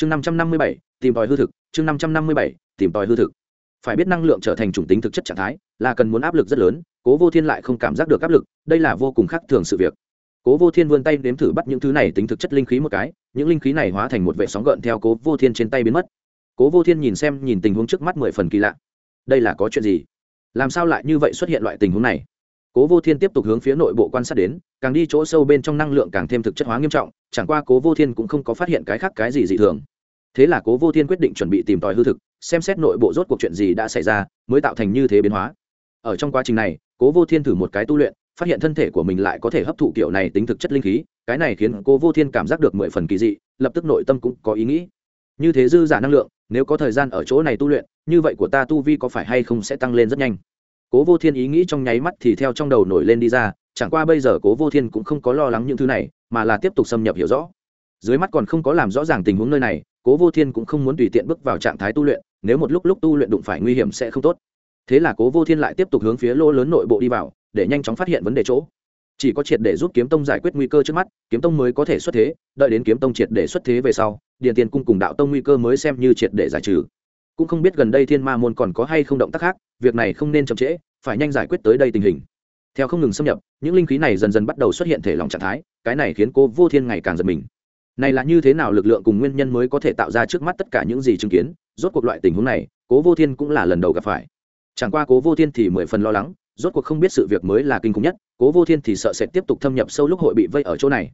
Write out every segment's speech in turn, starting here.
chương năm trăm năm mươi bảy, tìm tòi hư thực, chương năm trăm năm mươi bảy, tìm tòi hư thực. Phải biết năng lượng trở thành chủng tính thực chất trạng thái, là cần muốn áp lực rất lớn, cố vô thiên lại không cảm giác được áp lực, đây là vô cùng khác thường sự việc. Cố vô thiên vươn tay nếm thử bắt những thứ này tính thực chất linh khí một cái, những linh khí này hóa thành một vệ sóng gợn theo cố vô thiên trên tay biến mất. Cố vô thiên nhìn xem, nhìn tình huống trước mắt mười phần kỳ lạ. Đây là có chuyện gì? Làm sao lại như vậy xuất hiện loại tình huống này? Cố vô thiên tiếp tục hướng phía nội bộ quan sát đến, càng đi chỗ sâu bên trong năng lượng càng thêm thực chất hóa nghiêm trọng, chẳng qua cố vô thiên cũng không có phát hiện cái khác cái gì dị thường. Thế là cố vô thiên quyết định chuẩn bị tìm tòi hư thực, xem xét nội bộ rốt cuộc chuyện gì đã xảy ra, mới tạo thành như thế biến hóa. Ở trong quá trình này, cố vô thiên thử một cái tu luyện, phát hiện thân thể của mình lại có thể hấp thụ kiểu này tính thực chất linh khí, cái này khiến cố vô thiên cảm giác được mười phần kỳ dị, lập tức nội tâm cũng có ý nghĩ. Như thế dư giả năng lượng, nếu có thời gian ở chỗ này tu luyện, như vậy của ta tu vi có phải hay không sẽ tăng lên rất nhanh? Cố vô thiên ý nghĩ trong nháy mắt thì theo trong đầu nổi lên đi ra, chẳng qua bây giờ cố vô thiên cũng không có lo lắng những thứ này, mà là tiếp tục xâm nhập hiểu rõ. Dưới mắt còn không có làm rõ ràng tình huống nơi này, cố vô thiên cũng không muốn tùy tiện bước vào trạng thái tu luyện, nếu một lúc lúc tu luyện đụng phải nguy hiểm sẽ không tốt. Thế là cố vô thiên lại tiếp tục hướng phía lỗ lớn nội bộ đi vào, để nhanh chóng phát hiện vấn đề chỗ. Chỉ có triệt để giúp kiếm tông giải quyết nguy cơ trước mắt, kiếm tông mới có thể xuất thế, đợi đến kiếm tông triệt để xuất thế về sau điện tiền cung cùng đạo tông nguy cơ mới xem như triệt để giải trừ cũng không biết gần đây thiên ma môn còn có hay không động tác khác, việc này không nên chậm trễ, phải nhanh giải quyết tới đây tình hình. Theo không ngừng xâm nhập, những linh khí này dần dần bắt đầu xuất hiện thể lòng trạng thái, cái này khiến cô vô thiên ngày càng giật mình. Này là như thế nào lực lượng cùng nguyên nhân mới có thể tạo ra trước mắt tất cả những gì chứng kiến, rốt cuộc loại tình huống này cố vô thiên cũng là lần đầu gặp phải. Chẳng qua cố vô thiên thì mười phần lo lắng, rốt cuộc không biết sự việc mới là kinh khủng nhất cố vô thiên thì sợ sẽ tiếp tục thâm nhập sâu lúc hội bị vây ở chỗ này.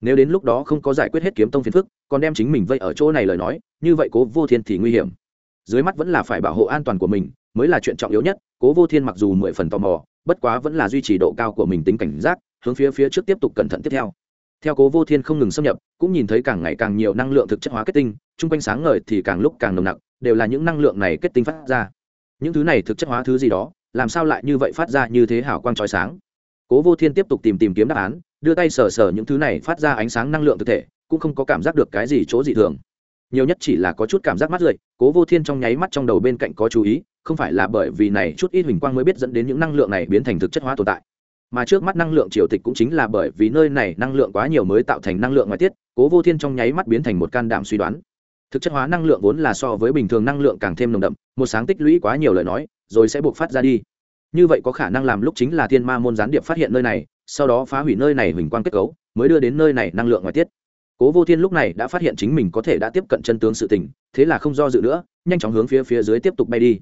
Nếu đến lúc đó không có giải quyết hết kiếm tông phiền phức, còn đem chính mình vây ở chỗ này lời nói, như vậy cố vô thiên thì nguy hiểm dưới mắt vẫn là phải bảo hộ an toàn của mình, mới là chuyện trọng yếu nhất, cố vô thiên mặc dù mười phần tò mò, bất quá vẫn là duy trì độ cao của mình tính cảnh giác, hướng phía phía trước tiếp tục cẩn thận tiếp theo. Theo cố vô thiên không ngừng xâm nhập, cũng nhìn thấy càng ngày càng nhiều năng lượng thực chất hóa kết tinh, chung quanh sáng ngời thì càng lúc càng nồng nặc, đều là những năng lượng này kết tinh phát ra. Những thứ này thực chất hóa thứ gì đó, làm sao lại như vậy phát ra như thế hảo quang trói sáng? Cố vô thiên tiếp tục tìm tìm kiếm đáp án, đưa tay sờ sờ những thứ này phát ra ánh sáng năng lượng thực thể, cũng không có cảm giác được cái gì chỗ dị thường nhiều nhất chỉ là có chút cảm giác mắt rượi, cố vô thiên trong nháy mắt trong đầu bên cạnh có chú ý, không phải là bởi vì này chút ít huỳnh quang mới biết dẫn đến những năng lượng này biến thành thực chất hóa tồn tại. Mà trước mắt năng lượng triều tịch cũng chính là bởi vì nơi này năng lượng quá nhiều mới tạo thành năng lượng ngoại tiết, cố vô thiên trong nháy mắt biến thành một can đảm suy đoán. Thực chất hóa năng lượng vốn là so với bình thường năng lượng càng thêm nồng đậm, một sáng tích lũy quá nhiều lời nói, rồi sẽ buộc phát ra đi. Như vậy có khả năng làm lúc chính là thiên ma môn gián điệp phát hiện nơi này, sau đó phá hủy nơi này huỳnh quang kết cấu, mới đưa đến nơi này năng lượng ngoại tiết cố vô thiên lúc này đã phát hiện chính mình có thể đã tiếp cận chân tướng sự tình, thế là không do dự nữa, nhanh chóng hướng phía phía dưới tiếp tục bay đi.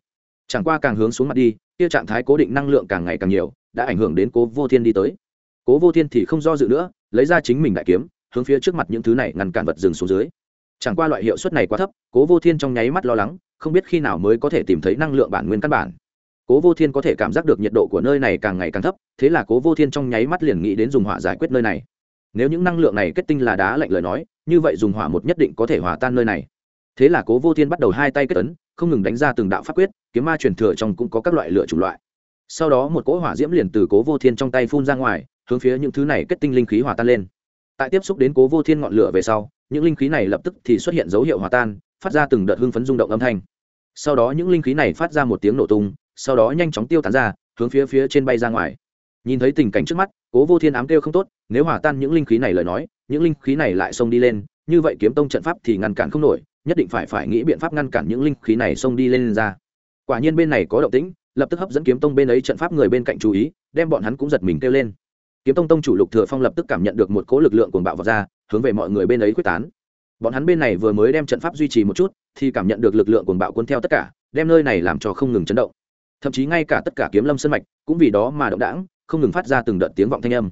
Chẳng qua càng hướng xuống mặt đi, kia trạng thái cố định năng lượng càng ngày càng nhiều, đã ảnh hưởng đến cố vô thiên đi tới. Cố vô thiên thì không do dự nữa, lấy ra chính mình đại kiếm, hướng phía trước mặt những thứ này ngăn cản vật dừng xuống dưới. Chẳng qua loại hiệu suất này quá thấp, cố vô thiên trong nháy mắt lo lắng, không biết khi nào mới có thể tìm thấy năng lượng bản nguyên căn bản. Cố vô thiên có thể cảm giác được nhiệt độ của nơi này càng ngày càng thấp, thế là cố vô thiên trong nháy mắt liền nghĩ đến dùng hỏa giải quyết nơi này nếu những năng lượng này kết tinh là đá lạnh lời nói, như vậy dùng hỏa một nhất định có thể hòa tan nơi này. Thế là cố vô thiên bắt đầu hai tay kết ấn, không ngừng đánh ra từng đạo pháp quyết, kiếm ma truyền thừa trong cũng có các loại lựa chủng loại. Sau đó một cỗ hỏa diễm liền từ cố vô thiên trong tay phun ra ngoài, hướng phía những thứ này kết tinh linh khí hòa tan lên. Tại tiếp xúc đến cố vô thiên ngọn lửa về sau, những linh khí này lập tức thì xuất hiện dấu hiệu hòa tan, phát ra từng đợt hưng phấn rung động âm thanh. Sau đó những linh khí này phát ra một tiếng nổ tung, sau đó nhanh chóng tiêu tán ra, hướng phía phía trên bay ra ngoài. Nhìn thấy tình cảnh trước mắt cố vô thiên ám kêu không tốt nếu hòa tan những linh khí này lời nói những linh khí này lại xông đi lên như vậy kiếm tông trận pháp thì ngăn cản không nổi nhất định phải phải nghĩ biện pháp ngăn cản những linh khí này xông đi lên, lên ra. Quả nhiên bên này có động tĩnh lập tức hấp dẫn kiếm tông bên ấy trận pháp người bên cạnh chú ý đem bọn hắn cũng giật mình kêu lên. Kiếm tông tông chủ lục thừa phong lập tức cảm nhận được một cỗ lực lượng cuồng bạo vào ra hướng về mọi người bên ấy quyết tán. Bọn hắn bên này vừa mới đem trận pháp duy trì một chút thì cảm nhận được lực lượng cuồng bạo cuốn theo tất cả đem nơi này làm cho không ngừng chấn động. Thậm chí ngay cả tất cả kiếm lâm sân mạch cũng vì đó mà động đãng không ngừng phát ra từng đợt tiếng vọng thanh âm.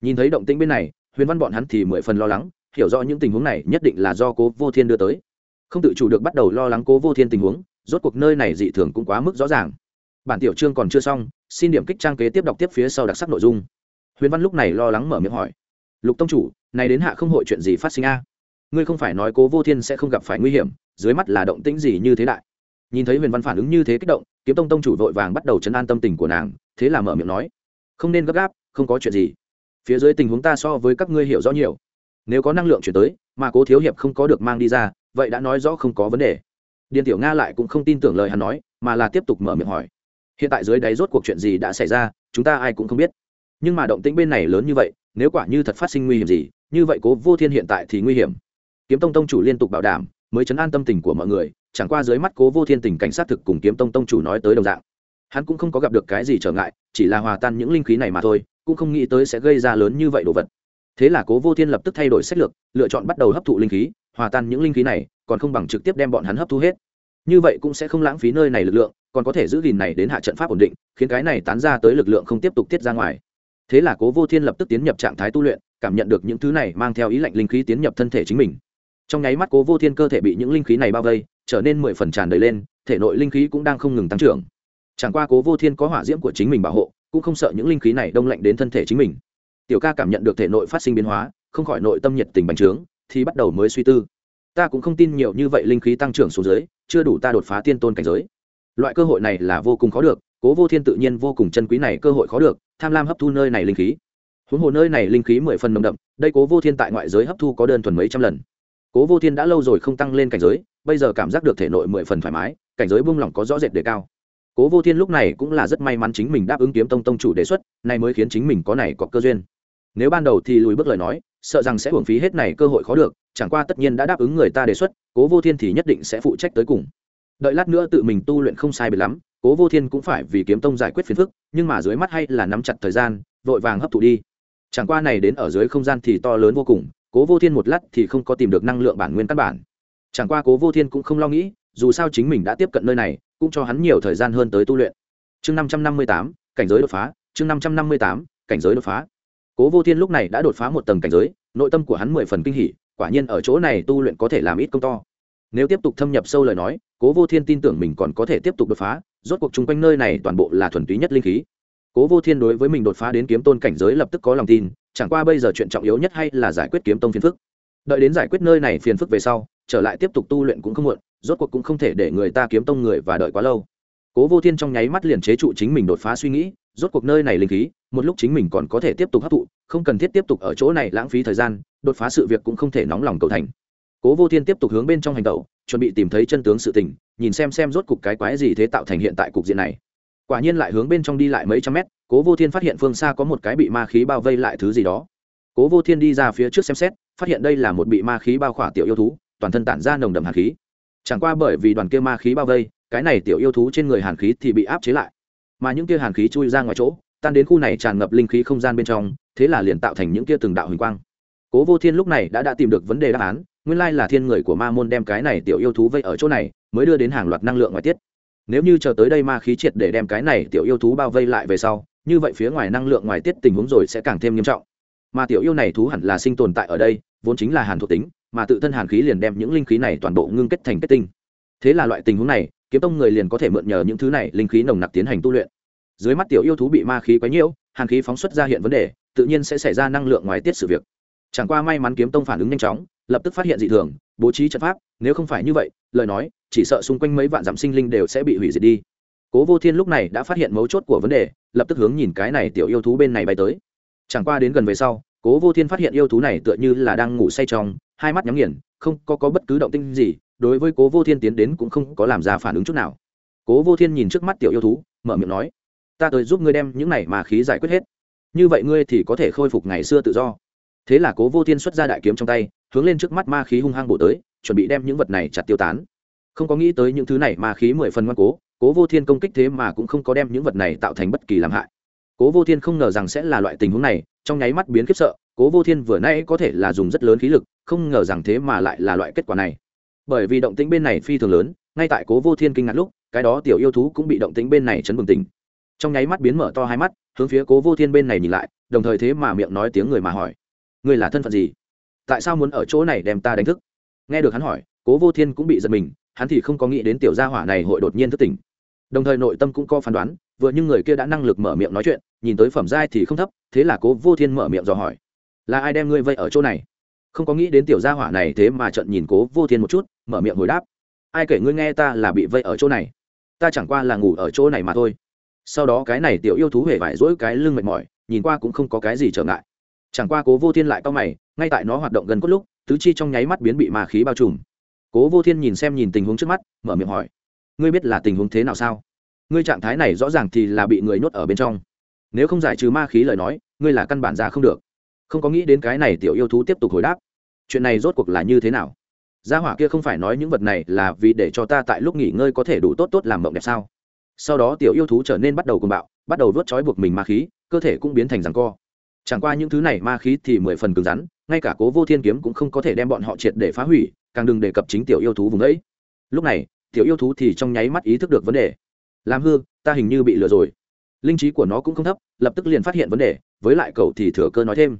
Nhìn thấy động tĩnh bên này, huyền văn bọn hắn thì mười phần lo lắng, hiểu rõ những tình huống này nhất định là do cố vô thiên đưa tới. Không tự chủ được bắt đầu lo lắng cố vô thiên tình huống, rốt cuộc nơi này dị thường cũng quá mức rõ ràng. Bản tiểu chương còn chưa xong, xin điểm kích trang kế tiếp đọc tiếp phía sau đặc sắc nội dung. Huyền văn lúc này lo lắng mở miệng hỏi, lục tông chủ, này đến hạ không hội chuyện gì phát sinh a? Ngươi không phải nói cố vô thiên sẽ không gặp phải nguy hiểm, dưới mắt là động tĩnh gì như thế đại? Nhìn thấy huyền văn phản ứng như thế kích động, kiếm tông tông chủ vội vàng bắt đầu chấn an tâm tình của nàng, thế là mở miệng nói không nên gấp gáp, không có chuyện gì. Phía dưới tình huống ta so với các ngươi hiểu rõ nhiều. Nếu có năng lượng chuyển tới, mà cố thiếu hiệp không có được mang đi ra, vậy đã nói rõ không có vấn đề. Điền tiểu nga lại cũng không tin tưởng lời hắn nói, mà là tiếp tục mở miệng hỏi. Hiện tại dưới đáy rốt cuộc chuyện gì đã xảy ra, chúng ta ai cũng không biết. Nhưng mà động tĩnh bên này lớn như vậy, nếu quả như thật phát sinh nguy hiểm gì, như vậy cố vô thiên hiện tại thì nguy hiểm. Kiếm tông tông chủ liên tục bảo đảm, mới chấn an tâm tình của mọi người, chẳng qua dưới mắt cố vô thiên tình cảnh sát thực cùng kiếm tông tông chủ nói tới đồng dạng hắn cũng không có gặp được cái gì trở ngại, chỉ là hòa tan những linh khí này mà thôi, cũng không nghĩ tới sẽ gây ra lớn như vậy đồ vật. Thế là cố vô thiên lập tức thay đổi sách lược, lựa chọn bắt đầu hấp thụ linh khí, hòa tan những linh khí này, còn không bằng trực tiếp đem bọn hắn hấp thu hết. Như vậy cũng sẽ không lãng phí nơi này lực lượng, còn có thể giữ gìn này đến hạ trận pháp ổn định, khiến cái này tán ra tới lực lượng không tiếp tục tiết ra ngoài. Thế là cố vô thiên lập tức tiến nhập trạng thái tu luyện, cảm nhận được những thứ này mang theo ý lệnh linh khí tiến nhập thân thể chính mình. Trong nháy mắt cố vô thiên cơ thể bị những linh khí này bao vây, trở nên mười phần tràn đầy lên, thể nội linh khí cũng đang không ngừng tăng trưởng chẳng qua cố vô thiên có hỏa diễm của chính mình bảo hộ, cũng không sợ những linh khí này đông lạnh đến thân thể chính mình. Tiểu ca cảm nhận được thể nội phát sinh biến hóa, không khỏi nội tâm nhiệt tình bành trướng, thì bắt đầu mới suy tư. Ta cũng không tin nhiều như vậy linh khí tăng trưởng xuống dưới, chưa đủ ta đột phá tiên tôn cảnh giới. Loại cơ hội này là vô cùng khó được, cố vô thiên tự nhiên vô cùng chân quý này cơ hội khó được, tham lam hấp thu nơi này linh khí. Huống hồ nơi này linh khí mười phần nồng đậm, đây cố vô thiên tại ngoại giới hấp thu có đơn thuần mấy trăm lần. Cố vô thiên đã lâu rồi không tăng lên cảnh giới, bây giờ cảm giác được thể nội mười phần thoải mái, cảnh giới buông lỏng có rõ rệt đề cao cố vô thiên lúc này cũng là rất may mắn chính mình đáp ứng kiếm tông tông chủ đề xuất này mới khiến chính mình có này có cơ duyên. Nếu ban đầu thì lùi bước lời nói, sợ rằng sẽ hưởng phí hết này cơ hội khó được, chẳng qua tất nhiên đã đáp ứng người ta đề xuất, cố vô thiên thì nhất định sẽ phụ trách tới cùng. Đợi lát nữa tự mình tu luyện không sai biệt lắm, cố vô thiên cũng phải vì kiếm tông giải quyết phiền phức, nhưng mà dưới mắt hay là nắm chặt thời gian, vội vàng hấp thụ đi. Chẳng qua này đến ở dưới không gian thì to lớn vô cùng, cố vô thiên một lát thì không có tìm được năng lượng bản nguyên căn bản. Chẳng qua cố vô thiên cũng không lo nghĩ, dù sao chính mình đã tiếp cận nơi này cũng cho hắn nhiều thời gian hơn tới tu luyện. Chương năm trăm năm mươi tám, cảnh giới đột phá, chương năm trăm năm mươi tám, cảnh giới đột phá. Cố vô thiên lúc này đã đột phá một tầng cảnh giới, nội tâm của hắn mười phần kinh hỉ, quả nhiên ở chỗ này tu luyện có thể làm ít công to. Nếu tiếp tục thâm nhập sâu lời nói, cố vô thiên tin tưởng mình còn có thể tiếp tục đột phá, rốt cuộc chung quanh nơi này toàn bộ là thuần túy nhất linh khí. Cố vô thiên đối với mình đột phá đến kiếm tôn cảnh giới lập tức có lòng tin, chẳng qua bây giờ chuyện trọng yếu nhất hay là giải quyết kiếm tông phiền phức. Đợi đến giải quyết nơi này phiền phức về sau trở lại tiếp tục tu luyện cũng không muộn, rốt cuộc cũng không thể để người ta kiếm tông người và đợi quá lâu. Cố vô thiên trong nháy mắt liền chế trụ chính mình đột phá suy nghĩ, rốt cuộc nơi này linh khí, một lúc chính mình còn có thể tiếp tục hấp thụ, không cần thiết tiếp tục ở chỗ này lãng phí thời gian, đột phá sự việc cũng không thể nóng lòng cầu thành. Cố vô thiên tiếp tục hướng bên trong hành tẩu, chuẩn bị tìm thấy chân tướng sự tình, nhìn xem xem rốt cục cái quái gì thế tạo thành hiện tại cục diện này. Quả nhiên lại hướng bên trong đi lại mấy trăm mét, cố vô thiên phát hiện phương xa có một cái bị ma khí bao vây lại thứ gì đó. Cố vô thiên đi ra phía trước xem xét, phát hiện đây là một bị ma khí bao khỏa tiểu yêu thú toàn thân tản ra nồng đậm hàn khí. Chẳng qua bởi vì đoàn kia ma khí bao vây, cái này tiểu yêu thú trên người hàn khí thì bị áp chế lại. Mà những kia hàn khí chui ra ngoài chỗ, tan đến khu này tràn ngập linh khí không gian bên trong, thế là liền tạo thành những kia từng đạo huỳnh quang. Cố vô thiên lúc này đã đã tìm được vấn đề đáp án, nguyên lai là thiên người của ma môn đem cái này tiểu yêu thú vây ở chỗ này, mới đưa đến hàng loạt năng lượng ngoài tiết. Nếu như chờ tới đây ma khí triệt để đem cái này tiểu yêu thú bao vây lại về sau, như vậy phía ngoài năng lượng ngoài tiết tình huống rồi sẽ càng thêm nghiêm trọng. Mà tiểu yêu này thú hẳn là sinh tồn tại ở đây, vốn chính là hàn thuộc tính mà tự thân hàn khí liền đem những linh khí này toàn bộ ngưng kết thành kết tinh. Thế là loại tình huống này, kiếm tông người liền có thể mượn nhờ những thứ này linh khí nồng nặc tiến hành tu luyện. Dưới mắt tiểu yêu thú bị ma khí quấy nhiễu, hàn khí phóng xuất ra hiện vấn đề, tự nhiên sẽ xảy ra năng lượng ngoài tiết sự việc. Chẳng qua may mắn kiếm tông phản ứng nhanh chóng, lập tức phát hiện dị thường, bố trí trận pháp, nếu không phải như vậy, lời nói, chỉ sợ xung quanh mấy vạn dặm sinh linh đều sẽ bị hủy diệt đi. Cố vô thiên lúc này đã phát hiện mấu chốt của vấn đề, lập tức hướng nhìn cái này tiểu yêu thú bên này bay tới. Chẳng qua đến gần về sau, cố vô thiên phát hiện yêu thú này tựa như là đang ngủ say trong hai mắt nhắm nghiền không có, có bất cứ động tinh gì đối với cố vô thiên tiến đến cũng không có làm ra phản ứng chút nào. Cố vô thiên nhìn trước mắt tiểu yêu thú mở miệng nói ta tới giúp ngươi đem những này mà khí giải quyết hết. Như vậy ngươi thì có thể khôi phục ngày xưa tự do. Thế là cố vô thiên xuất ra đại kiếm trong tay hướng lên trước mắt ma khí hung hăng bổ tới chuẩn bị đem những vật này chặt tiêu tán. Không có nghĩ tới những thứ này ma khí mười phần ngoan cố cố vô thiên công kích thế mà cũng không có đem những vật này tạo thành bất kỳ làm hại. Cố vô thiên không ngờ rằng sẽ là loại tình huống này trong nháy mắt biến khiếp sợ cố vô thiên vừa nay có thể là dùng rất lớn khí lực, không ngờ rằng thế mà lại là loại kết quả này. Bởi vì động tĩnh bên này phi thường lớn, ngay tại cố vô thiên kinh ngạc lúc, cái đó tiểu yêu thú cũng bị động tĩnh bên này chấn bừng tỉnh. Trong nháy mắt biến mở to hai mắt, hướng phía cố vô thiên bên này nhìn lại, đồng thời thế mà miệng nói tiếng người mà hỏi. Người là thân phận gì? Tại sao muốn ở chỗ này đem ta đánh thức? Nghe được hắn hỏi, cố vô thiên cũng bị giật mình, hắn thì không có nghĩ đến tiểu gia hỏa này hội đột nhiên thức tỉnh. Đồng thời nội tâm cũng có phán đoán, vừa nhưng người kia đã năng lực mở miệng nói chuyện, nhìn tới phẩm giai thì không thấp, thế là cố vô thiên mở miệng dò hỏi là ai đem ngươi vây ở chỗ này? Không có nghĩ đến tiểu gia hỏa này thế mà trận nhìn cố vô thiên một chút, mở miệng hồi đáp. Ai kể ngươi nghe ta là bị vây ở chỗ này? Ta chẳng qua là ngủ ở chỗ này mà thôi. Sau đó cái này tiểu yêu thú hề vải dỗi cái lưng mệt mỏi, nhìn qua cũng không có cái gì trở ngại. Chẳng qua cố vô thiên lại cao mày, ngay tại nó hoạt động gần cốt lúc, tứ chi trong nháy mắt biến bị ma khí bao trùm. Cố vô thiên nhìn xem nhìn tình huống trước mắt, mở miệng hỏi, ngươi biết là tình huống thế nào sao? Ngươi trạng thái này rõ ràng thì là bị người nhốt ở bên trong. Nếu không giải trừ ma khí lời nói, ngươi là căn bản ra không được không có nghĩ đến cái này tiểu yêu thú tiếp tục hồi đáp. Chuyện này rốt cuộc là như thế nào? Gia hỏa kia không phải nói những vật này là vì để cho ta tại lúc nghỉ ngơi có thể đủ tốt tốt làm mộng đẹp sao? Sau đó tiểu yêu thú trở nên bắt đầu cuồng bạo, bắt đầu vớt trói buộc mình ma khí, cơ thể cũng biến thành rằng co. Chẳng qua những thứ này ma khí thì mười phần cứng rắn, ngay cả cố vô thiên kiếm cũng không có thể đem bọn họ triệt để phá hủy, càng đừng đề cập chính tiểu yêu thú vùng ấy. Lúc này, tiểu yêu thú thì trong nháy mắt ý thức được vấn đề. Làm hư, ta hình như bị lừa rồi. Linh trí của nó cũng không thấp, lập tức liền phát hiện vấn đề, với lại cậu thì thừa cơ nói thêm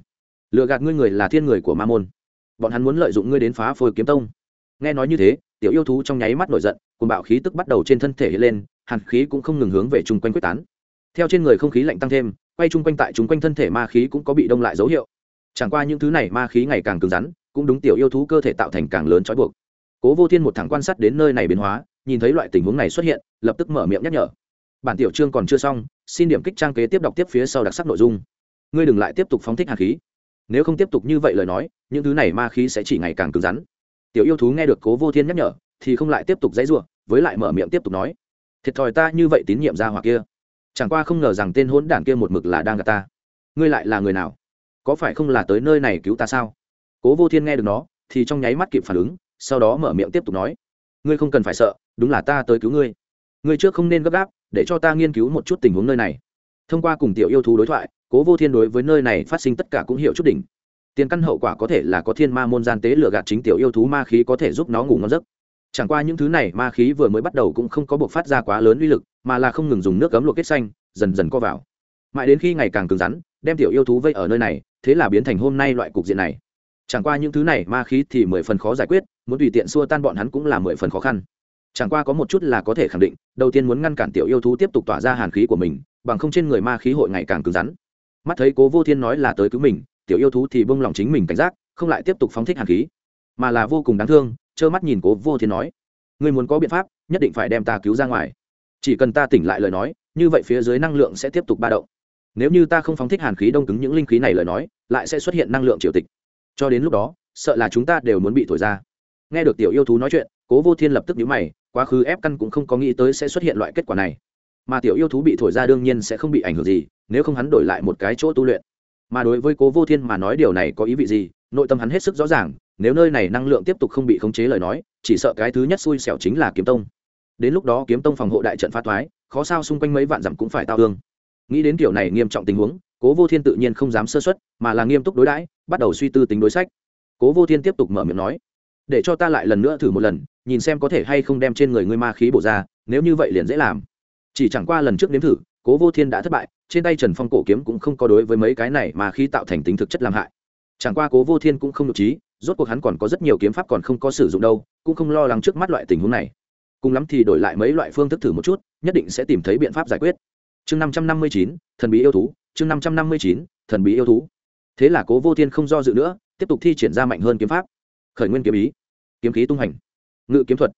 lừa gạt ngươi người là thiên người của ma môn. Bọn hắn muốn lợi dụng ngươi đến phá phôi kiếm tông. Nghe nói như thế, tiểu yêu thú trong nháy mắt nổi giận cùng bạo khí tức bắt đầu trên thân thể hiện lên, hàn khí cũng không ngừng hướng về chung quanh quyết tán. Theo trên người không khí lạnh tăng thêm, quay chung quanh tại chung quanh thân thể ma khí cũng có bị đông lại dấu hiệu. Chẳng qua những thứ này ma khí ngày càng cứng rắn, cũng đúng tiểu yêu thú cơ thể tạo thành càng lớn trói buộc. Cố vô thiên một thẳng quan sát đến nơi này biến hóa, nhìn thấy loại tình huống này xuất hiện, lập tức mở miệng nhắc nhở. Bản tiểu chương còn chưa xong, xin điểm kích trang kế tiếp đọc tiếp phía sau đặc sắc nội dung. Ngươi đừng lại tiếp tục phóng thích hạt khí nếu không tiếp tục như vậy lời nói, những thứ này ma khí sẽ chỉ ngày càng cứng rắn. Tiểu yêu thú nghe được cố vô thiên nhắc nhở, thì không lại tiếp tục dãy ruộng với lại mở miệng tiếp tục nói, thiệt thòi ta như vậy tín nhiệm ra hoặc kia. Chẳng qua không ngờ rằng tên hỗn đản kia một mực là đang gặp ta. Ngươi lại là người nào? Có phải không là tới nơi này cứu ta sao? Cố vô thiên nghe được nó, thì trong nháy mắt kịp phản ứng, sau đó mở miệng tiếp tục nói, ngươi không cần phải sợ, đúng là ta tới cứu ngươi. Ngươi trước không nên gấp gáp, để cho ta nghiên cứu một chút tình huống nơi này. Thông qua cùng tiểu yêu thú đối thoại cố vô thiên đối với nơi này phát sinh tất cả cũng hiểu chút đỉnh. Tiền căn hậu quả có thể là có thiên ma môn gian tế lừa gạt chính tiểu yêu thú ma khí có thể giúp nó ngủ ngon giấc. Chẳng qua những thứ này ma khí vừa mới bắt đầu cũng không có buộc phát ra quá lớn uy lực, mà là không ngừng dùng nước cấm luộc kết xanh, dần dần co vào. Mãi đến khi ngày càng cứng rắn, đem tiểu yêu thú vây ở nơi này, thế là biến thành hôm nay loại cục diện này. Chẳng qua những thứ này ma khí thì mười phần khó giải quyết, muốn tùy tiện xua tan bọn hắn cũng là mười phần khó khăn. Chẳng qua có một chút là có thể khẳng định, đầu tiên muốn ngăn cản tiểu yêu thú tiếp tục tỏa ra hàn khí của mình, bằng không trên người ma khí hội ngày càng cứng rắn mắt thấy cố vô thiên nói là tới cứu mình, tiểu yêu thú thì bông lòng chính mình cảnh giác, không lại tiếp tục phóng thích hàn khí, mà là vô cùng đáng thương, trơ mắt nhìn cố vô thiên nói, ngươi muốn có biện pháp, nhất định phải đem ta cứu ra ngoài. Chỉ cần ta tỉnh lại lời nói, như vậy phía dưới năng lượng sẽ tiếp tục ba động. Nếu như ta không phóng thích hàn khí đông cứng những linh khí này lời nói, lại sẽ xuất hiện năng lượng triều tịch. Cho đến lúc đó, sợ là chúng ta đều muốn bị thổi ra. Nghe được tiểu yêu thú nói chuyện, cố vô thiên lập tức nhíu mày, quá khứ ép căn cũng không có nghĩ tới sẽ xuất hiện loại kết quả này. Mà tiểu yêu thú bị thổi ra đương nhiên sẽ không bị ảnh hưởng gì nếu không hắn đổi lại một cái chỗ tu luyện. Mà đối với cố vô thiên mà nói điều này có ý vị gì, nội tâm hắn hết sức rõ ràng, nếu nơi này năng lượng tiếp tục không bị khống chế lời nói, chỉ sợ cái thứ nhất xui xẻo chính là kiếm tông. Đến lúc đó kiếm tông phòng hộ đại trận phá thoái, khó sao xung quanh mấy vạn dặm cũng phải tao thương. Nghĩ đến kiểu này nghiêm trọng tình huống, cố vô thiên tự nhiên không dám sơ xuất mà là nghiêm túc đối đãi, bắt đầu suy tư tính đối sách. Cố vô thiên tiếp tục mở miệng nói, để cho ta lại lần nữa thử một lần, nhìn xem có thể hay không đem trên người ngươi ma khí bổ ra, nếu như vậy liền dễ làm. Chỉ chẳng qua lần trước nếm thử cố vô thiên đã thất bại, trên tay trần phong cổ kiếm cũng không có đối với mấy cái này mà khí tạo thành tính thực chất làm hại. Chẳng qua cố vô thiên cũng không được trí, rốt cuộc hắn còn có rất nhiều kiếm pháp còn không có sử dụng đâu, cũng không lo lắng trước mắt loại tình huống này. Cùng lắm thì đổi lại mấy loại phương thức thử một chút, nhất định sẽ tìm thấy biện pháp giải quyết. Chương năm trăm năm mươi chín, thần bí yêu thú, chương năm trăm năm mươi chín, thần bí yêu thú. Thế là cố vô thiên không do dự nữa, tiếp tục thi triển ra mạnh hơn kiếm pháp. Khởi nguyên kiếm ý. Kiếm khí tung hành. Ngự kiếm thuật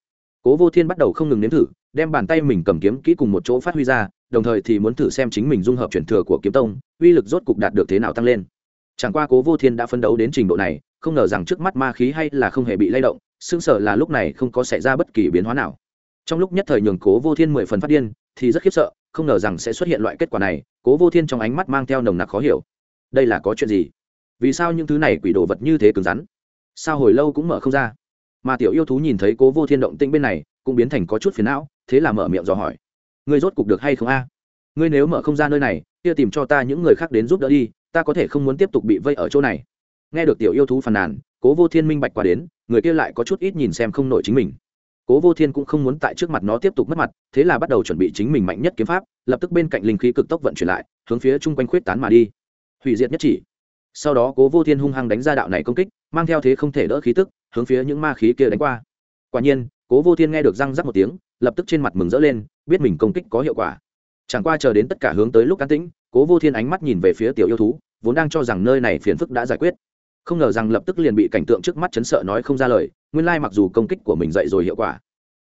cố vô thiên bắt đầu không ngừng nếm thử, đem bàn tay mình cầm kiếm kỹ cùng một chỗ phát huy ra, đồng thời thì muốn thử xem chính mình dung hợp chuyển thừa của kiếm tông, uy lực rốt cục đạt được thế nào tăng lên. Chẳng qua cố vô thiên đã phấn đấu đến trình độ này, không ngờ rằng trước mắt ma khí hay là không hề bị lay động xương sở là lúc này không có xảy ra bất kỳ biến hóa nào. Trong lúc nhất thời nhường cố vô thiên mười phần phát điên, thì rất khiếp sợ, không ngờ rằng sẽ xuất hiện loại kết quả này, cố vô thiên trong ánh mắt mang theo nồng nặc khó hiểu. Đây là có chuyện gì? Vì sao những thứ này quỷ đồ vật như thế cứng rắn? Sao hồi lâu cũng mở không ra? Mà tiểu yêu thú nhìn thấy cố vô thiên động tĩnh bên này, cũng biến thành có chút phiền não, thế là mở miệng dò hỏi. Ngươi rốt cục được hay không a? Ngươi nếu mở không ra nơi này, kia tìm cho ta những người khác đến giúp đỡ đi, ta có thể không muốn tiếp tục bị vây ở chỗ này. Nghe được tiểu yêu thú phàn nàn, cố vô thiên minh bạch qua đến, người kia lại có chút ít nhìn xem không nổi chính mình. Cố vô thiên cũng không muốn tại trước mặt nó tiếp tục mất mặt, thế là bắt đầu chuẩn bị chính mình mạnh nhất kiếm pháp, lập tức bên cạnh linh khí cực tốc vận chuyển lại, hướng phía chung quanh khuyết tán mà đi. Hủy diệt nhất chỉ. Sau đó cố vô thiên hung hăng đánh ra đạo này công kích mang theo thế không thể đỡ khí tức hướng phía những ma khí kia đánh qua. Quả nhiên cố vô thiên nghe được răng rắc một tiếng lập tức trên mặt mừng rỡ lên biết mình công kích có hiệu quả. Chẳng qua chờ đến tất cả hướng tới lúc cán tĩnh cố vô thiên ánh mắt nhìn về phía tiểu yêu thú vốn đang cho rằng nơi này phiền phức đã giải quyết. Không ngờ rằng lập tức liền bị cảnh tượng trước mắt chấn sợ nói không ra lời nguyên lai mặc dù công kích của mình dậy rồi hiệu quả.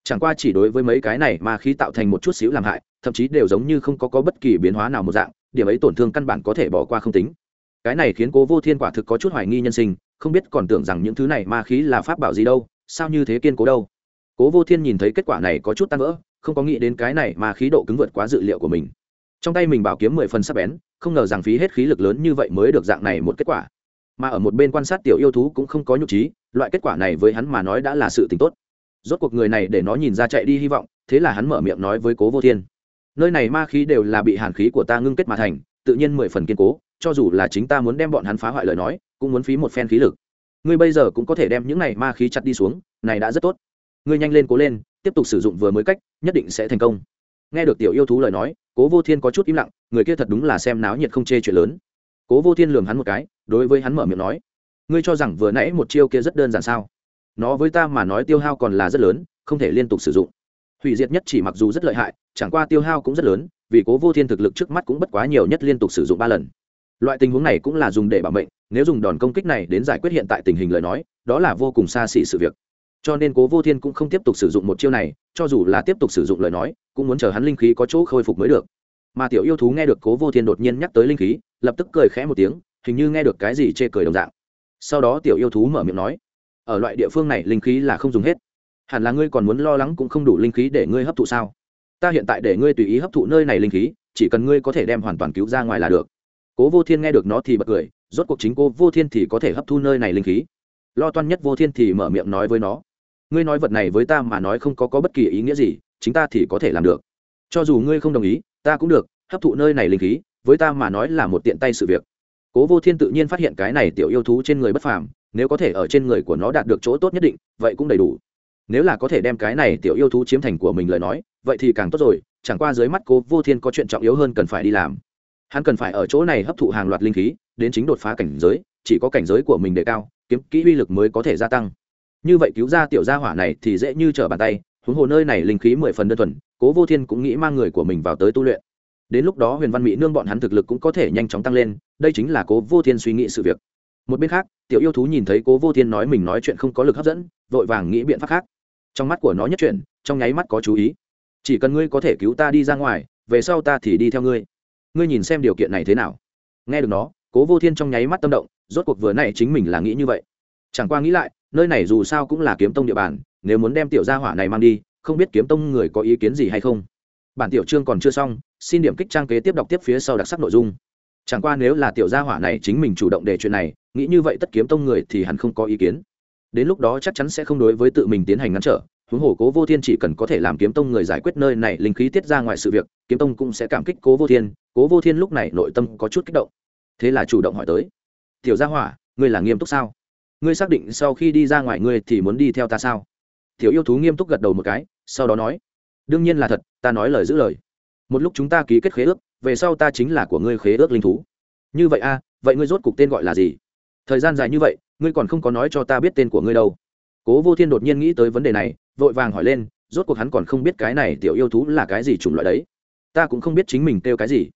Chẳng qua chỉ đối với mấy cái này mà khi tạo thành một chút xíu làm hại thậm chí đều giống như không có, có bất kỳ biến hóa nào một dạng điểm ấy tổn thương căn bản có thể bỏ qua không tính. Cái này khiến cố vô thiên quả thực có chút hoài nghi nhân sinh không biết còn tưởng rằng những thứ này ma khí là pháp bảo gì đâu, sao như thế kiên cố đâu. Cố vô thiên nhìn thấy kết quả này có chút tan vỡ, không có nghĩ đến cái này mà khí độ cứng vượt quá dự liệu của mình. Trong tay mình bảo kiếm mười phần sắc bén, không ngờ rằng phí hết khí lực lớn như vậy mới được dạng này một kết quả. Mà ở một bên quan sát tiểu yêu thú cũng không có nhục trí, loại kết quả này với hắn mà nói đã là sự t ì n h tốt. Rốt cuộc người này để nó nhìn ra chạy đi hy vọng, thế là hắn mở miệng nói với cố vô thiên. Nơi này ma khí đều là bị hàn khí của ta ngưng kết mà thành, tự nhiên mười phần kiên cố, cho dù là chính ta muốn đem bọn hắn phá hoại lời nói cũng muốn phí một phen khí lực. Ngươi bây giờ cũng có thể đem những này ma khí chặt đi xuống, này đã rất tốt. Ngươi nhanh lên cố lên, tiếp tục sử dụng vừa mới cách, nhất định sẽ thành công. Nghe được tiểu yêu thú lời nói, cố vô thiên có chút im lặng, người kia thật đúng là xem náo nhiệt không chê chuyện lớn. Cố vô thiên lường hắn một cái, đối với hắn mở miệng nói, ngươi cho rằng vừa nãy một chiêu kia rất đơn giản sao? Nó với ta mà nói tiêu hao còn là rất lớn, không thể liên tục sử dụng. Hủy diệt nhất chỉ mặc dù rất lợi hại, chẳng qua tiêu hao cũng rất lớn, vì cố vô thiên thực lực trước mắt cũng bất quá nhiều nhất liên tục sử dụng ba lần loại tình huống này cũng là dùng để bảo mệnh, nếu dùng đòn công kích này đến giải quyết hiện tại tình hình lời nói, đó là vô cùng xa xỉ sự việc. Cho nên cố vô thiên cũng không tiếp tục sử dụng một chiêu này, cho dù là tiếp tục sử dụng lời nói, cũng muốn chờ hắn linh khí có chỗ khôi phục mới được. Mà tiểu yêu thú nghe được cố vô thiên đột nhiên nhắc tới linh khí, lập tức cười khẽ một tiếng, hình như nghe được cái gì chê cười đồng dạng. Sau đó tiểu yêu thú mở miệng nói, ở loại địa phương này linh khí là không dùng hết. Hẳn là ngươi còn muốn lo lắng cũng không đủ linh khí để ngươi hấp thụ sao? Ta hiện tại để ngươi tùy ý hấp thụ nơi này linh khí, chỉ cần ngươi có thể đem hoàn toàn cứu ra ngoài là được cố vô thiên nghe được nó thì bật cười rốt cuộc chính cô vô thiên thì có thể hấp thu nơi này linh khí. Lo toan nhất vô thiên thì mở miệng nói với nó ngươi nói vật này với ta mà nói không có, có bất kỳ ý nghĩa gì chính ta thì có thể làm được. Cho dù ngươi không đồng ý ta cũng được hấp thụ nơi này linh khí với ta mà nói là một tiện tay sự việc. Cố vô thiên tự nhiên phát hiện cái này tiểu yêu thú trên người bất phàm nếu có thể ở trên người của nó đạt được chỗ tốt nhất định vậy cũng đầy đủ. Nếu là có thể đem cái này tiểu yêu thú chiếm thành của mình lời nói vậy thì càng tốt rồi chẳng qua dưới mắt cố vô thiên có chuyện trọng yếu hơn cần phải đi làm hắn cần phải ở chỗ này hấp thụ hàng loạt linh khí đến chính đột phá cảnh giới chỉ có cảnh giới của mình đề cao kiếm kỹ uy lực mới có thể gia tăng. Như vậy cứu ra tiểu gia hỏa này thì dễ như trở bàn tay huống hồ nơi này linh khí mười phần đơn thuần cố vô thiên cũng nghĩ mang người của mình vào tới tu luyện. Đến lúc đó huyền văn mỹ nương bọn hắn thực lực cũng có thể nhanh chóng tăng lên đây chính là cố vô thiên suy nghĩ sự việc. Một bên khác tiểu yêu thú nhìn thấy cố vô thiên nói mình nói chuyện không có lực hấp dẫn vội vàng nghĩ biện pháp khác. Trong mắt của nó nhất chuyện, trong nháy mắt có chú ý. Chỉ cần ngươi có thể cứu ta đi ra ngoài về sau ta thì đi theo ngươi ngươi nhìn xem điều kiện này thế nào? Nghe được nó, cố vô thiên trong nháy mắt tâm động, rốt cuộc vừa này chính mình là nghĩ như vậy. Chẳng qua nghĩ lại, nơi này dù sao cũng là kiếm tông địa bàn, nếu muốn đem tiểu gia hỏa này mang đi, không biết kiếm tông người có ý kiến gì hay không? Bản tiểu chương còn chưa xong, xin điểm kích trang kế tiếp đọc tiếp phía sau đặc sắc nội dung. Chẳng qua nếu là tiểu gia hỏa này chính mình chủ động để chuyện này, nghĩ như vậy tất kiếm tông người thì hẳn không có ý kiến. Đến lúc đó chắc chắn sẽ không đối với tự mình tiến hành ngăn trở huống hồ cố vô thiên chỉ cần có thể làm kiếm tông người giải quyết nơi này linh khí tiết ra ngoài sự việc, kiếm tông cũng sẽ cảm kích cố vô thiên, cố vô thiên lúc này nội tâm có chút kích động. Thế là chủ động hỏi tới, tiểu gia hỏa, ngươi là nghiêm túc sao? Ngươi xác định sau khi đi ra ngoài ngươi thì muốn đi theo ta sao? Tiểu yêu thú nghiêm túc gật đầu một cái, sau đó nói, đương nhiên là thật, ta nói lời giữ lời. Một lúc chúng ta ký kết khế ước, về sau ta chính là của ngươi khế ước linh thú. Như vậy a vậy ngươi rốt cục tên gọi là gì? Thời gian dài như vậy, ngươi còn không có nói cho ta biết tên của ngươi đâu. Cố vô thiên đột nhiên nghĩ tới vấn đề này vội vàng hỏi lên, rốt cuộc hắn còn không biết cái này tiểu yêu thú là cái gì chủng loại đấy. Ta cũng không biết chính mình kêu cái gì.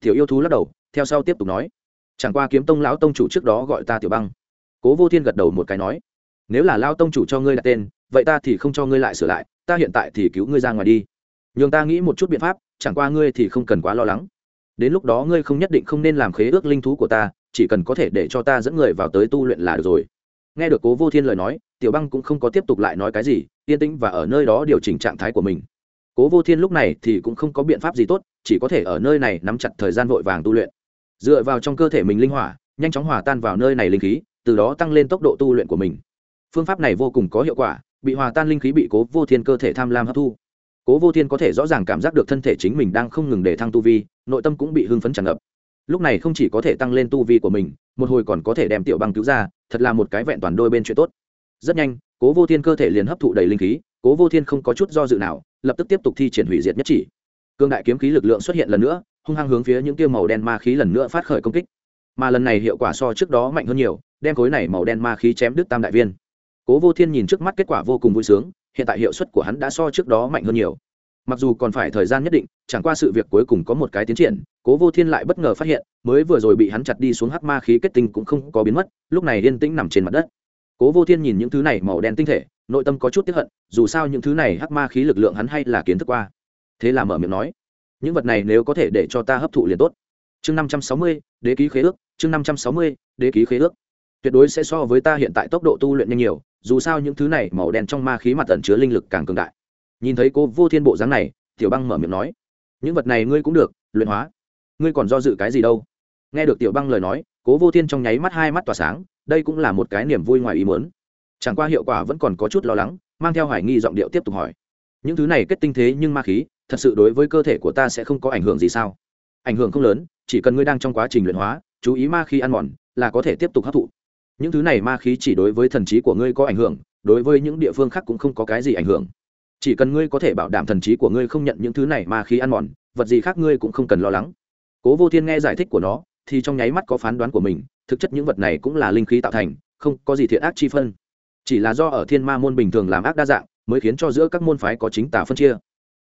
Tiểu yêu thú lắc đầu, theo sau tiếp tục nói. Chẳng qua kiếm tông lão tông chủ trước đó gọi ta tiểu băng. Cố vô thiên gật đầu một cái nói. Nếu là lao tông chủ cho ngươi đặt tên, vậy ta thì không cho ngươi lại sửa lại, ta hiện tại thì cứu ngươi ra ngoài đi. Nhường ta nghĩ một chút biện pháp, chẳng qua ngươi thì không cần quá lo lắng. Đến lúc đó ngươi không nhất định không nên làm khế ước linh thú của ta, chỉ cần có thể để cho ta dẫn người vào tới tu luyện là được rồi. Nghe được cố vô thiên lời nói tiểu băng cũng không có tiếp tục lại nói cái gì, yên tĩnh và ở nơi đó điều chỉnh trạng thái của mình. Cố vô thiên lúc này thì cũng không có biện pháp gì tốt, chỉ có thể ở nơi này nắm chặt thời gian vội vàng tu luyện. Dựa vào trong cơ thể mình linh hỏa, nhanh chóng hòa tan vào nơi này linh khí, từ đó tăng lên tốc độ tu luyện của mình. Phương pháp này vô cùng có hiệu quả, bị hòa tan linh khí bị cố vô thiên cơ thể tham lam hấp thu. Cố vô thiên có thể rõ ràng cảm giác được thân thể chính mình đang không ngừng để thăng tu vi, nội tâm cũng bị hưng phấn tràn ngập. Lúc này không chỉ có thể tăng lên tu vi của mình, một hồi còn có thể đem tiểu băng cứu ra, thật là một cái vẹn toàn đôi bên chuyện tốt rất nhanh, cố vô thiên cơ thể liền hấp thụ đầy linh khí, cố vô thiên không có chút do dự nào, lập tức tiếp tục thi triển hủy diệt nhất chỉ. Cương đại kiếm khí lực lượng xuất hiện lần nữa, hung hăng hướng phía những tiêu màu đen ma khí lần nữa phát khởi công kích. Mà lần này hiệu quả so trước đó mạnh hơn nhiều, đem khối này màu đen ma khí chém đứt tam đại viên. Cố vô thiên nhìn trước mắt kết quả vô cùng vui sướng, hiện tại hiệu suất của hắn đã so trước đó mạnh hơn nhiều. Mặc dù còn phải thời gian nhất định, chẳng qua sự việc cuối cùng có một cái tiến triển, cố vô thiên lại bất ngờ phát hiện, mới vừa rồi bị hắn chặt đi xuống hắc ma khí kết tinh cũng không có biến mất, lúc này yên tĩnh nằm trên mặt đất cố vô thiên nhìn những thứ này màu đen tinh thể, nội tâm có chút tiếp hận, dù sao những thứ này hắc ma khí lực lượng hắn hay là kiến thức qua. Thế là mở miệng nói, những vật này nếu có thể để cho ta hấp thụ liền tốt. Chương năm trăm sáu mươi, đế ký khế ước, chương năm trăm sáu mươi, đế ký khế ước. Tuyệt đối sẽ so với ta hiện tại tốc độ tu luyện nhanh nhiều, dù sao những thứ này màu đen trong ma khí mặt tẩn chứa linh lực càng cường đại. Nhìn thấy cô vô thiên bộ dáng này, tiểu băng mở miệng nói, những vật này ngươi cũng được, luyện hóa. Ngươi còn do dự cái gì đâu? Nghe được tiểu băng lời nói cố vô thiên trong nháy mắt hai mắt tỏa sáng, đây cũng là một cái niềm vui ngoài ý muốn. Chẳng qua hiệu quả vẫn còn có chút lo lắng, mang theo hoài nghi giọng điệu tiếp tục hỏi. Những thứ này kết tinh thế nhưng ma khí, thật sự đối với cơ thể của ta sẽ không có ảnh hưởng gì sao? Ảnh hưởng không lớn, chỉ cần ngươi đang trong quá trình luyện hóa, chú ý ma khí ăn mòn, là có thể tiếp tục hấp thụ. Những thứ này ma khí chỉ đối với thần trí của ngươi có ảnh hưởng, đối với những địa phương khác cũng không có cái gì ảnh hưởng. Chỉ cần ngươi có thể bảo đảm thần trí của ngươi không nhận những thứ này ma khí ăn mòn, vật gì khác ngươi cũng không cần lo lắng. Cố vô thiên nghe giải thích của nó thì trong nháy mắt có phán đoán của mình, thực chất những vật này cũng là linh khí tạo thành, không có gì thiện ác chi phân. Chỉ là do ở thiên ma môn bình thường làm ác đa dạng, mới khiến cho giữa các môn phái có chính tả phân chia.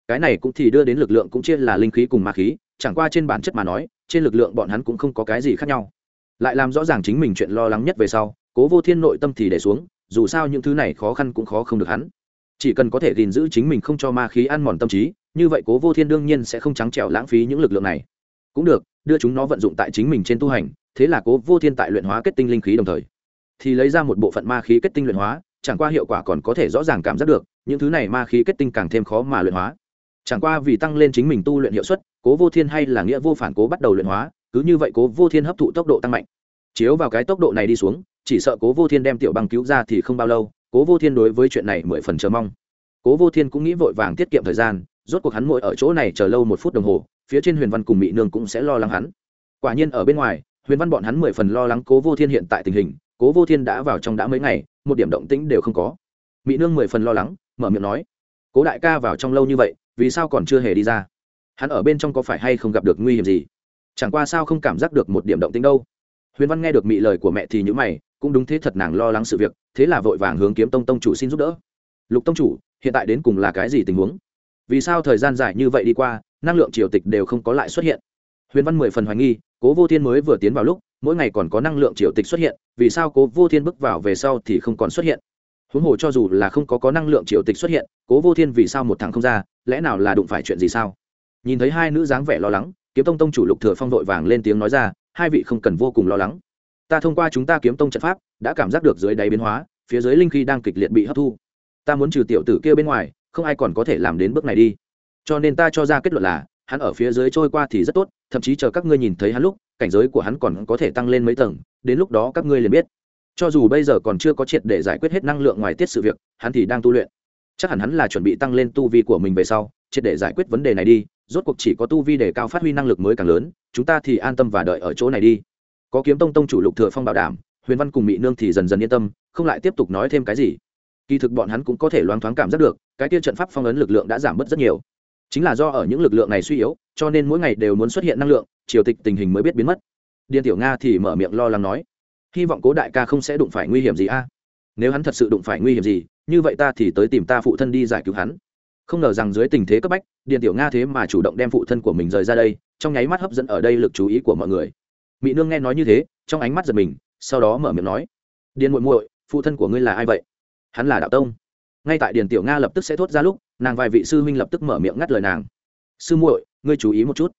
Cái này cũng thì đưa đến lực lượng cũng chia là linh khí cùng ma khí, chẳng qua trên bản chất mà nói, trên lực lượng bọn hắn cũng không có cái gì khác nhau. Lại làm rõ ràng chính mình chuyện lo lắng nhất về sau, cố vô thiên nội tâm thì để xuống, dù sao những thứ này khó khăn cũng khó không được hắn. Chỉ cần có thể gìn giữ chính mình không cho ma khí ăn mòn tâm trí, như vậy cố vô thiên đương nhiên sẽ không trắng trèo lãng phí những lực lượng này. Cũng được đưa chúng nó vận dụng tại chính mình trên tu hành, thế là cố vô thiên tại luyện hóa kết tinh linh khí đồng thời, thì lấy ra một bộ phận ma khí kết tinh luyện hóa, chẳng qua hiệu quả còn có thể rõ ràng cảm giác được, những thứ này ma khí kết tinh càng thêm khó mà luyện hóa. Chẳng qua vì tăng lên chính mình tu luyện hiệu suất, cố vô thiên hay là nghĩa vô phản cố bắt đầu luyện hóa, cứ như vậy cố vô thiên hấp thụ tốc độ tăng mạnh. Chiếu vào cái tốc độ này đi xuống, chỉ sợ cố vô thiên đem tiểu băng cứu ra thì không bao lâu, cố vô thiên đối với chuyện này mười phần chờ mong. Cố vô thiên cũng nghĩ vội vàng tiết kiệm thời gian, rốt cuộc hắn ngồi ở chỗ này chờ lâu một phút đồng hồ phía trên huyền văn cùng mỹ nương cũng sẽ lo lắng hắn. Quả nhiên ở bên ngoài, huyền văn bọn hắn mười phần lo lắng cố vô thiên hiện tại tình hình, cố vô thiên đã vào trong đã mấy ngày, một điểm động tĩnh đều không có. Mỹ nương mười phần lo lắng, mở miệng nói, cố đại ca vào trong lâu như vậy, vì sao còn chưa hề đi ra? Hắn ở bên trong có phải hay không gặp được nguy hiểm gì? Chẳng qua sao không cảm giác được một điểm động tĩnh đâu? Huyền văn nghe được mị lời của mẹ thì nhữ mày, cũng đúng thế thật nàng lo lắng sự việc, thế là vội vàng hướng kiếm tông tông chủ xin giúp đỡ. Lục tông chủ, hiện tại đến cùng là cái gì tình huống? Vì sao thời gian dài như vậy đi qua năng lượng triều tịch đều không có lại xuất hiện. Huyền văn mười phần hoài nghi, cố vô thiên mới vừa tiến vào lúc, mỗi ngày còn có năng lượng triều tịch xuất hiện, vì sao cố vô thiên bước vào về sau thì không còn xuất hiện? Huống hồ cho dù là không có có năng lượng triều tịch xuất hiện, cố vô thiên vì sao một thằng không ra, lẽ nào là đụng phải chuyện gì sao? Nhìn thấy hai nữ dáng vẻ lo lắng, kiếm tông tông chủ lục thừa phong vội vàng lên tiếng nói ra, hai vị không cần vô cùng lo lắng. Ta thông qua chúng ta kiếm tông trận pháp, đã cảm giác được dưới đáy biến hóa, phía dưới linh khí đang kịch liệt bị hấp thu. Ta muốn trừ tiểu tử kia bên ngoài, không ai còn có thể làm đến bước này đi cho nên ta cho ra kết luận là, hắn ở phía dưới trôi qua thì rất tốt, thậm chí chờ các ngươi nhìn thấy hắn lúc, cảnh giới của hắn còn có thể tăng lên mấy tầng, đến lúc đó các ngươi liền biết. Cho dù bây giờ còn chưa có triệt để giải quyết hết năng lượng ngoài tiết sự việc, hắn thì đang tu luyện. Chắc hẳn hắn là chuẩn bị tăng lên tu vi của mình về sau, triệt để giải quyết vấn đề này đi, rốt cuộc chỉ có tu vi để cao phát huy năng lực mới càng lớn, chúng ta thì an tâm và đợi ở chỗ này đi. Có kiếm tông tông chủ lục thừa phong bảo đảm, huyền văn cùng mỹ nương thì dần dần yên tâm, không lại tiếp tục nói thêm cái gì. Kỳ thực bọn hắn cũng có thể loáng thoáng cảm giác được, cái tiêu trận pháp phong ấn lực lượng đã giảm bớt rất nhiều chính là do ở những lực lượng này suy yếu, cho nên mỗi ngày đều muốn xuất hiện năng lượng, triều tịch tình hình mới biết biến mất. Điền tiểu nga thì mở miệng lo lắng nói, hy vọng cố đại ca không sẽ đụng phải nguy hiểm gì a. Nếu hắn thật sự đụng phải nguy hiểm gì, như vậy ta thì tới tìm ta phụ thân đi giải cứu hắn. Không ngờ rằng dưới tình thế cấp bách, điền tiểu nga thế mà chủ động đem phụ thân của mình rời ra đây, trong nháy mắt hấp dẫn ở đây lực chú ý của mọi người. Mỹ nương nghe nói như thế, trong ánh mắt giật mình, sau đó mở miệng nói, điền muội muội, phụ thân của ngươi là ai vậy? Hắn là đạo tông. Ngay tại điền tiểu nga lập tức sẽ thốt ra lúc nàng vài vị sư huynh lập tức mở miệng ngắt lời nàng. Sư muội, ngươi chú ý một chút.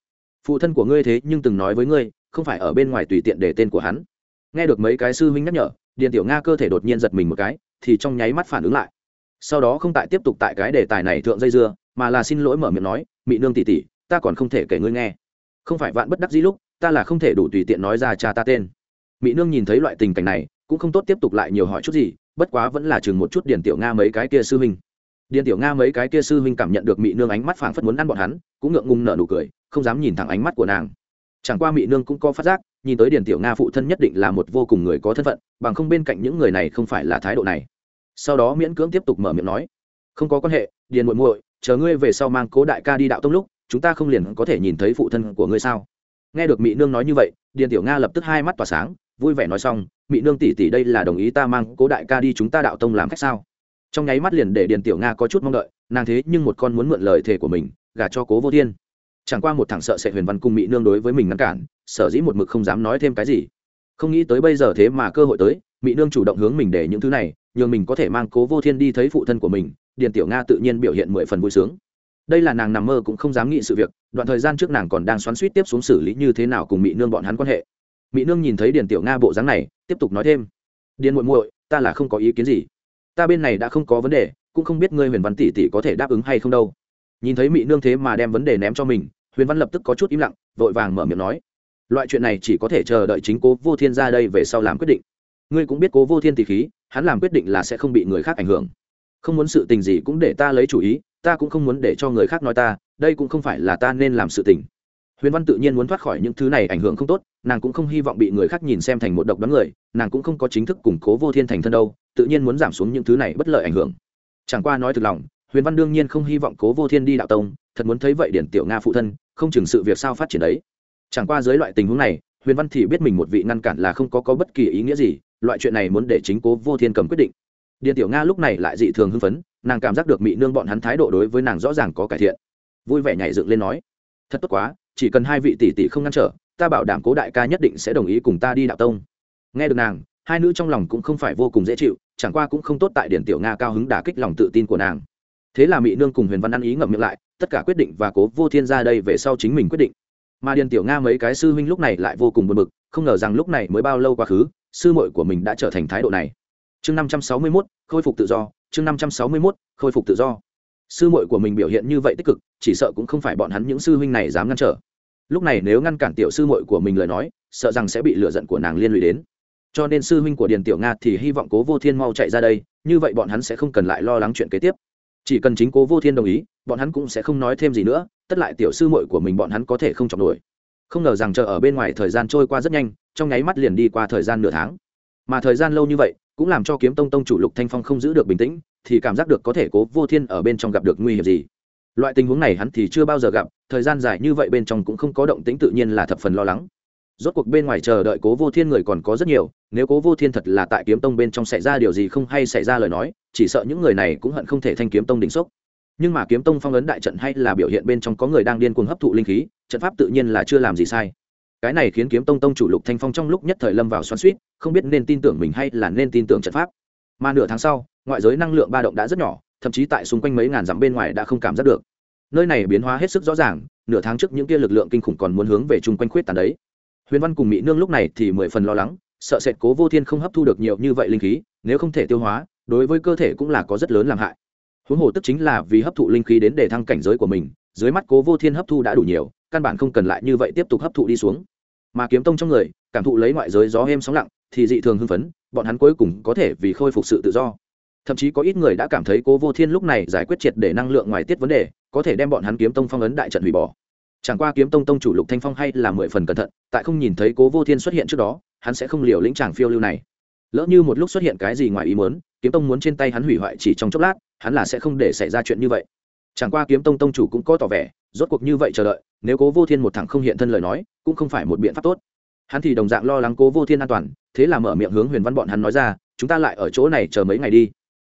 Phụ thân của ngươi thế nhưng từng nói với ngươi, không phải ở bên ngoài tùy tiện để tên của hắn. Nghe được mấy cái sư huynh nhắc nhở, điền tiểu nga cơ thể đột nhiên giật mình một cái, thì trong nháy mắt phản ứng lại. Sau đó không tại tiếp tục tại cái đề tài này thượng dây dưa, mà là xin lỗi mở miệng nói, mị nương tỷ tỷ, ta còn không thể kể ngươi nghe. Không phải vạn bất đắc dĩ lúc, ta là không thể đủ tùy tiện nói ra cha ta tên. Mỹ nương nhìn thấy loại tình cảnh này, cũng không tốt tiếp tục lại nhiều hỏi chút gì, bất quá vẫn là chừng một chút điển tiểu nga mấy cái kia sư huynh điền tiểu nga mấy cái kia sư huynh cảm nhận được Mị nương ánh mắt phảng phất muốn ăn bọn hắn, cũng ngượng ngùng nở nụ cười, không dám nhìn thẳng ánh mắt của nàng. Chẳng qua Mị nương cũng có phát giác, nhìn tới điền tiểu nga phụ thân nhất định là một vô cùng người có thân phận, bằng không bên cạnh những người này không phải là thái độ này. Sau đó miễn cưỡng tiếp tục mở miệng nói, không có quan hệ, điền muội muội, chờ ngươi về sau mang cố đại ca đi đạo tông lúc, chúng ta không liền có thể nhìn thấy phụ thân của ngươi sao? Nghe được mỹ nương nói như vậy, điền tiểu nga lập tức hai mắt tỏa sáng, vui vẻ nói xong mỹ nương tỷ tỷ đây là đồng ý ta mang cố đại ca đi chúng ta đạo tông làm khách sao? Trong nháy mắt liền để điền tiểu nga có chút mong đợi, nàng thế nhưng một con muốn mượn lời thề của mình, gả cho cố vô thiên. Chẳng qua một thằng sợ sẽ huyền văn cung mỹ nương đối với mình ngăn cản, sở dĩ một mực không dám nói thêm cái gì. Không nghĩ tới bây giờ thế mà cơ hội tới mỹ nương chủ động hướng mình để những thứ này, nhường mình có thể mang cố vô thiên đi thấy phụ thân của mình, điền tiểu nga tự nhiên biểu hiện mười phần vui sướng. Đây là nàng nằm mơ cũng không dám nghĩ sự việc, đoạn thời gian trước nàng còn đang xoắn suýt tiếp xuống xử lý như thế nào cùng mỹ nương bọn hắn quan hệ. Mỹ nương nhìn thấy điền tiểu nga bộ dáng này, tiếp tục nói thêm. Điền muội muội, ta là không có ý kiến gì ta bên này đã không có vấn đề, cũng không biết ngươi huyền văn tỷ tỷ có thể đáp ứng hay không đâu. Nhìn thấy mỹ nương thế mà đem vấn đề ném cho mình, huyền văn lập tức có chút im lặng, vội vàng mở miệng nói. Loại chuyện này chỉ có thể chờ đợi chính cố vô thiên ra đây về sau làm quyết định. Ngươi cũng biết cố vô thiên tỷ khí, hắn làm quyết định là sẽ không bị người khác ảnh hưởng. Không muốn sự tình gì cũng để ta lấy chủ ý, ta cũng không muốn để cho người khác nói ta, đây cũng không phải là ta nên làm sự tình huyền văn tự nhiên muốn thoát khỏi những thứ này ảnh hưởng không tốt nàng cũng không hy vọng bị người khác nhìn xem thành một độc đoán người nàng cũng không có chính thức củng cố vô thiên thành thân đâu tự nhiên muốn giảm xuống những thứ này bất lợi ảnh hưởng. Chẳng qua nói thực lòng huyền văn đương nhiên không hy vọng cố vô thiên đi đạo tông thật muốn thấy vậy điển tiểu nga phụ thân không chừng sự việc sao phát triển đấy. Chẳng qua dưới loại tình huống này huyền văn thì biết mình một vị ngăn cản là không có, có bất kỳ ý nghĩa gì loại chuyện này muốn để chính cố vô thiên cầm quyết định. Điền tiểu nga lúc này lại dị thường hưng phấn nàng cảm giác được mỹ nương bọn hắn thái độ đối với nàng rõ ràng có cải thiện. Vui vẻ nhảy dựng lên nói thật tốt quá chỉ cần hai vị tỷ tỷ không ngăn trở, ta bảo đảm cố đại ca nhất định sẽ đồng ý cùng ta đi đạo tông. Nghe được nàng, hai nữ trong lòng cũng không phải vô cùng dễ chịu, chẳng qua cũng không tốt tại điển tiểu nga cao hứng đả kích lòng tự tin của nàng. Thế là mỹ nương cùng huyền văn ăn ý ngậm miệng lại, tất cả quyết định và cố vô thiên ra đây về sau chính mình quyết định. Mà điền tiểu nga mấy cái sư huynh lúc này lại vô cùng buồn bực, không ngờ rằng lúc này mới bao lâu quá khứ, sư muội của mình đã trở thành thái độ này. Chương năm trăm sáu mươi mốt, khôi phục tự do, chương năm trăm sáu mươi mốt, khôi phục tự do sư muội của mình biểu hiện như vậy tích cực, chỉ sợ cũng không phải bọn hắn những sư huynh này dám ngăn trở. Lúc này nếu ngăn cản tiểu sư muội của mình lời nói, sợ rằng sẽ bị lựa giận của nàng liên lụy đến. Cho nên sư huynh của điền tiểu nga thì hy vọng cố vô thiên mau chạy ra đây, như vậy bọn hắn sẽ không cần lại lo lắng chuyện kế tiếp. Chỉ cần chính cố vô thiên đồng ý, bọn hắn cũng sẽ không nói thêm gì nữa, tất lại tiểu sư muội của mình bọn hắn có thể không chọc nổi. Không ngờ rằng chờ ở bên ngoài thời gian trôi qua rất nhanh, trong nháy mắt liền đi qua thời gian nửa tháng. Mà thời gian lâu như vậy, cũng làm cho kiếm tông tông chủ lục thanh phong không giữ được bình tĩnh thì cảm giác được có thể cố vô thiên ở bên trong gặp được nguy hiểm gì. Loại tình huống này hắn thì chưa bao giờ gặp, thời gian dài như vậy bên trong cũng không có động tĩnh tự nhiên là thập phần lo lắng. Rốt cuộc bên ngoài chờ đợi cố vô thiên người còn có rất nhiều, nếu cố vô thiên thật là tại kiếm tông bên trong xảy ra điều gì không hay xảy ra lời nói, chỉ sợ những người này cũng hận không thể thanh kiếm tông đỉnh sốc. Nhưng mà kiếm tông phong ấn đại trận hay là biểu hiện bên trong có người đang điên cuồng hấp thụ linh khí, trận pháp tự nhiên là chưa làm gì sai. Cái này khiến kiếm tông tông chủ lục thanh phong trong lúc nhất thời lâm vào xoắn suýt không biết nên tin tưởng mình hay là nên tin tưởng trận pháp. Mà nửa tháng sau ngoại giới năng lượng ba động đã rất nhỏ, thậm chí tại xung quanh mấy ngàn dặm bên ngoài đã không cảm giác được. Nơi này biến hóa hết sức rõ ràng, nửa tháng trước những kia lực lượng kinh khủng còn muốn hướng về chung quanh khuyết tàn đấy. Huyền văn cùng mỹ nương lúc này thì mười phần lo lắng, sợ sệt cố vô thiên không hấp thu được nhiều như vậy linh khí, nếu không thể tiêu hóa, đối với cơ thể cũng là có rất lớn làm hại. Huống hồ tức chính là vì hấp thụ linh khí đến để thăng cảnh giới của mình, dưới mắt cố vô thiên hấp thu đã đủ nhiều, căn bản không cần lại như vậy tiếp tục hấp thụ đi xuống. Mà kiếm tông trong người, cảm thụ lấy ngoại giới gió êm sóng lặng, thì dị thường hưng phấn, bọn hắn cuối cùng có thể vì khôi phục sự tự do thậm chí có ít người đã cảm thấy cố vô thiên lúc này giải quyết triệt để năng lượng ngoài tiết vấn đề, có thể đem bọn hắn kiếm tông phong ấn đại trận hủy bỏ. Chẳng qua kiếm tông tông chủ lục thanh phong hay là mười phần cẩn thận, tại không nhìn thấy cố vô thiên xuất hiện trước đó, hắn sẽ không liều lĩnh tràng phiêu lưu này. Lỡ như một lúc xuất hiện cái gì ngoài ý muốn, kiếm tông muốn trên tay hắn hủy hoại chỉ trong chốc lát, hắn là sẽ không để xảy ra chuyện như vậy. Chẳng qua kiếm tông tông chủ cũng có tỏ vẻ, rốt cuộc như vậy chờ đợi, nếu cố vô thiên một thằng không hiện thân lời nói, cũng không phải một biện pháp tốt. Hắn thì đồng dạng lo lắng cố vô thiên an toàn, thế là mở miệng hướng huyền văn bọn hắn nói ra, chúng ta lại ở chỗ này chờ mấy ngày đi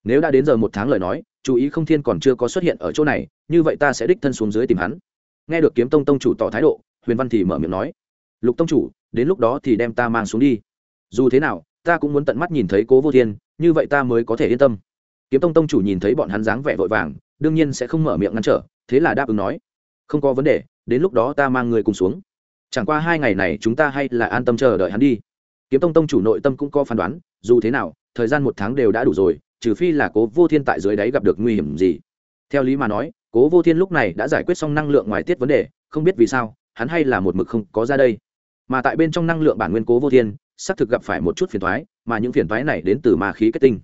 nếu đã đến giờ một tháng lời nói, chú ý không thiên còn chưa có xuất hiện ở chỗ này, như vậy ta sẽ đích thân xuống dưới tìm hắn. Nghe được kiếm tông tông chủ tỏ thái độ, huyền văn thì mở miệng nói, lục tông chủ, đến lúc đó thì đem ta mang xuống đi. Dù thế nào, ta cũng muốn tận mắt nhìn thấy cố vô thiên, như vậy ta mới có thể yên tâm. Kiếm tông tông chủ nhìn thấy bọn hắn dáng vẻ vội vàng, đương nhiên sẽ không mở miệng ngăn trở, thế là đáp ứng nói, không có vấn đề, đến lúc đó ta mang người cùng xuống. Chẳng qua hai ngày này chúng ta hay là an tâm chờ đợi hắn đi. Kiếm tông tông chủ nội tâm cũng có phán đoán, dù thế nào, thời gian một tháng đều đã đủ rồi trừ phi là cố vô thiên tại dưới đáy gặp được nguy hiểm gì. Theo lý mà nói, cố vô thiên lúc này đã giải quyết xong năng lượng ngoài tiết vấn đề, không biết vì sao, hắn hay là một mực không có ra đây. Mà tại bên trong năng lượng bản nguyên cố vô thiên, xác thực gặp phải một chút phiền thoái mà những phiền thoái này đến từ ma khí kết tinh.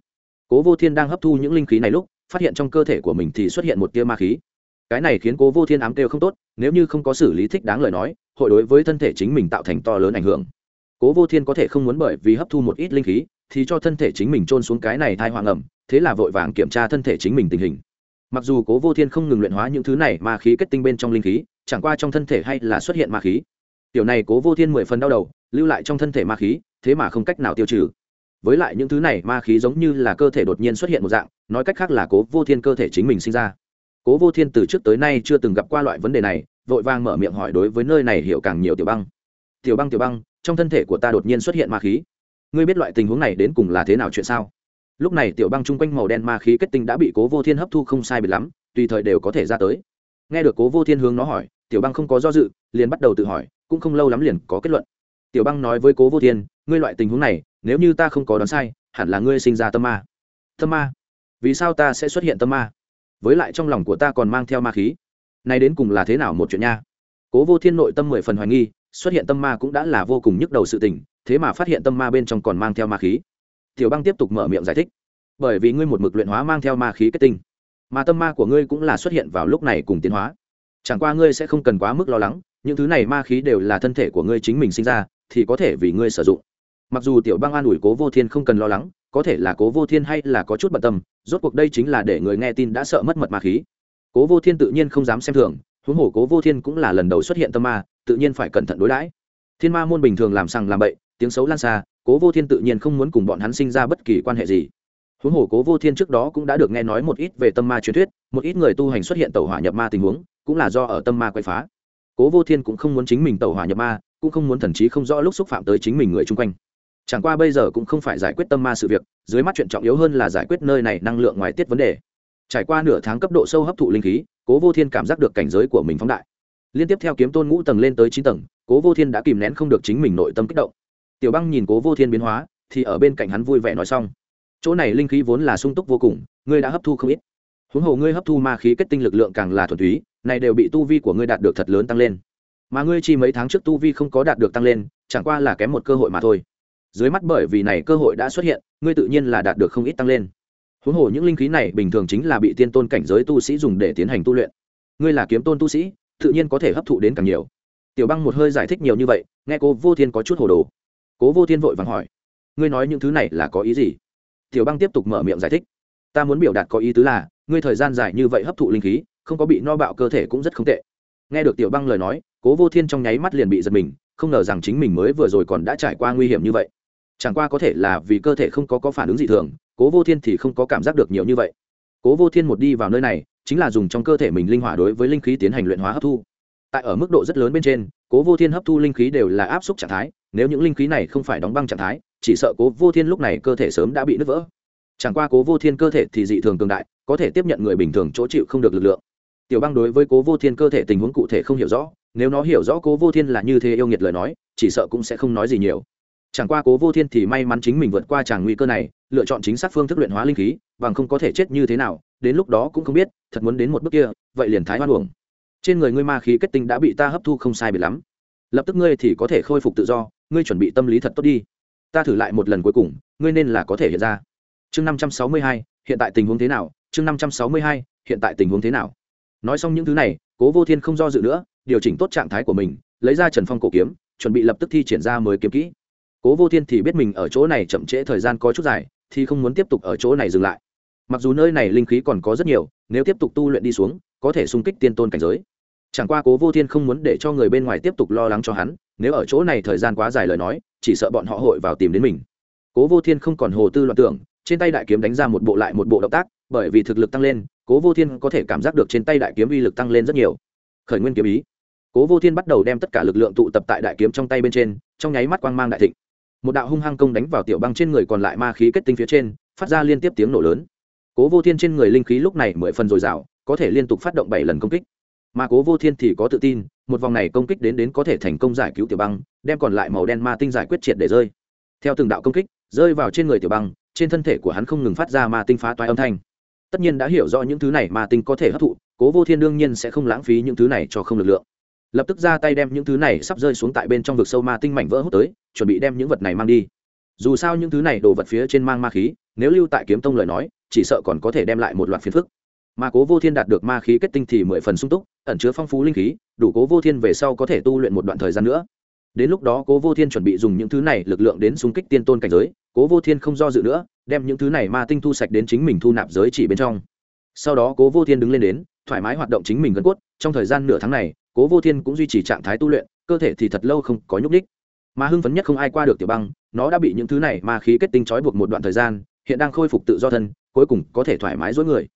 Cố vô thiên đang hấp thu những linh khí này lúc, phát hiện trong cơ thể của mình thì xuất hiện một tia ma khí. Cái này khiến cố vô thiên ám kêu không tốt, nếu như không có xử lý thích đáng lời nói, hội đối với thân thể chính mình tạo thành to lớn ảnh hưởng. Cố vô thiên có thể không muốn bởi vì hấp thu một ít linh khí thì cho thân thể chính mình trôn xuống cái này thai hoàng ẩm, thế là vội vàng kiểm tra thân thể chính mình tình hình. Mặc dù cố vô thiên không ngừng luyện hóa những thứ này ma khí kết tinh bên trong linh khí, chẳng qua trong thân thể hay là xuất hiện ma khí. Tiểu này cố vô thiên mười phần đau đầu, lưu lại trong thân thể ma khí, thế mà không cách nào tiêu trừ. Với lại những thứ này ma khí giống như là cơ thể đột nhiên xuất hiện một dạng, nói cách khác là cố vô thiên cơ thể chính mình sinh ra. Cố vô thiên từ trước tới nay chưa từng gặp qua loại vấn đề này, vội vàng mở miệng hỏi đối với nơi này hiểu càng nhiều tiểu băng. Tiểu băng tiểu băng, trong thân thể của ta đột nhiên xuất hiện ma khí ngươi biết loại tình huống này đến cùng là thế nào chuyện sao? Lúc này tiểu băng chung quanh màu đen ma khí kết tinh đã bị cố vô thiên hấp thu không sai biệt lắm, tùy thời đều có thể ra tới. Nghe được cố vô thiên hướng nó hỏi, tiểu băng không có do dự, liền bắt đầu tự hỏi, cũng không lâu lắm liền có kết luận. Tiểu băng nói với cố vô thiên, ngươi loại tình huống này, nếu như ta không có đoán sai, hẳn là ngươi sinh ra tâm ma. Tâm ma? Vì sao ta sẽ xuất hiện tâm ma? Với lại trong lòng của ta còn mang theo ma khí. Nay đến cùng là thế nào một chuyện nha? Cố vô thiên nội tâm mười phần hoài nghi xuất hiện tâm ma cũng đã là vô cùng nhức đầu sự tình, thế mà phát hiện tâm ma bên trong còn mang theo ma khí. Tiểu băng tiếp tục mở miệng giải thích. Bởi vì ngươi một mực luyện hóa mang theo ma khí kết tinh, mà tâm ma của ngươi cũng là xuất hiện vào lúc này cùng tiến hóa. Chẳng qua ngươi sẽ không cần quá mức lo lắng, những thứ này ma khí đều là thân thể của ngươi chính mình sinh ra, thì có thể vì ngươi sử dụng. Mặc dù tiểu băng an ủi cố vô thiên không cần lo lắng, có thể là cố vô thiên hay là có chút bận tâm, rốt cuộc đây chính là để người nghe tin đã sợ mất mật ma khí. Cố vô thiên tự nhiên không dám xem thường, huống hồ cố vô thiên cũng là lần đầu xuất hiện tâm ma tự nhiên phải cẩn thận đối đãi. Thiên ma môn bình thường làm sằng làm bậy, tiếng xấu lan xa, cố vô thiên tự nhiên không muốn cùng bọn hắn sinh ra bất kỳ quan hệ gì. Huống hồ cố vô thiên trước đó cũng đã được nghe nói một ít về tâm ma truyền thuyết, một ít người tu hành xuất hiện tàu hỏa nhập ma tình huống, cũng là do ở tâm ma quay phá. Cố vô thiên cũng không muốn chính mình tàu hỏa nhập ma, cũng không muốn thần trí không rõ lúc xúc phạm tới chính mình người chung quanh. Chẳng qua bây giờ cũng không phải giải quyết tâm ma sự việc, dưới mắt chuyện trọng yếu hơn là giải quyết nơi này năng lượng ngoài tiết vấn đề. Trải qua nửa tháng cấp độ sâu hấp thụ linh khí, cố vô thiên cảm giác được cảnh giới của mình phóng đại liên tiếp theo kiếm tôn ngũ tầng lên tới chín tầng, cố vô thiên đã kìm nén không được chính mình nội tâm kích động. Tiểu băng nhìn cố vô thiên biến hóa, thì ở bên cạnh hắn vui vẻ nói xong. Chỗ này linh khí vốn là sung túc vô cùng, ngươi đã hấp thu không ít. Huống hồ ngươi hấp thu ma khí kết tinh lực lượng càng là thuần túy, này đều bị tu vi của ngươi đạt được thật lớn tăng lên. Mà ngươi chi mấy tháng trước tu vi không có đạt được tăng lên, chẳng qua là kém một cơ hội mà thôi. Dưới mắt bởi vì này cơ hội đã xuất hiện, ngươi tự nhiên là đạt được không ít tăng lên. Huống hồ những linh khí này bình thường chính là bị tiên tôn cảnh giới tu sĩ dùng để tiến hành tu luyện. Ngươi là kiếm tôn tu sĩ tự nhiên có thể hấp thụ đến càng nhiều. Tiểu băng một hơi giải thích nhiều như vậy nghe cô vô thiên có chút hồ đồ. Cố vô thiên vội vàng hỏi ngươi nói những thứ này là có ý gì? Tiểu băng tiếp tục mở miệng giải thích ta muốn biểu đạt có ý tứ là ngươi thời gian dài như vậy hấp thụ linh khí không có bị no bạo cơ thể cũng rất không tệ. Nghe được tiểu băng lời nói cố vô thiên trong nháy mắt liền bị giật mình không ngờ rằng chính mình mới vừa rồi còn đã trải qua nguy hiểm như vậy. Chẳng qua có thể là vì cơ thể không có, có phản ứng gì thường cố vô thiên thì không có cảm giác được nhiều như vậy cố vô thiên một đi vào nơi này, chính là dùng trong cơ thể mình linh hỏa đối với linh khí tiến hành luyện hóa hấp thu. Tại ở mức độ rất lớn bên trên, cố vô thiên hấp thu linh khí đều là áp suất trạng thái, nếu những linh khí này không phải đóng băng trạng thái, chỉ sợ cố vô thiên lúc này cơ thể sớm đã bị nứt vỡ. Chẳng qua cố vô thiên cơ thể thì dị thường cường đại, có thể tiếp nhận người bình thường chỗ chịu không được lực lượng. Tiểu băng đối với cố vô thiên cơ thể tình huống cụ thể không hiểu rõ, nếu nó hiểu rõ cố vô thiên là như thế yêu nghiệt lời nói, chỉ sợ cũng sẽ không nói gì nhiều. Chẳng qua cố vô thiên thì may mắn chính mình vượt qua tràng nguy cơ này, lựa chọn chính xác phương thức luyện hóa linh khí bằng không có thể chết như thế nào, đến lúc đó cũng không biết, thật muốn đến một bước kia, vậy liền thái hoan uổng. Trên người ngươi ma khí kết tinh đã bị ta hấp thu không sai biệt lắm. Lập tức ngươi thì có thể khôi phục tự do, ngươi chuẩn bị tâm lý thật tốt đi. Ta thử lại một lần cuối cùng, ngươi nên là có thể hiện ra. Chương năm trăm sáu mươi hai, hiện tại tình huống thế nào? Chương năm trăm sáu mươi hai, hiện tại tình huống thế nào? Nói xong những thứ này, cố vô thiên không do dự nữa, điều chỉnh tốt trạng thái của mình, lấy ra trần phong cổ kiếm, chuẩn bị lập tức thi triển ra mới kiếm kỹ. Cố vô thiên thì biết mình ở chỗ này chậm trễ thời gian có chút dài, thì không muốn tiếp tục ở chỗ này dừng lại mặc dù nơi này linh khí còn có rất nhiều, nếu tiếp tục tu luyện đi xuống, có thể xung kích tiên tôn cảnh giới. Chẳng qua cố vô thiên không muốn để cho người bên ngoài tiếp tục lo lắng cho hắn, nếu ở chỗ này thời gian quá dài lời nói, chỉ sợ bọn họ hội vào tìm đến mình. Cố vô thiên không còn hồ tư loạn tưởng, trên tay đại kiếm đánh ra một bộ lại một bộ động tác, bởi vì thực lực tăng lên, cố vô thiên có thể cảm giác được trên tay đại kiếm uy lực tăng lên rất nhiều. Khởi nguyên kiếm ý. Cố vô thiên bắt đầu đem tất cả lực lượng tụ tập tại đại kiếm trong tay bên trên, trong nháy mắt quang mang đại thịnh. Một đạo hung hăng công đánh vào tiểu băng trên người còn lại ma khí kết tinh phía trên, phát ra liên tiếp tiếng nổ lớn cố vô thiên trên người linh khí lúc này mười phần dồi dào, có thể liên tục phát động bảy lần công kích. Mà cố vô thiên thì có tự tin, một vòng này công kích đến đến có thể thành công giải cứu tiểu băng, đem còn lại màu đen ma tinh giải quyết triệt để rơi. Theo từng đạo công kích, rơi vào trên người tiểu băng, trên thân thể của hắn không ngừng phát ra ma tinh phá toái âm thanh. Tất nhiên đã hiểu rõ những thứ này ma tinh có thể hấp thụ, cố vô thiên đương nhiên sẽ không lãng phí những thứ này cho không lực lượng. Lập tức ra tay đem những thứ này sắp rơi xuống tại bên trong vực sâu ma tinh mảnh vỡ hút tới, chuẩn bị đem những vật này mang đi. Dù sao những thứ này đồ vật phía trên mang ma khí, nếu lưu tại kiếm tông lời nói chỉ sợ còn có thể đem lại một loạt phiền phức. Mà cố vô thiên đạt được ma khí kết tinh thì mười phần sung túc, ẩn chứa phong phú linh khí, đủ cố vô thiên về sau có thể tu luyện một đoạn thời gian nữa. Đến lúc đó cố vô thiên chuẩn bị dùng những thứ này lực lượng đến xung kích tiên tôn cảnh giới, cố vô thiên không do dự nữa, đem những thứ này ma tinh thu sạch đến chính mình thu nạp giới chỉ bên trong. Sau đó cố vô thiên đứng lên đến, thoải mái hoạt động chính mình gần cốt, trong thời gian nửa tháng này, cố vô thiên cũng duy trì trạng thái tu luyện, cơ thể thì thật lâu không có nhúc đích mà hưng phấn nhất không ai qua được tiểu băng, nó đã bị những thứ này ma khí kết tinh trói buộc một đoạn thời gian, hiện đang khôi phục tự do thân cuối cùng có thể thoải mái dối người,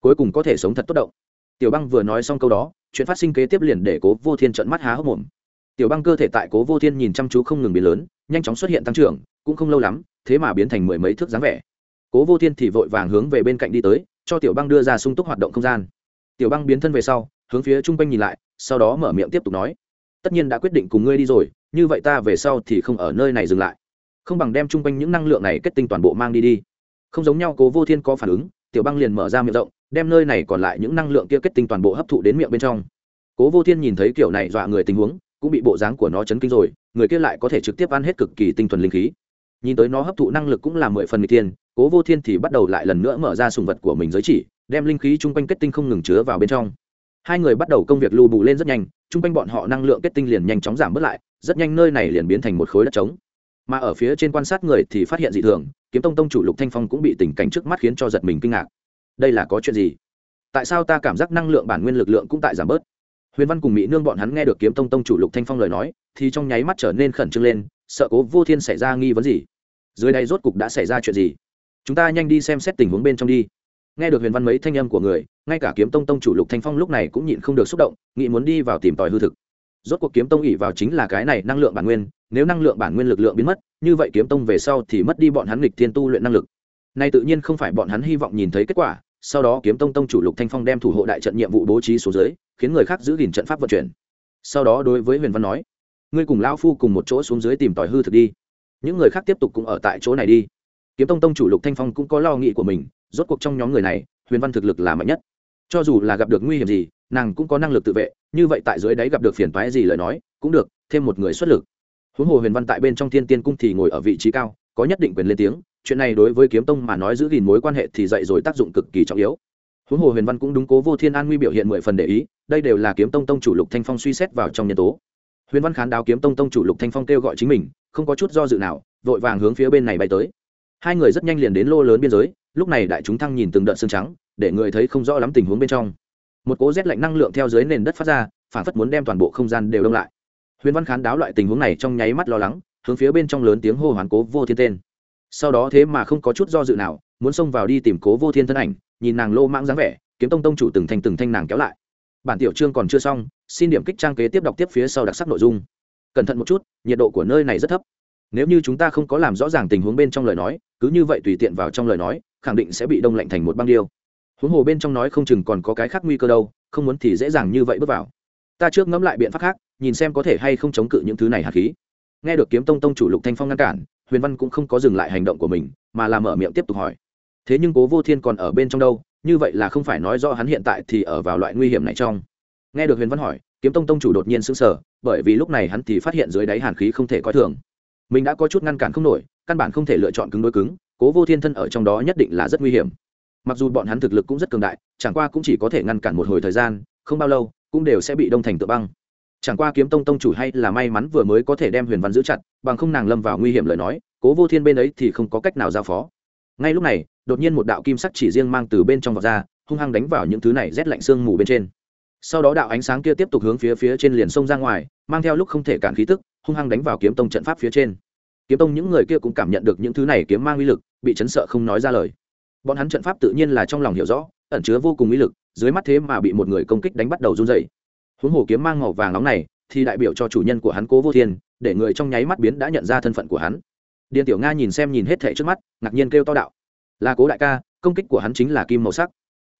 cuối cùng có thể sống thật tốt động. Tiểu băng vừa nói xong câu đó, chuyện phát sinh kế tiếp liền để cố vô thiên trận mắt há hốc mồm. Tiểu băng cơ thể tại cố vô thiên nhìn chăm chú không ngừng biến lớn, nhanh chóng xuất hiện tăng trưởng, cũng không lâu lắm, thế mà biến thành mười mấy thước dáng vẻ. Cố vô thiên thì vội vàng hướng về bên cạnh đi tới, cho tiểu băng đưa ra sung túc hoạt động không gian. Tiểu băng biến thân về sau, hướng phía chung quanh nhìn lại, sau đó mở miệng tiếp tục nói, tất nhiên đã quyết định cùng ngươi đi rồi, như vậy ta về sau thì không ở nơi này dừng lại. Không bằng đem chung quanh những năng lượng này kết tinh toàn bộ mang đi đi không giống nhau, cố vô thiên có phản ứng, tiểu băng liền mở ra miệng rộng, đem nơi này còn lại những năng lượng kia kết tinh toàn bộ hấp thụ đến miệng bên trong. Cố vô thiên nhìn thấy kiểu này dọa người tình huống, cũng bị bộ dáng của nó chấn kinh rồi, người kia lại có thể trực tiếp ăn hết cực kỳ tinh thuần linh khí. Nhìn tới nó hấp thụ năng lực cũng là mười phần n g tiên cố vô thiên thì bắt đầu lại lần nữa mở ra sùng vật của mình giới chỉ, đem linh khí chung quanh kết tinh không ngừng chứa vào bên trong. Hai người bắt đầu công việc lưu bù lên rất nhanh, chung quanh bọn họ năng lượng kết tinh liền nhanh chóng giảm bớt lại, rất nhanh nơi này liền biến thành một khối đất trống mà ở phía trên quan sát người thì phát hiện dị thường, kiếm tông tông chủ lục thanh phong cũng bị tình cảnh trước mắt khiến cho giật mình kinh ngạc. Đây là có chuyện gì? Tại sao ta cảm giác năng lượng bản nguyên lực lượng cũng tại giảm bớt? Huyền văn cùng mỹ nương bọn hắn nghe được kiếm tông tông chủ lục thanh phong lời nói, thì trong nháy mắt trở nên khẩn trương lên, sợ cố vô thiên xảy ra nghi vấn gì. Dưới đây rốt cục đã xảy ra chuyện gì? Chúng ta nhanh đi xem xét tình huống bên trong đi. Nghe được huyền văn mấy thanh âm của người, ngay cả kiếm tông tông chủ lục thanh phong lúc này cũng nhịn không được xúc động, nghĩ muốn đi vào tìm tòi hư thực rốt cuộc kiếm tông ỉ vào chính là cái này năng lượng bản nguyên, nếu năng lượng bản nguyên lực lượng biến mất, như vậy kiếm tông về sau thì mất đi bọn hắn lịch thiên tu luyện năng lực. Nay tự nhiên không phải bọn hắn hy vọng nhìn thấy kết quả, sau đó kiếm tông tông chủ lục thanh phong đem thủ hộ đại trận nhiệm vụ bố trí số dưới, khiến người khác giữ gìn trận pháp vận chuyển. Sau đó đối với huyền văn nói, ngươi cùng lão phu cùng một chỗ xuống dưới tìm tòi hư thực đi. Những người khác tiếp tục cũng ở tại chỗ này đi. Kiếm tông tông chủ lục thanh phong cũng có lo nghĩ của mình, rốt cuộc trong nhóm người này, huyền văn thực lực là mạnh nhất. Cho dù là gặp được nguy hiểm gì nàng cũng có năng lực tự vệ, như vậy tại dưới đáy gặp được phiền toái gì lời nói, cũng được, thêm một người xuất lực. Huống hồ huyền văn tại bên trong thiên tiên cung thì ngồi ở vị trí cao, có nhất định quyền lên tiếng, chuyện này đối với kiếm tông mà nói giữ gìn mối quan hệ thì dạy rồi tác dụng cực kỳ trọng yếu. Huống hồ huyền văn cũng đúng cố vô thiên an nguy biểu hiện mười phần để ý, đây đều là kiếm tông tông chủ lục thanh phong suy xét vào trong nhân tố. Huyền văn khán đáo kiếm tông tông chủ lục thanh phong kêu gọi chính mình, không có chút do dự nào, vội vàng hướng phía bên này bay tới. Hai người rất nhanh liền đến lô lớn biên giới, lúc này đại chúng thăng nhìn từng đợt xương trắng, để người thấy không rõ lắm tình huống bên trong một cố rét lạnh năng lượng theo dưới nền đất phát ra phản phất muốn đem toàn bộ không gian đều đông lại. Huyền văn khán đáo loại tình huống này trong nháy mắt lo lắng, hướng phía bên trong lớn tiếng hô hoán cố vô thiên tên. Sau đó thế mà không có chút do dự nào, muốn xông vào đi tìm cố vô thiên thân ảnh, nhìn nàng lô mãng dáng vẻ, kiếm tông tông chủ từng thành từng thanh nàng kéo lại. Bản tiểu chương còn chưa xong, xin điểm kích trang kế tiếp đọc tiếp phía sau đặc sắc nội dung. Cẩn thận một chút, nhiệt độ của nơi này rất thấp. Nếu như chúng ta không có làm rõ ràng tình huống bên trong lời nói, cứ như vậy tùy tiện vào trong lời nói, khẳng định sẽ bị đông lạnh thành một băng điêu huống hồ bên trong nói không chừng còn có cái khác nguy cơ đâu, không muốn thì dễ dàng như vậy bước vào. Ta trước ngẫm lại biện pháp khác, nhìn xem có thể hay không chống cự những thứ này hạt khí. Nghe được kiếm tông tông chủ lục thanh phong ngăn cản, huyền văn cũng không có dừng lại hành động của mình, mà làm mở miệng tiếp tục hỏi. Thế nhưng cố vô thiên còn ở bên trong đâu, như vậy là không phải nói rõ hắn hiện tại thì ở vào loại nguy hiểm này trong. Nghe được huyền văn hỏi, kiếm tông tông chủ đột nhiên sững sờ, bởi vì lúc này hắn thì phát hiện dưới đáy hàn khí không thể coi thường. Mình đã có chút ngăn cản không nổi, căn bản không thể lựa chọn cứng đối cứng, cố vô thiên thân ở trong đó nhất định là rất nguy hiểm mặc dù bọn hắn thực lực cũng rất cường đại, chẳng qua cũng chỉ có thể ngăn cản một hồi thời gian, không bao lâu, cũng đều sẽ bị đông thành tự băng. Chẳng qua kiếm tông tông chủ hay là may mắn vừa mới có thể đem huyền văn giữ chặt, bằng không nàng lâm vào nguy hiểm lời nói, cố vô thiên bên ấy thì không có cách nào giao phó. Ngay lúc này, đột nhiên một đạo kim sắc chỉ riêng mang từ bên trong vọt ra, hung hăng đánh vào những thứ này rét lạnh sương mù bên trên. Sau đó đạo ánh sáng kia tiếp tục hướng phía phía trên liền sông ra ngoài, mang theo lúc không thể cản khí tức, hung hăng đánh vào kiếm tông trận pháp phía trên. Kiếm tông những người kia cũng cảm nhận được những thứ này kiếm mang uy lực, bị chấn sợ không nói ra lời bọn hắn trận pháp tự nhiên là trong lòng hiểu rõ, ẩn chứa vô cùng ý lực, dưới mắt thế mà bị một người công kích đánh bắt đầu run dày huống hồ kiếm mang màu vàng nóng này, thì đại biểu cho chủ nhân của hắn cố vô thiên, để người trong nháy mắt biến đã nhận ra thân phận của hắn. Điện tiểu nga nhìn xem nhìn hết thể trước mắt, ngạc nhiên kêu to đạo là cố đại ca, công kích của hắn chính là kim màu sắc.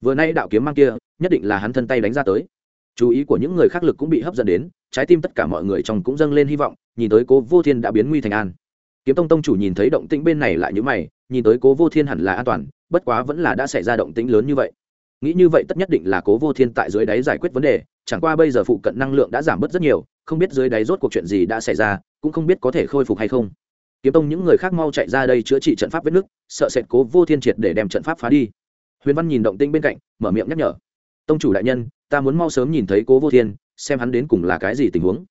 Vừa nay đạo kiếm mang kia, nhất định là hắn thân tay đánh ra tới. Chú ý của những người khác lực cũng bị hấp dẫn đến, trái tim tất cả mọi người trong cũng dâng lên hy vọng, nhìn tới cố vô thiên đã biến nguy thành an. Kiếm tông tông chủ nhìn thấy động tĩnh bên này lại như mày, nhìn tới cố vô thiên hẳn là an toàn bất quá vẫn là đã xảy ra động tĩnh lớn như vậy. Nghĩ như vậy tất nhất định là cố vô thiên tại dưới đáy giải quyết vấn đề, chẳng qua bây giờ phụ cận năng lượng đã giảm bớt rất nhiều, không biết dưới đáy rốt cuộc chuyện gì đã xảy ra, cũng không biết có thể khôi phục hay không. Kiếm tông những người khác mau chạy ra đây chữa trị trận pháp vết nước sợ sệt cố vô thiên triệt để đem trận pháp phá đi. Huyền văn nhìn động tĩnh bên cạnh, mở miệng nhắc nhở. Tông chủ đại nhân, ta muốn mau sớm nhìn thấy cố vô thiên, xem hắn đến cùng là cái gì tình huống.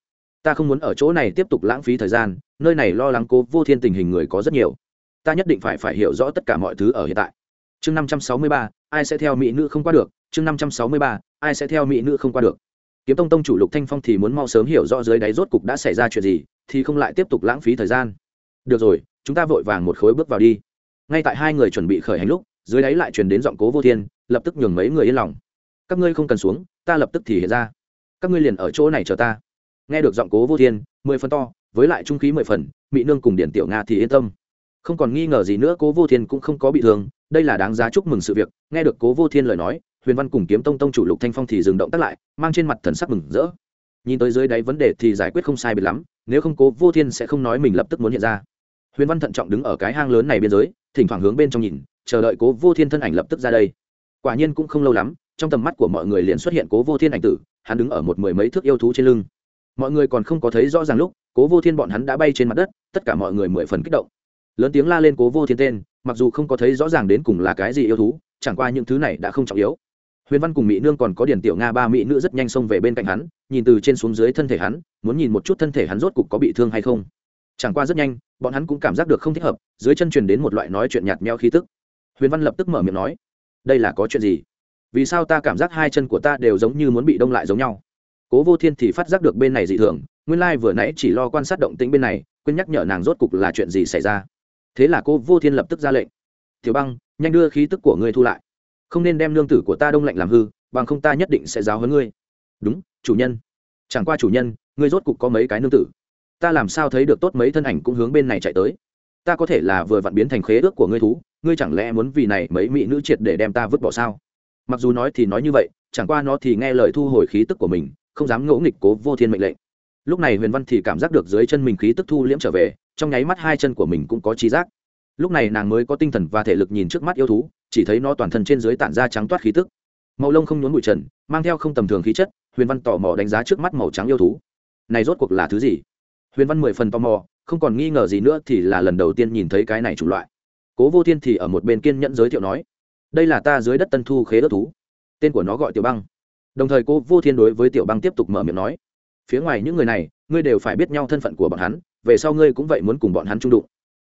Ta không muốn ở chỗ này tiếp tục lãng phí thời gian, nơi này lo lắng cố vô thiên tình hình người có rất nhiều. Ta nhất định phải phải hiểu rõ tất cả mọi thứ ở hiện tại chương năm trăm sáu mươi ba, ai sẽ theo mỹ nữ không qua được? Chương năm trăm sáu mươi ba, ai sẽ theo mỹ nữ không qua được? Kiếm tông tông chủ lục thanh phong thì muốn mau sớm hiểu rõ dưới đáy rốt cục đã xảy ra chuyện gì, thì không lại tiếp tục lãng phí thời gian. Được rồi, chúng ta vội vàng một khối bước vào đi. Ngay tại hai người chuẩn bị khởi hành lúc, dưới đáy lại truyền đến giọng cố vô thiên, lập tức nhường mấy người yên lòng. Các ngươi không cần xuống, ta lập tức thì hiện ra. Các ngươi liền ở chỗ này chờ ta. Nghe được giọng cố vô thiên, mười phần to, với lại trung khí mười phần, mỹ nương cùng điển tiểu nga thì yên tâm. Không còn nghi ngờ gì nữa, cố vô thiên cũng không có bị thương đây là đáng giá chúc mừng sự việc. Nghe được cố vô thiên lời nói, huyền văn cùng kiếm tông tông chủ lục thanh phong thì dừng động tác lại, mang trên mặt thần sắc mừng rỡ. Nhìn tới dưới đáy vấn đề thì giải quyết không sai biệt lắm, nếu không cố vô thiên sẽ không nói mình lập tức muốn hiện ra. Huyền văn thận trọng đứng ở cái hang lớn này biên giới, thỉnh thoảng hướng bên trong nhìn, chờ đợi cố vô thiên thân ảnh lập tức ra đây. Quả nhiên cũng không lâu lắm, trong tầm mắt của mọi người liền xuất hiện cố vô thiên ảnh tử, hắn đứng ở một mười mấy thước yêu thú trên lưng. Mọi người còn không có thấy rõ ràng lúc, cố vô thiên bọn hắn đã bay trên mặt đất, tất cả mọi người mười phần kích động. Lớn tiếng la lên cố vô thiên tên mặc dù không có thấy rõ ràng đến cùng là cái gì yêu thú, chẳng qua những thứ này đã không trọng yếu. Huyền văn cùng mỹ nương còn có điển tiểu nga ba mỹ nữ rất nhanh xông về bên cạnh hắn, nhìn từ trên xuống dưới thân thể hắn, muốn nhìn một chút thân thể hắn rốt cục có bị thương hay không. Chẳng qua rất nhanh, bọn hắn cũng cảm giác được không thích hợp, dưới chân truyền đến một loại nói chuyện nhạt meo khí tức. Huyền văn lập tức mở miệng nói, đây là có chuyện gì? Vì sao ta cảm giác hai chân của ta đều giống như muốn bị đông lại giống nhau? Cố vô thiên thì phát giác được bên này dị thường, nguyên lai vừa nãy chỉ lo quan sát động tĩnh bên này, quên nhắc nhở nàng rốt cục là chuyện gì xảy ra thế là cô vô thiên lập tức ra lệnh. Tiểu băng, nhanh đưa khí tức của ngươi thu lại. Không nên đem lương tử của ta đông lạnh làm hư, bằng không ta nhất định sẽ giáo hơn ngươi. Đúng, chủ nhân. Chẳng qua chủ nhân, ngươi rốt cục có mấy cái nương tử. Ta làm sao thấy được tốt mấy thân ảnh cũng hướng bên này chạy tới? Ta có thể là vừa vặn biến thành khế ước của ngươi thú, ngươi chẳng lẽ muốn vì này mấy mỹ nữ triệt để đem ta vứt bỏ sao? Mặc dù nói thì nói như vậy, chẳng qua nó thì nghe lời thu hồi khí tức của mình, không dám ngỗ nghịch cố vô thiên mệnh lệnh lúc này huyền văn thì cảm giác được dưới chân mình khí tức thu liễm trở về, trong nháy mắt hai chân của mình cũng có trí giác. Lúc này nàng mới có tinh thần và thể lực nhìn trước mắt yêu thú, chỉ thấy nó toàn thân trên dưới tản ra trắng toát khí tức. Màu lông không nhốn bụi trần, mang theo không tầm thường khí chất, huyền văn tò mò đánh giá trước mắt màu trắng yêu thú. Này rốt cuộc là thứ gì? Huyền văn mười phần tò mò, không còn nghi ngờ gì nữa thì là lần đầu tiên nhìn thấy cái này chủng loại. Cố vô thiên thì ở một bên kiên nhẫn giới thiệu nói, đây là ta dưới đất tân thu khế đất thú. Tên của nó gọi tiểu băng. Đồng thời cô vô thiên đối với tiểu băng tiếp tục mở miệng nói phía ngoài những người này, ngươi đều phải biết nhau thân phận của bọn hắn, về sau ngươi cũng vậy muốn cùng bọn hắn trung đụng.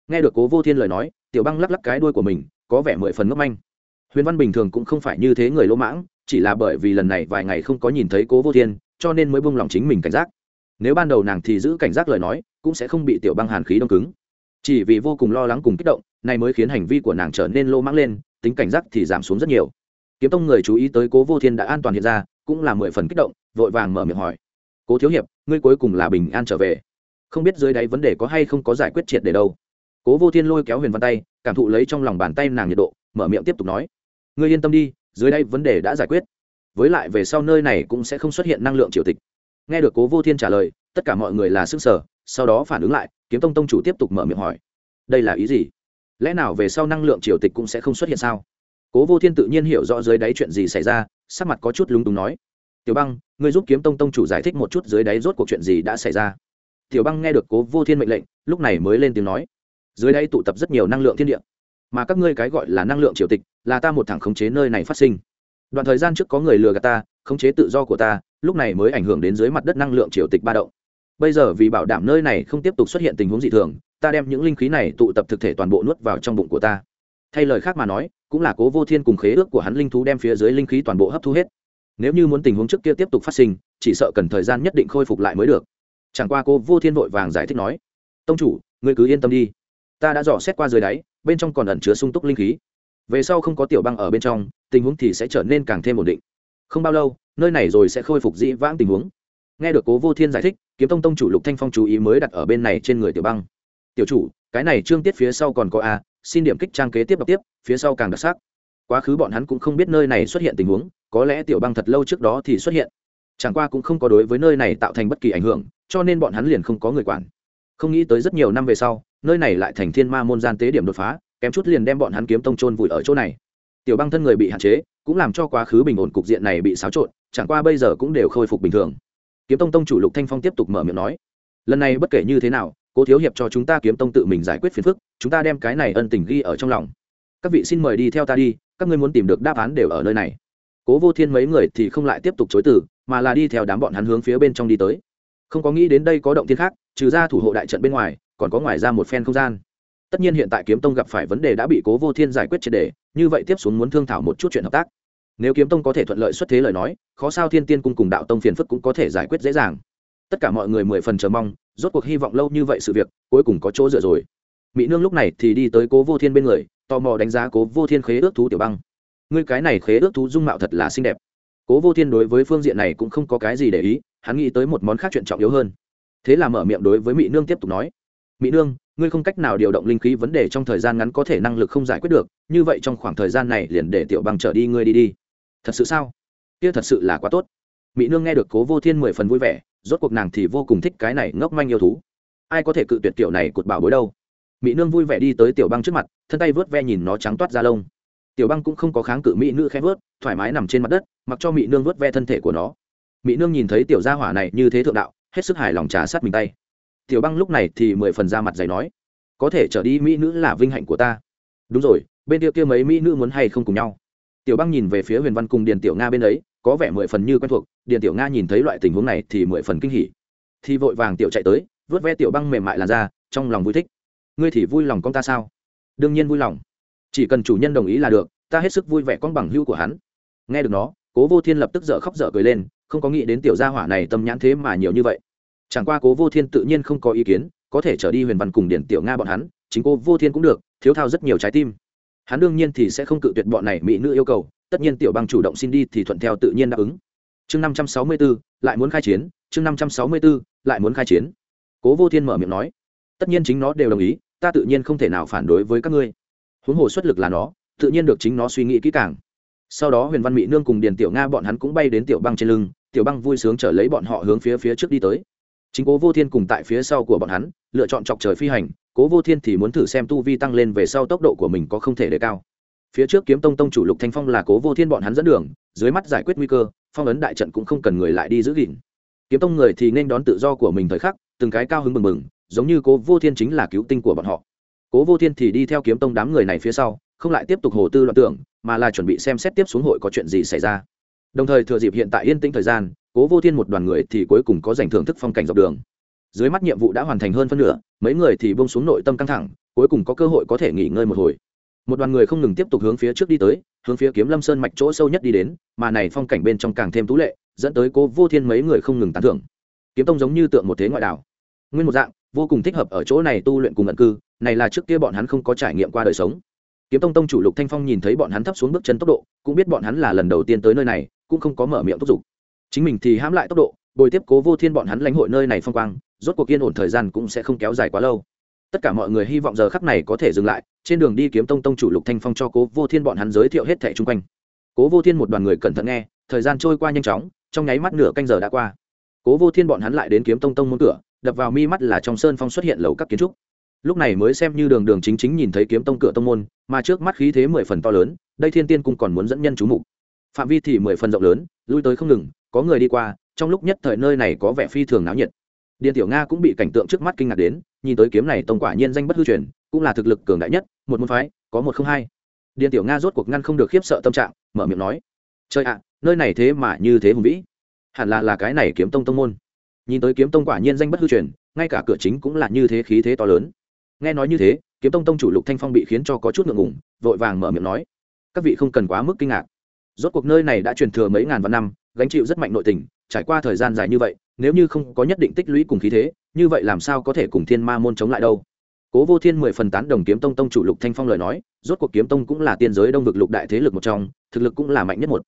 Nghe được cố vô thiên lời nói, tiểu băng lắc lắc cái đuôi của mình, có vẻ mười phần ngốc manh. Huyền văn bình thường cũng không phải như thế người lỗ mãng, chỉ là bởi vì lần này vài ngày không có nhìn thấy cố vô thiên, cho nên mới buông lòng chính mình cảnh giác. Nếu ban đầu nàng thì giữ cảnh giác lời nói, cũng sẽ không bị tiểu băng hàn khí đông cứng. Chỉ vì vô cùng lo lắng cùng kích động này mới khiến hành vi của nàng trở nên lô mãng lên, tính cảnh giác thì giảm xuống rất nhiều. Kiếm tông người chú ý tới cố vô thiên đã an toàn hiện ra, cũng là mười phần kích động, vội vàng mở miệng hỏi cố thiếu hiệp, ngươi cuối cùng là bình an trở về. Không biết dưới đáy vấn đề có hay không có giải quyết triệt để đâu. Cố vô thiên lôi kéo huyền văn tay, cảm thụ lấy trong lòng bàn tay nàng nhiệt độ, mở miệng tiếp tục nói. Ngươi yên tâm đi, dưới đây vấn đề đã giải quyết. Với lại về sau nơi này cũng sẽ không xuất hiện năng lượng triều tịch. Nghe được cố vô thiên trả lời, tất cả mọi người là sức sở sau đó phản ứng lại, kiếm tông tông chủ tiếp tục mở miệng hỏi. Đây là ý gì? Lẽ nào về sau năng lượng triều tịch cũng sẽ không xuất hiện sao? Cố vô thiên tự nhiên hiểu rõ dưới đáy chuyện gì xảy ra, sắc mặt có chút lúng túng nói tiểu băng, ngươi giúp kiếm tông tông chủ giải thích một chút dưới đáy rốt cuộc chuyện gì đã xảy ra. Tiểu băng nghe được cố vô thiên mệnh lệnh, lúc này mới lên tiếng nói. Dưới đây tụ tập rất nhiều năng lượng thiên địa, mà các ngươi cái gọi là năng lượng triều tịch là ta một thằng khống chế nơi này phát sinh. Đoạn thời gian trước có người lừa gạt ta, khống chế tự do của ta, lúc này mới ảnh hưởng đến dưới mặt đất năng lượng triều tịch ba động. Bây giờ vì bảo đảm nơi này không tiếp tục xuất hiện tình huống dị thường, ta đem những linh khí này tụ tập thực thể toàn bộ nuốt vào trong bụng của ta. Thay lời khác mà nói, cũng là cố vô thiên cùng khế ước của hắn linh thú đem phía dưới linh khí toàn bộ hấp thu hết nếu như muốn tình huống trước kia tiếp tục phát sinh, chỉ sợ cần thời gian nhất định khôi phục lại mới được. Chẳng qua cô vô thiên vội vàng giải thích nói, tông chủ, ngươi cứ yên tâm đi. Ta đã dò xét qua dưới đáy, bên trong còn ẩn chứa sung túc linh khí. Về sau không có tiểu băng ở bên trong, tình huống thì sẽ trở nên càng thêm ổn định. Không bao lâu, nơi này rồi sẽ khôi phục dĩ vãng tình huống. Nghe được cố vô thiên giải thích, kiếm tông tông chủ lục thanh phong chú ý mới đặt ở bên này trên người tiểu băng. Tiểu chủ, cái này trương tiết phía sau còn có a, xin điểm kích trang kế tiếp đọc tiếp, phía sau càng đặc sắc. Quá khứ bọn hắn cũng không biết nơi này xuất hiện tình huống có lẽ tiểu băng thật lâu trước đó thì xuất hiện. Chẳng qua cũng không có đối với nơi này tạo thành bất kỳ ảnh hưởng, cho nên bọn hắn liền không có người quản. Không nghĩ tới rất nhiều năm về sau, nơi này lại thành thiên ma môn gian tế điểm đột phá, kém chút liền đem bọn hắn kiếm tông trôn vùi ở chỗ này. Tiểu băng thân người bị hạn chế, cũng làm cho quá khứ bình ổn cục diện này bị xáo trộn, chẳng qua bây giờ cũng đều khôi phục bình thường. Kiếm tông tông chủ lục thanh phong tiếp tục mở miệng nói, lần này bất kể như thế nào, cố thiếu hiệp cho chúng ta kiếm tông tự mình giải quyết phiền phức, chúng ta đem cái này ân tình ghi ở trong lòng. Các vị xin mời đi theo ta đi, các ngươi muốn tìm được đáp án đều ở nơi này cố vô thiên mấy người thì không lại tiếp tục chối từ, mà là đi theo đám bọn hắn hướng phía bên trong đi tới. Không có nghĩ đến đây có động thiên khác, trừ ra thủ hộ đại trận bên ngoài, còn có ngoài ra một phen không gian. Tất nhiên hiện tại kiếm tông gặp phải vấn đề đã bị cố vô thiên giải quyết triệt đề như vậy tiếp xuống muốn thương thảo một chút chuyện hợp tác. Nếu kiếm tông có thể thuận lợi xuất thế lời nói, khó sao thiên tiên cung cùng đạo tông phiền phức cũng có thể giải quyết dễ dàng. Tất cả mọi người mười phần chờ mong, rốt cuộc hy vọng lâu như vậy sự việc, cuối cùng có chỗ dựa rồi. Mỹ nương lúc này thì đi tới cố vô thiên bên người, tò mò đánh giá cố vô thiên khế ước thú tiểu băng ngươi cái này khế ước thú dung mạo thật là xinh đẹp. Cố vô thiên đối với phương diện này cũng không có cái gì để ý, hắn nghĩ tới một món khác chuyện trọng yếu hơn. Thế là mở miệng đối với mỹ nương tiếp tục nói mỹ nương, ngươi không cách nào điều động linh khí vấn đề trong thời gian ngắn có thể năng lực không giải quyết được, như vậy trong khoảng thời gian này liền để tiểu băng trở đi ngươi đi đi. Thật sự sao? Kia thật sự là quá tốt. Mỹ nương nghe được cố vô thiên mười phần vui vẻ, rốt cuộc nàng thì vô cùng thích cái này ngốc manh yêu thú. Ai có thể cự tuyệt tiểu này cột bảo bối đâu? Mỹ nương vui vẻ đi tới tiểu băng trước mặt, thân tay vớt ve nhìn nó trắng toát ra lông tiểu băng cũng không có kháng cự mỹ nữ khẽ vớt, thoải mái nằm trên mặt đất, mặc cho mỹ nương vớt ve thân thể của nó. Mỹ nương nhìn thấy tiểu gia hỏa này như thế thượng đạo, hết sức hài lòng trà sát mình tay. Tiểu băng lúc này thì mười phần ra mặt giày nói, có thể trở đi, mỹ nữ là vinh hạnh của ta. Đúng rồi, bên kia kia mấy mỹ nữ muốn hay không cùng nhau? Tiểu băng nhìn về phía huyền văn cùng điền tiểu nga bên ấy, có vẻ mười phần như quen thuộc, điền tiểu nga nhìn thấy loại tình huống này thì mười phần kinh hỉ. Thì vội vàng tiểu chạy tới, vớt ve tiểu băng mềm mại làn ra trong lòng vui thích. Ngươi thì vui lòng con ta sao? Đương nhiên vui lòng chỉ cần chủ nhân đồng ý là được, ta hết sức vui vẻ con bằng hữu của hắn. Nghe được nó, cố vô thiên lập tức dở khóc dở cười lên, không có nghĩ đến tiểu gia hỏa này tâm nhãn thế mà nhiều như vậy. Chẳng qua cố vô thiên tự nhiên không có ý kiến, có thể trở đi huyền văn cùng điển tiểu nga bọn hắn, chính cô vô thiên cũng được, thiếu thao rất nhiều trái tim. Hắn đương nhiên thì sẽ không cự tuyệt bọn này mỹ nữ yêu cầu, tất nhiên tiểu băng chủ động xin đi thì thuận theo tự nhiên đáp ứng. Chương năm trăm sáu mươi b ố lại muốn khai chiến, chương năm trăm sáu mươi b ố lại muốn khai chiến. Cố vô thiên mở miệng nói, tất nhiên chính nó đều đồng ý, ta tự nhiên không thể nào phản đối với các ngươi huống hồ xuất lực là nó, tự nhiên được chính nó suy nghĩ kỹ càng. Sau đó huyền văn mỹ nương cùng điền tiểu nga bọn hắn cũng bay đến tiểu băng trên lưng, tiểu băng vui sướng trở lấy bọn họ hướng phía phía trước đi tới. Chính cố vô thiên cùng tại phía sau của bọn hắn, lựa chọn chọc trời phi hành, cố vô thiên thì muốn thử xem tu vi tăng lên về sau tốc độ của mình có không thể đề cao. Phía trước kiếm tông tông chủ lục thanh phong là cố vô thiên bọn hắn dẫn đường, dưới mắt giải quyết nguy cơ, phong ấn đại trận cũng không cần người lại đi giữ gìn. Kiếm tông người thì nên đón tự do của mình thời khắc, từng cái cao hứng mừng mừng giống như cố vô thiên chính là cứu tinh của bọn họ cố vô thiên thì đi theo kiếm tông đám người này phía sau, không lại tiếp tục hồ tư loạn tưởng, mà là chuẩn bị xem xét tiếp xuống hội có chuyện gì xảy ra. Đồng thời thừa dịp hiện tại yên tĩnh thời gian, cố vô thiên một đoàn người thì cuối cùng có giành thưởng thức phong cảnh dọc đường. Dưới mắt nhiệm vụ đã hoàn thành hơn phân nửa, mấy người thì bông xuống nội tâm căng thẳng, cuối cùng có cơ hội có thể nghỉ ngơi một hồi. Một đoàn người không ngừng tiếp tục hướng phía trước đi tới, hướng phía kiếm lâm sơn mạch chỗ sâu nhất đi đến, mà này phong cảnh bên trong càng thêm tú lệ, dẫn tới cố vô thiên mấy người không ngừng tán thưởng. Kiếm tông giống như tượng một thế ngoại đảo. Nguyên một dạng vô cùng thích hợp ở chỗ này tu luyện cùng ẩn cư, này là trước kia bọn hắn không có trải nghiệm qua đời sống. Kiếm tông tông chủ lục thanh phong nhìn thấy bọn hắn thấp xuống bước chân tốc độ, cũng biết bọn hắn là lần đầu tiên tới nơi này, cũng không có mở miệng thúc giục. Chính mình thì hãm lại tốc độ, bồi tiếp cố vô thiên bọn hắn lãnh hội nơi này phong quang, rốt cuộc yên ổn thời gian cũng sẽ không kéo dài quá lâu. Tất cả mọi người hy vọng giờ khắc này có thể dừng lại, trên đường đi kiếm tông tông chủ lục thanh phong cho cố vô thiên bọn hắn giới thiệu hết thẻ chung quanh. Cố vô thiên một đoàn người cẩn thận nghe, thời gian trôi qua nhanh chóng, trong nháy mắt nửa canh giờ đã qua. Cố vô thiên bọn hắn lại đến kiếm tông tông môn cửa đập vào mi mắt là trong sơn phong xuất hiện lầu các kiến trúc. Lúc này mới xem như đường đường chính chính nhìn thấy kiếm tông cửa tông môn, mà trước mắt khí thế mười phần to lớn, đây thiên tiên cung còn muốn dẫn nhân chú mục. Phạm vi thì mười phần rộng lớn, lui tới không ngừng, có người đi qua, trong lúc nhất thời nơi này có vẻ phi thường náo nhiệt. Điện tiểu nga cũng bị cảnh tượng trước mắt kinh ngạc đến, nhìn tới kiếm này tông quả nhiên danh bất hư truyền, cũng là thực lực cường đại nhất, một môn phái, có một không hai. Điện tiểu nga rốt cuộc ngăn không được khiếp sợ tâm trạng, mở miệng nói, trời ạ, nơi này thế mà như thế hùng vĩ. Hẳn là là cái này kiếm tông tông môn nhìn tới kiếm tông quả nhiên danh bất hư truyền, ngay cả cửa chính cũng là như thế khí thế to lớn. Nghe nói như thế, kiếm tông tông chủ lục thanh phong bị khiến cho có chút ngượng ngùng, vội vàng mở miệng nói, các vị không cần quá mức kinh ngạc. Rốt cuộc nơi này đã truyền thừa mấy ngàn vạn năm, gánh chịu rất mạnh nội tình, trải qua thời gian dài như vậy, nếu như không có nhất định tích lũy cùng khí thế, như vậy làm sao có thể cùng thiên ma môn chống lại đâu? Cố vô thiên mười phần tán đồng kiếm tông tông chủ lục thanh phong lời nói, rốt cuộc kiếm tông cũng là tiên giới đông vực lục đại thế lực một trong, thực lực cũng là mạnh nhất một.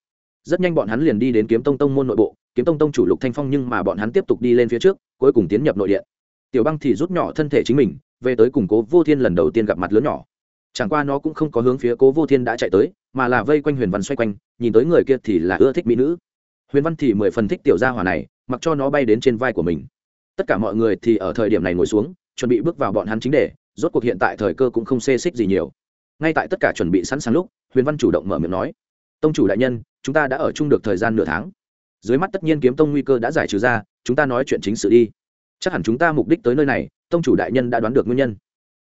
Rất nhanh bọn hắn liền đi đến kiếm tông tông môn nội bộ kiếm tông tông chủ lục thanh phong nhưng mà bọn hắn tiếp tục đi lên phía trước, cuối cùng tiến nhập nội điện. Tiểu băng thì rút nhỏ thân thể chính mình, về tới cùng cố vô thiên lần đầu tiên gặp mặt lớn nhỏ. Chẳng qua nó cũng không có hướng phía cố vô thiên đã chạy tới, mà là vây quanh huyền văn xoay quanh, nhìn tới người kia thì là ưa thích mỹ nữ. Huyền văn thì mười phần thích tiểu gia hỏa này, mặc cho nó bay đến trên vai của mình. Tất cả mọi người thì ở thời điểm này ngồi xuống, chuẩn bị bước vào bọn hắn chính đề, rốt cuộc hiện tại thời cơ cũng không xê xích gì nhiều. Ngay tại tất cả chuẩn bị sẵn sàng lúc, huyền văn chủ động mở miệng nói, tông chủ đại nhân, chúng ta đã ở chung được thời gian nửa tháng dưới mắt tất nhiên kiếm tông nguy cơ đã giải trừ ra, chúng ta nói chuyện chính sự đi. Chắc hẳn chúng ta mục đích tới nơi này, tông chủ đại nhân đã đoán được nguyên nhân.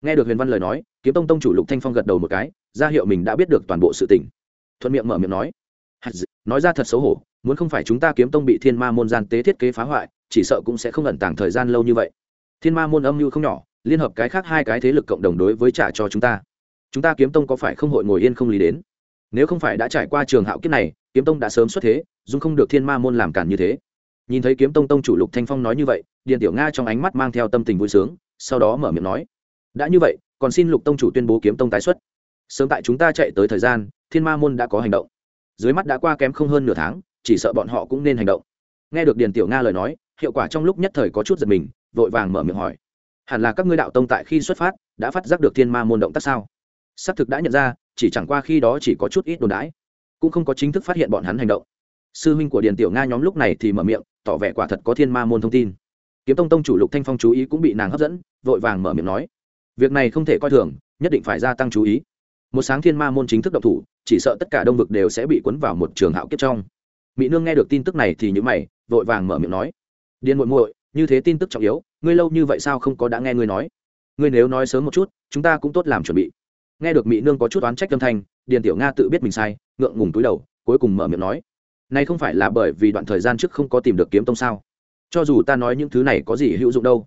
Nghe được huyền văn lời nói, kiếm tông tông chủ lục thanh phong gật đầu một cái, ra hiệu mình đã biết được toàn bộ sự tình. Thuận miệng mở miệng nói. Nói ra thật xấu hổ, muốn không phải chúng ta kiếm tông bị thiên ma môn gian tế thiết kế phá hoại, chỉ sợ cũng sẽ không ẩn tàng thời gian lâu như vậy. Thiên ma môn âm mưu không nhỏ, liên hợp cái khác hai cái thế lực cộng đồng đối với trả cho chúng ta. Chúng ta kiếm tông có phải không hội ngồi yên không lý đến? Nếu không phải đã trải qua trường hạo kiếp này kiếm tông đã sớm xuất thế, dung không được thiên ma môn làm cản như thế. Nhìn thấy kiếm tông tông chủ lục thanh phong nói như vậy điện tiểu nga trong ánh mắt mang theo tâm tình vui sướng, sau đó mở miệng nói, đã như vậy, còn xin lục tông chủ tuyên bố kiếm tông tái xuất. Sớm tại chúng ta chạy tới thời gian, thiên ma môn đã có hành động. Dưới mắt đã qua kém không hơn nửa tháng, chỉ sợ bọn họ cũng nên hành động. Nghe được điền tiểu nga lời nói, hiệu quả trong lúc nhất thời có chút giật mình, vội vàng mở miệng hỏi, hẳn là các ngươi đạo tông tại khi xuất phát, đã phát giác được thiên ma môn động tác sao? Xác thực đã nhận ra, chỉ chẳng qua khi đó chỉ có chút ít đồn đãi cũng không có chính thức phát hiện bọn hắn hành động. Sư huynh của điền tiểu nga nhóm lúc này thì mở miệng, tỏ vẻ quả thật có thiên ma môn thông tin. Kiếm tông tông chủ lục thanh phong chú ý cũng bị nàng hấp dẫn, vội vàng mở miệng nói, việc này không thể coi thường, nhất định phải gia tăng chú ý. Một sáng thiên ma môn chính thức độc thủ, chỉ sợ tất cả đông vực đều sẽ bị cuốn vào một trường hạo kiếp trong. Mỹ nương nghe được tin tức này thì nhữ mày, vội vàng mở miệng nói điên muội muội, như thế tin tức trọng yếu, ngươi lâu như vậy sao không có đã nghe ngươi nói? Ngươi nếu nói sớm một chút, chúng ta cũng tốt làm chuẩn bị. Nghe được mỹ nương có chút oán trách âm thanh điền tiểu nga tự biết mình sai, ngượng ngùng túi đầu, cuối cùng mở miệng nói, này không phải là bởi vì đoạn thời gian trước không có tìm được kiếm tông sao? Cho dù ta nói những thứ này có gì hữu dụng đâu.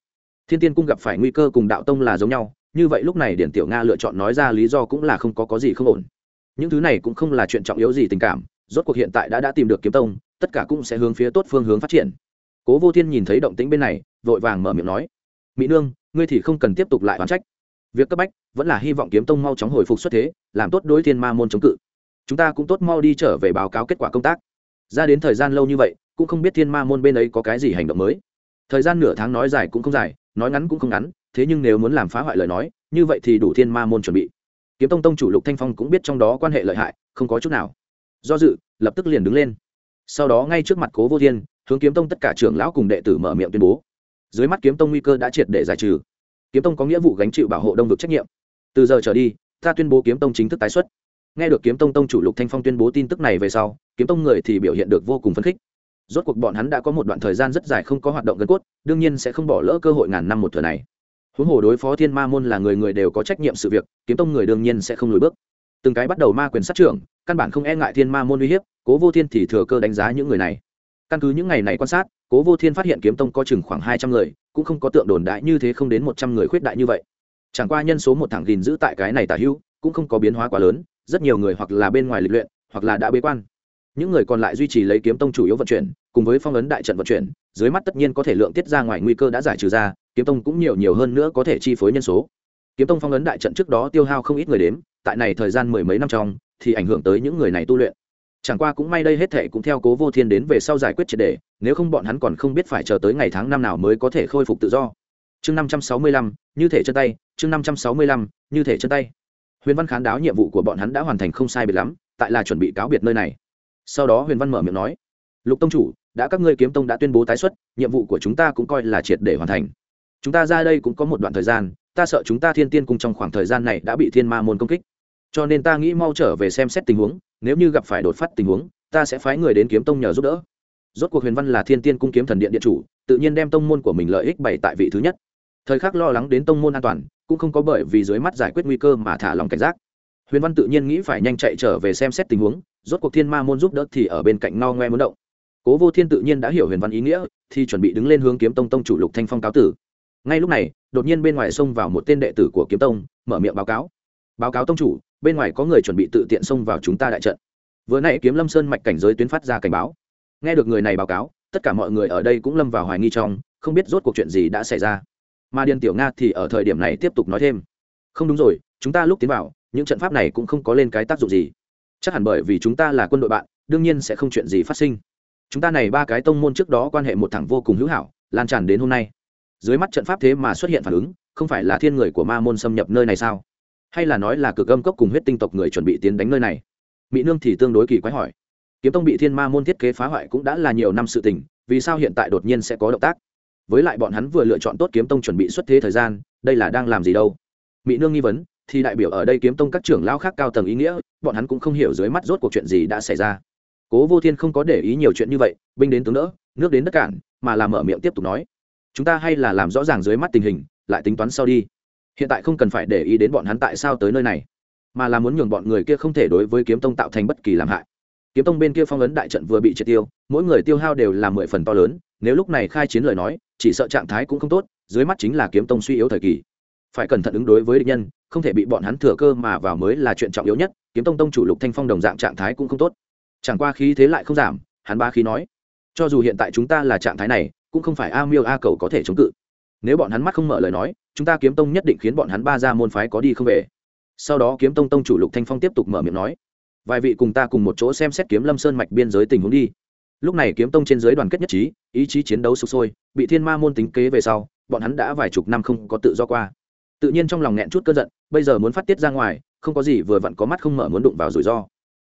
Thiên tiên cung gặp phải nguy cơ cùng đạo tông là giống nhau, như vậy lúc này điển tiểu nga lựa chọn nói ra lý do cũng là không có có gì không ổn. Những thứ này cũng không là chuyện trọng yếu gì tình cảm, rốt cuộc hiện tại đã đã tìm được kiếm tông, tất cả cũng sẽ hướng phía tốt phương hướng phát triển. Cố vô thiên nhìn thấy động tĩnh bên này, vội vàng mở miệng nói mỹ nương, ngươi thì không cần tiếp tục lại oán trách việc cấp bách vẫn là hy vọng kiếm tông mau chóng hồi phục xuất thế, làm tốt đối thiên ma môn chống cự. Chúng ta cũng tốt mau đi trở về báo cáo kết quả công tác. Ra đến thời gian lâu như vậy, cũng không biết thiên ma môn bên ấy có cái gì hành động mới. Thời gian nửa tháng nói dài cũng không dài, nói ngắn cũng không ngắn, thế nhưng nếu muốn làm phá hoại lời nói, như vậy thì đủ thiên ma môn chuẩn bị. Kiếm tông tông chủ lục thanh phong cũng biết trong đó quan hệ lợi hại, không có chút nào. Do dự, lập tức liền đứng lên. Sau đó ngay trước mặt cố vô thiên, hướng kiếm tông tất cả trưởng lão cùng đệ tử mở miệng tuyên bố. Dưới mắt kiếm tông nguy cơ đã triệt để giải trừ kiếm tông có nghĩa vụ gánh chịu bảo hộ đông vực trách nhiệm. Từ giờ trở đi, ta tuyên bố kiếm tông chính thức tái xuất. Nghe được kiếm tông tông chủ lục thanh phong tuyên bố tin tức này về sau, kiếm tông người thì biểu hiện được vô cùng phấn khích. Rốt cuộc bọn hắn đã có một đoạn thời gian rất dài không có hoạt động gần cốt, đương nhiên sẽ không bỏ lỡ cơ hội ngàn năm một thừa này. Huống hồ đối phó thiên ma môn là người người đều có trách nhiệm sự việc, kiếm tông người đương nhiên sẽ không lùi bước. Từng cái bắt đầu ma quyền sát trưởng, căn bản không e ngại thiên ma môn uy hiếp, cố vô thiên thì thừa cơ đánh giá những người này. Căn cứ những ngày này quan sát, cố vô thiên phát hiện kiếm tông có chừng khoảng hai trăm người cũng không có tượng đồn đại như thế không đến một trăm người khuyết đại như vậy. Chẳng qua nhân số một thẳng gìn giữ tại cái này tả hữu, cũng không có biến hóa quá lớn, rất nhiều người hoặc là bên ngoài lịch luyện, hoặc là đã bế quan. Những người còn lại duy trì lấy kiếm tông chủ yếu vận chuyển, cùng với phong ấn đại trận vận chuyển, dưới mắt tất nhiên có thể lượng tiết ra ngoài nguy cơ đã giải trừ ra, kiếm tông cũng nhiều nhiều hơn nữa có thể chi phối nhân số. Kiếm tông phong ấn đại trận trước đó tiêu hao không ít người đếm, tại này thời gian mười mấy năm trong, thì ảnh hưởng tới những người này tu luyện chẳng qua cũng may đây hết thệ cũng theo cố vô thiên đến về sau giải quyết triệt đề, nếu không bọn hắn còn không biết phải chờ tới ngày tháng năm nào mới có thể khôi phục tự do. Chương năm trăm sáu mươi lăm, như thể chân tay, chương năm trăm sáu mươi lăm, như thể chân tay. Huyền văn khán đáo nhiệm vụ của bọn hắn đã hoàn thành không sai biệt lắm, tại là chuẩn bị cáo biệt nơi này. Sau đó huyền văn mở miệng nói, lục tông chủ, đã các ngươi kiếm tông đã tuyên bố tái xuất, nhiệm vụ của chúng ta cũng coi là triệt để hoàn thành. Chúng ta ra đây cũng có một đoạn thời gian, ta sợ chúng ta thiên tiên cùng trong khoảng thời gian này đã bị thiên ma môn công kích cho nên ta nghĩ mau trở về xem xét tình huống, nếu như gặp phải đột phát tình huống, ta sẽ phái người đến kiếm tông nhờ giúp đỡ. Rốt cuộc huyền văn là thiên tiên cung kiếm thần điện điện chủ, tự nhiên đem tông môn của mình lợi ích bày tại vị thứ nhất. Thời khắc lo lắng đến tông môn an toàn, cũng không có bởi vì dưới mắt giải quyết nguy cơ mà thả lòng cảnh giác. Huyền văn tự nhiên nghĩ phải nhanh chạy trở về xem xét tình huống, rốt cuộc thiên ma môn giúp đỡ thì ở bên cạnh no ngoe muốn động. Cố vô thiên tự nhiên đã hiểu huyền văn ý nghĩa, thì chuẩn bị đứng lên hướng kiếm tông tông chủ lục thanh phong cáo tử. Ngay lúc này, đột nhiên bên ngoài xông vào một tên đệ tử của kiếm tông, mở miệng báo cáo báo cáo tông chủ, bên ngoài có người chuẩn bị tự tiện xông vào chúng ta đại trận. Vừa nãy kiếm lâm sơn mạch cảnh giới tuyến phát ra cảnh báo. Nghe được người này báo cáo, tất cả mọi người ở đây cũng lâm vào hoài nghi trong, không biết rốt cuộc chuyện gì đã xảy ra. Mà điền tiểu nga thì ở thời điểm này tiếp tục nói thêm. Không đúng rồi, chúng ta lúc tiến vào, những trận pháp này cũng không có lên cái tác dụng gì. Chắc hẳn bởi vì chúng ta là quân đội bạn, đương nhiên sẽ không chuyện gì phát sinh. Chúng ta này ba cái tông môn trước đó quan hệ một thẳng vô cùng hữu hảo, lan tràn đến hôm nay. Dưới mắt trận pháp thế mà xuất hiện phản ứng, không phải là thiên người của ma môn xâm nhập nơi này sao? Hay là nói là cực âm cốc cùng huyết tinh tộc người chuẩn bị tiến đánh nơi này? Mỹ nương thì tương đối kỳ quái hỏi. Kiếm tông bị thiên ma môn thiết kế phá hoại cũng đã là nhiều năm sự tình, vì sao hiện tại đột nhiên sẽ có động tác? Với lại bọn hắn vừa lựa chọn tốt kiếm tông chuẩn bị xuất thế thời gian, đây là đang làm gì đâu? Mỹ nương nghi vấn, thì đại biểu ở đây kiếm tông các trưởng lao khác cao tầng ý nghĩa, bọn hắn cũng không hiểu dưới mắt rốt cuộc chuyện gì đã xảy ra. Cố vô thiên không có để ý nhiều chuyện như vậy, binh đến tướng đỡ, nước đến đất cản, mà làm mở miệng tiếp tục nói. Chúng ta hay là làm rõ ràng dưới mắt tình hình, lại tính toán sau đi hiện tại không cần phải để ý đến bọn hắn tại sao tới nơi này, mà là muốn nhường bọn người kia không thể đối với kiếm tông tạo thành bất kỳ làm hại. Kiếm tông bên kia phong ấn đại trận vừa bị triệt tiêu, mỗi người tiêu hao đều là mười phần to lớn, nếu lúc này khai chiến lời nói, chỉ sợ trạng thái cũng không tốt, dưới mắt chính là kiếm tông suy yếu thời kỳ. Phải cẩn thận ứng đối với địch nhân, không thể bị bọn hắn thừa cơ mà vào mới là chuyện trọng yếu nhất, kiếm tông tông chủ lục thanh phong đồng dạng trạng thái cũng không tốt. Chẳng qua khí thế lại không giảm, hắn ba khí nói, cho dù hiện tại chúng ta là trạng thái này, cũng không phải a miêu a cầu có thể chống cự nếu bọn hắn mắt không mở lời nói, chúng ta kiếm tông nhất định khiến bọn hắn ba ra môn phái có đi không về. Sau đó kiếm tông tông chủ lục thanh phong tiếp tục mở miệng nói, vài vị cùng ta cùng một chỗ xem xét kiếm lâm sơn mạch biên giới tình huống đi. Lúc này kiếm tông trên giới đoàn kết nhất trí, ý chí chiến đấu sụp sôi, bị thiên ma môn tính kế về sau, bọn hắn đã vài chục năm không có tự do qua. Tự nhiên trong lòng nghẹn chút cơn giận, bây giờ muốn phát tiết ra ngoài, không có gì vừa vặn có mắt không mở muốn đụng vào rủi ro.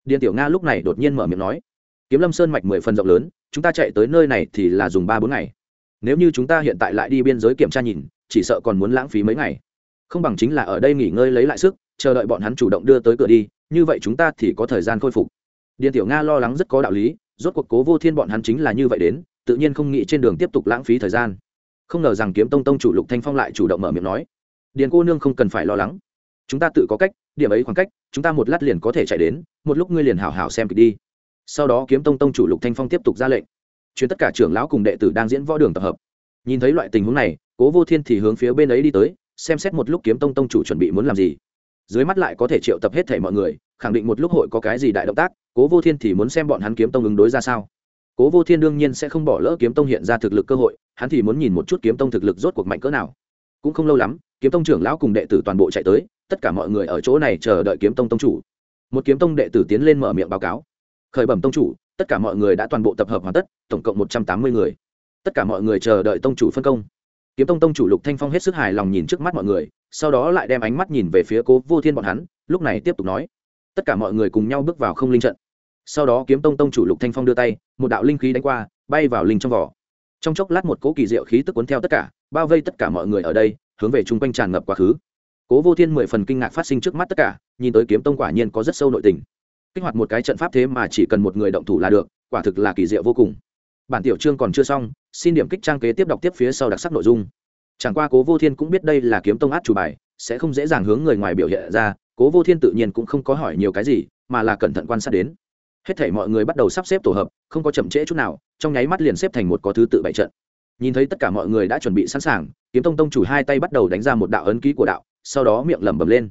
Điền tiểu nga lúc này đột nhiên mở miệng nói, kiếm lâm sơn mạch mười phần rộng lớn, chúng ta chạy tới nơi này thì là dùng ba bốn ngày nếu như chúng ta hiện tại lại đi biên giới kiểm tra nhìn, chỉ sợ còn muốn lãng phí mấy ngày. Không bằng chính là ở đây nghỉ ngơi lấy lại sức, chờ đợi bọn hắn chủ động đưa tới cửa đi, như vậy chúng ta thì có thời gian khôi phục. Điện tiểu nga lo lắng rất có đạo lý, rốt cuộc cố vô thiên bọn hắn chính là như vậy đến, tự nhiên không nghĩ trên đường tiếp tục lãng phí thời gian. Không ngờ rằng kiếm tông tông chủ lục thanh phong lại chủ động mở miệng nói, điền cô nương không cần phải lo lắng. Chúng ta tự có cách, điểm ấy khoảng cách, chúng ta một lát liền có thể chạy đến, một lúc ngươi liền hảo hảo xem kịch đi. Sau đó kiếm tông tông chủ lục thanh phong tiếp tục ra lệnh chuyến tất cả trưởng lão cùng đệ tử đang diễn võ đường tập hợp. Nhìn thấy loại tình huống này, cố vô thiên thì hướng phía bên ấy đi tới, xem xét một lúc kiếm tông tông chủ chuẩn bị muốn làm gì. Dưới mắt lại có thể triệu tập hết thể mọi người, khẳng định một lúc hội có cái gì đại động tác, cố vô thiên thì muốn xem bọn hắn kiếm tông ứng đối ra sao. Cố vô thiên đương nhiên sẽ không bỏ lỡ kiếm tông hiện ra thực lực cơ hội, hắn thì muốn nhìn một chút kiếm tông thực lực rốt cuộc mạnh cỡ nào. Cũng không lâu lắm, kiếm tông trưởng lão cùng đệ tử toàn bộ chạy tới, tất cả mọi người ở chỗ này chờ đợi kiếm tông tông chủ. Một kiếm tông đệ tử tiến lên mở miệng báo cáo. Khởi bẩm tông chủ tất cả mọi người đã toàn bộ tập hợp hoàn tất, tổng cộng một trăm tám mươi người. Tất cả mọi người chờ đợi tông chủ phân công. Kiếm tông tông chủ lục thanh phong hết sức hài lòng nhìn trước mắt mọi người, sau đó lại đem ánh mắt nhìn về phía cố vô thiên bọn hắn, lúc này tiếp tục nói. Tất cả mọi người cùng nhau bước vào không linh trận. Sau đó kiếm tông tông chủ lục thanh phong đưa tay, một đạo linh khí đánh qua, bay vào linh trong vỏ. Trong chốc lát một cỗ kỳ diệu khí tức cuốn theo tất cả, bao vây tất cả mọi người ở đây, hướng về chung quanh tràn ngập quá khứ. Cố vô thiên mười phần kinh ngạc phát sinh trước mắt tất cả, nhìn tới kiếm tông quả nhiên có rất sâu nội tình kích hoạt một cái trận pháp thế mà chỉ cần một người động thủ là được, quả thực là kỳ diệu vô cùng. Bản tiểu chương còn chưa xong, xin điểm kích trang kế tiếp đọc tiếp phía sau đặc sắc nội dung. Chẳng qua cố vô thiên cũng biết đây là kiếm tông át chủ bài, sẽ không dễ dàng hướng người ngoài biểu hiện ra, cố vô thiên tự nhiên cũng không có hỏi nhiều cái gì, mà là cẩn thận quan sát đến. Hết thể mọi người bắt đầu sắp xếp tổ hợp, không có chậm trễ chút nào, trong nháy mắt liền xếp thành một có thứ tự bảy trận. Nhìn thấy tất cả mọi người đã chuẩn bị sẵn sàng, kiếm tông tông chủ hai tay bắt đầu đánh ra một đạo ấn ký của đạo, sau đó miệng lẩm bẩm lên.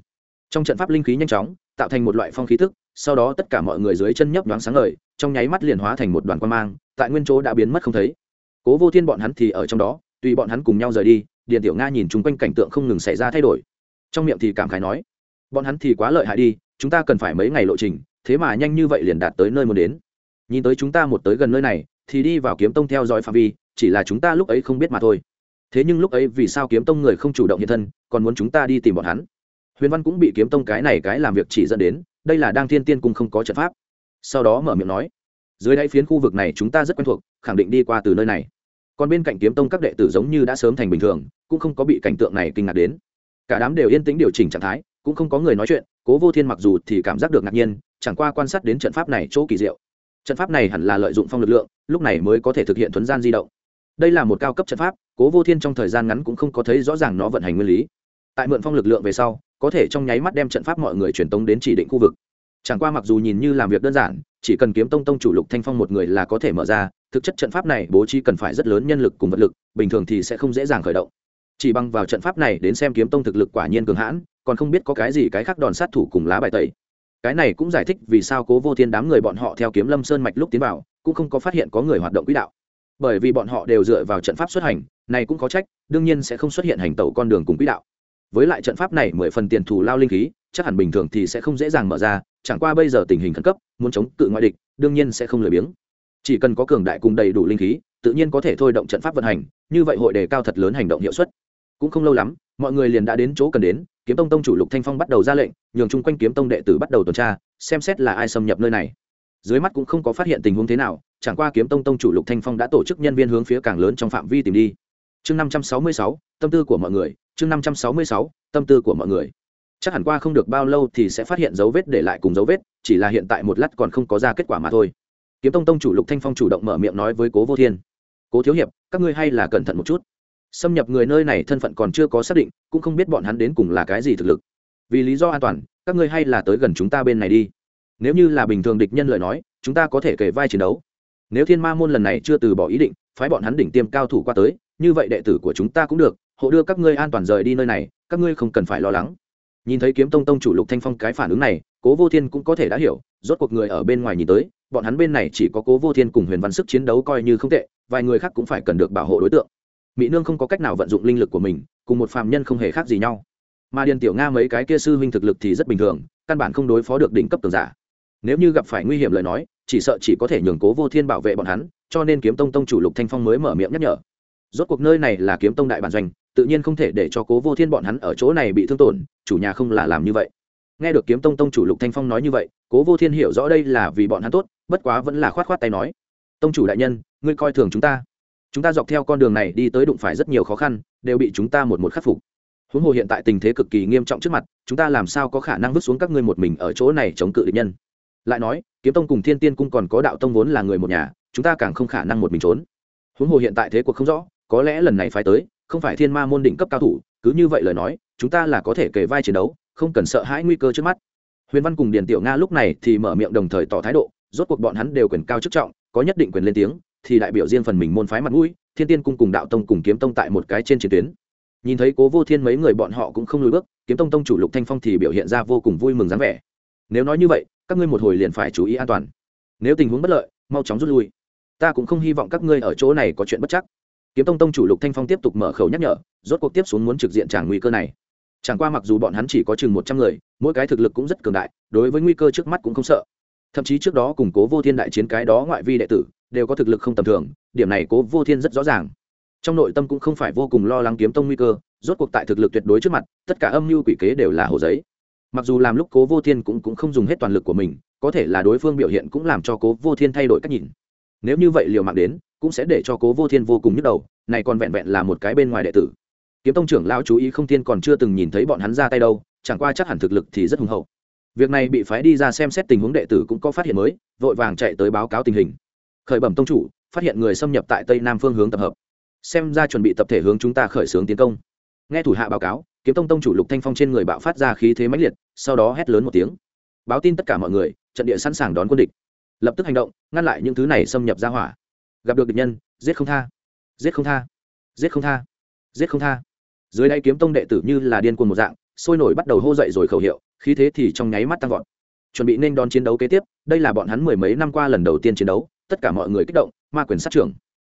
Trong trận pháp linh khí nhanh chóng, tạo thành một loại phong khí thức sau đó tất cả mọi người dưới chân nhấp nhoáng sáng ngời, trong nháy mắt liền hóa thành một đoàn quan mang, tại nguyên chỗ đã biến mất không thấy. Cố vô thiên bọn hắn thì ở trong đó, tùy bọn hắn cùng nhau rời đi, điền tiểu nga nhìn chung quanh cảnh tượng không ngừng xảy ra thay đổi. Trong miệng thì cảm khái nói, bọn hắn thì quá lợi hại đi, chúng ta cần phải mấy ngày lộ trình, thế mà nhanh như vậy liền đạt tới nơi muốn đến. Nhìn tới chúng ta một tới gần nơi này, thì đi vào kiếm tông theo dõi phạm vi, chỉ là chúng ta lúc ấy không biết mà thôi. Thế nhưng lúc ấy vì sao kiếm tông người không chủ động hiện thân, còn muốn chúng ta đi tìm bọn hắn? Huyền văn cũng bị kiếm tông cái này cái làm việc chỉ dẫn đến đây là đang thiên tiên cung không có trận pháp. Sau đó mở miệng nói, dưới đáy phiến khu vực này chúng ta rất quen thuộc, khẳng định đi qua từ nơi này. Còn bên cạnh kiếm tông các đệ tử giống như đã sớm thành bình thường, cũng không có bị cảnh tượng này kinh ngạc đến. Cả đám đều yên tĩnh điều chỉnh trạng thái, cũng không có người nói chuyện, cố vô thiên mặc dù thì cảm giác được ngạc nhiên, chẳng qua quan sát đến trận pháp này chỗ kỳ diệu. Trận pháp này hẳn là lợi dụng phong lực lượng, lúc này mới có thể thực hiện thuấn gian di động. Đây là một cao cấp trận pháp, cố vô thiên trong thời gian ngắn cũng không có thấy rõ ràng nó vận hành nguyên lý. Tại mượn phong lực lượng về sau có thể trong nháy mắt đem trận pháp mọi người truyền tống đến chỉ định khu vực. Chẳng qua mặc dù nhìn như làm việc đơn giản, chỉ cần kiếm tông tông chủ lục thanh phong một người là có thể mở ra, thực chất trận pháp này bố trí cần phải rất lớn nhân lực cùng vật lực, bình thường thì sẽ không dễ dàng khởi động. Chỉ bằng vào trận pháp này đến xem kiếm tông thực lực quả nhiên cường hãn, còn không biết có cái gì cái khác đòn sát thủ cùng lá bài tẩy. Cái này cũng giải thích vì sao cố vô thiên đám người bọn họ theo kiếm lâm sơn mạch lúc tiến vào, cũng không có phát hiện có người hoạt động quỹ đạo. Bởi vì bọn họ đều dựa vào trận pháp xuất hành, này cũng có trách, đương nhiên sẽ không xuất hiện hành tẩu con đường cùng quỹ đạo với lại trận pháp này mười phần tiền thù lao linh khí, chắc hẳn bình thường thì sẽ không dễ dàng mở ra, chẳng qua bây giờ tình hình khẩn cấp, muốn chống cự ngoại địch, đương nhiên sẽ không lười biếng. Chỉ cần có cường đại cùng đầy đủ linh khí, tự nhiên có thể thôi động trận pháp vận hành, như vậy hội đề cao thật lớn hành động hiệu suất. Cũng không lâu lắm, mọi người liền đã đến chỗ cần đến, kiếm tông tông chủ lục thanh phong bắt đầu ra lệnh, nhường chung quanh kiếm tông đệ tử bắt đầu tuần tra, xem xét là ai xâm nhập nơi này. Dưới mắt cũng không có phát hiện tình huống thế nào, chẳng qua kiếm tông tông chủ lục thanh phong đã tổ chức nhân viên hướng phía càng lớn trong phạm vi tìm đi. Chương năm trăm sáu mươi sáu, tâm tư của mọi người chương năm trăm sáu mươi sáu, tâm tư của mọi người. Chắc hẳn qua không được bao lâu thì sẽ phát hiện dấu vết để lại cùng dấu vết, chỉ là hiện tại một lát còn không có ra kết quả mà thôi. Kiếm tông tông chủ lục thanh phong chủ động mở miệng nói với cố vô thiên. Cố thiếu hiệp, các ngươi hay là cẩn thận một chút. Xâm nhập người nơi này thân phận còn chưa có xác định, cũng không biết bọn hắn đến cùng là cái gì thực lực. Vì lý do an toàn, các ngươi hay là tới gần chúng ta bên này đi. Nếu như là bình thường địch nhân lời nói, chúng ta có thể kể vai chiến đấu. Nếu thiên ma môn lần này chưa từ bỏ ý định, phái bọn hắn đỉnh tiêm cao thủ qua tới, như vậy đệ tử của chúng ta cũng được hộ đưa các ngươi an toàn rời đi nơi này, các ngươi không cần phải lo lắng. Nhìn thấy kiếm tông tông chủ lục thanh phong cái phản ứng này, cố vô thiên cũng có thể đã hiểu, rốt cuộc người ở bên ngoài nhìn tới, bọn hắn bên này chỉ có cố vô thiên cùng huyền văn sức chiến đấu coi như không tệ, vài người khác cũng phải cần được bảo hộ đối tượng. Mỹ nương không có cách nào vận dụng linh lực của mình, cùng một phạm nhân không hề khác gì nhau. Mà điền tiểu nga mấy cái kia sư huynh thực lực thì rất bình thường, căn bản không đối phó được đỉnh cấp tường giả. Nếu như gặp phải nguy hiểm lời nói, chỉ sợ chỉ có thể nhường cố vô thiên bảo vệ bọn hắn, cho nên kiếm tông tông chủ lục thanh phong mới mở miệng nhắc nhở rốt cuộc nơi này là kiếm tông đại bản doanh, tự nhiên không thể để cho cố vô thiên bọn hắn ở chỗ này bị thương tổn, chủ nhà không là làm như vậy. Nghe được kiếm tông tông chủ lục thanh phong nói như vậy, cố vô thiên hiểu rõ đây là vì bọn hắn tốt, bất quá vẫn là khoát khoát tay nói. Tông chủ đại nhân, ngươi coi thường chúng ta. Chúng ta dọc theo con đường này đi tới đụng phải rất nhiều khó khăn, đều bị chúng ta một một khắc phục. Huống hồ hiện tại tình thế cực kỳ nghiêm trọng trước mặt, chúng ta làm sao có khả năng vứt xuống các ngươi một mình ở chỗ này chống cự địch nhân? Lại nói, kiếm tông cùng thiên tiên cung còn có đạo tông vốn là người một nhà, chúng ta càng không khả năng một mình trốn. Huống hồ hiện tại thế cuộc không rõ có lẽ lần này phải tới, không phải thiên ma môn đỉnh cấp cao thủ, cứ như vậy lời nói, chúng ta là có thể kể vai chiến đấu, không cần sợ hãi nguy cơ trước mắt. Huyền văn cùng điền tiểu nga lúc này thì mở miệng đồng thời tỏ thái độ, rốt cuộc bọn hắn đều quyền cao chức trọng, có nhất định quyền lên tiếng, thì đại biểu riêng phần mình môn phái mặt mũi, thiên tiên cung cùng đạo tông cùng kiếm tông tại một cái trên chiến tuyến. Nhìn thấy cố vô thiên mấy người bọn họ cũng không lùi bước, kiếm tông tông chủ lục thanh phong thì biểu hiện ra vô cùng vui mừng dáng vẻ. Nếu nói như vậy, các ngươi một hồi liền phải chú ý an toàn. Nếu tình huống bất lợi, mau chóng rút lui. Ta cũng không hy vọng các ngươi ở chỗ này có chuyện bất chắc kiếm tông tông chủ lục thanh phong tiếp tục mở khẩu nhắc nhở rốt cuộc tiếp xuống muốn trực diện tràng nguy cơ này. Chẳng qua mặc dù bọn hắn chỉ có chừng một trăm người mỗi cái thực lực cũng rất cường đại đối với nguy cơ trước mắt cũng không sợ. Thậm chí trước đó củng cố vô thiên đại chiến cái đó ngoại vi đệ tử đều có thực lực không tầm thường điểm này cố vô thiên rất rõ ràng. Trong nội tâm cũng không phải vô cùng lo lắng kiếm tông nguy cơ rốt cuộc tại thực lực tuyệt đối trước mặt tất cả âm mưu quỷ kế đều là hồ giấy. Mặc dù làm lúc cố vô thiên cũng, cũng không dùng hết toàn lực của mình có thể là đối phương biểu hiện cũng làm cho cố vô thiên thay đổi cách nhìn. Nếu như vậy liều mạng đến cũng sẽ để cho cố vô thiên vô cùng nhức đầu, này còn vẹn vẹn là một cái bên ngoài đệ tử. Kiếm tông trưởng lão chú ý không thiên còn chưa từng nhìn thấy bọn hắn ra tay đâu, chẳng qua chắc hẳn thực lực thì rất hùng hậu. Việc này bị phái đi ra xem xét tình huống đệ tử cũng có phát hiện mới, vội vàng chạy tới báo cáo tình hình. Khởi bẩm tông chủ, phát hiện người xâm nhập tại tây nam phương hướng tập hợp. Xem ra chuẩn bị tập thể hướng chúng ta khởi xướng tiến công. Nghe thủ hạ báo cáo, kiếm tông tông chủ lục thanh phong trên người bạo phát ra khí thế mãnh liệt, sau đó hét lớn một tiếng. Báo tin tất cả mọi người, trận địa sẵn sàng đón quân địch. Lập tức hành động, ngăn lại những thứ này xâm nhập ra hỏa gặp được địch nhân, giết không tha. Giết không tha. Giết không tha. Giết không tha. Dưới đây kiếm tông đệ tử như là điên cuồng một dạng, sôi nổi bắt đầu hô dậy rồi khẩu hiệu, khí thế thì trong nháy mắt tăng vọt. Chuẩn bị nên đón chiến đấu kế tiếp, đây là bọn hắn mười mấy năm qua lần đầu tiên chiến đấu, tất cả mọi người kích động, ma quyền sát trưởng.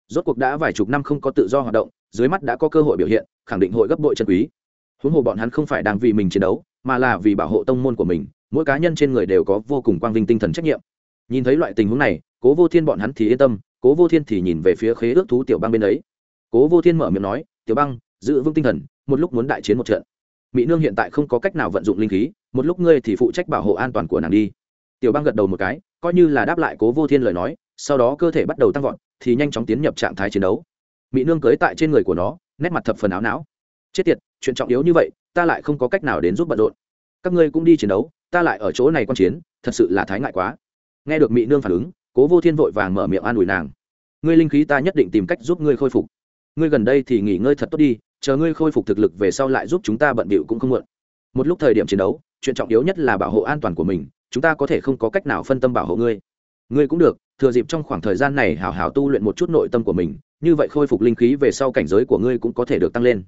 Rốt cuộc đã vài chục năm không có tự do hoạt động, dưới mắt đã có cơ hội biểu hiện, khẳng định hội gấp bội chân quý. Huống hồ bọn hắn không phải đang vì mình chiến đấu, mà là vì bảo hộ tông môn của mình, mỗi cá nhân trên người đều có vô cùng quang vinh tinh thần trách nhiệm. Nhìn thấy loại tình huống này, cố vô thiên bọn hắn thì yên tâm cố vô thiên thì nhìn về phía khế ước thú tiểu băng bên ấy. Cố vô thiên mở miệng nói, tiểu băng, giữ vững tinh thần, một lúc muốn đại chiến một trận. Mỹ nương hiện tại không có cách nào vận dụng linh khí, một lúc ngươi thì phụ trách bảo hộ an toàn của nàng đi. Tiểu băng gật đầu một cái, coi như là đáp lại cố vô thiên lời nói, sau đó cơ thể bắt đầu tăng vọt, thì nhanh chóng tiến nhập trạng thái chiến đấu. Mỹ nương cưới tại trên người của nó, nét mặt thập phần áo não. Chết tiệt, chuyện trọng yếu như vậy, ta lại không có cách nào đến giúp bận rộn. Các ngươi cũng đi chiến đấu, ta lại ở chỗ này quan chiến, thật sự là thái ngại quá. Nghe được mỹ nương phản ứng cố vô thiên vội vàng mở miệng an ủi nàng. Ngươi linh khí ta nhất định tìm cách giúp ngươi khôi phục. Ngươi gần đây thì nghỉ ngơi thật tốt đi, chờ ngươi khôi phục thực lực về sau lại giúp chúng ta bận bịu cũng không muộn. Một lúc thời điểm chiến đấu, chuyện trọng yếu nhất là bảo hộ an toàn của mình, chúng ta có thể không có cách nào phân tâm bảo hộ ngươi. Ngươi cũng được, thừa dịp trong khoảng thời gian này hảo hảo tu luyện một chút nội tâm của mình, như vậy khôi phục linh khí về sau cảnh giới của ngươi cũng có thể được tăng lên.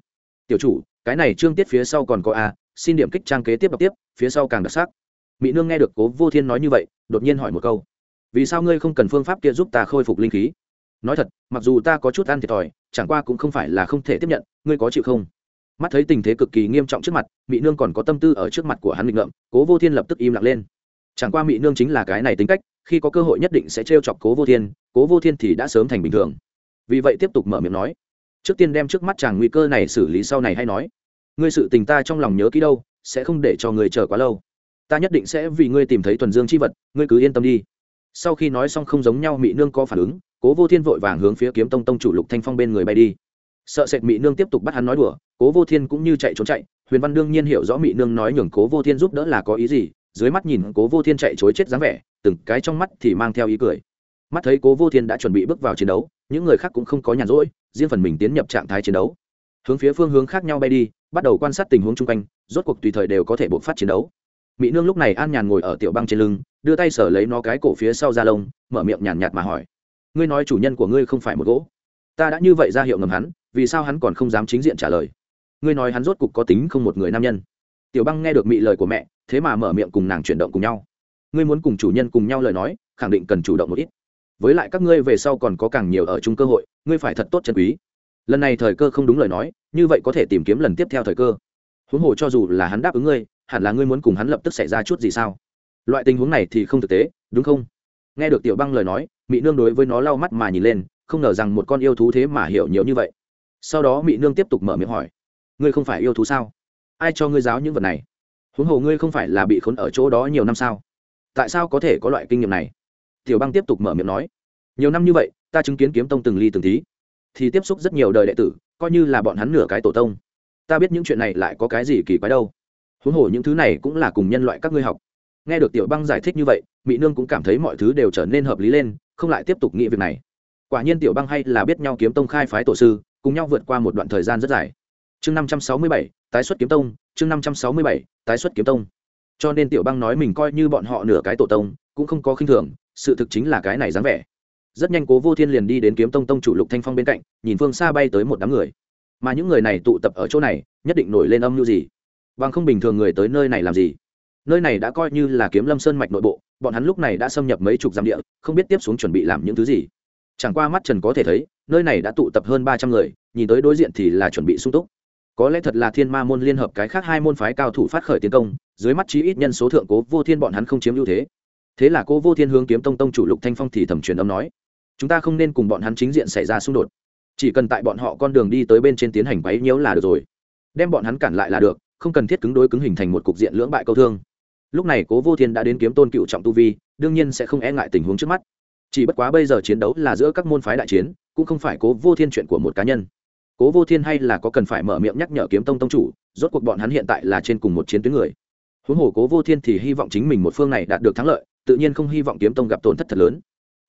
Tiểu chủ, cái này trương tiết phía sau còn có a, xin điểm kích trang kế tiếp đọc tiếp, phía sau càng đặc sắc. Mỹ nương nghe được cố vô thiên nói như vậy, đột nhiên hỏi một câu vì sao ngươi không cần phương pháp kia giúp ta khôi phục linh khí? Nói thật, mặc dù ta có chút ăn thiệt thòi, chẳng qua cũng không phải là không thể tiếp nhận, ngươi có chịu không? Mắt thấy tình thế cực kỳ nghiêm trọng trước mặt mỹ nương còn có tâm tư ở trước mặt của hắn nghịch ngợm, cố vô thiên lập tức im lặng lên. Chẳng qua mỹ nương chính là cái này tính cách, khi có cơ hội nhất định sẽ t chọc cố vô thiên, cố vô thiên thì đã sớm thành bình thường. Vì vậy tiếp tục mở miệng nói. Trước tiên đem trước mắt chàng nguy cơ này xử lý sau này hay nói. Ngươi sự tình ta trong lòng nhớ kỹ đâu, sẽ không để cho người chờ quá lâu. Ta nhất định sẽ vì ngươi tìm thấy thuần dương c h i vật, ngươi cứ yên tâm đi sau khi nói xong không giống nhau mỹ nương có phản ứng, cố vô thiên vội vàng hướng phía kiếm tông tông chủ lục thanh phong bên người bay đi. Sợ sệt mỹ nương tiếp tục bắt hắn nói đùa, cố vô thiên cũng như chạy trốn chạy, huyền văn đương nhiên hiểu rõ mỹ nương nói nhường cố vô thiên giúp đỡ là có ý gì, dưới mắt nhìn cố vô thiên chạy chối chết dáng vẻ, từng cái trong mắt thì mang theo ý cười. Mắt thấy cố vô thiên đã chuẩn bị bước vào chiến đấu, những người khác cũng không có nhàn rỗi, riêng phần mình tiến nhập trạng thái chiến đấu. Hướng phía phương hướng khác nhau bay đi, bắt đầu quan sát tình huống chung quanh, rốt cuộc tùy thời đều có thể bộc phát chiến đấu mỹ nương lúc này an nhàn ngồi ở tiểu băng trên lưng, đưa tay sở lấy nó cái cổ phía sau da lông, mở miệng nhàn nhạt mà hỏi. Ngươi nói chủ nhân của ngươi không phải một gỗ. Ta đã như vậy ra hiệu ngầm hắn, vì sao hắn còn không dám chính diện trả lời? Ngươi nói hắn rốt cục có tính không một người nam nhân. Tiểu băng nghe được mị lời của mẹ, thế mà mở miệng cùng nàng chuyển động cùng nhau. Ngươi muốn cùng chủ nhân cùng nhau lời nói, khẳng định cần chủ động một ít. Với lại các ngươi về sau còn có càng nhiều ở chung cơ hội, ngươi phải thật tốt chân quý. Lần này thời cơ không đúng lời nói, như vậy có thể tìm kiếm lần tiếp theo thời cơ. Huống hồ cho dù là hắn đáp ứng ngươi hẳn là ngươi muốn cùng hắn lập tức xảy ra chút gì sao? Loại tình huống này thì không thực tế, đúng không? Nghe được tiểu băng lời nói mỹ nương đối với nó lau mắt mà nhìn lên, không ngờ rằng một con yêu thú thế mà hiểu nhiều như vậy. Sau đó mỹ nương tiếp tục mở miệng hỏi, ngươi không phải yêu thú sao? Ai cho ngươi giáo những vật này? Huống hồ ngươi không phải là bị khốn ở chỗ đó nhiều năm sao? Tại sao có thể có loại kinh nghiệm này? Tiểu băng tiếp tục mở miệng nói, nhiều năm như vậy, ta chứng kiến kiếm tông từng ly từng tí, thì tiếp xúc rất nhiều đời đệ tử, coi như là bọn hắn nửa cái tổ tông. Ta biết những chuyện này lại có cái gì kỳ quái đâu huống hồ những thứ này cũng là cùng nhân loại các ngươi học. Nghe được tiểu băng giải thích như vậy mỹ nương cũng cảm thấy mọi thứ đều trở nên hợp lý lên, không lại tiếp tục nghĩ việc này. Quả nhiên tiểu băng hay là biết nhau kiếm tông khai phái tổ sư, cùng nhau vượt qua một đoạn thời gian rất dài. Chương năm trăm sáu mươi bảy, tái xuất kiếm tông, chương năm trăm sáu mươi bảy, tái xuất kiếm tông. Cho nên tiểu băng nói mình coi như bọn họ nửa cái tổ tông, cũng không có khinh thường, sự thực chính là cái này dáng vẻ. Rất nhanh cố vô thiên liền đi đến kiếm tông tông chủ lục thanh phong bên cạnh, nhìn phương xa bay tới một đám người. Mà những người này tụ tập ở chỗ này, nhất định nổi lên âm mưu gì? Bằng không bình thường người tới nơi này làm gì? Nơi này đã coi như là kiếm lâm sơn mạch nội bộ, bọn hắn lúc này đã xâm nhập mấy chục dặm địa, không biết tiếp xuống chuẩn bị làm những thứ gì. Chẳng qua mắt trần có thể thấy, nơi này đã tụ tập hơn ba trăm người, nhìn tới đối diện thì là chuẩn bị sung túc. Có lẽ thật là thiên ma môn liên hợp cái khác hai môn phái cao thủ phát khởi tiến công, dưới mắt chí ít nhân số thượng cố vô thiên bọn hắn không chiếm ưu thế. Thế là cố vô thiên hướng kiếm tông tông chủ lục thanh phong thì thẩm truyền âm nói, chúng ta không nên cùng bọn hắn chính diện xảy ra xung đột. Chỉ cần tại bọn họ con đường đi tới bên trên tiến hành quấy nhiễu là được rồi. Đem bọn hắn cản lại là được không cần thiết cứng đối cứng hình thành một cục diện lưỡng bại câu thương. Lúc này cố vô thiên đã đến kiếm tôn cựu trọng tu vi, đương nhiên sẽ không e ngại tình huống trước mắt. Chỉ bất quá bây giờ chiến đấu là giữa các môn phái đại chiến, cũng không phải cố vô thiên chuyện của một cá nhân. Cố vô thiên hay là có cần phải mở miệng nhắc nhở kiếm tông tông chủ, rốt cuộc bọn hắn hiện tại là trên cùng một chiến tuyến người. Huống hồ cố vô thiên thì hy vọng chính mình một phương này đạt được thắng lợi, tự nhiên không hy vọng kiếm tông gặp tổn thất thật lớn.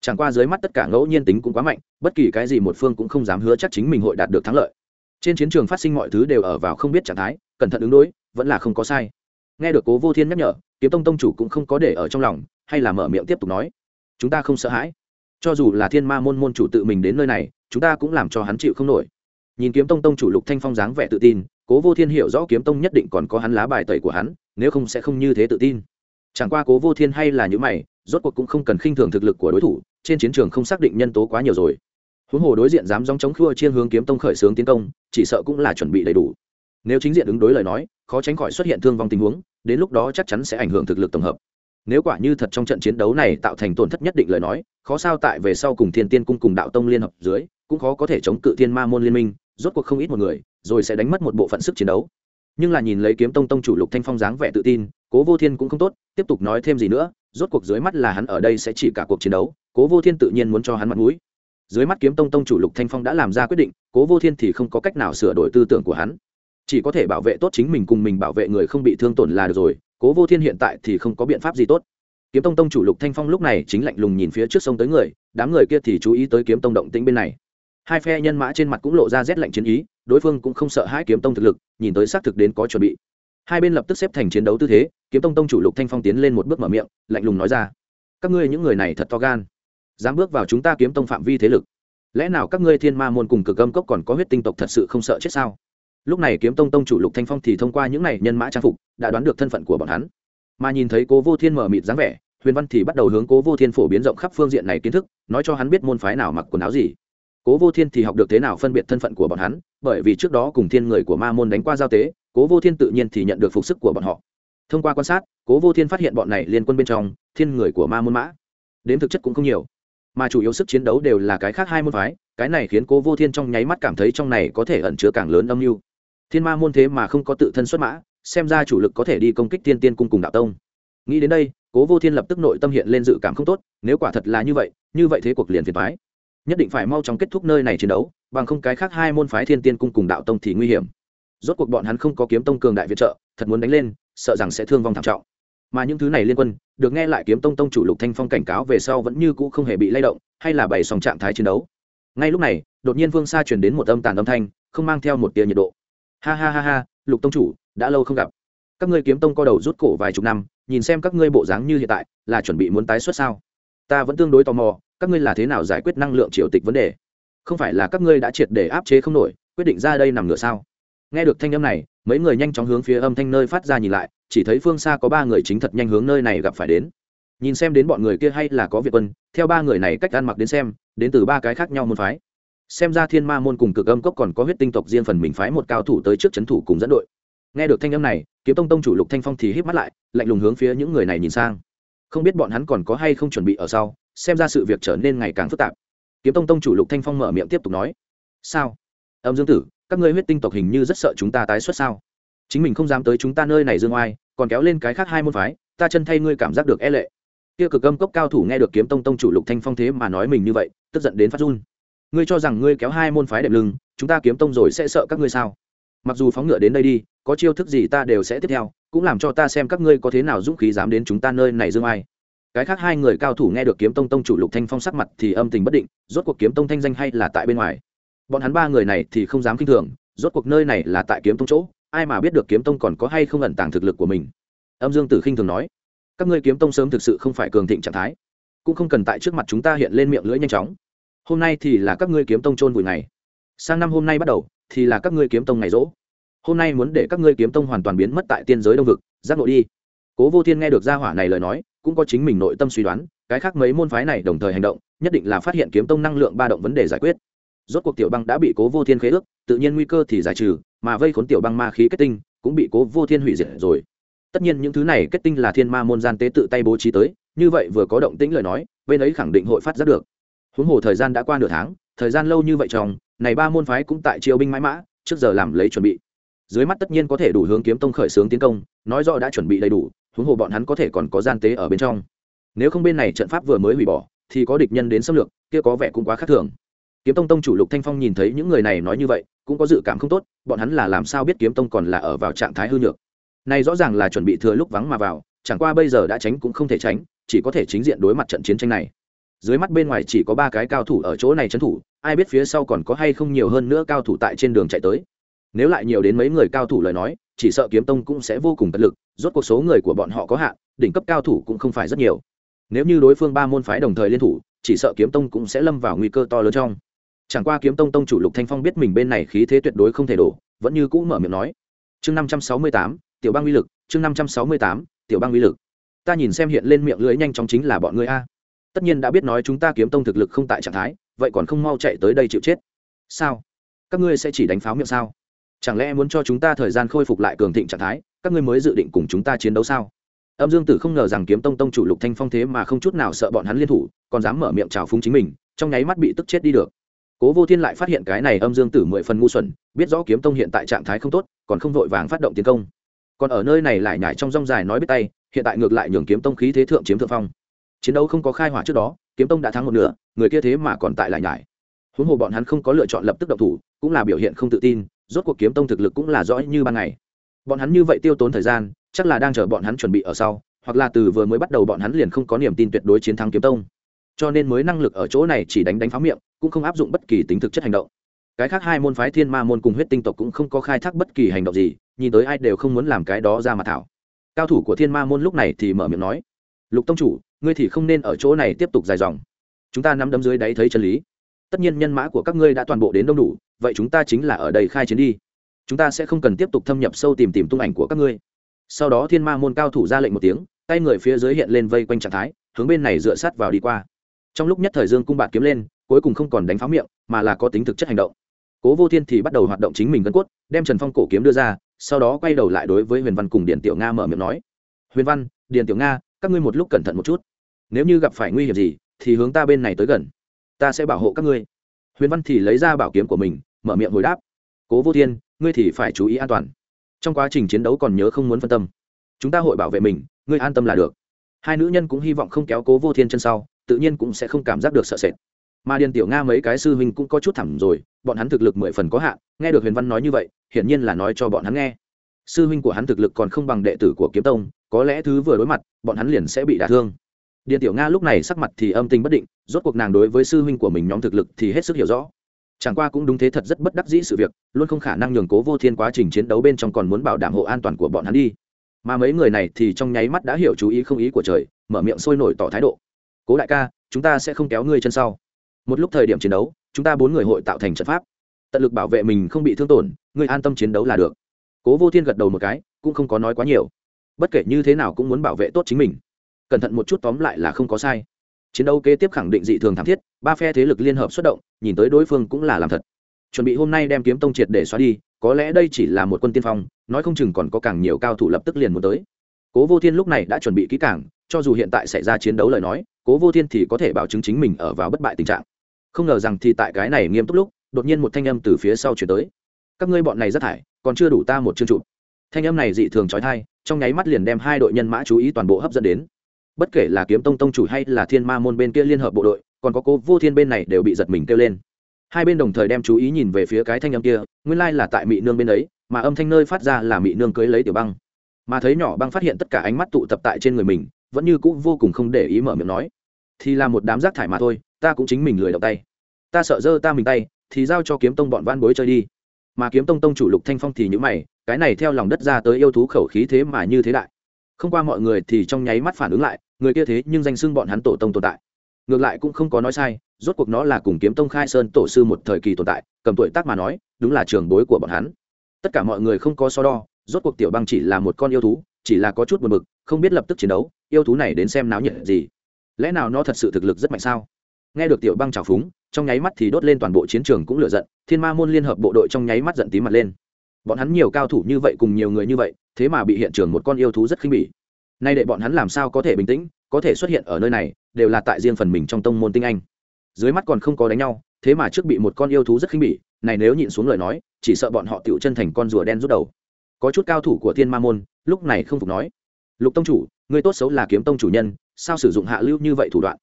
Chẳng qua dưới mắt tất cả ngẫu nhiên tính cũng quá mạnh, bất kỳ cái gì một phương cũng không dám hứa chắc chính mình hội đạt được thắng lợi. Trên chiến trường phát sinh mọi thứ đều ở vào không biết trạng thái cẩn thận ứng đối, vẫn là không có sai. Nghe được cố vô thiên nhắc nhở, kiếm tông tông chủ cũng không có để ở trong lòng, hay là mở miệng tiếp tục nói, chúng ta không sợ hãi. Cho dù là thiên ma môn môn chủ tự mình đến nơi này, chúng ta cũng làm cho hắn chịu không nổi. Nhìn kiếm tông tông chủ lục thanh phong dáng vẻ tự tin, cố vô thiên hiểu rõ kiếm tông nhất định còn có hắn lá bài tẩy của hắn, nếu không sẽ không như thế tự tin. Chẳng qua cố vô thiên hay là những mày, rốt cuộc cũng không cần khinh thường thực lực của đối thủ, trên chiến trường không xác định nhân tố quá nhiều rồi. Huống hồ đối diện dám dòng chống khua chiên hướng kiếm tông khởi xướng tiến công, chỉ sợ cũng là chuẩn bị đầy đủ nếu chính diện ứng đối lời nói, khó tránh khỏi xuất hiện thương vong tình huống, đến lúc đó chắc chắn sẽ ảnh hưởng thực lực tổng hợp. Nếu quả như thật trong trận chiến đấu này tạo thành tổn thất nhất định lời nói, khó sao tại về sau cùng thiên tiên cung cùng đạo tông liên hợp dưới, cũng khó có thể chống cự thiên ma môn liên minh, rốt cuộc không ít một người, rồi sẽ đánh mất một bộ phận sức chiến đấu. Nhưng là nhìn lấy kiếm tông tông chủ lục thanh phong dáng vẻ tự tin, cố vô thiên cũng không tốt, tiếp tục nói thêm gì nữa, rốt cuộc dưới mắt là hắn ở đây sẽ chỉ cả cuộc chiến đấu, cố vô thiên tự nhiên muốn cho hắn mặt mũi. Dưới mắt kiếm tông tông chủ lục thanh phong đã làm ra quyết định, cố vô thiên thì không có cách nào sửa đổi tư tưởng của hắn chỉ có thể bảo vệ tốt chính mình cùng mình bảo vệ người không bị thương tổn là được rồi, cố vô thiên hiện tại thì không có biện pháp gì tốt. Kiếm tông tông chủ lục thanh phong lúc này chính lạnh lùng nhìn phía trước sông tới người, đám người kia thì chú ý tới kiếm tông động tĩnh bên này. Hai phe nhân mã trên mặt cũng lộ ra rét lạnh chiến ý, đối phương cũng không sợ hãi kiếm tông thực lực, nhìn tới xác thực đến có chuẩn bị. Hai bên lập tức xếp thành chiến đấu tư thế, kiếm tông tông chủ lục thanh phong tiến lên một bước mở miệng, lạnh lùng nói ra, các ngươi những người này thật to gan, dám bước vào chúng ta kiếm tông phạm vi thế lực. Lẽ nào các ngươi thiên ma môn cùng cực âm cốc còn có huyết tinh tộc thật sự không sợ chết sao? Lúc này kiếm tông tông chủ lục thanh phong thì thông qua những này nhân mã trang phục, đã đoán được thân phận của bọn hắn. Mà nhìn thấy cố vô thiên mở mịt dáng vẻ, huyền văn thì bắt đầu hướng cố vô thiên phổ biến rộng khắp phương diện này kiến thức, nói cho hắn biết môn phái nào mặc quần áo gì. Cố vô thiên thì học được thế nào phân biệt thân phận của bọn hắn, bởi vì trước đó cùng thiên người của ma môn đánh qua giao tế, cố vô thiên tự nhiên thì nhận được phục sức của bọn họ. Thông qua quan sát, cố vô thiên phát hiện bọn này liên quân bên trong, thiên người của ma môn mã. Đến thực chất cũng không nhiều, mà chủ yếu sức chiến đấu đều là cái khác hai môn phái, cái này khiến cố vô thiên trong nháy mắt cảm thấy trong này có thể ẩn chứa càng lớn âm mưu thiên ma môn thế mà không có tự thân xuất mã, xem ra chủ lực có thể đi công kích thiên tiên cung cùng đạo tông. Nghĩ đến đây, cố vô thiên lập tức nội tâm hiện lên dự cảm không tốt, nếu quả thật là như vậy như vậy thế cuộc liền phiền phái nhất định phải mau chóng kết thúc nơi này chiến đấu, bằng không cái khác hai môn phái thiên tiên cung cùng đạo tông thì nguy hiểm. Rốt cuộc bọn hắn không có kiếm tông cường đại viện trợ, thật muốn đánh lên, sợ rằng sẽ thương vong thảm trọng. Mà những thứ này liên quân, được nghe lại kiếm tông tông chủ lục thanh phong cảnh cáo về sau vẫn như cũ không hề bị lay động, hay là bày sòng trạng thái chiến đấu. Ngay lúc này, đột nhiên vương xa truyền đến một âm tàn âm thanh, không mang theo một tia nhiệt độ ha ha ha ha, lục tông chủ, đã lâu không gặp. Các ngươi kiếm tông co đầu rút cổ vài chục năm, nhìn xem các ngươi bộ dáng như hiện tại, là chuẩn bị muốn tái xuất sao? Ta vẫn tương đối tò mò, các ngươi là thế nào giải quyết năng lượng triều tịch vấn đề? Không phải là các ngươi đã triệt để áp chế không nổi, quyết định ra đây nằm ngửa sao? Nghe được thanh âm này, mấy người nhanh chóng hướng phía âm thanh nơi phát ra nhìn lại, chỉ thấy phương xa có ba người chính thật nhanh hướng nơi này gặp phải đến. Nhìn xem đến bọn người kia hay là có việt quân, theo ba người này cách ăn mặc đến xem, đến từ ba cái khác nhau môn phái xem ra thiên ma môn cùng cực âm cốc còn có huyết tinh tộc riêng phần mình phái một cao thủ tới trước c h ấ n thủ cùng dẫn đội. Nghe được thanh âm này, kiếm tông tông chủ lục thanh phong thì hít mắt lại, lạnh lùng hướng phía những người này nhìn sang. Không biết bọn hắn còn có hay không chuẩn bị ở sau, xem ra sự việc trở nên ngày càng phức tạp. Kiếm tông tông chủ lục thanh phong mở miệng tiếp tục nói, sao? Âm dương tử, các ngươi huyết tinh tộc hình như rất sợ chúng ta tái xuất sao? Chính mình không dám tới chúng ta nơi này dương oai, còn kéo lên cái khác hai môn phái, ta chân thay ngươi cảm giác được e lệ. Kia cực âm cốc cao thủ nghe được kiếm tông tông chủ lục thanh phong thế mà nói mình như vậy, tức giận đến phát run ngươi cho rằng ngươi kéo hai môn phái đệm lưng, chúng ta kiếm tông rồi sẽ sợ các ngươi sao? Mặc dù phóng ngựa đến đây đi, có chiêu thức gì ta đều sẽ tiếp theo, cũng làm cho ta xem các ngươi có thế nào dũng khí dám đến chúng ta nơi này dương ai. Cái khác hai người cao thủ nghe được kiếm tông tông chủ lục thanh phong sắc mặt thì âm tình bất định, rốt cuộc kiếm tông thanh danh hay là tại bên ngoài? Bọn hắn ba người này thì không dám kinh thường, rốt cuộc nơi này là tại kiếm tông chỗ, ai mà biết được kiếm tông còn có hay không ẩn tàng thực lực của mình? Âm dương tử khinh thường nói, các ngươi kiếm tông sớm thực sự không phải cường thịnh trạng thái, cũng không cần tại trước mặt chúng ta hiện lên miệng lưỡi nhanh chóng hôm nay thì là các ngươi kiếm tông trôn vùi ngày. Sang năm hôm nay bắt đầu, thì là các ngươi kiếm tông ngày rỗ. Hôm nay muốn để các ngươi kiếm tông hoàn toàn biến mất tại tiên giới đông vực, giác nội đi. Cố vô thiên nghe được gia hỏa này lời nói, cũng có chính mình nội tâm suy đoán, cái khác mấy môn phái này đồng thời hành động, nhất định là phát hiện kiếm tông năng lượng ba động vấn đề giải quyết. Rốt cuộc tiểu băng đã bị cố vô thiên khế ước, tự nhiên nguy cơ thì giải trừ, mà vây khốn tiểu băng ma khí kết tinh, cũng bị cố vô thiên hủy diệt rồi. Tất nhiên những thứ này kết tinh là thiên ma môn gian tế tự tay bố trí tới, như vậy vừa có động tĩnh lời nói, bên ấy khẳng định hội phát giác được huống hồ thời gian đã qua nửa tháng, thời gian lâu như vậy trong, này ba môn phái cũng tại triều binh mãi mã, trước giờ làm lấy chuẩn bị. Dưới mắt tất nhiên có thể đủ hướng kiếm tông khởi xướng tiến công, nói rõ đã chuẩn bị đầy đủ, huống hồ bọn hắn có thể còn có gian tế ở bên trong. Nếu không bên này trận pháp vừa mới hủy bỏ, thì có địch nhân đến xâm lược, kia có vẻ cũng quá khác thường. Kiếm tông tông chủ lục thanh phong nhìn thấy những người này nói như vậy, cũng có dự cảm không tốt, bọn hắn là làm sao biết kiếm tông còn là ở vào trạng thái hư nhược. Này rõ ràng là chuẩn bị thừa lúc vắng mà vào, chẳng qua bây giờ đã tránh cũng không thể tránh, chỉ có thể chính diện đối mặt trận chiến tranh này dưới mắt bên ngoài chỉ có ba cái cao thủ ở chỗ này trấn thủ, ai biết phía sau còn có hay không nhiều hơn nữa cao thủ tại trên đường chạy tới. Nếu lại nhiều đến mấy người cao thủ lời nói, chỉ sợ kiếm tông cũng sẽ vô cùng tận lực, rốt cuộc số người của bọn họ có hạn, đỉnh cấp cao thủ cũng không phải rất nhiều. Nếu như đối phương ba môn phái đồng thời liên thủ, chỉ sợ kiếm tông cũng sẽ lâm vào nguy cơ to lớn trong. Chẳng qua kiếm tông tông chủ lục thanh phong biết mình bên này khí thế tuyệt đối không thể đổ, vẫn như cũ mở miệng nói. Chương năm trăm sáu mươi tám, tiểu bang uy lực, chương năm trăm sáu mươi tám, tiểu bang uy lực. Ta nhìn xem hiện lên miệng lưỡi nhanh chóng chính là bọn ngươi a tất nhiên đã biết nói chúng ta kiếm tông thực lực không tại trạng thái, vậy còn không mau chạy tới đây chịu chết. Sao? Các ngươi sẽ chỉ đánh pháo miệng sao? Chẳng lẽ muốn cho chúng ta thời gian khôi phục lại cường thịnh trạng thái, các ngươi mới dự định cùng chúng ta chiến đấu sao? Âm dương tử không ngờ rằng kiếm tông tông chủ lục thanh phong thế mà không chút nào sợ bọn hắn liên thủ, còn dám mở miệng trào phúng chính mình, trong nháy mắt bị tức chết đi được. Cố vô thiên lại phát hiện cái này âm dương tử mười phần ngu xuẩn, biết rõ kiếm tông hiện tại trạng thái không tốt, còn không vội vàng phát động tiến công. Còn ở nơi này lại nhải trong rong dài nói biết tay, hiện tại ngược lại nhường kiếm tông khí thế thượng chiếm thượng phong chiến đấu không có khai hỏa trước đó, kiếm tông đã thắng một nửa, người kia thế mà còn tại lại nhải. Huống hồ bọn hắn không có lựa chọn lập tức động thủ, cũng là biểu hiện không tự tin, rốt cuộc kiếm tông thực lực cũng là rõ như ban ngày. Bọn hắn như vậy tiêu tốn thời gian, chắc là đang chờ bọn hắn chuẩn bị ở sau, hoặc là từ vừa mới bắt đầu bọn hắn liền không có niềm tin tuyệt đối chiến thắng kiếm tông. Cho nên mới năng lực ở chỗ này chỉ đánh đánh pháo miệng, cũng không áp dụng bất kỳ tính thực chất hành động. Cái khác hai môn phái thiên ma môn cùng huyết tinh tộc cũng không có khai thác bất kỳ hành động gì, nhìn tới ai đều không muốn làm cái đó ra mà thảo. Cao thủ của thiên ma môn lúc này thì mở miệng nói lục tông chủ, ngươi thì không nên ở chỗ này tiếp tục dài dòng. Chúng ta nắm đấm dưới đáy thấy chân lý. Tất nhiên nhân mã của các ngươi đã toàn bộ đến đông đủ, vậy chúng ta chính là ở đây khai chiến đi. Chúng ta sẽ không cần tiếp tục thâm nhập sâu tìm tìm tung ảnh của các ngươi. Sau đó thiên ma môn cao thủ ra lệnh một tiếng, tay người phía dưới hiện lên vây quanh trạng thái, hướng bên này dựa sát vào đi qua. Trong lúc nhất thời dương cung bạt kiếm lên, cuối cùng không còn đánh pháo miệng, mà là có tính thực chất hành động. Cố vô thiên thì bắt đầu hoạt động chính mình gân cốt, đem trần phong cổ kiếm đưa ra, sau đó quay đầu lại đối với huyền văn cùng điện tiểu nga mở miệng nói. Huyền văn điện tiểu nga các ngươi một lúc cẩn thận một chút. Nếu như gặp phải nguy hiểm gì, thì hướng ta bên này tới gần. Ta sẽ bảo hộ các ngươi. Huyền văn thì lấy ra bảo kiếm của mình, mở miệng hồi đáp. Cố vô thiên, ngươi thì phải chú ý an toàn. Trong quá trình chiến đấu còn nhớ không muốn phân tâm. Chúng ta hội bảo vệ mình, ngươi an tâm là được. Hai nữ nhân cũng hy vọng không kéo cố vô thiên chân sau, tự nhiên cũng sẽ không cảm giác được sợ sệt. Mà điền tiểu nga mấy cái sư huynh cũng có chút thẳm rồi, bọn hắn thực lực mười phần có hạn, nghe được huyền văn nói như vậy, hiển nhiên là nói cho bọn hắn nghe. Sư huynh của hắn thực lực còn không bằng đệ tử của kiếm tông có lẽ thứ vừa đối mặt, bọn hắn liền sẽ bị đả thương. Điện tiểu nga lúc này sắc mặt thì âm tình bất định, rốt cuộc nàng đối với sư huynh của mình nhóm thực lực thì hết sức hiểu rõ. Chẳng qua cũng đúng thế thật rất bất đắc dĩ sự việc, luôn không khả năng nhường cố vô thiên quá trình chiến đấu bên trong còn muốn bảo đảm hộ an toàn của bọn hắn đi. Mà mấy người này thì trong nháy mắt đã hiểu chú ý không ý của trời, mở miệng sôi nổi tỏ thái độ. Cố đại ca, chúng ta sẽ không kéo ngươi chân sau. Một lúc thời điểm chiến đấu, chúng ta bốn người hội tạo thành trận pháp. Tận lực bảo vệ mình không bị thương tổn, ngươi an tâm chiến đấu là được. Cố vô thiên gật đầu một cái, cũng không có nói quá nhiều bất kể như thế nào cũng muốn bảo vệ tốt chính mình. Cẩn thận một chút tóm lại là không có sai. Chiến đấu kế tiếp khẳng định dị thường thảm thiết, ba phe thế lực liên hợp xuất động, nhìn tới đối phương cũng là làm thật. Chuẩn bị hôm nay đem kiếm tông triệt để xóa đi, có lẽ đây chỉ là một quân tiên phong, nói không chừng còn có càng nhiều cao thủ lập tức liền muốn tới. Cố vô thiên lúc này đã chuẩn bị kỹ càng, cho dù hiện tại xảy ra chiến đấu lời nói, cố vô thiên thì có thể bảo chứng chính mình ở vào bất bại tình trạng. Không ngờ rằng thì tại cái này nghiêm túc lúc, đột nhiên một thanh âm từ phía sau chuyển tới. Các ngươi bọn này rất thải, còn chưa đủ ta một chương trụ. Thanh âm này dị thường trói thai trong nháy mắt liền đem hai đội nhân mã chú ý toàn bộ hấp dẫn đến. Bất kể là kiếm tông tông chủ hay là thiên ma môn bên kia liên hợp bộ đội, còn có cô vô thiên bên này đều bị giật mình kêu lên. Hai bên đồng thời đem chú ý nhìn về phía cái thanh âm kia, nguyên lai là tại mỹ nương bên ấy, mà âm thanh nơi phát ra là mỹ nương cưới lấy tiểu băng. Mà thấy nhỏ băng phát hiện tất cả ánh mắt tụ tập tại trên người mình, vẫn như cũ vô cùng không để ý mở miệng nói, thì là một đám rác thải mà thôi, ta cũng chính mình lười động tay. Ta sợ dơ ta mình tay, thì giao cho kiếm tông bọn van bối chơi đi. Mà kiếm tông tông chủ lục thanh phong thì nhữ mày cái này theo lòng đất ra tới yêu thú khẩu khí thế mà như thế đại. Không qua mọi người thì trong nháy mắt phản ứng lại, người kia thế nhưng danh xưng bọn hắn tổ tông tồn tại. Ngược lại cũng không có nói sai, rốt cuộc nó là cùng kiếm tông khai sơn tổ sư một thời kỳ tồn tại, cầm tuổi tác mà nói, đúng là trường bối của bọn hắn. Tất cả mọi người không có so đo, rốt cuộc tiểu băng chỉ là một con yêu thú, chỉ là có chút buồn bực, không biết lập tức chiến đấu, yêu thú này đến xem náo nhiệt gì. Lẽ nào nó thật sự thực lực rất mạnh sao? Nghe được tiểu băng trào phúng, trong nháy mắt thì đốt lên toàn bộ chiến trường cũng lửa giận, thiên ma môn liên hợp bộ đội trong nháy mắt giận tím mặt lên bọn hắn nhiều cao thủ như vậy cùng nhiều người như vậy, thế mà bị hiện trường một con yêu thú rất khinh bỉ. Nay để bọn hắn làm sao có thể bình tĩnh, có thể xuất hiện ở nơi này, đều là tại riêng phần mình trong tông môn tinh anh. Dưới mắt còn không có đánh nhau, thế mà trước bị một con yêu thú rất khinh bỉ, này nếu nhịn xuống lời nói, chỉ sợ bọn họ tựu chân thành con rùa đen rút đầu. Có chút cao thủ của thiên ma môn, lúc này không phục nói, lục tông chủ người tốt xấu là kiếm tông chủ nhân, sao sử dụng hạ lưu như vậy thủ đoạn?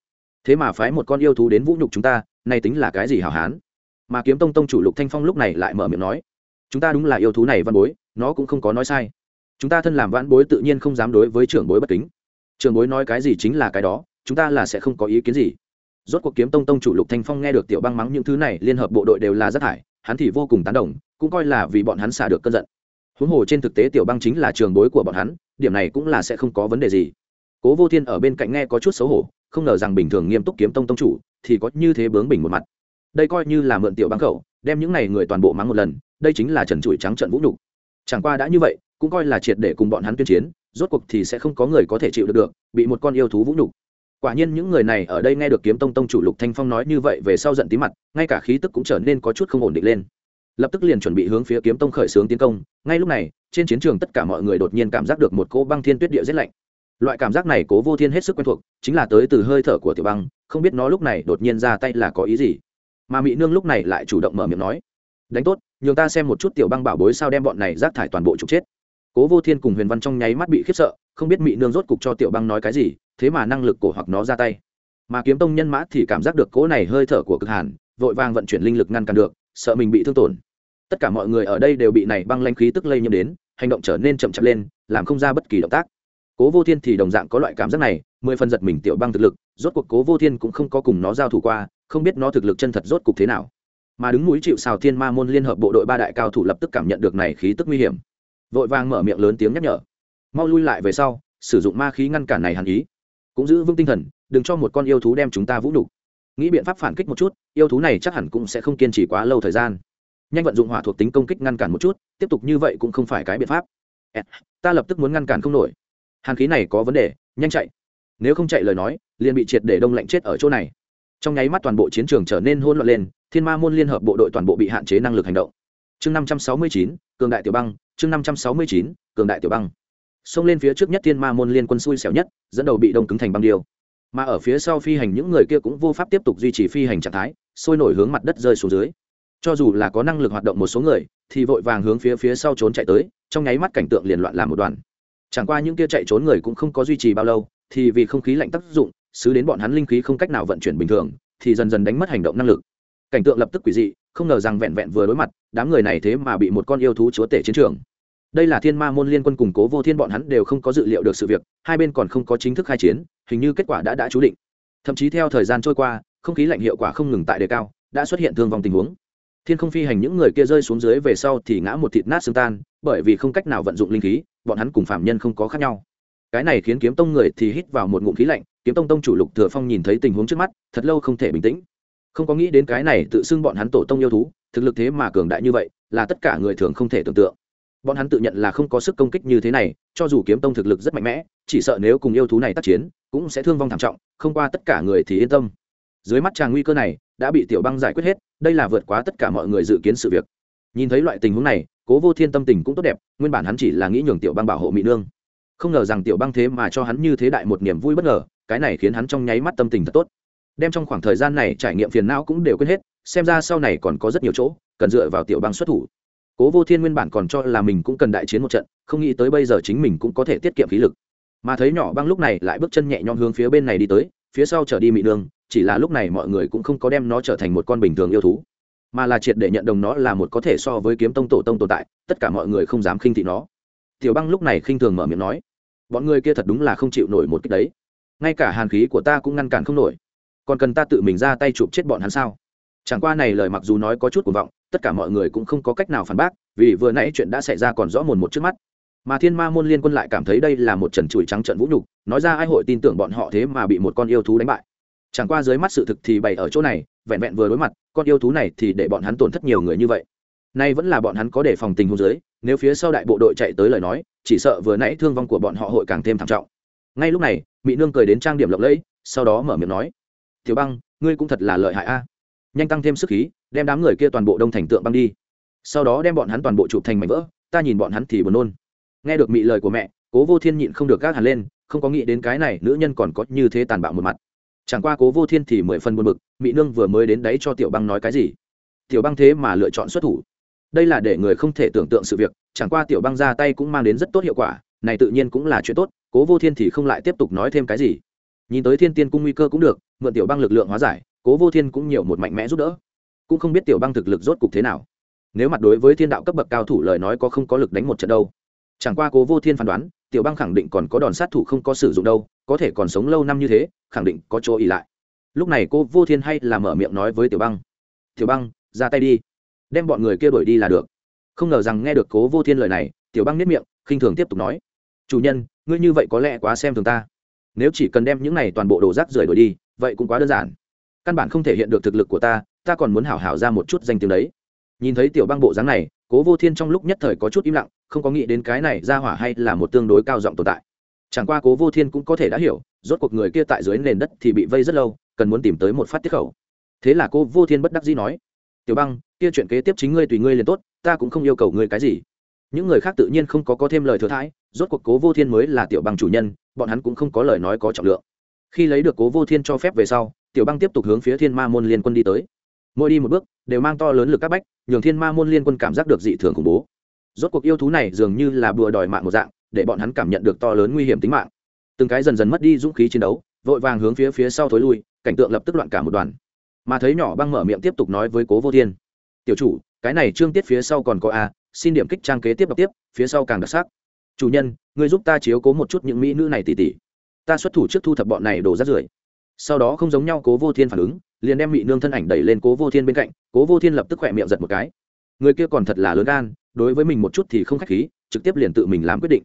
Thế mà phái một con yêu thú đến vũ nhục chúng ta, nay tính là cái gì hảo hán? Mà kiếm tông tông chủ lục thanh phong lúc này lại mở miệng nói chúng ta đúng là yêu thú này văn bối, nó cũng không có nói sai. Chúng ta thân làm vãn bối tự nhiên không dám đối với trưởng bối bất kính. Trưởng bối nói cái gì chính là cái đó, chúng ta là sẽ không có ý kiến gì. Rốt cuộc kiếm tông tông chủ lục thanh phong nghe được tiểu băng mắng những thứ này, liên hợp bộ đội đều là rất thải, hắn thì vô cùng tán đồng, cũng coi là vì bọn hắn xả được cơn giận. Huống hồ trên thực tế tiểu băng chính là trường bối của bọn hắn, điểm này cũng là sẽ không có vấn đề gì. Cố vô thiên ở bên cạnh nghe có chút xấu hổ, không ngờ rằng bình thường nghiêm túc kiếm tông tông chủ thì có như thế bướng bình một mặt. Đây coi như là mượn tiểu băng khẩu, đem những này người toàn bộ mắng một lần đây chính là trần trụi trắng trận vũ nhục. Chẳng qua đã như vậy, cũng coi là triệt để cùng bọn hắn tuyên chiến, rốt cuộc thì sẽ không có người có thể chịu được được, bị một con yêu thú vũ nhục. Quả nhiên những người này ở đây nghe được kiếm tông tông chủ lục thanh phong nói như vậy về sau giận tí mặt, ngay cả khí tức cũng trở nên có chút không ổn định lên. Lập tức liền chuẩn bị hướng phía kiếm tông khởi xướng tiến công, ngay lúc này, trên chiến trường tất cả mọi người đột nhiên cảm giác được một cỗ băng thiên tuyết địa rét lạnh. Loại cảm giác này cố vô thiên hết sức quen thuộc, chính là tới từ hơi thở của tiểu băng, không biết nó lúc này đột nhiên ra tay là có ý gì. Mà mỹ nương lúc này lại chủ động mở miệng nói đánh tốt, nhường ta xem một chút tiểu băng bảo bối sao đem bọn này rác thải toàn bộ trục chết. Cố vô thiên cùng huyền văn trong nháy mắt bị khiếp sợ, không biết Mị nương rốt cục cho tiểu băng nói cái gì, thế mà năng lực cổ hoặc nó ra tay. Mà kiếm tông nhân mã thì cảm giác được cố này hơi thở của cực hàn, vội vàng vận chuyển linh lực ngăn cản được, sợ mình bị thương tổn. Tất cả mọi người ở đây đều bị này băng lanh khí tức lây nhiễm đến, hành động trở nên chậm chạp lên, làm không ra bất kỳ động tác. Cố vô thiên thì đồng dạng có loại cảm giác này, mười phần giật mình tiểu băng thực lực, rốt cuộc cố vô thiên cũng không có cùng nó giao thủ qua, không biết nó thực lực chân thật rốt cục thế nào mà đứng núi chịu xào thiên ma môn liên hợp bộ đội ba đại cao thủ lập tức cảm nhận được này khí tức nguy hiểm. Vội vàng mở miệng lớn tiếng nhắc nhở. Mau lui lại về sau, sử dụng ma khí ngăn cản này hàn ý. Cũng giữ vững tinh thần, đừng cho một con yêu thú đem chúng ta vũ nhục. Nghĩ biện pháp phản kích một chút, yêu thú này chắc hẳn cũng sẽ không kiên trì quá lâu thời gian. Nhanh vận dụng hỏa thuộc tính công kích ngăn cản một chút, tiếp tục như vậy cũng không phải cái biện pháp. Ta lập tức muốn ngăn cản không nổi. Hàn khí này có vấn đề, nhanh chạy. Nếu không chạy lời nói, liền bị triệt để đông lạnh chết ở chỗ này trong nháy mắt toàn bộ chiến trường trở nên hỗn loạn lên, thiên ma môn liên hợp bộ đội toàn bộ bị hạn chế năng lực hành động. Chương năm trăm sáu mươi chín, cường đại tiểu băng, chương năm trăm sáu mươi chín, cường đại tiểu băng. Xông lên phía trước nhất thiên ma môn liên quân xui xẻo nhất, dẫn đầu bị đông cứng thành băng điêu. Mà ở phía sau phi hành những người kia cũng vô pháp tiếp tục duy trì phi hành trạng thái, sôi nổi hướng mặt đất rơi xuống dưới. Cho dù là có năng lực hoạt động một số người, thì vội vàng hướng phía phía sau trốn chạy tới, trong nháy mắt cảnh tượng liền loạn làm một đoàn. Chẳng qua những kia chạy trốn người cũng không có duy trì bao lâu, thì vì không khí lạnh tác dụng xứ đến bọn hắn linh khí không cách nào vận chuyển bình thường, thì dần dần đánh mất hành động năng lực. Cảnh tượng lập tức quỷ dị, không ngờ rằng vẹn vẹn vừa đối mặt, đám người này thế mà bị một con yêu thú chúa tể chiến trường. Đây là thiên ma môn liên quân củng cố vô thiên bọn hắn đều không có dự liệu được sự việc, hai bên còn không có chính thức khai chiến, hình như kết quả đã đã chú định. Thậm chí theo thời gian trôi qua, không khí lạnh hiệu quả không ngừng tại đề cao, đã xuất hiện thương vong tình huống. Thiên không phi hành những người kia rơi xuống dưới về sau thì ngã một thịt nát xương tan, bởi vì không cách nào vận dụng linh khí, bọn hắn cùng phạm nhân không có khác nhau cái này khiến kiếm tông người thì hít vào một ngụm khí lạnh, kiếm tông tông chủ lục thừa phong nhìn thấy tình huống trước mắt, thật lâu không thể bình tĩnh. Không có nghĩ đến cái này tự xưng bọn hắn tổ tông yêu thú, thực lực thế mà cường đại như vậy, là tất cả người thường không thể tưởng tượng. Bọn hắn tự nhận là không có sức công kích như thế này, cho dù kiếm tông thực lực rất mạnh mẽ, chỉ sợ nếu cùng yêu thú này tác chiến, cũng sẽ thương vong thảm trọng, không qua tất cả người thì yên tâm. Dưới mắt tràng nguy cơ này, đã bị tiểu băng giải quyết hết, đây là vượt quá tất cả mọi người dự kiến sự việc. Nhìn thấy loại tình huống này, cố vô thiên tâm tình cũng tốt đẹp, nguyên bản hắn chỉ là nghĩ nhường tiểu băng bảo hộ mỹ nương không ngờ rằng tiểu băng thế mà cho hắn như thế đại một niềm vui bất ngờ, cái này khiến hắn trong nháy mắt tâm tình thật tốt. Đem trong khoảng thời gian này trải nghiệm phiền não cũng đều quên hết, xem ra sau này còn có rất nhiều chỗ cần dựa vào tiểu băng xuất thủ. Cố vô thiên nguyên bản còn cho là mình cũng cần đại chiến một trận, không nghĩ tới bây giờ chính mình cũng có thể tiết kiệm khí lực. Mà thấy nhỏ băng lúc này lại bước chân nhẹ nhõm hướng phía bên này đi tới, phía sau trở đi mị đường, chỉ là lúc này mọi người cũng không có đem nó trở thành một con bình thường yêu thú, mà là triệt để nhận đồng nó là một có thể so với kiếm tông tổ tông tồn tại, tất cả mọi người không dám khinh thị nó. Tiểu băng lúc này khinh thường mở miệng nói bọn người kia thật đúng là không chịu nổi một cách đấy. Ngay cả hàn khí của ta cũng ngăn cản không nổi. Còn cần ta tự mình ra tay chụp chết bọn hắn sao? Chẳng qua này lời mặc dù nói có chút cuồng vọng, tất cả mọi người cũng không có cách nào phản bác, vì vừa nãy chuyện đã xảy ra còn rõ mồn một trước mắt. Mà thiên ma môn liên quân lại cảm thấy đây là một trần chùi trắng trận vũ nhục, nói ra ai hội tin tưởng bọn họ thế mà bị một con yêu thú đánh bại. Chẳng qua dưới mắt sự thực thì bày ở chỗ này, vẹn vẹn vừa đối mặt, con yêu thú này thì để bọn hắn tổn thất nhiều người như vậy nay vẫn là bọn hắn có để phòng tình huống dưới, nếu phía sau đại bộ đội chạy tới lời nói, chỉ sợ vừa nãy thương vong của bọn họ hội càng thêm thảm trọng. Ngay lúc này mỹ nương cười đến trang điểm lộng lẫy, sau đó mở miệng nói, tiểu băng, ngươi cũng thật là lợi hại a. Nhanh tăng thêm sức khí, đem đám người kia toàn bộ đông thành tượng băng đi. Sau đó đem bọn hắn toàn bộ chụp thành mảnh vỡ, ta nhìn bọn hắn thì buồn nôn. Nghe được mị lời của mẹ, cố vô thiên nhịn không được gác hẳn lên, không có nghĩ đến cái này nữ nhân còn có như thế tàn bạo một mặt. Chẳng qua cố vô thiên thì mười phần buồn bực, mị nương vừa mới đến đấy cho tiểu băng nói cái gì? Tiểu băng thế mà lựa chọn xuất thủ đây là để người không thể tưởng tượng sự việc, chẳng qua tiểu băng ra tay cũng mang đến rất tốt hiệu quả, này tự nhiên cũng là chuyện tốt, cố vô thiên thì không lại tiếp tục nói thêm cái gì. Nhìn tới thiên tiên cung nguy cơ cũng được, mượn tiểu băng lực lượng hóa giải, cố vô thiên cũng nhiều một mạnh mẽ giúp đỡ. Cũng không biết tiểu băng thực lực rốt cục thế nào. Nếu mặt đối với thiên đạo cấp bậc cao thủ lời nói có không có lực đánh một trận đâu. Chẳng qua cố vô thiên phán đoán, tiểu băng khẳng định còn có đòn sát thủ không có sử dụng đâu, có thể còn sống lâu năm như thế, khẳng định có chỗ ỉ lại. Lúc này cô vô thiên hay là mở miệng nói với tiểu băng. Tiểu băng, ra tay đi đem bọn người kia đuổi đi là được. Không ngờ rằng nghe được cố vô thiên lời này, tiểu băng nếp miệng, khinh thường tiếp tục nói, chủ nhân, ngươi như vậy có lẽ quá xem thường ta. Nếu chỉ cần đem những này toàn bộ đồ rác rưởi đuổi đi, vậy cũng quá đơn giản. Căn bản không thể hiện được thực lực của ta ta còn muốn hảo hảo ra một chút danh tiếng đấy. Nhìn thấy tiểu băng bộ dáng này, cố vô thiên trong lúc nhất thời có chút im lặng, không có nghĩ đến cái này ra hỏa hay là một tương đối cao giọng tồn tại. Chẳng qua cố vô thiên cũng có thể đã hiểu, rốt cuộc người kia tại dưới nền đất thì bị vây rất lâu, cần muốn tìm tới một phát tiết khẩu. Thế là cô vô thiên bất đắc dĩ nói tiểu băng, kia chuyện kế tiếp chính ngươi tùy ngươi liền tốt, ta cũng không yêu cầu ngươi cái gì. Những người khác tự nhiên không có có thêm lời thừa thãi, rốt cuộc cố vô thiên mới là tiểu băng chủ nhân, bọn hắn cũng không có lời nói có trọng lượng. Khi lấy được cố vô thiên cho phép về sau, tiểu băng tiếp tục hướng phía thiên ma môn liên quân đi tới. Mỗi đi một bước, đều mang to lớn lực các bách, nhường thiên ma môn liên quân cảm giác được dị thường khủng bố. Rốt cuộc yêu thú này dường như là bừa đòi mạng một dạng, để bọn hắn cảm nhận được to lớn nguy hiểm tính mạng. Từng cái dần dần mất đi dũng khí chiến đấu, vội vàng hướng phía phía sau thối lui, cảnh tượng lập tức loạn cả một đoàn mà thấy nhỏ băng mở miệng tiếp tục nói với cố vô thiên. Tiểu chủ, cái này trương tiết phía sau còn có a, xin điểm kích trang kế tiếp đọc tiếp, phía sau càng đặc sắc. Chủ nhân người giúp ta chiếu cố một chút những mỹ nữ này tỉ tỉ. Ta xuất thủ trước thu thập bọn này đổ rác rưởi. Sau đó không giống nhau cố vô thiên phản ứng, liền đem mỹ nương thân ảnh đẩy lên cố vô thiên bên cạnh, cố vô thiên lập tức khỏe miệng giật một cái. Người kia còn thật là lớn gan, đối với mình một chút thì không k h á c h khí, trực tiếp liền tự mình làm quyết định.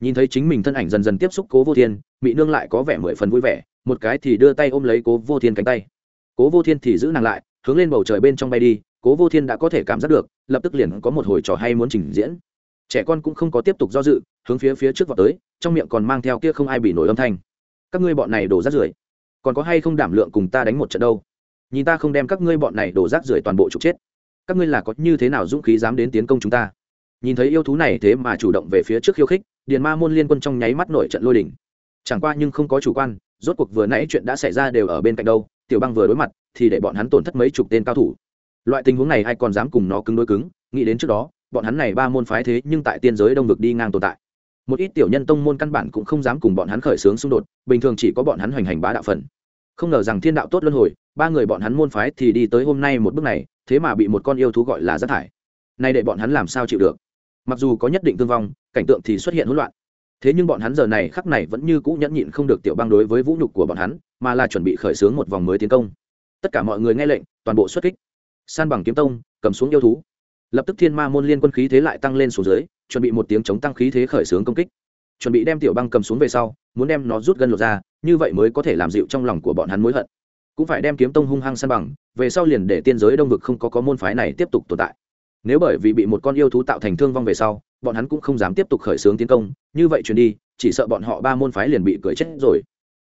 Nhìn thấy chính mình thân ảnh dần dần tiếp xúc cố vô thiên mỹ nương lại có vẻ mười phần vui vẻ, một cái thì đưa tay ôm lấy cố vô thiên cánh tay cố vô thiên thì giữ nàng lại, hướng lên bầu trời bên trong bay đi, cố vô thiên đã có thể cảm giác được, lập tức liền có một hồi trò hay muốn trình diễn. Trẻ con cũng không có tiếp tục do dự, hướng phía phía trước vào tới, trong miệng còn mang theo kia không ai bị nổi âm thanh. Các ngươi bọn này đổ rác rưởi, còn có hay không đảm lượng cùng ta đánh một trận đâu? Nhìn ta không đem các ngươi bọn này đổ rác rưởi toàn bộ trục chết. Các ngươi là có như thế nào dũng khí dám đến tiến công chúng ta? Nhìn thấy yêu thú này thế mà chủ động về phía trước khiêu khích, điền ma môn liên quân trong nháy mắt nổi trận lôi đỉnh chẳng qua nhưng không có chủ quan, rốt cuộc vừa nãy chuyện đã xảy ra đều ở bên cạnh đâu tiểu băng vừa đối mặt, thì để bọn hắn tổn thất mấy chục tên cao thủ. Loại tình huống này ai còn dám cùng nó cứng đối cứng, nghĩ đến trước đó, bọn hắn này ba môn phái thế nhưng tại tiên giới đông vực đi ngang tồn tại. Một ít tiểu nhân tông môn căn bản cũng không dám cùng bọn hắn khởi xướng xung đột, bình thường chỉ có bọn hắn hoành hành bá đạo phần. Không ngờ rằng thiên đạo tốt luân hồi, ba người bọn hắn môn phái thì đi tới hôm nay một bước này, thế mà bị một con yêu thú gọi là rác thải. Nay để bọn hắn làm sao chịu được? Mặc dù có nhất định thương vong, cảnh tượng thì xuất hiện hỗn loạn thế nhưng bọn hắn giờ này khắc này vẫn như cũ nhẫn nhịn không được tiểu băng đối với vũ nhục của bọn hắn, mà là chuẩn bị khởi xướng một vòng mới tiến công. Tất cả mọi người nghe lệnh, toàn bộ xuất kích. San bằng kiếm tông, cầm xuống yêu thú. Lập tức thiên ma môn liên quân khí thế lại tăng lên xuống dưới, chuẩn bị một tiếng chống tăng khí thế khởi xướng công kích. Chuẩn bị đem tiểu băng cầm xuống về sau, muốn đem nó rút gân lột ra, như vậy mới có thể làm dịu trong lòng của bọn hắn mối hận. Cũng phải đem kiếm tông hung hăng san bằng, về sau liền để tiên giới đông vực không có có môn phái này tiếp tục tồn tại. Nếu bởi vì bị một con yêu thú tạo thành thương vong về sau bọn hắn cũng không dám tiếp tục khởi xướng tiến công, như vậy chuyển đi, chỉ sợ bọn họ ba môn phái liền bị cười chết rồi.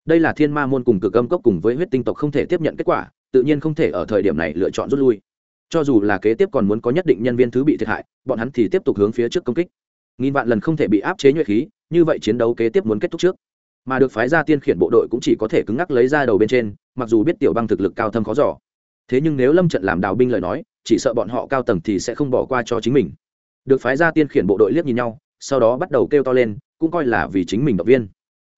Đây là thiên ma môn cùng cực âm cốc cùng với huyết tinh tộc không thể tiếp nhận kết quả, tự nhiên không thể ở thời điểm này lựa chọn rút lui. Cho dù là kế tiếp còn muốn có nhất định nhân viên thứ bị thiệt hại, bọn hắn thì tiếp tục hướng phía trước công kích. Nghìn vạn lần không thể bị áp chế nhuệ khí, như vậy chiến đấu kế tiếp muốn kết thúc trước. Mà được phái ra tiên khiển bộ đội cũng chỉ có thể cứng ngắc lấy ra đầu bên trên, mặc dù biết tiểu băng thực lực cao thâm khó giỏ thế nhưng nếu lâm trận làm đào binh lời nói, chỉ sợ bọn họ cao tầng thì sẽ không bỏ qua cho chính mình được phái ra tiên khiển bộ đội liếc nhìn nhau, sau đó bắt đầu kêu to lên, cũng coi là vì chính mình động viên.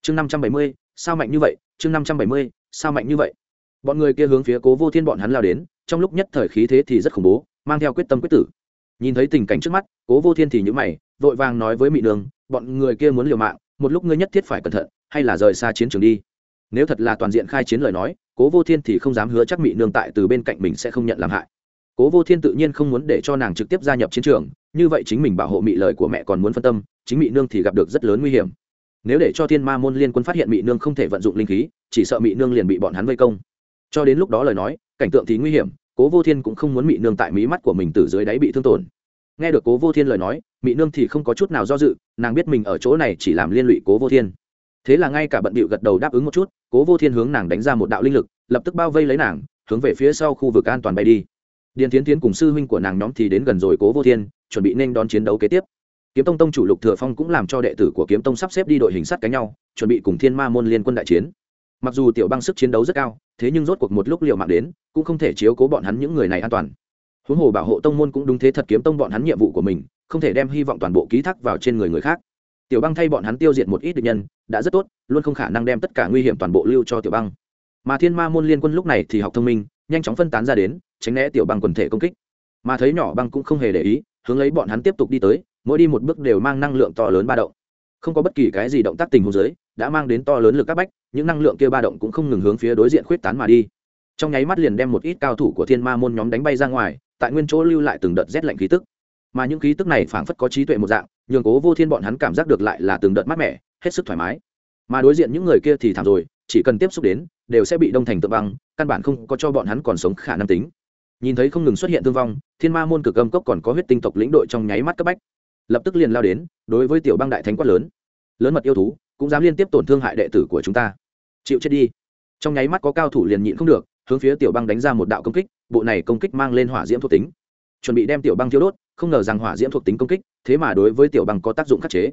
Chương năm trăm bảy mươi, sao mạnh như vậy? Chương năm trăm bảy mươi, sao mạnh như vậy? Bọn người kia hướng phía cố vô thiên bọn hắn lao đến, trong lúc nhất thời khí thế thì rất khủng bố, mang theo quyết tâm quyết tử. Nhìn thấy tình cảnh trước mắt, cố vô thiên thì nhữ mày, vội vàng nói với mị nương bọn người kia muốn liều mạng, một lúc ngươi nhất thiết phải cẩn thận, hay là rời xa chiến trường đi? Nếu thật là toàn diện khai chiến lời nói, cố vô thiên thì không dám hứa chắc mị nương tại từ bên cạnh mình sẽ không nhận làm hại. Cố vô thiên tự nhiên không muốn để cho nàng trực tiếp gia nhập chiến trường như vậy chính mình bảo hộ mị lời của mẹ còn muốn phân tâm, chính mị nương thì gặp được rất lớn nguy hiểm. Nếu để cho thiên ma môn liên quân phát hiện mị nương không thể vận dụng linh khí, chỉ sợ mị nương liền bị bọn hắn vây công. Cho đến lúc đó lời nói, cảnh tượng thì nguy hiểm, cố vô thiên cũng không muốn mị nương tại mí mắt của mình từ dưới đáy bị thương tổn. Nghe được cố vô thiên lời nói, mị nương thì không có chút nào do dự, nàng biết mình ở chỗ này chỉ làm liên lụy cố vô thiên. Thế là ngay cả bận bịu gật đầu đáp ứng một chút, cố vô thiên hướng nàng đánh ra một đạo linh lực, lập tức bao vây lấy nàng, hướng về phía sau khu vực an toàn bay đi điền tiến tiến cùng sư huynh của nàng nhóm thì đến gần rồi cố vô thiên, chuẩn bị nên đón chiến đấu kế tiếp. Kiếm tông tông chủ lục thừa phong cũng làm cho đệ tử của kiếm tông sắp xếp đi đội hình sắt cánh nhau, chuẩn bị cùng thiên ma môn liên quân đại chiến. Mặc dù tiểu băng sức chiến đấu rất cao, thế nhưng rốt cuộc một lúc liệu mạng đến, cũng không thể chiếu cố bọn hắn những người này an toàn. Huống hồ bảo hộ tông môn cũng đúng thế thật kiếm tông bọn hắn nhiệm vụ của mình, không thể đem hy vọng toàn bộ ký thác vào trên người người khác. Tiểu băng thay bọn hắn tiêu diệt một ít địch nhân, đã rất tốt, luôn không khả năng đem tất cả nguy hiểm toàn bộ lưu cho tiểu băng. Mà thiên ma môn liên quân lúc này thì học thông minh nhanh chóng phân tán ra đến tránh né tiểu băng quần thể công kích. Mà thấy nhỏ băng cũng không hề để ý hướng lấy bọn hắn tiếp tục đi tới mỗi đi một bước đều mang năng lượng to lớn ba động. Không có bất kỳ cái gì động tác tình huống dưới, đã mang đến to lớn lực các bách những năng lượng kia ba động cũng không ngừng hướng phía đối diện khuyết tán mà đi. Trong nháy mắt liền đem một ít cao thủ của thiên ma môn nhóm đánh bay ra ngoài tại nguyên chỗ lưu lại từng đợt rét lạnh khí tức. Mà những khí tức này phảng phất có trí tuệ một dạng nhường cố vô thiên bọn hắn cảm giác được lại là từng đợt mát mẻ hết sức thoải mái. Mà đối diện những người kia thì thảm rồi chỉ cần tiếp xúc đến đều sẽ bị đông thành tự băng, căn bản không có cho bọn hắn còn sống khả năng tính. Nhìn thấy không ngừng xuất hiện thương vong, thiên ma môn cực âm cốc còn có huyết tinh tộc lĩnh đội trong nháy mắt cấp bách. Lập tức liền lao đến, đối với tiểu băng đại thánh quát lớn. Lớn mật yêu thú, cũng dám liên tiếp tổn thương hại đệ tử của chúng ta. Chịu chết đi. Trong nháy mắt có cao thủ liền nhịn không được, hướng phía tiểu băng đánh ra một đạo công kích, bộ này công kích mang lên hỏa diễm thuộc tính. Chuẩn bị đem tiểu băng thiêu đốt, không ngờ rằng hỏa diễm thuộc tính công kích, thế mà đối với tiểu băng có tác dụng khắc chế.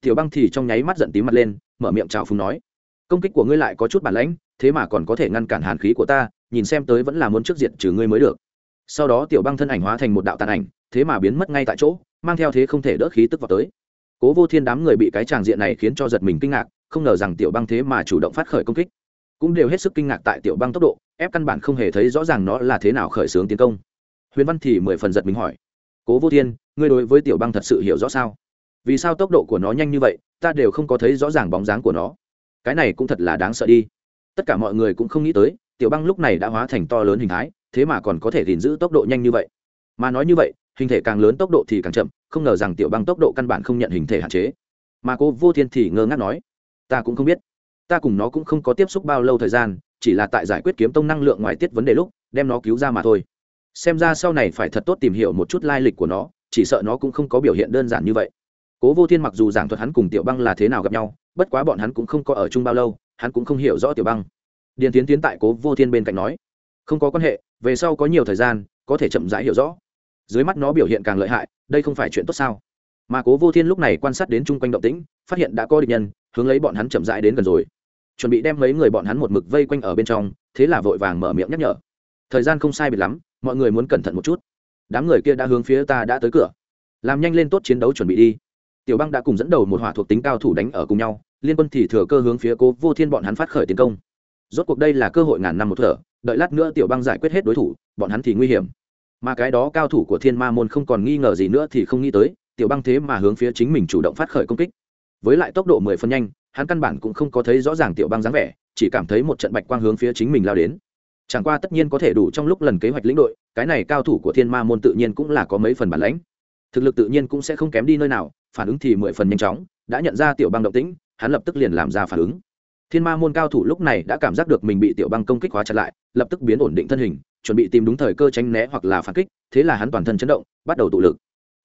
Tiểu băng thì trong nháy mắt giận tím mặt lên, mở miệng chào phúng nói, công kích của ngươi lại có chút bản lãnh thế mà còn có thể ngăn cản hàn khí của ta, nhìn xem tới vẫn là muốn trước diện trừ ngươi mới được. Sau đó tiểu băng thân ảnh hóa thành một đạo tàn ảnh, thế mà biến mất ngay tại chỗ, mang theo thế không thể đỡ khí tức vào tới. Cố vô thiên đám người bị cái tràng diện này khiến cho giật mình kinh ngạc, không ngờ rằng tiểu băng thế mà chủ động phát khởi công kích. Cũng đều hết sức kinh ngạc tại tiểu băng tốc độ, ép căn bản không hề thấy rõ ràng nó là thế nào khởi xướng tiến công. Huyền văn thì mười phần giật mình hỏi, cố vô thiên, ngươi đối với tiểu băng thật sự hiểu rõ sao? Vì sao tốc độ của nó nhanh như vậy, ta đều không có thấy rõ ràng bóng dáng của nó. Cái này cũng thật là đáng sợ đi tất cả mọi người cũng không nghĩ tới, tiểu băng lúc này đã hóa thành to lớn hình thái, thế mà còn có thể gìn giữ tốc độ nhanh như vậy. Mà nói như vậy, hình thể càng lớn tốc độ thì càng chậm, không ngờ rằng tiểu băng tốc độ căn bản không nhận hình thể hạn chế. Mà cô vô thiên thì ngơ ngác nói, ta cũng không biết. Ta cùng nó cũng không có tiếp xúc bao lâu thời gian, chỉ là tại giải quyết kiếm tông năng lượng ngoài tiết vấn đề lúc, đem nó cứu ra mà thôi. Xem ra sau này phải thật tốt tìm hiểu một chút lai lịch của nó, chỉ sợ nó cũng không có biểu hiện đơn giản như vậy. Cố vô thiên mặc dù giảng thuật hắn cùng tiểu băng là thế nào gặp nhau, bất quá bọn hắn cũng không có ở chung bao lâu hắn cũng không hiểu rõ tiểu băng. Điền tiến tiến tại cố vô thiên bên cạnh nói, không có quan hệ, về sau có nhiều thời gian, có thể chậm rãi hiểu rõ. Dưới mắt nó biểu hiện càng lợi hại, đây không phải chuyện tốt sao? Mà cố vô thiên lúc này quan sát đến chung quanh động tĩnh, phát hiện đã có địch nhân, hướng lấy bọn hắn chậm rãi đến gần rồi. Chuẩn bị đem mấy người bọn hắn một mực vây quanh ở bên trong, thế là vội vàng mở miệng nhắc nhở, thời gian không sai biệt lắm, mọi người muốn cẩn thận một chút. Đám người kia đã hướng phía ta đã tới cửa. Làm nhanh lên tốt chiến đấu chuẩn bị đi. Tiểu băng đã cùng dẫn đầu một hỏa thuộc tính cao thủ đánh ở cùng nhau liên quân thì thừa cơ hướng phía cố vô thiên bọn hắn phát khởi tiến công. Rốt cuộc đây là cơ hội ngàn năm một thở, đợi lát nữa tiểu băng giải quyết hết đối thủ, bọn hắn thì nguy hiểm. Mà cái đó cao thủ của thiên ma môn không còn nghi ngờ gì nữa thì không nghĩ tới, tiểu băng thế mà hướng phía chính mình chủ động phát khởi công kích. Với lại tốc độ mười phân nhanh, hắn căn bản cũng không có thấy rõ ràng tiểu băng dáng vẻ, chỉ cảm thấy một trận bạch quang hướng phía chính mình lao đến. Chẳng qua tất nhiên có thể đủ trong lúc lần kế hoạch lĩnh đội, cái này cao thủ của thiên ma môn tự nhiên cũng là có mấy phần bản lãnh. Thực lực tự nhiên cũng sẽ không kém đi nơi nào, phản ứng thì mười phần nhanh chóng, đã nhận ra tiểu băng động tĩnh hắn lập tức liền làm ra phản ứng. Thiên ma môn cao thủ lúc này đã cảm giác được mình bị tiểu băng công kích hóa chặt lại, lập tức biến ổn định thân hình, chuẩn bị tìm đúng thời cơ tránh né hoặc là phản kích, thế là hắn toàn thân chấn động, bắt đầu tụ lực.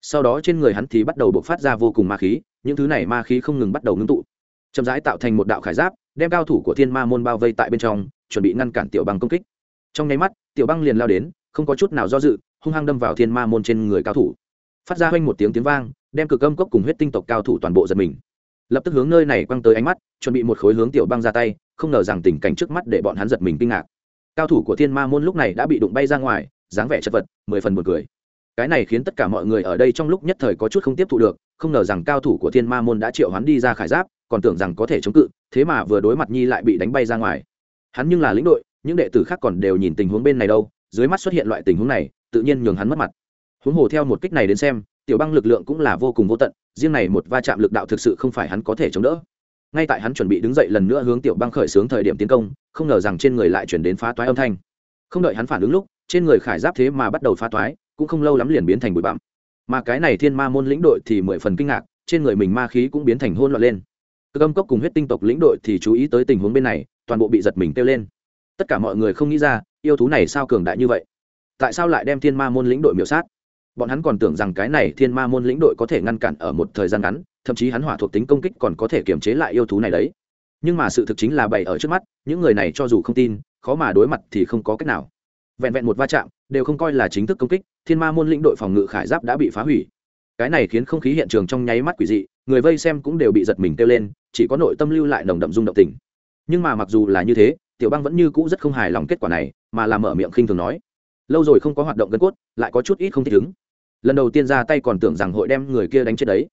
Sau đó trên người hắn thì bắt đầu bộc phát ra vô cùng ma khí, những thứ này ma khí không ngừng bắt đầu ngưng tụ. Chậm rãi tạo thành một đạo khải giáp, đem cao thủ của thiên ma môn bao vây tại bên trong, chuẩn bị ngăn cản tiểu băng công kích. Trong nháy mắt, tiểu băng liền lao đến, không có chút nào do dự, hung hăng đâm vào thiên ma môn trên người cao thủ. Phát ra quanh một tiếng tiếng vang, đem cực âm cốc cùng huyết tinh tộc cao thủ toàn bộ giật mình lập tức hướng nơi này quăng tới ánh mắt, chuẩn bị một khối hướng tiểu băng ra tay, không ngờ rằng tình cảnh trước mắt để bọn hắn giật mình kinh ngạc. Cao thủ của thiên ma môn lúc này đã bị đụng bay ra ngoài, dáng vẻ chật vật, mười phần một cười. Cái này khiến tất cả mọi người ở đây trong lúc nhất thời có chút không tiếp thụ được, không ngờ rằng cao thủ của thiên ma môn đã triệu hắn đi ra khải giáp, còn tưởng rằng có thể chống cự, thế mà vừa đối mặt nhi lại bị đánh bay ra ngoài. Hắn nhưng là lĩnh đội, những đệ tử khác còn đều nhìn tình huống bên này đâu, dưới mắt xuất hiện loại tình huống này, tự nhiên nhường hắn mất mặt. Huống hồ theo một kích này đến xem tiểu băng lực lượng cũng là vô cùng vô tận, riêng này một va chạm lực đạo thực sự không phải hắn có thể chống đỡ. Ngay tại hắn chuẩn bị đứng dậy lần nữa hướng tiểu băng khởi xướng thời điểm tiến công, không ngờ rằng trên người lại chuyển đến phá toái âm thanh. Không đợi hắn phản ứng lúc, trên người khải giáp thế mà bắt đầu phá toái, cũng không lâu lắm liền biến thành bụi bặm. Mà cái này thiên ma môn lĩnh đội thì mười phần kinh ngạc, trên người mình ma khí cũng biến thành hôn loạn lên. Cơ âm cốc cùng huyết tinh tộc lĩnh đội thì chú ý tới tình huống bên này, toàn bộ bị giật mình kêu lên. Tất cả mọi người không nghĩ ra, yêu thú này sao cường đại như vậy? Tại sao lại đem thiên ma môn lĩnh đội miểu sát? Bọn hắn còn tưởng rằng cái này thiên ma môn lĩnh đội có thể ngăn cản ở một thời gian ngắn, thậm chí hắn hỏa thuộc tính công kích còn có thể kiềm chế lại yêu thú này đấy. Nhưng mà sự thực chính là bày ở trước mắt, những người này cho dù không tin, khó mà đối mặt thì không có cách nào. Vẹn vẹn một va chạm, đều không coi là chính thức công kích, thiên ma môn lĩnh đội phòng ngự khải giáp đã bị phá hủy. Cái này khiến không khí hiện trường trong nháy mắt quỷ dị, người vây xem cũng đều bị giật mình kêu lên, chỉ có nội tâm lưu lại nồng đậm rung động tình. Nhưng mà mặc dù là như thế, tiểu bang vẫn như cũ rất không hài lòng kết quả này, mà làm mở miệng khinh thường nói lâu rồi không có hoạt động gân cốt, lại có chút ít không thích ứng. Lần đầu tiên ra tay còn tưởng rằng hội đem người kia đánh chết đấy.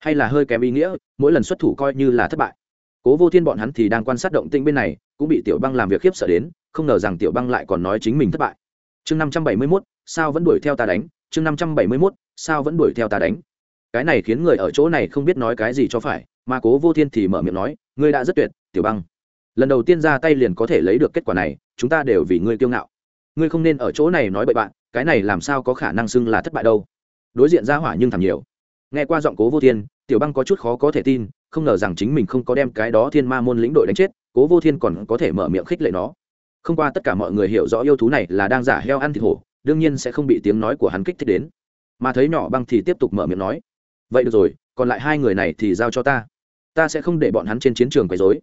Hay là hơi kém ý nghĩa, mỗi lần xuất thủ coi như là thất bại. Cố vô thiên bọn hắn thì đang quan sát động tĩnh bên này, cũng bị tiểu băng làm việc khiếp sợ đến, không ngờ rằng tiểu băng lại còn nói chính mình thất bại. Chương năm trăm bảy mươi mốt, sao vẫn đuổi theo ta đánh? Chương năm trăm bảy mươi mốt, sao vẫn đuổi theo ta đánh? Cái này khiến người ở chỗ này không biết nói cái gì cho phải, mà cố vô thiên thì mở miệng nói, ngươi đã rất tuyệt, tiểu băng. Lần đầu tiên ra tay liền có thể lấy được kết quả này, chúng ta đều vì ngươi kiêu ngạo ngươi không nên ở chỗ này nói bậy bạn, cái này làm sao có khả năng xưng là thất bại đâu. Đối diện ra hỏa nhưng thảm nhiều. Nghe qua giọng cố vô thiên, tiểu băng có chút khó có thể tin, không ngờ rằng chính mình không có đem cái đó thiên ma môn lĩnh đội đánh chết, cố vô thiên còn có thể mở miệng khích lệ nó. Không qua tất cả mọi người hiểu rõ yêu thú này là đang giả heo ăn thịt hổ, đương nhiên sẽ không bị tiếng nói của hắn kích thích đến. Mà thấy nhỏ băng thì tiếp tục mở miệng nói, vậy được rồi, còn lại hai người này thì giao cho ta. Ta sẽ không để bọn hắn trên chiến trường quấy dối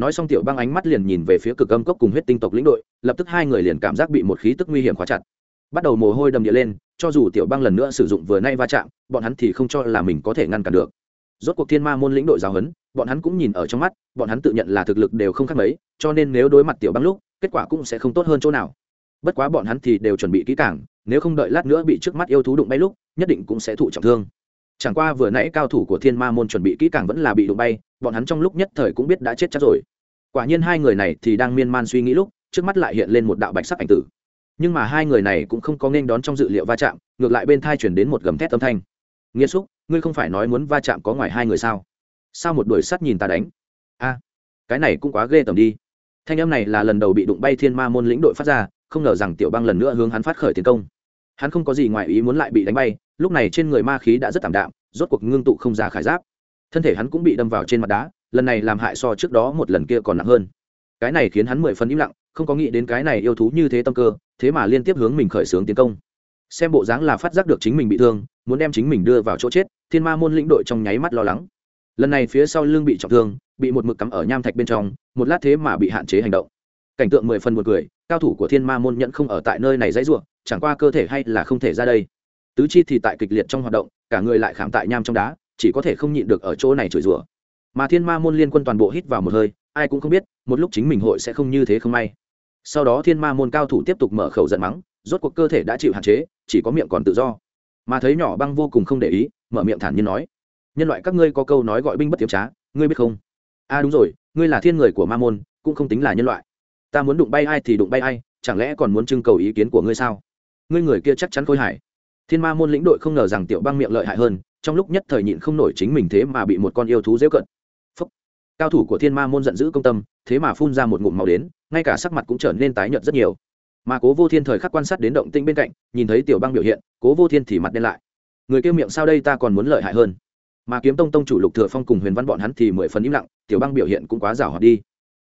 nói xong tiểu băng ánh mắt liền nhìn về phía cực âm cốc cùng huyết tinh tộc lĩnh đội, lập tức hai người liền cảm giác bị một khí tức nguy hiểm khóa chặt. Bắt đầu mồ hôi đầm địa lên, cho dù tiểu băng lần nữa sử dụng vừa nay va chạm, bọn hắn thì không cho là mình có thể ngăn cản được. Rốt cuộc thiên ma môn lĩnh đội giáo huấn, bọn hắn cũng nhìn ở trong mắt, bọn hắn tự nhận là thực lực đều không khác mấy, cho nên nếu đối mặt tiểu băng lúc, kết quả cũng sẽ không tốt hơn chỗ nào. Bất quá bọn hắn thì đều chuẩn bị kỹ càng, nếu không đợi lát nữa bị trước mắt yêu thú đụng bay lúc, nhất định cũng sẽ thụ trọng thương chẳng qua vừa nãy cao thủ của thiên ma môn chuẩn bị kỹ càng vẫn là bị đụng bay, bọn hắn trong lúc nhất thời cũng biết đã chết chắc rồi. Quả nhiên hai người này thì đang miên man suy nghĩ lúc, trước mắt lại hiện lên một đạo bạch sắc ảnh tử. Nhưng mà hai người này cũng không có nên đón trong dự liệu va chạm, ngược lại bên thai chuyển đến một gầm thét âm thanh. Nghĩa xúc ngươi không phải nói muốn va chạm có ngoài hai người sao? Sao một đuổi sắt nhìn ta đánh? A, cái này cũng quá ghê tầm đi. Thanh âm này là lần đầu bị đụng bay thiên ma môn lĩnh đội phát ra, không ngờ rằng tiểu băng lần nữa hướng hắn phát khởi tiến công. Hắn không có gì ngoài ý muốn lại bị đánh bay lúc này trên người ma khí đã rất tảm đạm, rốt cuộc ngưng tụ không ra khải giáp. Thân thể hắn cũng bị đâm vào trên mặt đá, lần này làm hại so trước đó một lần kia còn nặng hơn. Cái này khiến hắn mười phần im lặng, không có nghĩ đến cái này yêu thú như thế tâm cơ, thế mà liên tiếp hướng mình khởi xướng tiến công. Xem bộ dáng là phát giác được chính mình bị thương, muốn đem chính mình đưa vào chỗ chết, thiên ma môn lĩnh đội trong nháy mắt lo lắng. Lần này phía sau lưng bị trọng thương, bị một mực cắm ở nham thạch bên trong, một lát thế mà bị hạn chế hành động. Cảnh tượng mười phần một cười, cao thủ của thiên ma môn nhận không ở tại nơi này dãy ruộng chẳng qua cơ thể hay là không thể ra đây tứ chi thì tại kịch liệt trong hoạt động, cả người lại khảm tại nham trong đá, chỉ có thể không nhịn được ở chỗ này chửi rủa. Mà thiên ma môn liên quân toàn bộ hít vào một hơi, ai cũng không biết, một lúc chính mình hội sẽ không như thế không may. Sau đó thiên ma môn cao thủ tiếp tục mở khẩu giận mắng, rốt cuộc cơ thể đã chịu hạn chế, chỉ có miệng còn tự do. Mà thấy nhỏ băng vô cùng không để ý, mở miệng thản nhiên nói, nhân loại các ngươi có câu nói gọi binh bất tiếm trá, ngươi biết không? A à đúng rồi, ngươi là thiên người của ma môn, cũng không tính là nhân loại. Ta muốn đụng bay ai thì đụng bay ai, chẳng lẽ còn muốn trưng cầu ý kiến của ngươi sao? Ngươi người kia chắc chắn khôi hải thiên ma môn lĩnh đội không ngờ rằng tiểu băng miệng lợi hại hơn, trong lúc nhất thời nhịn không nổi chính mình thế mà bị một con yêu thú dễ cận. Phúc. cao thủ của thiên ma môn giận dữ công tâm, thế mà phun ra một ngụm màu đến, ngay cả sắc mặt cũng trở nên tái nhợt rất nhiều. Mà cố vô thiên thời khắc quan sát đến động tĩnh bên cạnh, nhìn thấy tiểu băng biểu hiện, cố vô thiên thì mặt đen lại. Người kêu miệng sao đây ta còn muốn lợi hại hơn? Mà kiếm tông tông chủ lục thừa phong cùng huyền văn bọn hắn thì mười phần im lặng, tiểu băng biểu hiện cũng quá rào hoạt đi.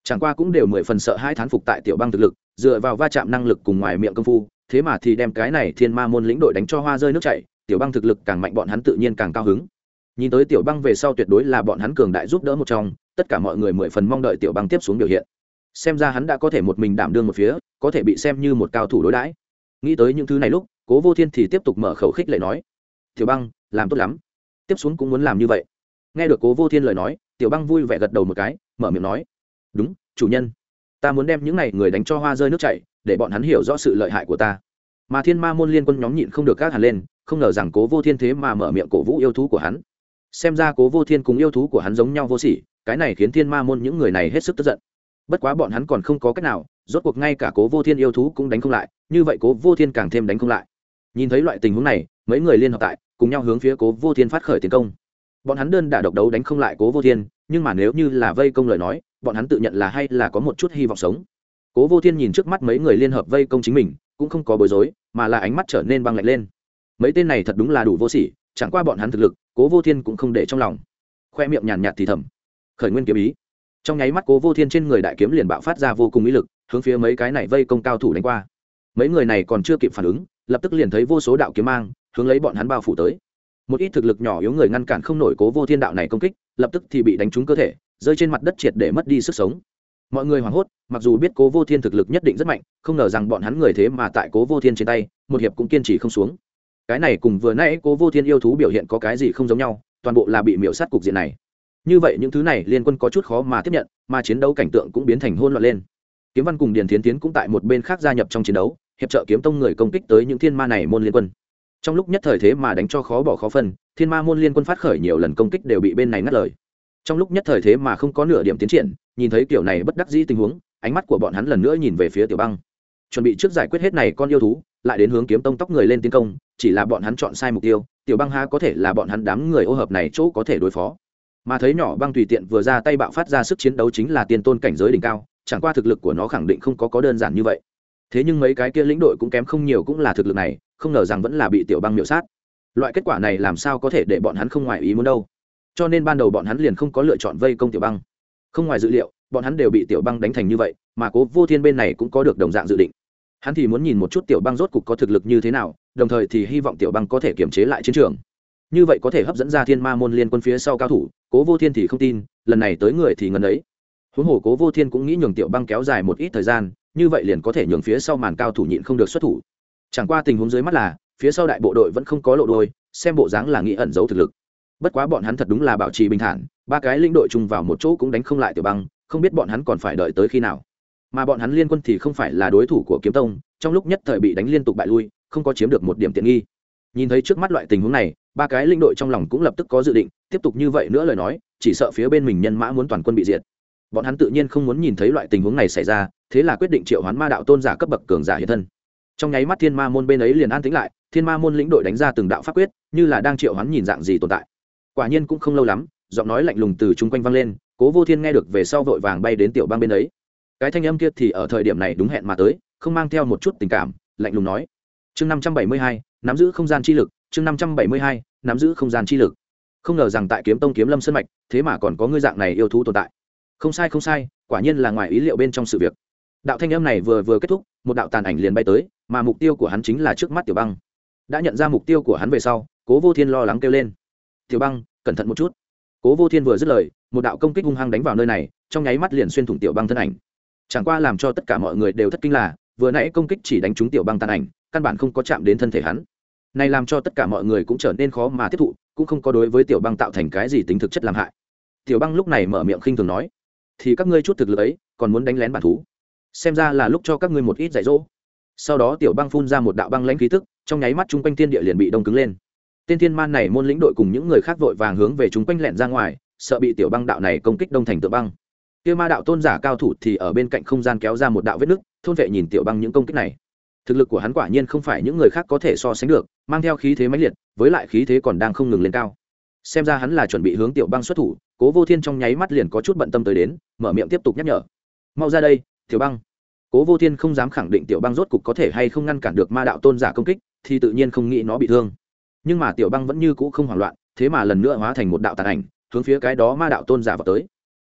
Chẳng qua cũng đều mười phần sợ hai thán phục tại tiểu băng thực lực, dựa vào va chạm năng lực cùng ngoài miệng công phu thế mà thì đem cái này thiên ma môn lĩnh đội đánh cho hoa rơi nước chảy, tiểu băng thực lực càng mạnh bọn hắn tự nhiên càng cao hứng. Nhìn tới tiểu băng về sau tuyệt đối là bọn hắn cường đại giúp đỡ một trong, tất cả mọi người mười phần mong đợi tiểu băng tiếp xuống biểu hiện. Xem ra hắn đã có thể một mình đảm đương một phía, có thể bị xem như một cao thủ đối đãi. Nghĩ tới những thứ này lúc, cố vô thiên thì tiếp tục mở khẩu khích lệ nói, tiểu băng, làm tốt lắm. Tiếp xuống cũng muốn làm như vậy. Nghe được cố vô thiên lời nói, tiểu băng vui vẻ gật đầu một cái, mở miệng nói, đúng, chủ nhân. Ta muốn đem những n à y người đánh cho hoa rơi nước chảy để bọn hắn hiểu rõ sự lợi hại của ta. Mà thiên ma môn liên quân nhóm nhịn không được các hẳn lên, không ngờ rằng cố vô thiên thế mà mở miệng cổ vũ yêu thú của hắn. Xem ra cố vô thiên cùng yêu thú của hắn giống nhau vô sỉ, cái này khiến thiên ma môn những người này hết sức tức giận. Bất quá bọn hắn còn không có cách nào, rốt cuộc ngay cả cố vô thiên yêu thú cũng đánh không lại, như vậy cố vô thiên càng thêm đánh không lại. Nhìn thấy loại tình huống này, mấy người liên hợp tại, cùng nhau hướng phía cố vô thiên phát khởi tiến công. Bọn hắn đơn đả độc đấu đánh không lại cố vô thiên, nhưng mà nếu như là vây công lời nói, bọn hắn tự nhận là hay là có một chút hy vọng sống cố vô thiên nhìn trước mắt mấy người liên hợp vây công chính mình, cũng không có bối rối, mà là ánh mắt trở nên băng lạnh lên. Mấy tên này thật đúng là đủ vô sỉ, chẳng qua bọn hắn thực lực, cố vô thiên cũng không để trong lòng. Khoe miệng nhàn nhạt thì thầm. Khởi nguyên kiếm ý. Trong nháy mắt cố vô thiên trên người đại kiếm liền bạo phát ra vô cùng ý lực, hướng phía mấy cái này vây công cao thủ đánh qua. Mấy người này còn chưa kịp phản ứng, lập tức liền thấy vô số đạo kiếm mang, hướng lấy bọn hắn bao phủ tới. Một ít thực lực nhỏ yếu người ngăn cản không nổi cố vô thiên đạo này công kích, lập tức thì bị đánh trúng cơ thể, rơi trên mặt đất triệt để mất đi sức sống mọi người hoảng hốt, mặc dù biết cố vô thiên thực lực nhất định rất mạnh, không ngờ rằng bọn hắn người thế mà tại cố vô thiên trên tay, một hiệp cũng kiên trì không xuống. Cái này cùng vừa nãy cố vô thiên yêu thú biểu hiện có cái gì không giống nhau, toàn bộ là bị miễu sát cục diện này. Như vậy những thứ này liên quân có chút khó mà tiếp nhận, mà chiến đấu cảnh tượng cũng biến thành hôn loạn lên. Kiếm văn cùng điền tiến tiến cũng tại một bên khác gia nhập trong chiến đấu, hiệp trợ kiếm tông người công kích tới những thiên ma này môn liên quân. Trong lúc nhất thời thế mà đánh cho khó bỏ khó phân, thiên ma môn liên quân phát khởi nhiều lần công kích đều bị bên này ngắt lời. Trong lúc nhất thời thế mà không có nửa điểm tiến triển nhìn thấy kiểu này bất đắc dĩ tình huống, ánh mắt của bọn hắn lần nữa nhìn về phía tiểu băng. Chuẩn bị trước giải quyết hết này con yêu thú, lại đến hướng kiếm tông tóc người lên tiến công, chỉ là bọn hắn chọn sai mục tiêu, tiểu băng ha có thể là bọn hắn đám người ô hợp này chỗ có thể đối phó. Mà thấy nhỏ băng tùy tiện vừa ra tay bạo phát ra sức chiến đấu chính là tiên tôn cảnh giới đỉnh cao, chẳng qua thực lực của nó khẳng định không có có đơn giản như vậy. Thế nhưng mấy cái kia lĩnh đội cũng kém không nhiều cũng là thực lực này, không ngờ rằng vẫn là bị tiểu băng miệu sát. Loại kết quả này làm sao có thể để bọn hắn không ngoài ý muốn đâu. Cho nên ban đầu bọn hắn liền không có lựa chọn vây công tiểu băng không ngoài dự liệu, bọn hắn đều bị tiểu băng đánh thành như vậy, mà cố vô thiên bên này cũng có được đồng dạng dự định. Hắn thì muốn nhìn một chút tiểu băng rốt cục có thực lực như thế nào, đồng thời thì hy vọng tiểu băng có thể kiểm chế lại chiến trường. Như vậy có thể hấp dẫn ra thiên ma môn liên quân phía sau cao thủ, cố vô thiên thì không tin, lần này tới người thì ngần ấy. Huống hồ cố vô thiên cũng nghĩ nhường tiểu băng kéo dài một ít thời gian, như vậy liền có thể nhường phía sau màn cao thủ nhịn không được xuất thủ. Chẳng qua tình huống dưới mắt là, phía sau đại bộ đội vẫn không có lộ đôi, xem bộ dáng là nghĩ ẩn giấu thực lực. Bất quá bọn hắn thật đúng là bảo trì bình thản ba cái lĩnh đội chung vào một chỗ cũng đánh không lại tiểu băng, không biết bọn hắn còn phải đợi tới khi nào. Mà bọn hắn liên quân thì không phải là đối thủ của kiếm tông, trong lúc nhất thời bị đánh liên tục bại lui, không có chiếm được một điểm tiện nghi. Nhìn thấy trước mắt loại tình huống này, ba cái lĩnh đội trong lòng cũng lập tức có dự định, tiếp tục như vậy nữa lời nói, chỉ sợ phía bên mình nhân mã muốn toàn quân bị diệt. Bọn hắn tự nhiên không muốn nhìn thấy loại tình huống này xảy ra, thế là quyết định triệu hoán ma đạo tôn giả cấp bậc cường giả hiện thân. Trong nháy mắt thiên ma môn bên ấy liền an tĩnh lại, thiên ma môn lĩnh đội đánh ra từng đạo pháp quyết, như là đang triệu hoán nhìn dạng gì tồn tại. Quả nhiên cũng không lâu lắm giọng nói lạnh lùng từ chung quanh vang lên, cố vô thiên nghe được về sau vội vàng bay đến tiểu bang bên ấy. Cái thanh âm kia thì ở thời điểm này đúng hẹn mà tới, không mang theo một chút tình cảm, lạnh lùng nói. Chương năm trăm bảy mươi hai, nắm giữ không gian chi lực, chương năm trăm bảy mươi hai, nắm giữ không gian chi lực. Không ngờ rằng tại kiếm tông kiếm lâm sân mạch, thế mà còn có ngư dạng này yêu thú tồn tại. Không sai không sai, quả nhiên là ngoài ý liệu bên trong sự việc. Đạo thanh âm này vừa vừa kết thúc, một đạo tàn ảnh liền bay tới, mà mục tiêu của hắn chính là trước mắt tiểu băng. Đã nhận ra mục tiêu của hắn về sau, cố vô thiên lo lắng kêu lên. Tiểu băng, cẩn thận một chút cố vô thiên vừa dứt lời, một đạo công kích hung hăng đánh vào nơi này, trong nháy mắt liền xuyên thủng tiểu băng thân ảnh. Chẳng qua làm cho tất cả mọi người đều thất kinh là, vừa nãy công kích chỉ đánh trúng tiểu băng tàn ảnh, căn bản không có chạm đến thân thể hắn. Này làm cho tất cả mọi người cũng trở nên khó mà tiếp thụ, cũng không có đối với tiểu băng tạo thành cái gì tính thực chất làm hại. Tiểu băng lúc này mở miệng khinh thường nói, thì các ngươi chút thực lực ấy, còn muốn đánh lén bản thú? Xem ra là lúc cho các ngươi một ít dạy dỗ. Sau đó tiểu băng phun ra một đạo băng lãnh khí tức, trong nháy mắt chung quanh thiên địa liền bị đông cứng lên tên thiên man này môn lĩnh đội cùng những người khác vội vàng hướng về chúng quanh lẹn ra ngoài, sợ bị tiểu băng đạo này công kích đông thành tự băng. Kia ma đạo tôn giả cao thủ thì ở bên cạnh không gian kéo ra một đạo vết nứt, thôn vệ nhìn tiểu băng những công kích này. Thực lực của hắn quả nhiên không phải những người khác có thể so sánh được, mang theo khí thế mãnh liệt, với lại khí thế còn đang không ngừng lên cao. Xem ra hắn là chuẩn bị hướng tiểu băng xuất thủ, cố vô thiên trong nháy mắt liền có chút bận tâm tới đến, mở miệng tiếp tục nhắc nhở. Mau ra đây, tiểu băng. Cố vô thiên không dám khẳng định tiểu băng rốt cục có thể hay không ngăn cản được ma đạo tôn giả công kích, thì tự nhiên không nghĩ nó bị thương nhưng mà tiểu băng vẫn như cũ không hoảng loạn, thế mà lần nữa hóa thành một đạo tàn ảnh, hướng phía cái đó ma đạo tôn giả vào tới.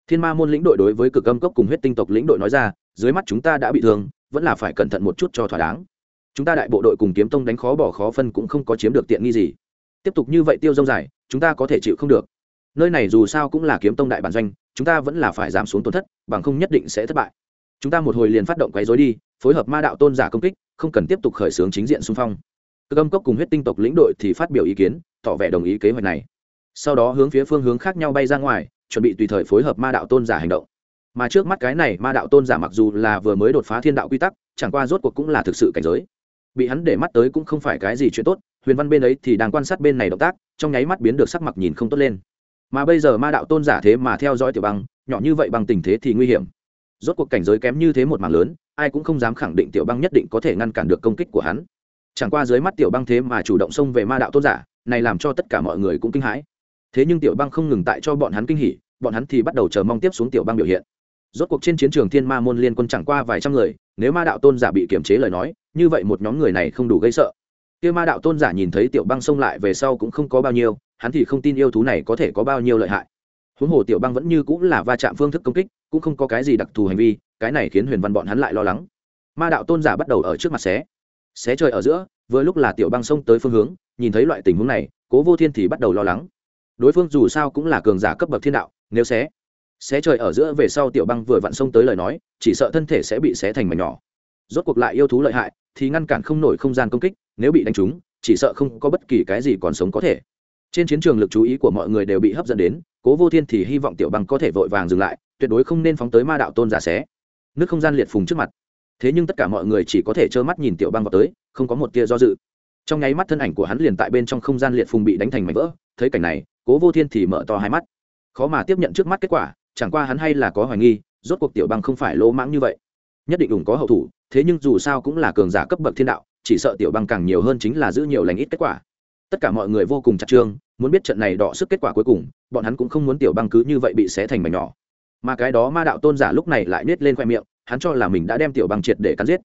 Thiên ma môn lĩnh đội đối với cực âm cốc cùng huyết tinh tộc lĩnh đội nói ra, dưới mắt chúng ta đã bị thương, vẫn là phải cẩn thận một chút cho thỏa đáng. Chúng ta đại bộ đội cùng kiếm tông đánh khó bỏ khó phân cũng không có chiếm được tiện nghi gì. Tiếp tục như vậy tiêu dông dài, chúng ta có thể chịu không được. Nơi này dù sao cũng là kiếm tông đại bản doanh, chúng ta vẫn là phải giảm xuống tổn thất, bằng không nhất định sẽ thất bại. Chúng ta một hồi liền phát động quấy dối đi, phối hợp ma đạo tôn giả công kích, không cần tiếp tục khởi xướng chính diện xung phong cực âm cốc cùng huyết tinh tộc lĩnh đội thì phát biểu ý kiến, tỏ vẻ đồng ý kế hoạch này. Sau đó hướng phía phương hướng khác nhau bay ra ngoài, chuẩn bị tùy thời phối hợp ma đạo tôn giả hành động. Mà trước mắt cái này, ma đạo tôn giả mặc dù là vừa mới đột phá thiên đạo quy tắc, chẳng qua rốt cuộc cũng là thực sự cảnh giới. Bị hắn để mắt tới cũng không phải cái gì chuyện tốt, huyền văn bên ấy thì đang quan sát bên này động tác, trong nháy mắt biến được sắc mặt nhìn không tốt lên. Mà bây giờ ma đạo tôn giả thế mà theo dõi tiểu băng, nhỏ như vậy bằng tình thế thì nguy hiểm. Rốt cuộc cảnh giới kém như thế một mảng lớn, ai cũng không dám khẳng định tiểu băng nhất định có thể ngăn cản được công kích của hắn chẳng qua dưới mắt tiểu băng thế mà chủ động xông về ma đạo tôn giả, này làm cho tất cả mọi người cũng kinh hãi. Thế nhưng tiểu băng không ngừng tại cho bọn hắn kinh hỉ, bọn hắn thì bắt đầu chờ mong tiếp xuống tiểu băng biểu hiện. Rốt cuộc trên chiến trường thiên ma môn liên quân chẳng qua vài trăm người, nếu ma đạo tôn giả bị kiềm chế lời nói, như vậy một nhóm người này không đủ gây sợ. Kia ma đạo tôn giả nhìn thấy tiểu băng xông lại về sau cũng không có bao nhiêu, hắn thì không tin yêu thú này có thể có bao nhiêu lợi hại. Huống hồ tiểu băng vẫn như cũng là va chạm phương thức công kích, cũng không có cái gì đặc thù hành vi, cái này khiến huyền văn bọn hắn lại lo lắng. Ma đạo tôn giả bắt đầu ở trước mặt xé xé trời ở giữa, vừa lúc là tiểu băng xông tới phương hướng, nhìn thấy loại tình huống này, cố vô thiên thì bắt đầu lo lắng. Đối phương dù sao cũng là cường giả cấp bậc thiên đạo, nếu xé xé trời ở giữa về sau tiểu băng vừa vặn xông tới lời nói, chỉ sợ thân thể sẽ bị xé thành mảnh nhỏ. Rốt cuộc lại yêu thú lợi hại, thì ngăn cản không nổi không gian công kích, nếu bị đánh trúng, chỉ sợ không có bất kỳ cái gì còn sống có thể. Trên chiến trường lực chú ý của mọi người đều bị hấp dẫn đến, cố vô thiên thì hy vọng tiểu băng có thể vội vàng dừng lại, tuyệt đối không nên phóng tới ma đạo tôn giả xé. Nước không gian liệt phùng trước mặt thế nhưng tất cả mọi người chỉ có thể trơ mắt nhìn tiểu băng vào tới, không có một tia do dự. Trong nháy mắt thân ảnh của hắn liền tại bên trong không gian liệt phùng bị đánh thành mảnh vỡ, thấy cảnh này, cố vô thiên thì mở to hai mắt. Khó mà tiếp nhận trước mắt kết quả, chẳng qua hắn hay là có hoài nghi, rốt cuộc tiểu băng không phải lỗ mãng như vậy. Nhất định đủng có hậu thủ, thế nhưng dù sao cũng là cường giả cấp bậc thiên đạo, chỉ sợ tiểu băng càng nhiều hơn chính là giữ nhiều lành ít kết quả. Tất cả mọi người vô cùng chặt trương muốn biết trận này đọ sức kết quả cuối cùng, bọn hắn cũng không muốn tiểu băng cứ như vậy bị xé thành mảnh nhỏ. Mà cái đó ma đạo tôn giả lúc này lại nết lên khoe miệng hắn cho là mình đã đem tiểu băng triệt để cắn giết.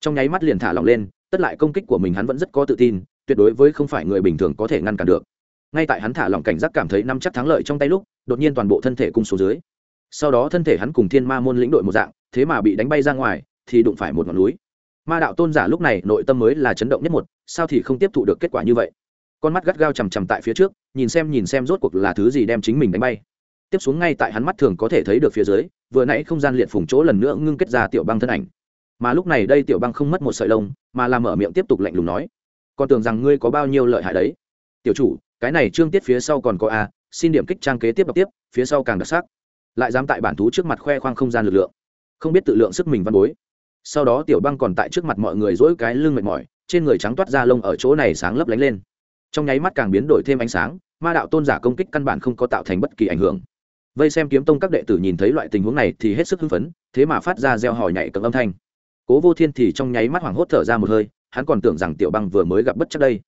Trong nháy mắt liền thả lỏng lên, tất lại công kích của mình hắn vẫn rất có tự tin, tuyệt đối với không phải người bình thường có thể ngăn cản được. Ngay tại hắn thả lỏng cảnh giác cảm thấy năm chắc thắng lợi trong tay lúc, đột nhiên toàn bộ thân thể cung xuống dưới. Sau đó thân thể hắn cùng thiên ma môn lĩnh đội một dạng, thế mà bị đánh bay ra ngoài, thì đụng phải một ngọn núi. Ma đạo tôn giả lúc này nội tâm mới là chấn động nhất một, sao thì không tiếp thụ được kết quả như vậy? Con mắt gắt gao chằm chằm tại phía trước, nhìn xem nhìn xem rốt cuộc là thứ gì đem chính mình đánh bay tiếp xuống ngay tại hắn mắt thường có thể thấy được phía dưới, vừa nãy không gian liệt phùng chỗ lần nữa ngưng kết ra tiểu băng thân ảnh. Mà lúc này đây tiểu băng không mất một sợi lông, mà làm mở miệng tiếp tục lạnh lùng nói, con tưởng rằng ngươi có bao nhiêu lợi hại đấy. Tiểu chủ, cái này trương tiết phía sau còn có a, xin điểm kích trang kế tiếp đọc tiếp, phía sau càng đặc sắc. Lại dám tại bản thú trước mặt khoe khoang không gian lực lượng. Không biết tự lượng sức mình văn bối. Sau đó tiểu băng còn tại trước mặt mọi người dỗi cái lưng mệt mỏi, trên người trắng toát da lông ở chỗ này sáng lấp lánh lên. Trong nháy mắt càng biến đổi thêm ánh sáng, ma đạo tôn giả công kích căn bản không có tạo thành bất kỳ ảnh hưởng vây xem kiếm tông các đệ tử nhìn thấy loại tình huống này thì hết sức hưng phấn, thế mà phát ra gieo hỏi nhảy cấm âm thanh. Cố vô thiên thì trong nháy mắt hoảng hốt thở ra một hơi, hắn còn tưởng rằng tiểu băng vừa mới gặp bất chắc đây.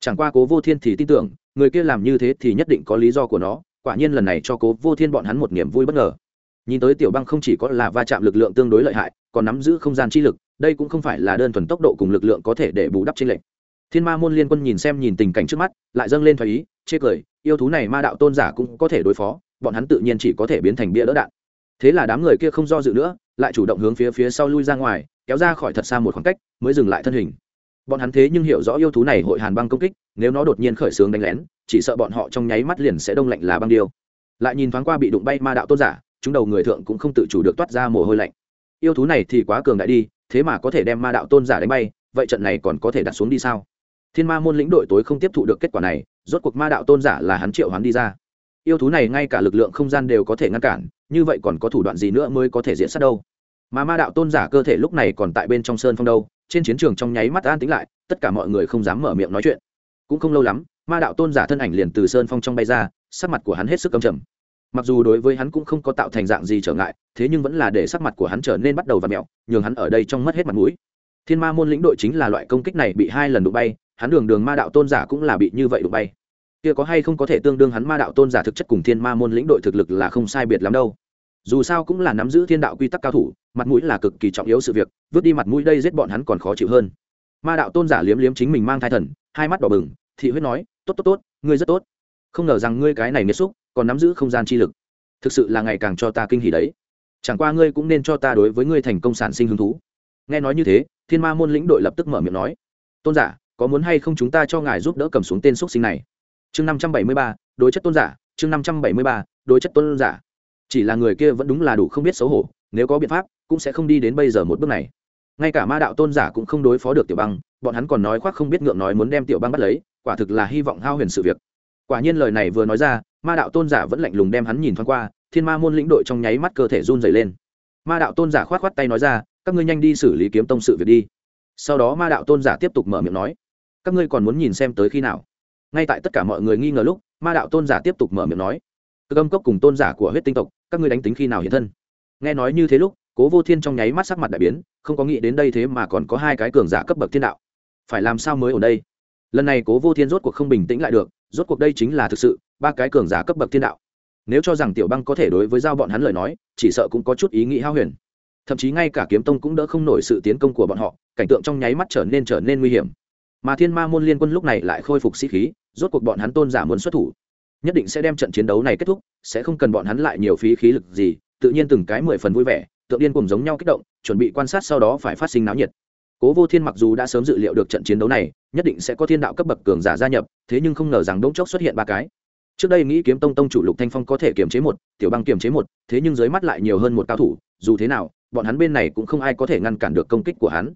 Chẳng qua cố vô thiên thì tin tưởng, người kia làm như thế thì nhất định có lý do của nó, quả nhiên lần này cho cố vô thiên bọn hắn một niềm vui bất ngờ. Nhìn tới tiểu băng không chỉ có là va chạm lực lượng tương đối lợi hại, còn nắm giữ không gian chi lực, đây cũng không phải là đơn thuần tốc độ cùng lực lượng có thể để bù đắp trên lệnh thiên ma môn liên quân nhìn xem nhìn tình cảnh trước mắt, lại dâng lên thoái ý, chê cười, yêu thú này ma đạo tôn giả cũng có thể đối phó bọn hắn tự nhiên chỉ có thể biến thành bia đỡ đạn. Thế là đám người kia không do dự nữa, lại chủ động hướng phía phía sau lui ra ngoài, kéo ra khỏi thật xa một khoảng cách, mới dừng lại thân hình. Bọn hắn thế nhưng hiểu rõ yêu thú này hội hàn băng công kích, nếu nó đột nhiên khởi xướng đánh lén, chỉ sợ bọn họ trong nháy mắt liền sẽ đông lạnh là băng điêu. Lại nhìn thoáng qua bị đụng bay ma đạo tôn giả, chúng đầu người thượng cũng không tự chủ được toát ra mồ hôi lạnh. Yêu thú này thì quá cường đại đi, thế mà có thể đem ma đạo tôn giả đánh bay, vậy trận này còn có thể đặt xuống đi sao? Thiên ma môn lĩnh đội tối không tiếp thụ được kết quả này, rốt cuộc ma đạo tôn giả là hắn triệu hắn đi ra yêu thú này ngay cả lực lượng không gian đều có thể ngăn cản, như vậy còn có thủ đoạn gì nữa mới có thể diễn sát đâu? Mà ma đạo tôn giả cơ thể lúc này còn tại bên trong sơn phong đâu, trên chiến trường trong nháy mắt an tính lại, tất cả mọi người không dám mở miệng nói chuyện. Cũng không lâu lắm, ma đạo tôn giả thân ảnh liền từ sơn phong trong bay ra, sắc mặt của hắn hết sức cầm trầm. Mặc dù đối với hắn cũng không có tạo thành dạng gì trở ngại, thế nhưng vẫn là để sắc mặt của hắn trở nên bắt đầu và mẹo, nhường hắn ở đây trong mất hết mặt mũi. Thiên ma môn lĩnh đội chính là loại công kích này bị hai lần đụng bay, hắn đường đường ma đạo tôn giả cũng là bị như vậy đụng bay kia có hay không có thể tương đương hắn ma đạo tôn giả thực chất cùng thiên ma môn lĩnh đội thực lực là không sai biệt lắm đâu. Dù sao cũng là nắm giữ thiên đạo quy tắc cao thủ, mặt mũi là cực kỳ trọng yếu sự việc, vứt đi mặt mũi đây giết bọn hắn còn khó chịu hơn. Ma đạo tôn giả liếm liếm chính mình mang thai thần, hai mắt đỏ bừng, thị huyết nói, tốt tốt tốt, ngươi rất tốt. Không ngờ rằng ngươi cái này nghiêm xúc, còn nắm giữ không gian chi lực. Thực sự là ngày càng cho ta kinh hỉ đấy. Chẳng qua ngươi cũng nên cho ta đối với ngươi thành công sản sinh hứng thú. Nghe nói như thế, thiên ma môn lĩnh đội lập tức mở miệng nói, tôn giả, có muốn hay không chúng ta cho ngài giúp đỡ cầm xuống tên xúc sinh này? Chương năm trăm bảy mươi ba, đối chất tôn giả. Chương năm trăm bảy mươi ba, đối chất tôn giả. Chỉ là người kia vẫn đúng là đủ không biết xấu hổ, nếu có biện pháp, cũng sẽ không đi đến bây giờ một bước này. Ngay cả ma đạo tôn giả cũng không đối phó được tiểu băng, bọn hắn còn nói khoác không biết ngượng nói muốn đem tiểu băng bắt lấy, quả thực là hy vọng hao huyền sự việc. Quả nhiên lời này vừa nói ra, ma đạo tôn giả vẫn lạnh lùng đem hắn nhìn thoáng qua, thiên ma môn lĩnh đội trong nháy mắt cơ thể run dày lên. Ma đạo tôn giả khoát khoát tay nói ra, các ngươi nhanh đi xử lý kiếm tông sự việc đi. Sau đó ma đạo tôn giả tiếp tục mở miệng nói, các ngươi còn muốn nhìn xem tới khi nào? Ngay tại tất cả mọi người nghi ngờ lúc, ma đạo tôn giả tiếp tục mở miệng nói cực âm cốc cùng tôn giả của huyết tinh tộc, các ngươi đánh tính khi nào hiện thân? Nghe nói như thế lúc, cố vô thiên trong nháy mắt sắc mặt đại biến, không có nghĩ đến đây thế mà còn có hai cái cường giả cấp bậc thiên đạo. Phải làm sao mới ở đây? Lần này cố vô thiên rốt cuộc không bình tĩnh lại được, rốt cuộc đây chính là thực sự ba cái cường giả cấp bậc thiên đạo. Nếu cho rằng tiểu băng có thể đối với giao bọn hắn lời nói, chỉ sợ cũng có chút ý nghĩ hao huyền. Thậm chí ngay cả kiếm tông cũng đỡ không nổi sự tiến công của bọn họ, cảnh tượng trong nháy mắt trở nên trở nên nguy hiểm. Mà thiên ma môn liên quân lúc này lại khôi phục sĩ khí rốt cuộc bọn hắn tôn giả muốn xuất thủ. Nhất định sẽ đem trận chiến đấu này kết thúc, sẽ không cần bọn hắn lại nhiều phí khí lực gì, tự nhiên từng cái mười phần vui vẻ, tượng điên cùng giống nhau kích động, chuẩn bị quan sát sau đó phải phát sinh náo nhiệt. Cố vô thiên mặc dù đã sớm dự liệu được trận chiến đấu này, nhất định sẽ có thiên đạo cấp bậc cường giả gia nhập, thế nhưng không ngờ rằng đống chốc xuất hiện ba cái. Trước đây nghĩ kiếm tông tông chủ lục thanh phong có thể kiềm chế một, tiểu băng kiềm chế một, thế nhưng dưới mắt lại nhiều hơn một cao thủ, dù thế nào, bọn hắn bên này cũng không ai có thể ngăn cản được công kích của hắn.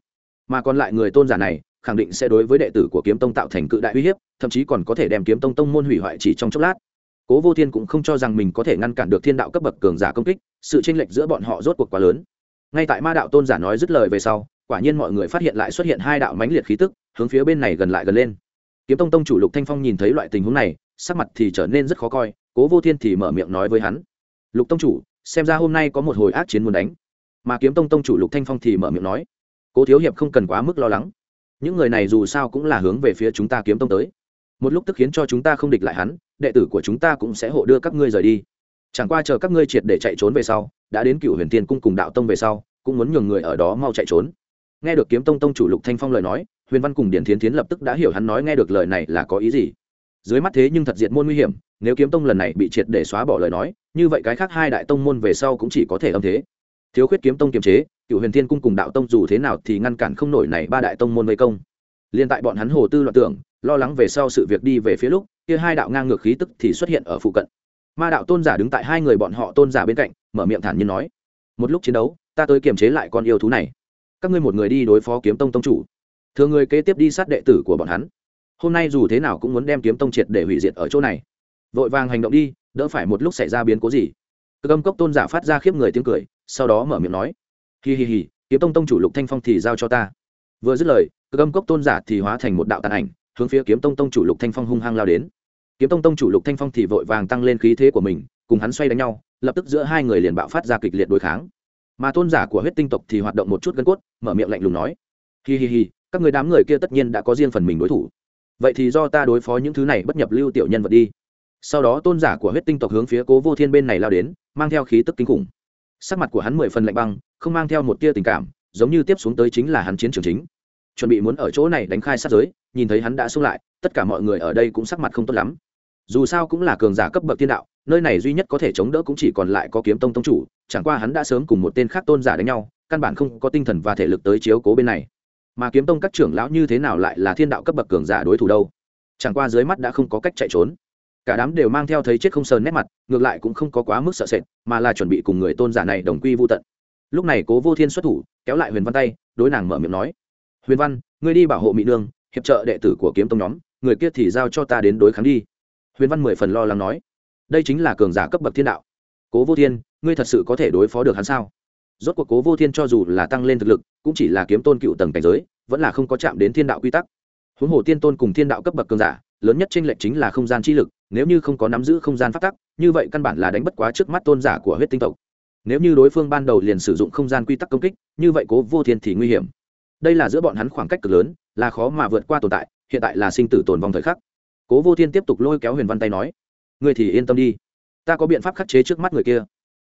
Mà còn lại người tôn giả này khẳng định sẽ đối với đệ tử của kiếm tông tạo thành cự đại uy hiếp, thậm chí còn có thể đem kiếm tông tông môn hủy hoại chỉ trong chốc lát. Cố vô thiên cũng không cho rằng mình có thể ngăn cản được thiên đạo cấp bậc cường giả công kích, sự tranh lệch giữa bọn họ rốt cuộc quá lớn. Ngay tại ma đạo tôn giả nói dứt lời về sau, quả nhiên mọi người phát hiện lại xuất hiện hai đạo mãnh liệt khí tức, hướng phía bên này gần lại gần lên. Kiếm tông tông chủ lục thanh phong nhìn thấy loại tình huống này, sắc mặt thì trở nên rất khó coi, cố vô thiên thì mở miệng nói với hắn. Lục tông chủ, xem ra hôm nay có một hồi ác chiến muốn đánh. Mà kiếm tông tông chủ lục thanh phong thì mở miệng nói. Cố thiếu hiệp không cần quá mức lo lắng những người này dù sao cũng là hướng về phía chúng ta kiếm tông tới. Một lúc tức khiến cho chúng ta không địch lại hắn, đệ tử của chúng ta cũng sẽ hộ đưa các ngươi rời đi. Chẳng qua chờ các ngươi triệt để chạy trốn về sau, đã đến cựu huyền tiên cung cùng đạo tông về sau, cũng muốn nhường người ở đó mau chạy trốn. Nghe được kiếm tông tông chủ lục thanh phong lời nói, huyền văn cùng điển thiến thiến lập tức đã hiểu hắn nói nghe được lời này là có ý gì. Dưới mắt thế nhưng thật diện môn nguy hiểm, nếu kiếm tông lần này bị triệt để xóa bỏ lời nói, như vậy cái khác hai đại tông môn về sau cũng chỉ có thể âm thế. Thiếu khuyết kiếm tông kiềm chế cựu huyền thiên cung cùng đạo tông dù thế nào thì ngăn cản không nổi này ba đại tông môn vây công. Liên tại bọn hắn hồ tư loạn tưởng, lo lắng về sau sự việc đi về phía lúc, kia hai đạo ngang ngược khí tức thì xuất hiện ở phụ cận. Ma đạo tôn giả đứng tại hai người bọn họ tôn giả bên cạnh, mở miệng thản nhiên nói, một lúc chiến đấu, ta tới kiềm chế lại con yêu thú này. Các ngươi một người đi đối phó kiếm tông tông chủ. Thường người kế tiếp đi sát đệ tử của bọn hắn. Hôm nay dù thế nào cũng muốn đem kiếm tông triệt để hủy diệt ở chỗ này. Vội vàng hành động đi, đỡ phải một lúc xảy ra biến cố gì. Cơ âm cốc tôn giả phát ra khiếp người tiếng cười, sau đó mở miệng nói hi hi hi kiếm tông tông chủ lục thanh phong thì giao cho ta. Vừa dứt lời cơ âm cốc tôn giả thì hóa thành một đạo tàn ảnh, hướng phía kiếm tông tông chủ lục thanh phong hung hăng lao đến. Kiếm tông tông chủ lục thanh phong thì vội vàng tăng lên khí thế của mình, cùng hắn xoay đánh nhau, lập tức giữa hai người liền bạo phát ra kịch liệt đối kháng. Mà tôn giả của huyết tinh tộc thì hoạt động một chút gân cốt, mở miệng lạnh lùng nói, hi hi hi, các người đám người kia tất nhiên đã có riêng phần mình đối thủ. Vậy thì do ta đối phó những thứ này bất nhập lưu tiểu nhân vật đi. Sau đó tôn giả của huyết tinh tộc hướng phía cố vô thiên bên này lao đến, mang theo khí tức kinh khủng. Sắc mặt của hắn mười phần lạnh băng không mang theo một tia tình cảm, giống như tiếp xuống tới chính là hắn chiến trường chính. Chuẩn bị muốn ở chỗ này đánh khai sát giới, nhìn thấy hắn đã xông lại, tất cả mọi người ở đây cũng sắc mặt không tốt lắm. Dù sao cũng là cường giả cấp bậc thiên đạo, nơi này duy nhất có thể chống đỡ cũng chỉ còn lại có kiếm tông tông chủ, chẳng qua hắn đã sớm cùng một tên khác tôn giả đánh nhau, căn bản không có tinh thần và thể lực tới chiếu cố bên này. Mà kiếm tông các trưởng lão như thế nào lại là thiên đạo cấp bậc cường giả đối thủ đâu? Chẳng qua dưới mắt đã không có cách chạy trốn. Cả đám đều mang theo thấy chết không sờn nét mặt, ngược lại cũng không có quá mức sợ sệt, mà là chuẩn bị cùng người tôn giả này đồng quy vô tận lúc này cố vô thiên xuất thủ, kéo lại huyền văn tay, đối nàng mở miệng nói, huyền văn, ngươi đi bảo hộ mỹ nương, hiệp trợ đệ tử của kiếm tông nhóm, người kia thì giao cho ta đến đối kháng đi. Huyền văn mười phần lo lắng nói, đây chính là cường giả cấp bậc thiên đạo. Cố vô thiên, ngươi thật sự có thể đối phó được hắn sao? Rốt cuộc cố vô thiên cho dù là tăng lên thực lực, cũng chỉ là kiếm tôn cựu tầng cảnh giới, vẫn là không có chạm đến thiên đạo quy tắc. Huống hồ tiên tôn cùng thiên đạo cấp bậc cường giả, lớn nhất trên lệch chính là không gian chi lực, nếu như không có nắm giữ không gian phát tắc, như vậy căn bản là đánh bất quá trước mắt tôn giả của huyết tinh tộc nếu như đối phương ban đầu liền sử dụng không gian quy tắc công kích, như vậy cố vô thiên thì nguy hiểm. Đây là giữa bọn hắn khoảng cách cực lớn, là khó mà vượt qua tồn tại, hiện tại là sinh tử tồn vong thời khắc. Cố vô thiên tiếp tục lôi kéo huyền văn tay nói người thì yên tâm đi. Ta có biện pháp khắc chế trước mắt người kia.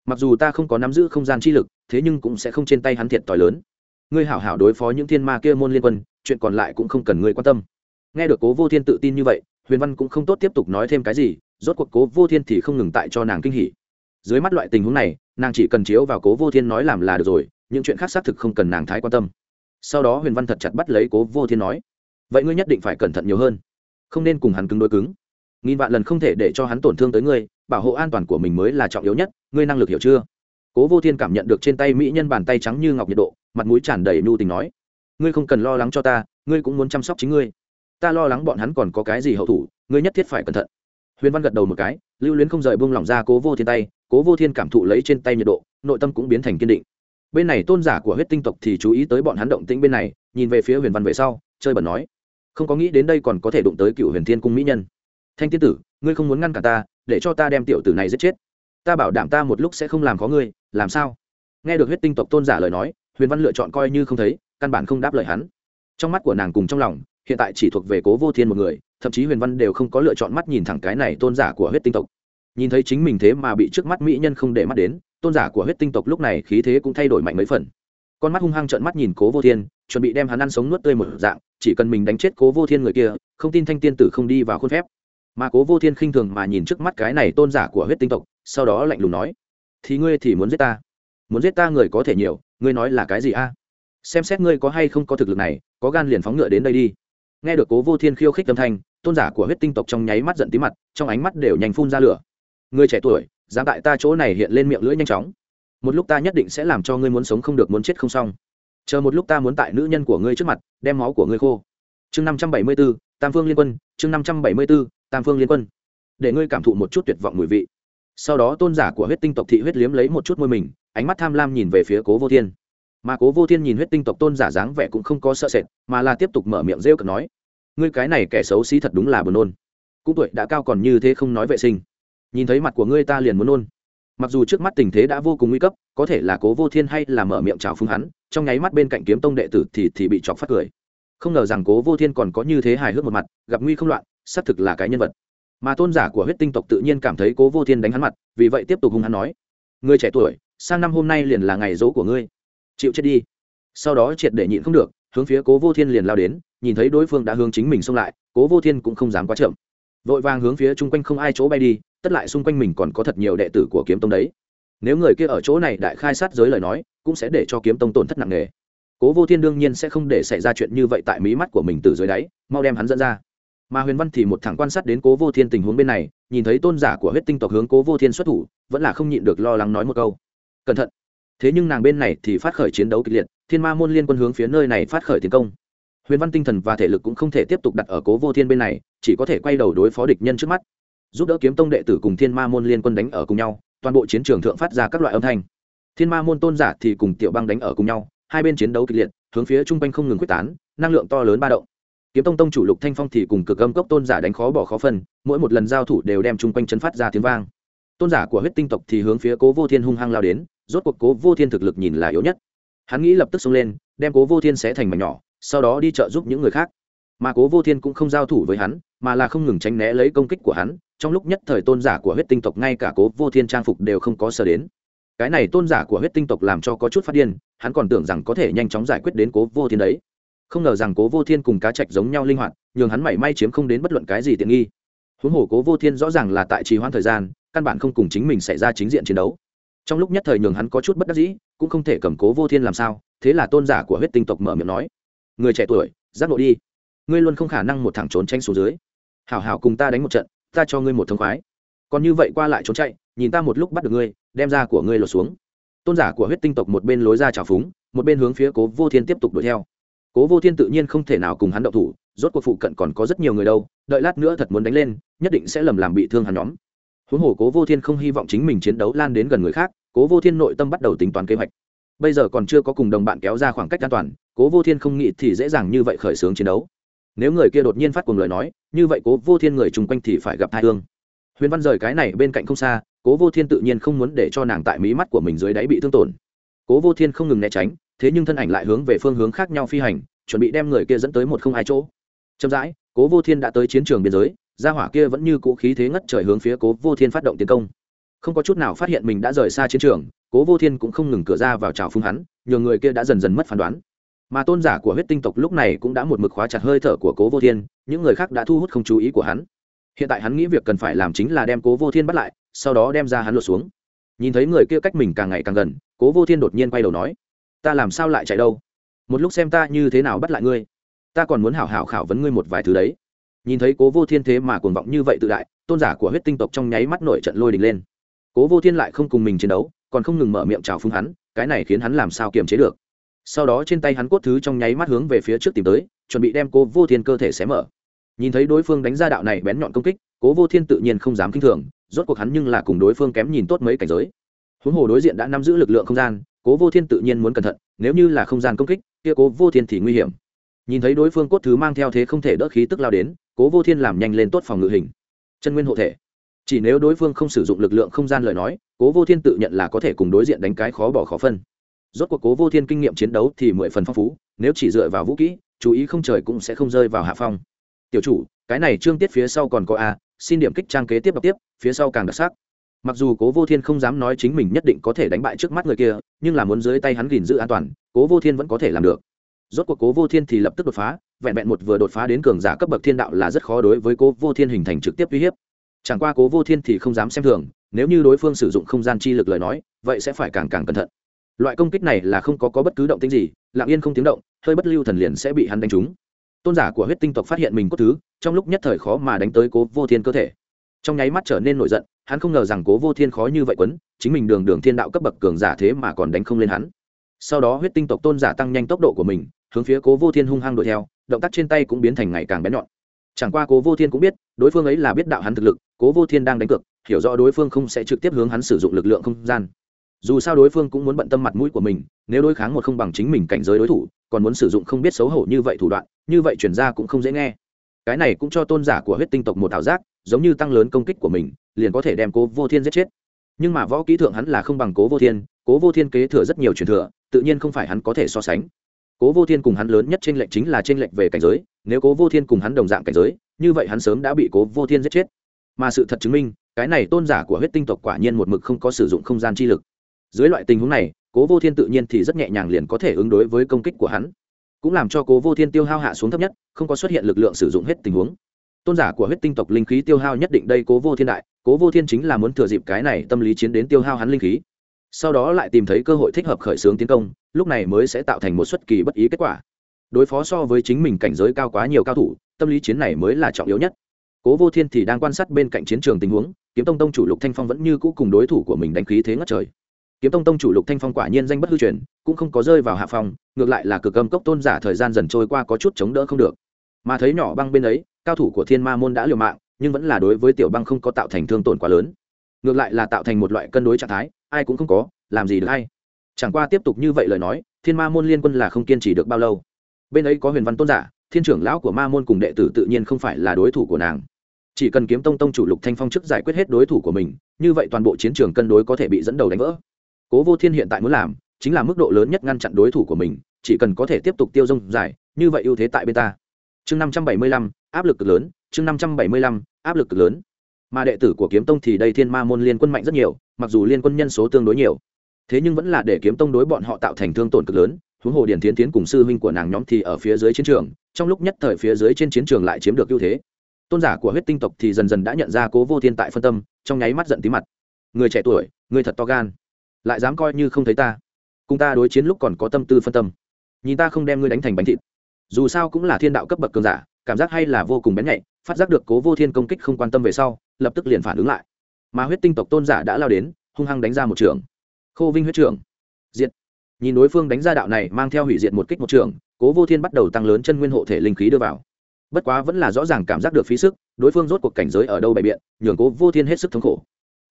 Mặc dù ta không có nắm giữ không gian chi lực, thế nhưng cũng sẽ không trên tay hắn thiệt t h i lớn. Ngươi hảo hảo đối phó những thiên ma kia môn liên quân, chuyện còn lại cũng không cần ngươi quan tâm. Nghe được cố vô thiên tự tin như vậy, huyền văn cũng không tốt tiếp tục nói thêm cái gì, rốt cuộc cố vô thiên thì không ngừng tại cho nàng kinh hỉ dưới mắt loại tình huống này, nàng chỉ cần chiếu vào cố vô thiên nói làm là được rồi, những chuyện khác xác thực không cần nàng thái quan tâm. Sau đó huyền văn thật chặt bắt lấy cố vô thiên nói, vậy ngươi nhất định phải cẩn thận nhiều hơn, không nên cùng hắn cứng đối cứng. Nghìn vạn lần không thể để cho hắn tổn thương tới ngươi, bảo hộ an toàn của mình mới là trọng yếu nhất, ngươi năng lực hiểu chưa? Cố vô thiên cảm nhận được trên tay mỹ nhân bàn tay trắng như ngọc nhiệt độ, mặt mũi tràn đầy nhu tình nói, ngươi không cần lo lắng cho ta, ngươi cũng muốn chăm sóc chính ngươi. Ta lo lắng bọn hắn còn có cái gì hậu thủ, ngươi nhất thiết phải cẩn thận. Huyền văn gật đầu một cái lưu luyến không rời buông lỏng ra cố vô thiên tay, cố vô thiên cảm thụ lấy trên tay nhiệt độ, nội tâm cũng biến thành kiên định. Bên này tôn giả của huyết tinh tộc thì chú ý tới bọn hắn động tĩnh bên này, nhìn về phía huyền văn về sau, chơi bẩn nói, không có nghĩ đến đây còn có thể đụng tới cựu huyền thiên cung mỹ nhân. Thanh tiên tử, ngươi không muốn ngăn cả ta, để cho ta đem tiểu tử này giết chết. Ta bảo đảm ta một lúc sẽ không làm khó ngươi, làm sao? Nghe được huyết tinh tộc tôn giả lời nói, huyền văn lựa chọn coi như không thấy, căn bản không đáp lời hắn. Trong mắt của nàng cùng trong lòng, hiện tại chỉ thuộc về cố vô thiên một người thậm chí huyền văn đều không có lựa chọn mắt nhìn thẳng cái này tôn giả của huyết tinh tộc. Nhìn thấy chính mình thế mà bị trước mắt mỹ nhân không để mắt đến, tôn giả của huyết tinh tộc lúc này khí thế cũng thay đổi mạnh mấy phần. Con mắt hung hăng trợn mắt nhìn cố vô thiên, chuẩn bị đem hắn ăn sống nuốt tươi một dạng, chỉ cần mình đánh chết cố vô thiên người kia, không tin thanh tiên tử không đi vào khuôn phép. Mà cố vô thiên khinh thường mà nhìn trước mắt cái này tôn giả của huyết tinh tộc, sau đó lạnh lùng nói, thì ngươi thì muốn giết ta? Muốn giết ta người có thể nhiều, ngươi nói là cái gì a? Xem xét ngươi có hay không có thực lực này, có gan liền phóng ngựa đến đây đi. Nghe được cố vô thiên khiêu khích âm thanh tôn giả của huyết tinh tộc trong nháy mắt giận tí mặt, trong ánh mắt đều nhanh phun ra lửa. Người trẻ tuổi, dám tại ta chỗ này hiện lên miệng lưỡi nhanh chóng. Một lúc ta nhất định sẽ làm cho ngươi muốn sống không được muốn chết không xong. Chờ một lúc ta muốn tại nữ nhân của ngươi trước mặt, đem máu của ngươi khô. Chương năm trăm bảy mươi b ố tam phương liên quân, chương năm trăm bảy mươi b ố tam phương liên quân. Để ngươi cảm thụ một chút tuyệt vọng mùi vị. Sau đó tôn giả của huyết tinh tộc thị huyết liếm lấy một chút môi mình, ánh mắt tham lam nhìn về phía cố vô thiên. Mà cố vô thiên nhìn huyết tinh tộc tôn giả dáng vẻ cũng không có sợ sệt, mà là tiếp tục mở miệng rêu cực nói ngươi cái này kẻ xấu xí thật đúng là buồn nôn. Cũng tuổi đã cao còn như thế không nói vệ sinh. Nhìn thấy mặt của ngươi ta liền muốn nôn. Mặc dù trước mắt tình thế đã vô cùng nguy cấp, có thể là cố vô thiên hay là mở miệng chào phúng hắn, trong nháy mắt bên cạnh kiếm tông đệ tử thì thì bị chọc phát cười. Không ngờ rằng cố vô thiên còn có như thế hài hước một mặt, gặp nguy không loạn, xác thực là cái nhân vật. Mà tôn giả của huyết tinh tộc tự nhiên cảm thấy cố vô thiên đánh hắn mặt, vì vậy tiếp tục hung hắn nói. Người trẻ tuổi, sang năm hôm nay liền là ngày dỗ của ngươi. Chịu chết đi. Sau đó triệt để nhịn không được hướng phía cố vô thiên liền lao đến, nhìn thấy đối phương đã hướng chính mình xông lại, cố vô thiên cũng không dám quá chậm. Vội vàng hướng phía chung quanh không ai chỗ bay đi, tất lại xung quanh mình còn có thật nhiều đệ tử của kiếm tông đấy. Nếu người kia ở chỗ này đại khai sát giới lời nói, cũng sẽ để cho kiếm tông tổn thất nặng nề. Cố vô thiên đương nhiên sẽ không để xảy ra chuyện như vậy tại mí mắt của mình từ dưới đáy, mau đem hắn dẫn ra. Mà huyền văn thì một thẳng quan sát đến cố vô thiên tình huống bên này, nhìn thấy tôn giả của huyết tinh tộc hướng cố vô thiên xuất thủ, vẫn là không nhịn được lo lắng nói một câu. Cẩn thận. Thế nhưng nàng bên này thì phát khởi chiến đấu kịch liệt thiên ma môn liên quân hướng phía nơi này phát khởi tiến công. Huyền văn tinh thần và thể lực cũng không thể tiếp tục đặt ở cố vô thiên bên này, chỉ có thể quay đầu đối phó địch nhân trước mắt. Giúp đỡ kiếm tông đệ tử cùng thiên ma môn liên quân đánh ở cùng nhau, toàn bộ chiến trường thượng phát ra các loại âm thanh. Thiên ma môn tôn giả thì cùng tiểu băng đánh ở cùng nhau, hai bên chiến đấu kịch liệt, hướng phía trung quanh không ngừng quyết tán, năng lượng to lớn ba động. Kiếm tông tông chủ lục thanh phong thì cùng cực âm cốc tôn giả đánh khó bỏ khó phân, mỗi một lần giao thủ đều đem trung quanh chấn phát ra tiếng vang. Tôn giả của huyết tinh tộc thì hướng phía cố vô thiên hung hăng lao đến, rốt cuộc cố vô thiên thực lực nhìn là yếu nhất hắn nghĩ lập tức xông lên, đem cố vô thiên sẽ thành mảnh nhỏ, sau đó đi trợ giúp những người khác. Mà cố vô thiên cũng không giao thủ với hắn, mà là không ngừng tránh né lấy công kích của hắn, trong lúc nhất thời tôn giả của huyết tinh tộc ngay cả cố vô thiên trang phục đều không có sờ đến. Cái này tôn giả của huyết tinh tộc làm cho có chút phát điên, hắn còn tưởng rằng có thể nhanh chóng giải quyết đến cố vô thiên đấy. Không ngờ rằng cố vô thiên cùng cá trạch giống nhau linh hoạt, nhường hắn mảy may chiếm không đến bất luận cái gì tiện nghi. Huống hồ cố vô thiên rõ ràng là tại trì hoãn thời gian, căn bản không cùng chính mình xảy ra chính diện chiến đấu. Trong lúc nhất thời nhường hắn có chút bất đắc dĩ cũng không thể cầm cố vô thiên làm sao, thế là tôn giả của huyết tinh tộc mở miệng nói, người trẻ tuổi, giác nộ đi. Ngươi luôn không khả năng một thằng trốn tranh xuống dưới. Hảo hảo cùng ta đánh một trận, ta cho ngươi một thông khoái. Còn như vậy qua lại trốn chạy, nhìn ta một lúc bắt được ngươi, đem ra của ngươi lột xuống. Tôn giả của huyết tinh tộc một bên lối ra trào phúng, một bên hướng phía cố vô thiên tiếp tục đuổi theo. Cố vô thiên tự nhiên không thể nào cùng hắn động thủ, rốt cuộc phụ cận còn có rất nhiều người đâu, đợi lát nữa thật muốn đánh lên, nhất định sẽ lầm làm bị thương hắn nhóm. Huống hồ cố vô thiên không hy vọng chính mình chiến đấu lan đến gần người khác cố vô thiên nội tâm bắt đầu tính toán kế hoạch. Bây giờ còn chưa có cùng đồng bạn kéo ra khoảng cách an toàn, cố vô thiên không nghĩ thì dễ dàng như vậy khởi xướng chiến đấu. Nếu người kia đột nhiên phát cùng lời nói, như vậy cố vô thiên người chung quanh thì phải gặp hai thương huyền văn rời cái này bên cạnh không xa, cố vô thiên tự nhiên không muốn để cho nàng tại mí mắt của mình dưới đáy bị thương tổn. Cố vô thiên không ngừng né tránh, thế nhưng thân ảnh lại hướng về phương hướng khác nhau phi hành, chuẩn bị đem người kia dẫn tới một không hai chỗ. Chậm rãi, cố vô thiên đã tới chiến trường biên giới, gia hỏa kia vẫn như cũ khí thế ngất trời hướng phía cố vô thiên phát động tiến công không có chút nào phát hiện mình đã rời xa chiến trường, cố vô thiên cũng không ngừng cửa ra vào trào phung hắn nhờ người kia đã dần dần mất phán đoán. Mà tôn giả của huyết tinh tộc lúc này cũng đã một mực khóa chặt hơi thở của cố vô thiên, những người khác đã thu hút không chú ý của hắn. Hiện tại hắn nghĩ việc cần phải làm chính là đem cố vô thiên bắt lại, sau đó đem ra hắn lột xuống. Nhìn thấy người kia cách mình càng ngày càng gần, cố vô thiên đột nhiên quay đầu nói, ta làm sao lại chạy đâu? Một lúc xem ta như thế nào bắt lại ngươi. Ta còn muốn hảo hảo khảo vấn ngươi một vài thứ đấy. Nhìn thấy cố vô thiên thế mà cuồng vọng như vậy tự đại, tôn giả của huyết tinh tộc trong nháy mắt nổi trận lôi đình lên cố vô thiên lại không cùng mình chiến đấu, còn không ngừng mở miệng chào phúng hắn, cái này khiến hắn làm sao kiềm chế được. Sau đó trên tay hắn cốt thứ trong nháy mắt hướng về phía trước tìm tới, chuẩn bị đem cố vô thiên cơ thể xé mở. Nhìn thấy đối phương đánh ra đạo này bén nhọn công kích, cố vô thiên tự nhiên không dám k i n h thường, rốt cuộc hắn nhưng là cùng đối phương kém nhìn tốt mấy cảnh giới. Huống hồ đối diện đã nắm giữ lực lượng không gian, cố vô thiên tự nhiên muốn cẩn thận, nếu như là không gian công kích, kia cố vô thiên thì nguy hiểm. Nhìn thấy đối phương cốt thứ mang theo thế không thể đỡ khí tức lao đến, cố vô thiên làm nhanh lên tốt phòng ngự hình. Chân nguyên hộ thể chỉ nếu đối phương không sử dụng lực lượng không gian lời nói, cố vô thiên tự nhận là có thể cùng đối diện đánh cái khó bỏ khó phân. Rốt cuộc cố vô thiên kinh nghiệm chiến đấu thì mười phần phong phú, nếu chỉ dựa vào vũ kỹ, chú ý không trời cũng sẽ không rơi vào hạ phong. Tiểu chủ, cái này trương tiết phía sau còn có a, xin điểm kích trang kế tiếp đọc tiếp, phía sau càng đặc sắc. Mặc dù cố vô thiên không dám nói chính mình nhất định có thể đánh bại trước mắt người kia, nhưng là muốn dưới tay hắn gìn giữ an toàn, cố vô thiên vẫn có thể làm được. Rốt cuộc cố vô thiên thì lập tức đột phá, vẹn vẹn một vừa đột phá đến cường giả cấp bậc thiên đạo là rất khó đối với cố vô thiên hình thành trực tiếp uy hiếp chẳng qua cố vô thiên thì không dám xem thường nếu như đối phương sử dụng không gian chi lực lời nói vậy sẽ phải càng càng cẩn thận. Loại công kích này là không có, có bất cứ động tính gì lặng yên không tiếng động hơi bất lưu thần liền sẽ bị hắn đánh trúng. Tôn giả của huyết tinh tộc phát hiện mình có thứ trong lúc nhất thời khó mà đánh tới cố vô thiên cơ thể. Trong nháy mắt trở nên nổi giận hắn không ngờ rằng cố vô thiên khó như vậy quấn chính mình đường đường thiên đạo cấp bậc cường giả thế mà còn đánh không lên hắn. Sau đó huyết tinh tộc tôn giả tăng nhanh tốc độ của mình hướng phía cố vô thiên hung hăng đuổi theo động tác trên tay cũng biến thành ngày càng bén nhọn. Chẳng qua cố vô thiên cũng biết đối phương ấy là biết đạo hắn thực lực cố vô thiên đang đánh cược, hiểu rõ đối phương không sẽ trực tiếp hướng hắn sử dụng lực lượng không gian. Dù sao đối phương cũng muốn bận tâm mặt mũi của mình, nếu đối kháng một không bằng chính mình cảnh giới đối thủ, còn muốn sử dụng không biết xấu hổ như vậy thủ đoạn, như vậy chuyển ra cũng không dễ nghe. Cái này cũng cho tôn giả của huyết tinh tộc một ảo giác, giống như tăng lớn công kích của mình, liền có thể đem cố vô thiên giết chết. Nhưng mà võ kỹ thượng hắn là không bằng cố vô thiên, cố vô thiên kế thừa rất nhiều truyền thừa, tự nhiên không phải hắn có thể so sánh. Cố vô thiên cùng hắn lớn nhất trên lệnh chính là trên lệnh về cảnh giới, nếu cố vô thiên cùng hắn đồng dạng cảnh giới, như vậy hắn sớm đã bị cố vô thiên giết chết mà sự thật chứng minh, cái này tôn giả của huyết tinh tộc quả nhiên một mực không có sử dụng không gian chi lực. Dưới loại tình huống này, cố vô thiên tự nhiên thì rất nhẹ nhàng liền có thể ứng đối với công kích của hắn. Cũng làm cho cố vô thiên tiêu hao hạ xuống thấp nhất, không có xuất hiện lực lượng sử dụng hết tình huống. Tôn giả của huyết tinh tộc linh khí tiêu hao nhất định đây cố vô thiên đại, cố vô thiên chính là muốn thừa dịp cái này tâm lý chiến đến tiêu hao hắn linh khí. Sau đó lại tìm thấy cơ hội thích hợp khởi xướng tiến công, lúc này mới sẽ tạo thành một xuất kỳ bất ý kết quả. Đối phó so với chính mình cảnh giới cao quá nhiều cao thủ, tâm lý chiến này mới là trọng yếu nhất cố vô thiên thì đang quan sát bên cạnh chiến trường tình huống, kiếm tông tông chủ lục thanh phong vẫn như cũ cùng đối thủ của mình đánh khí thế ngất trời. Kiếm tông tông chủ lục thanh phong quả nhiên danh bất hư truyền, cũng không có rơi vào hạ phong, ngược lại là cực âm cốc tôn giả thời gian dần trôi qua có chút chống đỡ không được. Mà thấy nhỏ băng bên ấy, cao thủ của thiên ma môn đã liều mạng, nhưng vẫn là đối với tiểu băng không có tạo thành thương tổn quá lớn. Ngược lại là tạo thành một loại cân đối trạng thái, ai cũng không có, làm gì được hay chẳng qua tiếp tục như vậy lời nói, thiên ma môn liên quân là không kiên trì được bao lâu. Bên ấy có huyền văn tôn giả thiên trưởng lão của ma môn cùng đệ tử tự nhiên không phải là đối thủ của nàng. Chỉ cần kiếm tông tông chủ lục thanh phong trước giải quyết hết đối thủ của mình như vậy toàn bộ chiến trường cân đối có thể bị dẫn đầu đánh vỡ. Cố vô thiên hiện tại muốn làm chính là mức độ lớn nhất ngăn chặn đối thủ của mình chỉ cần có thể tiếp tục tiêu dông giải, như vậy ưu thế tại bên ta. Chương năm trăm bảy mươi lăm áp lực cực lớn chương năm trăm bảy mươi lăm áp lực cực lớn. Mà đệ tử của kiếm tông thì đây thiên ma môn liên quân mạnh rất nhiều mặc dù liên quân nhân số tương đối nhiều. Thế nhưng vẫn là để kiếm tông đối bọn họ tạo thành thương tổn cực lớn huống hồ điển tiến tiến cùng sư huynh của nàng nhóm thì ở phía dưới chiến trường, trong lúc nhất thời phía dưới trên chiến trường lại chiếm được ưu thế. Tôn giả của huyết tinh tộc thì dần dần đã nhận ra cố vô thiên tại phân tâm, trong nháy mắt giận tí mặt. Người trẻ tuổi, người thật to gan, lại dám coi như không thấy ta. Cùng ta đối chiến lúc còn có tâm tư phân tâm. Nhìn ta không đem ngươi đánh thành bánh thịt. Dù sao cũng là thiên đạo cấp bậc cường giả, cảm giác hay là vô cùng bén nhạy, phát giác được cố vô thiên công kích không quan tâm về sau, lập tức liền phản ứng lại. Mà huyết tinh tộc tôn giả đã lao đến, hung hăng đánh ra một trường. Khô vinh huyết trưởng. Diệt nhìn đối phương đánh ra đạo này mang theo hủy diệt một kích một trường, cố vô thiên bắt đầu tăng lớn chân nguyên hộ thể linh khí đưa vào. Bất quá vẫn là rõ ràng cảm giác được phí sức, đối phương rốt cuộc cảnh giới ở đâu bày biện, nhường cố vô thiên hết sức thống khổ.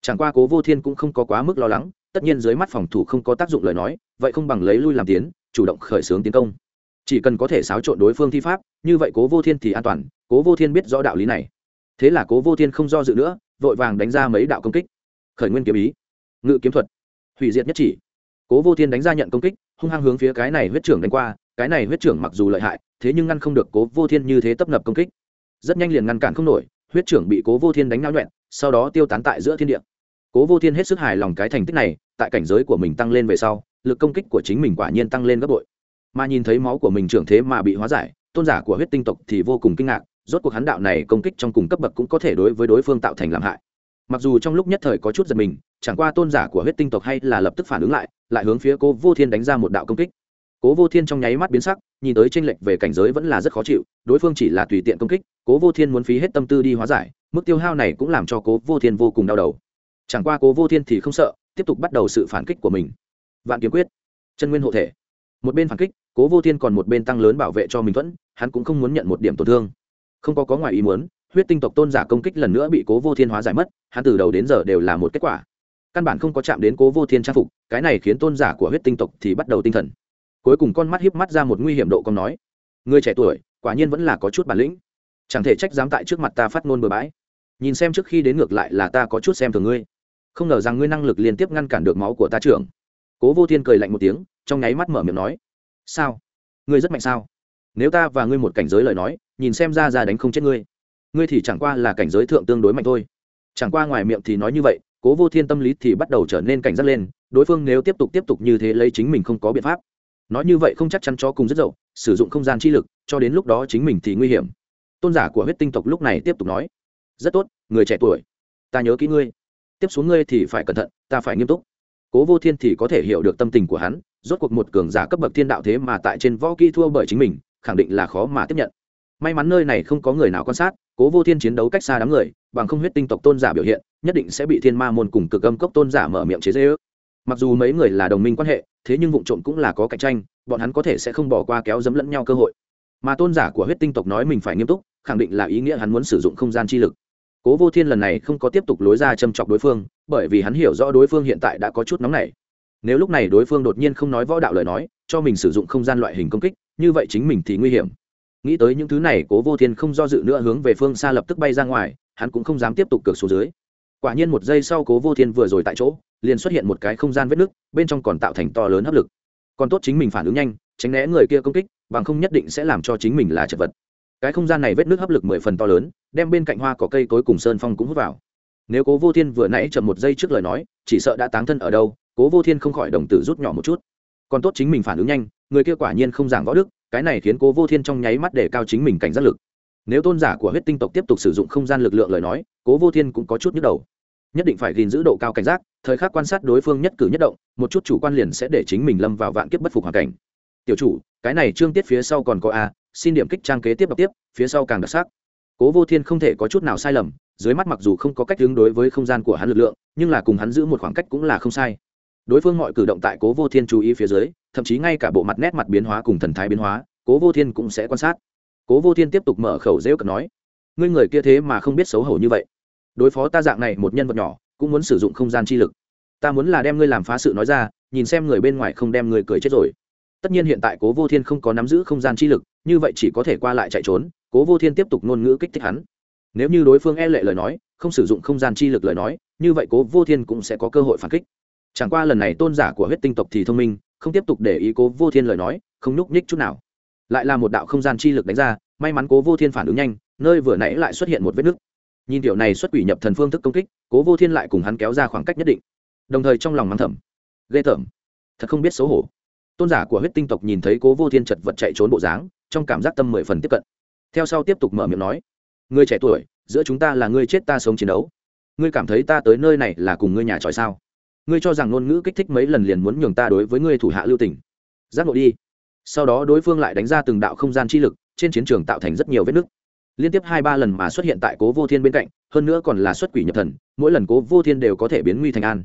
Chẳng qua cố vô thiên cũng không có quá mức lo lắng, tất nhiên dưới mắt phòng thủ không có tác dụng lời nói, vậy không bằng lấy lui làm tiến, chủ động khởi xướng tiến công. Chỉ cần có thể xáo trộn đối phương thi pháp, như vậy cố vô thiên thì an toàn, cố vô thiên biết rõ đạo lý này. Thế là cố vô thiên không do dự nữa, vội vàng đánh ra mấy đạo công kích. Khởi nguyên kiếm ý. Ngự kiếm thuật. Hủy diệt nhất chỉ cố vô thiên đánh ra nhận công kích, hung hăng hướng phía cái này huyết trưởng đánh qua, cái này huyết trưởng mặc dù lợi hại, thế nhưng ngăn không được cố vô thiên như thế tấp nập công kích. Rất nhanh liền ngăn cản không nổi, huyết trưởng bị cố vô thiên đánh nao nhuẹn, sau đó tiêu tán tại giữa thiên địa. Cố vô thiên hết sức hài lòng cái thành tích này, tại cảnh giới của mình tăng lên về sau, lực công kích của chính mình quả nhiên tăng lên gấp bội. Mà nhìn thấy máu của mình trưởng thế mà bị hóa giải, tôn giả của huyết tinh tộc thì vô cùng kinh ngạc, rốt cuộc hắn đạo này công kích trong cùng cấp bậc cũng có thể đối với đối phương tạo thành làm hại. Mặc dù trong lúc nhất thời có chút giật mình, chẳng qua tôn giả của huyết tinh tộc hay là lập tức phản ứng lại lại hướng phía cố vô thiên đánh ra một đạo công kích. Cố vô thiên trong nháy mắt biến sắc, nhìn tới tranh lệch về cảnh giới vẫn là rất khó chịu, đối phương chỉ là tùy tiện công kích, cố vô thiên muốn phí hết tâm tư đi hóa giải, mức tiêu hao này cũng làm cho cố vô thiên vô cùng đau đầu. Chẳng qua cố vô thiên thì không sợ, tiếp tục bắt đầu sự phản kích của mình. Vạn kiếm quyết, chân nguyên hộ thể. Một bên phản kích, cố vô thiên còn một bên tăng lớn bảo vệ cho mình thuẫn, hắn cũng không muốn nhận một điểm tổn thương. Không có có ngoài ý muốn, huyết tinh tộc tôn giả công kích lần nữa bị cố vô thiên hóa giải mất, hắn từ đầu đến giờ đều là một kết quả căn bản không có chạm đến cố vô thiên trang phục, cái này khiến tôn giả của huyết tinh tộc thì bắt đầu tinh thần. Cuối cùng con mắt hiếp mắt ra một nguy hiểm độ con nói, người trẻ tuổi, quả nhiên vẫn là có chút bản lĩnh. Chẳng thể trách dám tại trước mặt ta phát ngôn bừa bãi. Nhìn xem trước khi đến ngược lại là ta có chút xem thường ngươi. Không ngờ rằng ngươi năng lực liên tiếp ngăn cản được máu của ta trưởng. Cố vô thiên cười lạnh một tiếng, trong nháy mắt mở miệng nói, sao? Ngươi rất mạnh sao? Nếu ta và ngươi một cảnh giới lời nói, nhìn xem ra ra đánh không chết ngươi. Ngươi thì chẳng qua là cảnh giới thượng tương đối mạnh thôi. Chẳng qua ngoài miệng thì nói như vậy cố vô thiên tâm lý thì bắt đầu trở nên cảnh giác lên, đối phương nếu tiếp tục tiếp tục như thế lấy chính mình không có biện pháp. Nói như vậy không chắc chắn cho cùng rất dậu, sử dụng không gian chi lực, cho đến lúc đó chính mình thì nguy hiểm. Tôn giả của huyết tinh tộc lúc này tiếp tục nói, rất tốt, người trẻ tuổi, ta nhớ kỹ ngươi. Tiếp xuống ngươi thì phải cẩn thận, ta phải nghiêm túc. Cố vô thiên thì có thể hiểu được tâm tình của hắn, rốt cuộc một cường giả cấp bậc thiên đạo thế mà tại trên võ kỹ thua bởi chính mình, khẳng định là khó mà tiếp nhận. May mắn nơi này không có người nào quan sát cố vô thiên chiến đấu cách xa đám người, bằng không huyết tinh tộc tôn giả biểu hiện, nhất định sẽ bị thiên ma môn cùng cực âm cốc tôn giả mở miệng chế dễ ước mặc dù mấy người là đồng minh quan hệ, thế nhưng vụ trộm cũng là có cạnh tranh, bọn hắn có thể sẽ không bỏ qua kéo dấm lẫn nhau cơ hội. Mà tôn giả của huyết tinh tộc nói mình phải nghiêm túc, khẳng định là ý nghĩa hắn muốn sử dụng không gian chi lực. Cố vô thiên lần này không có tiếp tục lối ra châm chọc đối phương, bởi vì hắn hiểu rõ đối phương hiện tại đã có chút nóng nảy. Nếu lúc này đối phương đột nhiên không nói võ đạo lời nói, cho mình sử dụng không gian loại hình công kích, như vậy chính mình thì nguy hiểm nghĩ tới những thứ này, cố vô thiên không do dự nữa hướng về phương xa lập tức bay ra ngoài, hắn cũng không dám tiếp tục cược xuống dưới. Quả nhiên một giây sau, cố vô thiên vừa rồi tại chỗ, liền xuất hiện một cái không gian vết nứt, bên trong còn tạo thành to lớn hấp lực. Còn tốt chính mình phản ứng nhanh, tránh né người kia công kích, bằng không nhất định sẽ làm cho chính mình là chật vật. Cái không gian này vết nước hấp lực mười phần to lớn, đem bên cạnh hoa có cây cối cùng sơn phong cũng hút vào. Nếu cố vô thiên vừa nãy chậm một giây trước lời nói, chỉ sợ đã táng thân ở đâu, cố vô thiên không khỏi đồng tử rút nhỏ một chút. Còn tốt chính mình phản ứng nhanh, người kia quả nhiên không giảng võ đức cái này khiến cố vô thiên trong nháy mắt để cao chính mình cảnh giác lực. Nếu tôn giả của huyết tinh tộc tiếp tục sử dụng không gian lực lượng lời nói, cố vô thiên cũng có chút nhức đầu. Nhất định phải gìn giữ độ cao cảnh giác, thời khắc quan sát đối phương nhất cử nhất động, một chút chủ quan liền sẽ để chính mình lâm vào vạn kiếp bất phục hoàn cảnh. Tiểu chủ, cái này trương tiết phía sau còn có a, xin điểm kích trang kế tiếp đọc tiếp, phía sau càng đặc sắc. Cố vô thiên không thể có chút nào sai lầm, dưới mắt mặc dù không có cách hướng đối với không gian của hắn lực lượng, nhưng là cùng hắn giữ một khoảng cách cũng là không sai. Đối phương mọi cử động tại cố vô thiên chú ý phía dưới thậm chí ngay cả bộ mặt nét mặt biến hóa cùng thần thái biến hóa, cố vô thiên cũng sẽ quan sát. Cố vô thiên tiếp tục mở khẩu dễ cận nói, ngươi người kia thế mà không biết xấu hổ như vậy. Đối phó ta dạng này một nhân vật nhỏ, cũng muốn sử dụng không gian chi lực. Ta muốn là đem ngươi làm phá sự nói ra, nhìn xem người bên ngoài không đem người cười chết rồi. Tất nhiên hiện tại cố vô thiên không có nắm giữ không gian chi lực, như vậy chỉ có thể qua lại chạy trốn, cố vô thiên tiếp tục ngôn ngữ kích thích hắn. Nếu như đối phương e lệ lời nói, không sử dụng không gian chi lực lời nói, như vậy cố vô thiên cũng sẽ có cơ hội phản kích. Chẳng qua lần này tôn giả của huyết tinh tộc thì thông minh không tiếp tục để ý cố vô thiên lời nói, không nhúc nhích chút nào. Lại là một đạo không gian chi lực đánh ra, may mắn cố vô thiên phản ứng nhanh, nơi vừa nãy lại xuất hiện một vết nứt. Nhìn tiểu này xuất quỷ nhập thần phương thức công kích, cố vô thiên lại cùng hắn kéo ra khoảng cách nhất định. Đồng thời trong lòng mắng thầm, ghê tởm, thật không biết xấu hổ. Tôn giả của huyết tinh tộc nhìn thấy cố vô thiên chật vật chạy trốn bộ dáng, trong cảm giác tâm mười phần tiếp cận. Theo sau tiếp tục mở miệng nói, người trẻ tuổi, giữa chúng ta là người chết ta sống chiến đấu. Ngươi cảm thấy ta tới nơi này là cùng ngươi nhà tròi sao? Ngươi cho rằng ngôn ngữ kích thích mấy lần liền muốn nhường ta đối với ngươi thủ hạ lưu tình. Giác ngộ đi. Sau đó đối phương lại đánh ra từng đạo không gian chi lực, trên chiến trường tạo thành rất nhiều vết nứt. Liên tiếp hai ba lần mà xuất hiện tại cố vô thiên bên cạnh, hơn nữa còn là xuất quỷ nhập thần, mỗi lần cố vô thiên đều có thể biến nguy thành an.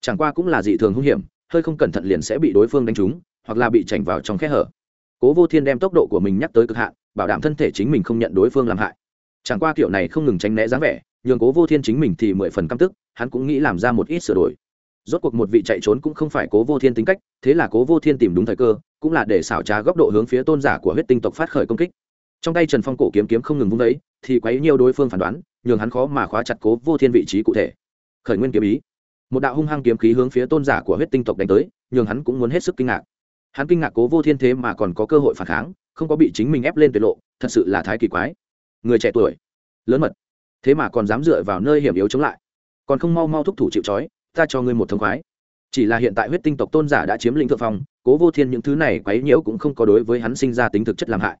Chẳng qua cũng là dị thường hung hiểm, hơi không cẩn thận liền sẽ bị đối phương đánh trúng, hoặc là bị chảnh vào trong khe hở. Cố vô thiên đem tốc độ của mình nhắc tới cực hạn, bảo đảm thân thể chính mình không nhận đối phương làm hại. Chẳng qua kiểu này không ngừng tránh né dáng vẻ, nhường cố vô thiên chính mình thì mười phần căm tức, hắn cũng nghĩ làm ra một ít sửa đổi rốt cuộc một vị chạy trốn cũng không phải cố vô thiên tính cách, thế là cố vô thiên tìm đúng thời cơ, cũng là để xảo trá góc độ hướng phía tôn giả của huyết tinh tộc phát khởi công kích. Trong tay trần phong cổ kiếm kiếm không ngừng vung đấy thì quấy nhiều đối phương phán đoán, nhường hắn khó mà khóa chặt cố vô thiên vị trí cụ thể. Khởi nguyên kiếm ý. Một đạo hung hăng kiếm khí hướng phía tôn giả của huyết tinh tộc đánh tới, nhường hắn cũng muốn hết sức kinh ngạc. Hắn kinh ngạc cố vô thiên thế mà còn có cơ hội phản kháng, không có bị chính mình ép lên tuyệt lộ, thật sự là thái kỳ quái. Người trẻ tuổi, lớn mật, thế mà còn dám dựa vào nơi hiểm yếu chống lại. Còn không mau mau thúc thủ chịu trói ta cho ngươi một thông khoái. Chỉ là hiện tại huyết tinh tộc tôn giả đã chiếm lĩnh thượng phong, cố vô thiên những thứ này quấy nhiễu cũng không có đối với hắn sinh ra tính thực chất làm hại.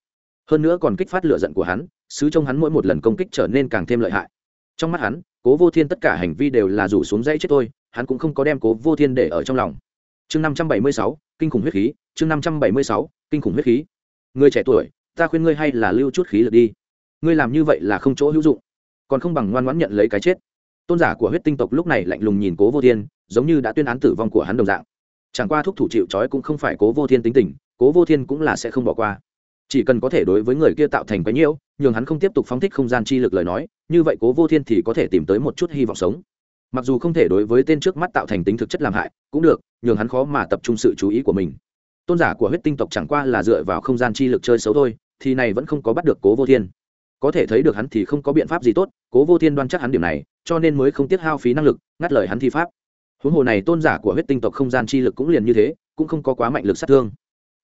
Hơn nữa còn kích phát lựa giận của hắn, xứ trong hắn mỗi một lần công kích trở nên càng thêm lợi hại. Trong mắt hắn, cố vô thiên tất cả hành vi đều là rủ xuống dãy chết tôi, hắn cũng không có đem cố vô thiên để ở trong lòng. Chương năm trăm bảy mươi sáu, kinh khủng huyết khí, chương năm trăm bảy mươi sáu, kinh khủng huyết khí. Người trẻ tuổi, ta khuyên ngươi hay là lưu chút khí lực đi. Ngươi làm như vậy là không chỗ hữu dụng. Còn không bằng ngoan ngoãn nhận lấy cái chết tôn giả của huyết tinh tộc lúc này lạnh lùng nhìn cố vô thiên, giống như đã tuyên án tử vong của hắn đồng dạng. Chẳng qua thúc thủ chịu trói cũng không phải cố vô thiên tính tình, cố vô thiên cũng là sẽ không bỏ qua. Chỉ cần có thể đối với người kia tạo thành cái nhiễu, nhường hắn không tiếp tục phóng thích không gian chi lực lời nói, như vậy cố vô thiên thì có thể tìm tới một chút hy vọng sống. Mặc dù không thể đối với tên trước mắt tạo thành tính thực chất làm hại, cũng được, nhường hắn khó mà tập trung sự chú ý của mình. Tôn giả của huyết tinh tộc chẳng qua là dựa vào không gian chi lực chơi xấu thôi, thì này vẫn không có bắt được cố vô thiên có thể thấy được hắn thì không có biện pháp gì tốt, cố vô thiên đoan chắc hắn điểm này, cho nên mới không tiếc hao phí năng lực, ngắt lời hắn thi pháp. Huống hồ này tôn giả của huyết tinh tộc không gian chi lực cũng liền như thế, cũng không có quá mạnh lực sát thương.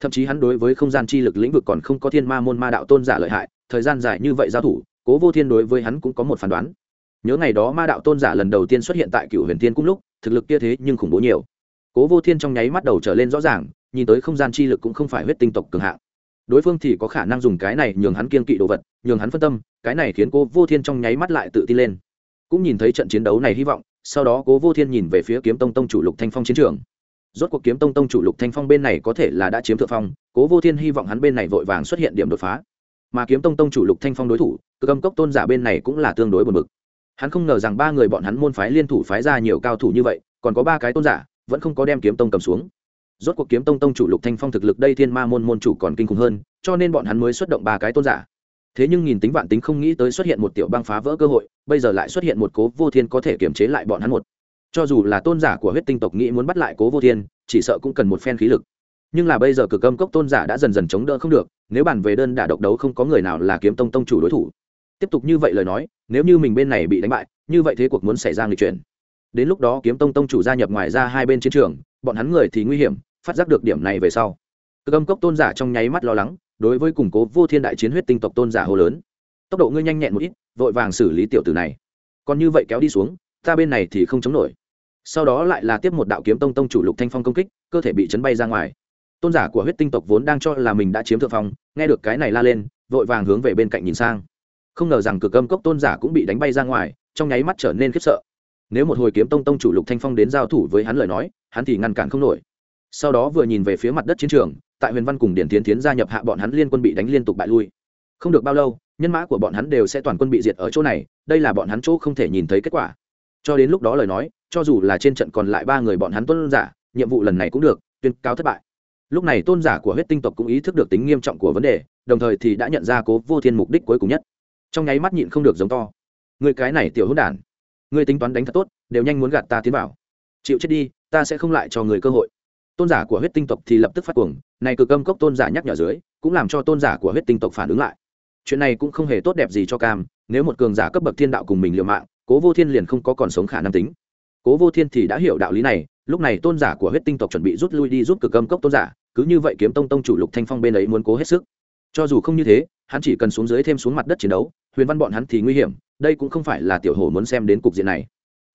Thậm chí hắn đối với không gian chi lực lĩnh vực còn không có thiên ma môn ma đạo tôn giả lợi hại, thời gian dài như vậy giao thủ, cố vô thiên đối với hắn cũng có một phán đoán. Nhớ ngày đó ma đạo tôn giả lần đầu tiên xuất hiện tại cựu huyền tiên cung lúc, thực lực kia thế nhưng khủng bố nhiều. Cố vô thiên trong nháy mắt đầu trở lên rõ ràng, nhìn tới không gian chi lực cũng không phải huyết tinh tộc cường hạng đối phương thì có khả năng dùng cái này nhường hắn kiên kỵ đồ vật, nhường hắn phân tâm, cái này khiến cô vô thiên trong nháy mắt lại tự tin lên. Cũng nhìn thấy trận chiến đấu này hy vọng, sau đó cố vô thiên nhìn về phía kiếm tông tông chủ lục thanh phong chiến trường. Rốt cuộc kiếm tông tông chủ lục thanh phong bên này có thể là đã chiếm thượng phong, cố vô thiên hy vọng hắn bên này vội vàng xuất hiện điểm đột phá. Mà kiếm tông tông chủ lục thanh phong đối thủ, cơ âm cốc tôn giả bên này cũng là tương đối buồn bực. Hắn không ngờ rằng ba người bọn hắn môn phái liên thủ phái ra nhiều cao thủ như vậy, còn có ba cái tôn giả, vẫn không có đem kiếm tông cầm xuống rốt cuộc kiếm tông tông chủ lục thanh phong thực lực đây thiên ma môn môn chủ còn kinh khủng hơn, cho nên bọn hắn mới xuất động ba cái tôn giả. Thế nhưng nhìn tính vạn tính không nghĩ tới xuất hiện một tiểu băng phá vỡ cơ hội, bây giờ lại xuất hiện một cố vô thiên có thể kiềm chế lại bọn hắn một. Cho dù là tôn giả của huyết tinh tộc nghĩ muốn bắt lại cố vô thiên, chỉ sợ cũng cần một phen khí lực. Nhưng là bây giờ cực âm cốc tôn giả đã dần dần chống đỡ không được, nếu bàn về đơn đả độc đấu không có người nào là kiếm tông tông chủ đối thủ. Tiếp tục như vậy lời nói, nếu như mình bên này bị đánh bại, như vậy thế cuộc muốn xảy ra nghịch chuyển. Đến lúc đó kiếm tông tông chủ gia nhập ngoài ra hai bên chiến trường, bọn hắn người thì nguy hiểm phát giác được điểm này về sau. Cực âm cốc tôn giả trong nháy mắt lo lắng, đối với củng cố vô thiên đại chiến huyết tinh tộc tôn giả hồ lớn. Tốc độ ngươi nhanh nhẹn một ít, vội vàng xử lý tiểu tử này. Còn như vậy kéo đi xuống, ta bên này thì không chống nổi. Sau đó lại là tiếp một đạo kiếm tông tông chủ lục thanh phong công kích, cơ thể bị chấn bay ra ngoài. Tôn giả của huyết tinh tộc vốn đang cho là mình đã chiếm thượng phong, nghe được cái này la lên, vội vàng hướng về bên cạnh nhìn sang. Không ngờ rằng cực âm cốc tôn giả cũng bị đánh bay ra ngoài, trong nháy mắt trở nên khiếp sợ. Nếu một hồi kiếm tông tông chủ lục thanh phong đến giao thủ với hắn lời nói, hắn thì ngăn cản không nổi sau đó vừa nhìn về phía mặt đất chiến trường, tại huyền văn cùng điển tiến tiến gia nhập hạ bọn hắn liên quân bị đánh liên tục bại lui. Không được bao lâu, nhân mã của bọn hắn đều sẽ toàn quân bị diệt ở chỗ này, đây là bọn hắn chỗ không thể nhìn thấy kết quả. Cho đến lúc đó lời nói, cho dù là trên trận còn lại ba người bọn hắn tôn giả, nhiệm vụ lần này cũng được, tuyên cáo thất bại. Lúc này tôn giả của huyết tinh tộc cũng ý thức được tính nghiêm trọng của vấn đề, đồng thời thì đã nhận ra cố vô thiên mục đích cuối cùng nhất. Trong nháy mắt nhịn không được giống to. Người cái này tiểu hữu đản, người tính toán đánh thật tốt, đều nhanh muốn gạt ta tiến vào. Chịu chết đi, ta sẽ không lại cho người cơ hội tôn giả của huyết tinh tộc thì lập tức phát cuồng, này cực âm cốc tôn giả nhắc nhở dưới, cũng làm cho tôn giả của huyết tinh tộc phản ứng lại. Chuyện này cũng không hề tốt đẹp gì cho cam, nếu một cường giả cấp bậc thiên đạo cùng mình liều mạng, cố vô thiên liền không có còn sống khả năng tính. Cố vô thiên thì đã hiểu đạo lý này, lúc này tôn giả của huyết tinh tộc chuẩn bị rút lui đi giúp cực âm cốc tôn giả, cứ như vậy kiếm tông tông chủ lục thanh phong bên ấy muốn cố hết sức. Cho dù không như thế, hắn chỉ cần xuống dưới thêm xuống mặt đất chiến đấu, huyền văn bọn hắn thì nguy hiểm, đây cũng không phải là tiểu hồ muốn xem đến cục diện này.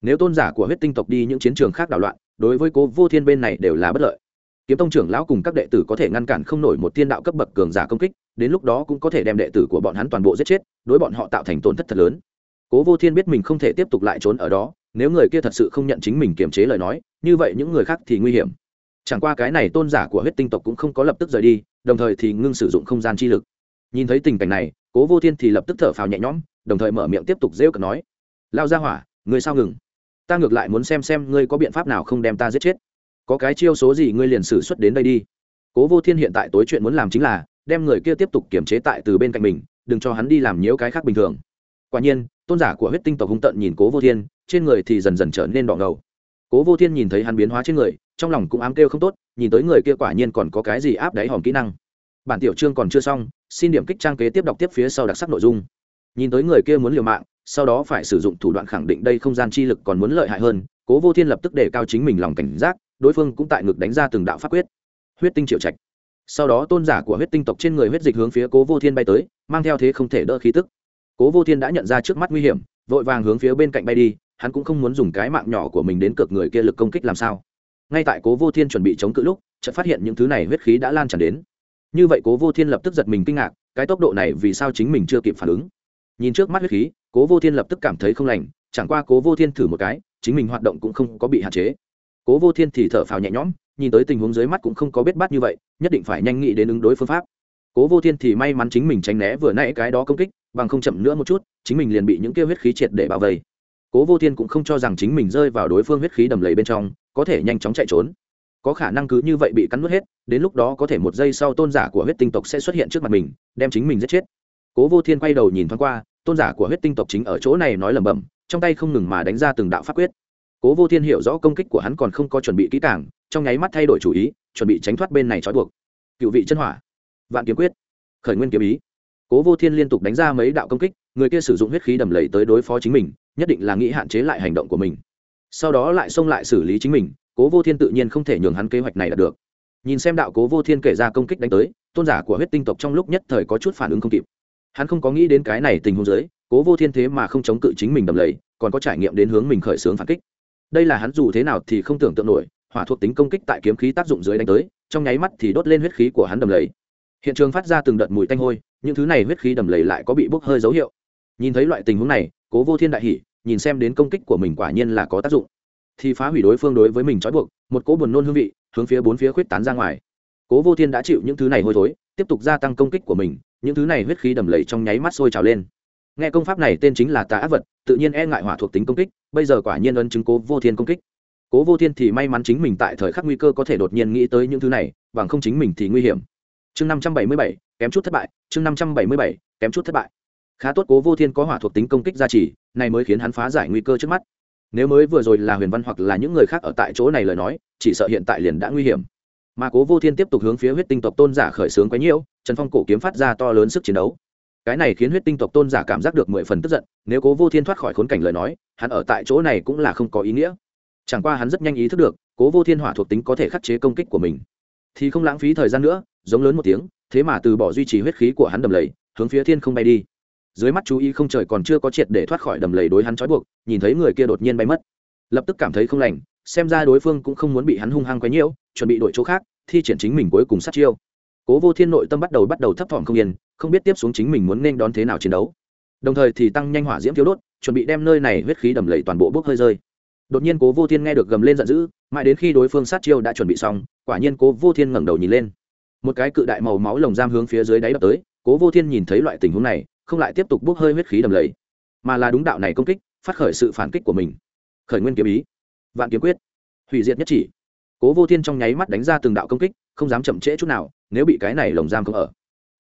Nếu tôn giả của huyết tinh tộc đi những chiến trường khác đảo loạn đối với cố vô thiên bên này đều là bất lợi. Kiếm tông trưởng lão cùng các đệ tử có thể ngăn cản không nổi một thiên đạo cấp bậc cường giả công kích, đến lúc đó cũng có thể đem đệ tử của bọn hắn toàn bộ giết chết, đối bọn họ tạo thành tổn thất thật lớn. Cố vô thiên biết mình không thể tiếp tục lại trốn ở đó, nếu người kia thật sự không nhận chính mình kiềm chế lời nói, như vậy những người khác thì nguy hiểm. Chẳng qua cái này tôn giả của huyết tinh tộc cũng không có lập tức rời đi, đồng thời thì ngưng sử dụng không gian chi lực. Nhìn thấy tình cảnh này, cố vô thiên thì lập tức thở phào nhẹ nhõm, đồng thời mở miệng tiếp tục rêu cực nói lao ra hỏa, người sao ngừng? Ta ngược lại muốn xem xem ngươi có biện pháp nào không đem ta giết chết. Có cái chiêu số gì ngươi liền xử xuất đến đây đi. Cố vô thiên hiện tại tối chuyện muốn làm chính là, đem người kia tiếp tục kiểm chế tại từ bên cạnh mình, đừng cho hắn đi làm nhiễu cái khác bình thường. Quả nhiên, tôn giả của huyết tinh tộc hung tận nhìn cố vô thiên, trên người thì dần dần trở nên đỏ ngầu. Cố vô thiên nhìn thấy hắn biến hóa trên người, trong lòng cũng ám kêu không tốt, nhìn tới người kia quả nhiên còn có cái gì áp đáy hòm kỹ năng. Bản tiểu chương còn chưa xong, xin điểm kích trang kế tiếp đọc tiếp phía sau đặc sắc nội dung. Nhìn tới người kia muốn liều mạng sau đó phải sử dụng thủ đoạn khẳng định đây không gian chi lực còn muốn lợi hại hơn, cố vô thiên lập tức đề cao chính mình lòng cảnh giác, đối phương cũng tại ngực đánh ra từng đạo pháp quyết. Huyết tinh triệu trạch. Sau đó tôn giả của huyết tinh tộc trên người huyết dịch hướng phía cố vô thiên bay tới, mang theo thế không thể đỡ khí tức. Cố vô thiên đã nhận ra trước mắt nguy hiểm, vội vàng hướng phía bên cạnh bay đi, hắn cũng không muốn dùng cái mạng nhỏ của mình đến cược người kia lực công kích làm sao. Ngay tại cố vô thiên chuẩn bị chống cự lúc, chợt phát hiện những thứ này huyết khí đã lan tràn đến. Như vậy cố vô thiên lập tức giật mình kinh ngạc, cái tốc độ này vì sao chính mình chưa kịp phản ứng? Nhìn trước mắt huyết khí cố vô thiên lập tức cảm thấy không lành, chẳng qua cố vô thiên thử một cái, chính mình hoạt động cũng không có bị hạn chế. Cố vô thiên thì thở phào nhẹ nhõm, nhìn tới tình huống dưới mắt cũng không có biết bát như vậy, nhất định phải nhanh nghĩ đến ứng đối phương pháp. Cố vô thiên thì may mắn chính mình tránh né vừa nãy cái đó công kích, bằng không chậm nữa một chút, chính mình liền bị những kia huyết khí triệt để bao vây. Cố vô thiên cũng không cho rằng chính mình rơi vào đối phương huyết khí đầm lầy bên trong, có thể nhanh chóng chạy trốn. Có khả năng cứ như vậy bị cắn nuốt hết, đến lúc đó có thể một giây sau tôn giả của huyết tinh tộc sẽ xuất hiện trước mặt mình, đem chính mình giết chết. Cố vô thiên quay đầu nhìn thoáng qua tôn giả của huyết tinh tộc chính ở chỗ này nói lẩm bẩm, trong tay không ngừng mà đánh ra từng đạo pháp quyết. Cố vô thiên hiểu rõ công kích của hắn còn không có chuẩn bị kỹ càng, trong nháy mắt thay đổi chủ ý, chuẩn bị tránh thoát bên này trói buộc. Cựu vị chân hỏa, vạn kiếm quyết, khởi nguyên kiếm ý. Cố vô thiên liên tục đánh ra mấy đạo công kích, người kia sử dụng huyết khí đầm lầy tới đối phó chính mình, nhất định là nghĩ hạn chế lại hành động của mình. Sau đó lại xông lại xử lý chính mình, cố vô thiên tự nhiên không thể nhường hắn kế hoạch này đạt được. Nhìn xem đạo cố vô thiên kể ra công kích đánh tới, tôn giả của huyết tinh tộc trong lúc nhất thời có chút phản ứng không kịp hắn không có nghĩ đến cái này tình huống giới cố vô thiên thế mà không chống cự chính mình đầm lầy, còn có trải nghiệm đến hướng mình khởi xướng phản kích. Đây là hắn dù thế nào thì không tưởng tượng nổi, hỏa thuộc tính công kích tại kiếm khí tác dụng dưới đánh tới, trong nháy mắt thì đốt lên huyết khí của hắn đầm lầy. Hiện trường phát ra từng đợt mùi tanh hôi, những thứ này huyết khí đầm lầy lại có bị bốc hơi dấu hiệu. Nhìn thấy loại tình huống này, cố vô thiên đại hỉ, nhìn xem đến công kích của mình quả nhiên là có tác dụng. Thì phá hủy đối phương đối với mình trói buộc, một cỗ buồn nôn hương vị hướng phía bốn phía khuyết tán ra ngoài cố vô thiên đã chịu những thứ này hôi thối, tiếp tục gia tăng công kích của mình, những thứ này huyết khí đầm lầy trong nháy mắt sôi trào lên. Nghe công pháp này tên chính là tà ác vật, tự nhiên e ngại hỏa thuộc tính công kích, bây giờ quả nhiên ân chứng cố vô thiên công kích. Cố vô thiên thì may mắn chính mình tại thời khắc nguy cơ có thể đột nhiên nghĩ tới những thứ này, bằng không chính mình thì nguy hiểm. Chương năm trăm bảy mươi bảy, kém chút thất bại, chương năm trăm bảy mươi bảy, kém chút thất bại. Khá tốt cố vô thiên có hỏa thuộc tính công kích gia trì, này mới khiến hắn phá giải nguy cơ trước mắt. Nếu mới vừa rồi là huyền văn hoặc là những người khác ở tại chỗ này lời nói, chỉ sợ hiện tại liền đã nguy hiểm mà cố vô thiên tiếp tục hướng phía huyết tinh tộc tôn giả khởi xướng quấy nhiễu, trần phong cổ kiếm phát ra to lớn sức chiến đấu. Cái này khiến huyết tinh tộc tôn giả cảm giác được mười phần tức giận, nếu cố vô thiên thoát khỏi khốn cảnh lời nói, hắn ở tại chỗ này cũng là không có ý nghĩa. Chẳng qua hắn rất nhanh ý thức được, cố vô thiên hỏa thuộc tính có thể khắc chế công kích của mình. Thì không lãng phí thời gian nữa, giống lớn một tiếng, thế mà từ bỏ duy trì huyết khí của hắn đầm lầy, hướng phía thiên không bay đi. Dưới mắt chú ý không trời còn chưa có triệt để thoát khỏi đầm lầy đối hắn trói buộc, nhìn thấy người kia đột nhiên bay mất. Lập tức cảm thấy không lành xem ra đối phương cũng không muốn bị hắn hung hăng quấy nhiễu, chuẩn bị đổi chỗ khác, thi triển chính mình cuối cùng sát chiêu. Cố vô thiên nội tâm bắt đầu bắt đầu thấp thỏm không yên, không biết tiếp xuống chính mình muốn nên đón thế nào chiến đấu. Đồng thời thì tăng nhanh hỏa diễm thiếu đốt, chuẩn bị đem nơi này huyết khí đầm lầy toàn bộ bốc hơi rơi. Đột nhiên cố vô thiên nghe được gầm lên giận dữ, mãi đến khi đối phương sát chiêu đã chuẩn bị xong, quả nhiên cố vô thiên ngẩng đầu nhìn lên. Một cái cự đại màu máu lồng giam hướng phía dưới đáy đập tới, cố vô thiên nhìn thấy loại tình huống này, không lại tiếp tục bốc hơi huyết khí đầm lầy, mà là đúng đạo này công kích, phát khởi sự phản kích của mình. Khởi nguyên kiếm ý vạn kiếm quyết. Hủy diệt nhất chỉ. Cố vô thiên trong nháy mắt đánh ra từng đạo công kích, không dám chậm trễ chút nào, nếu bị cái này lồng giam không ở.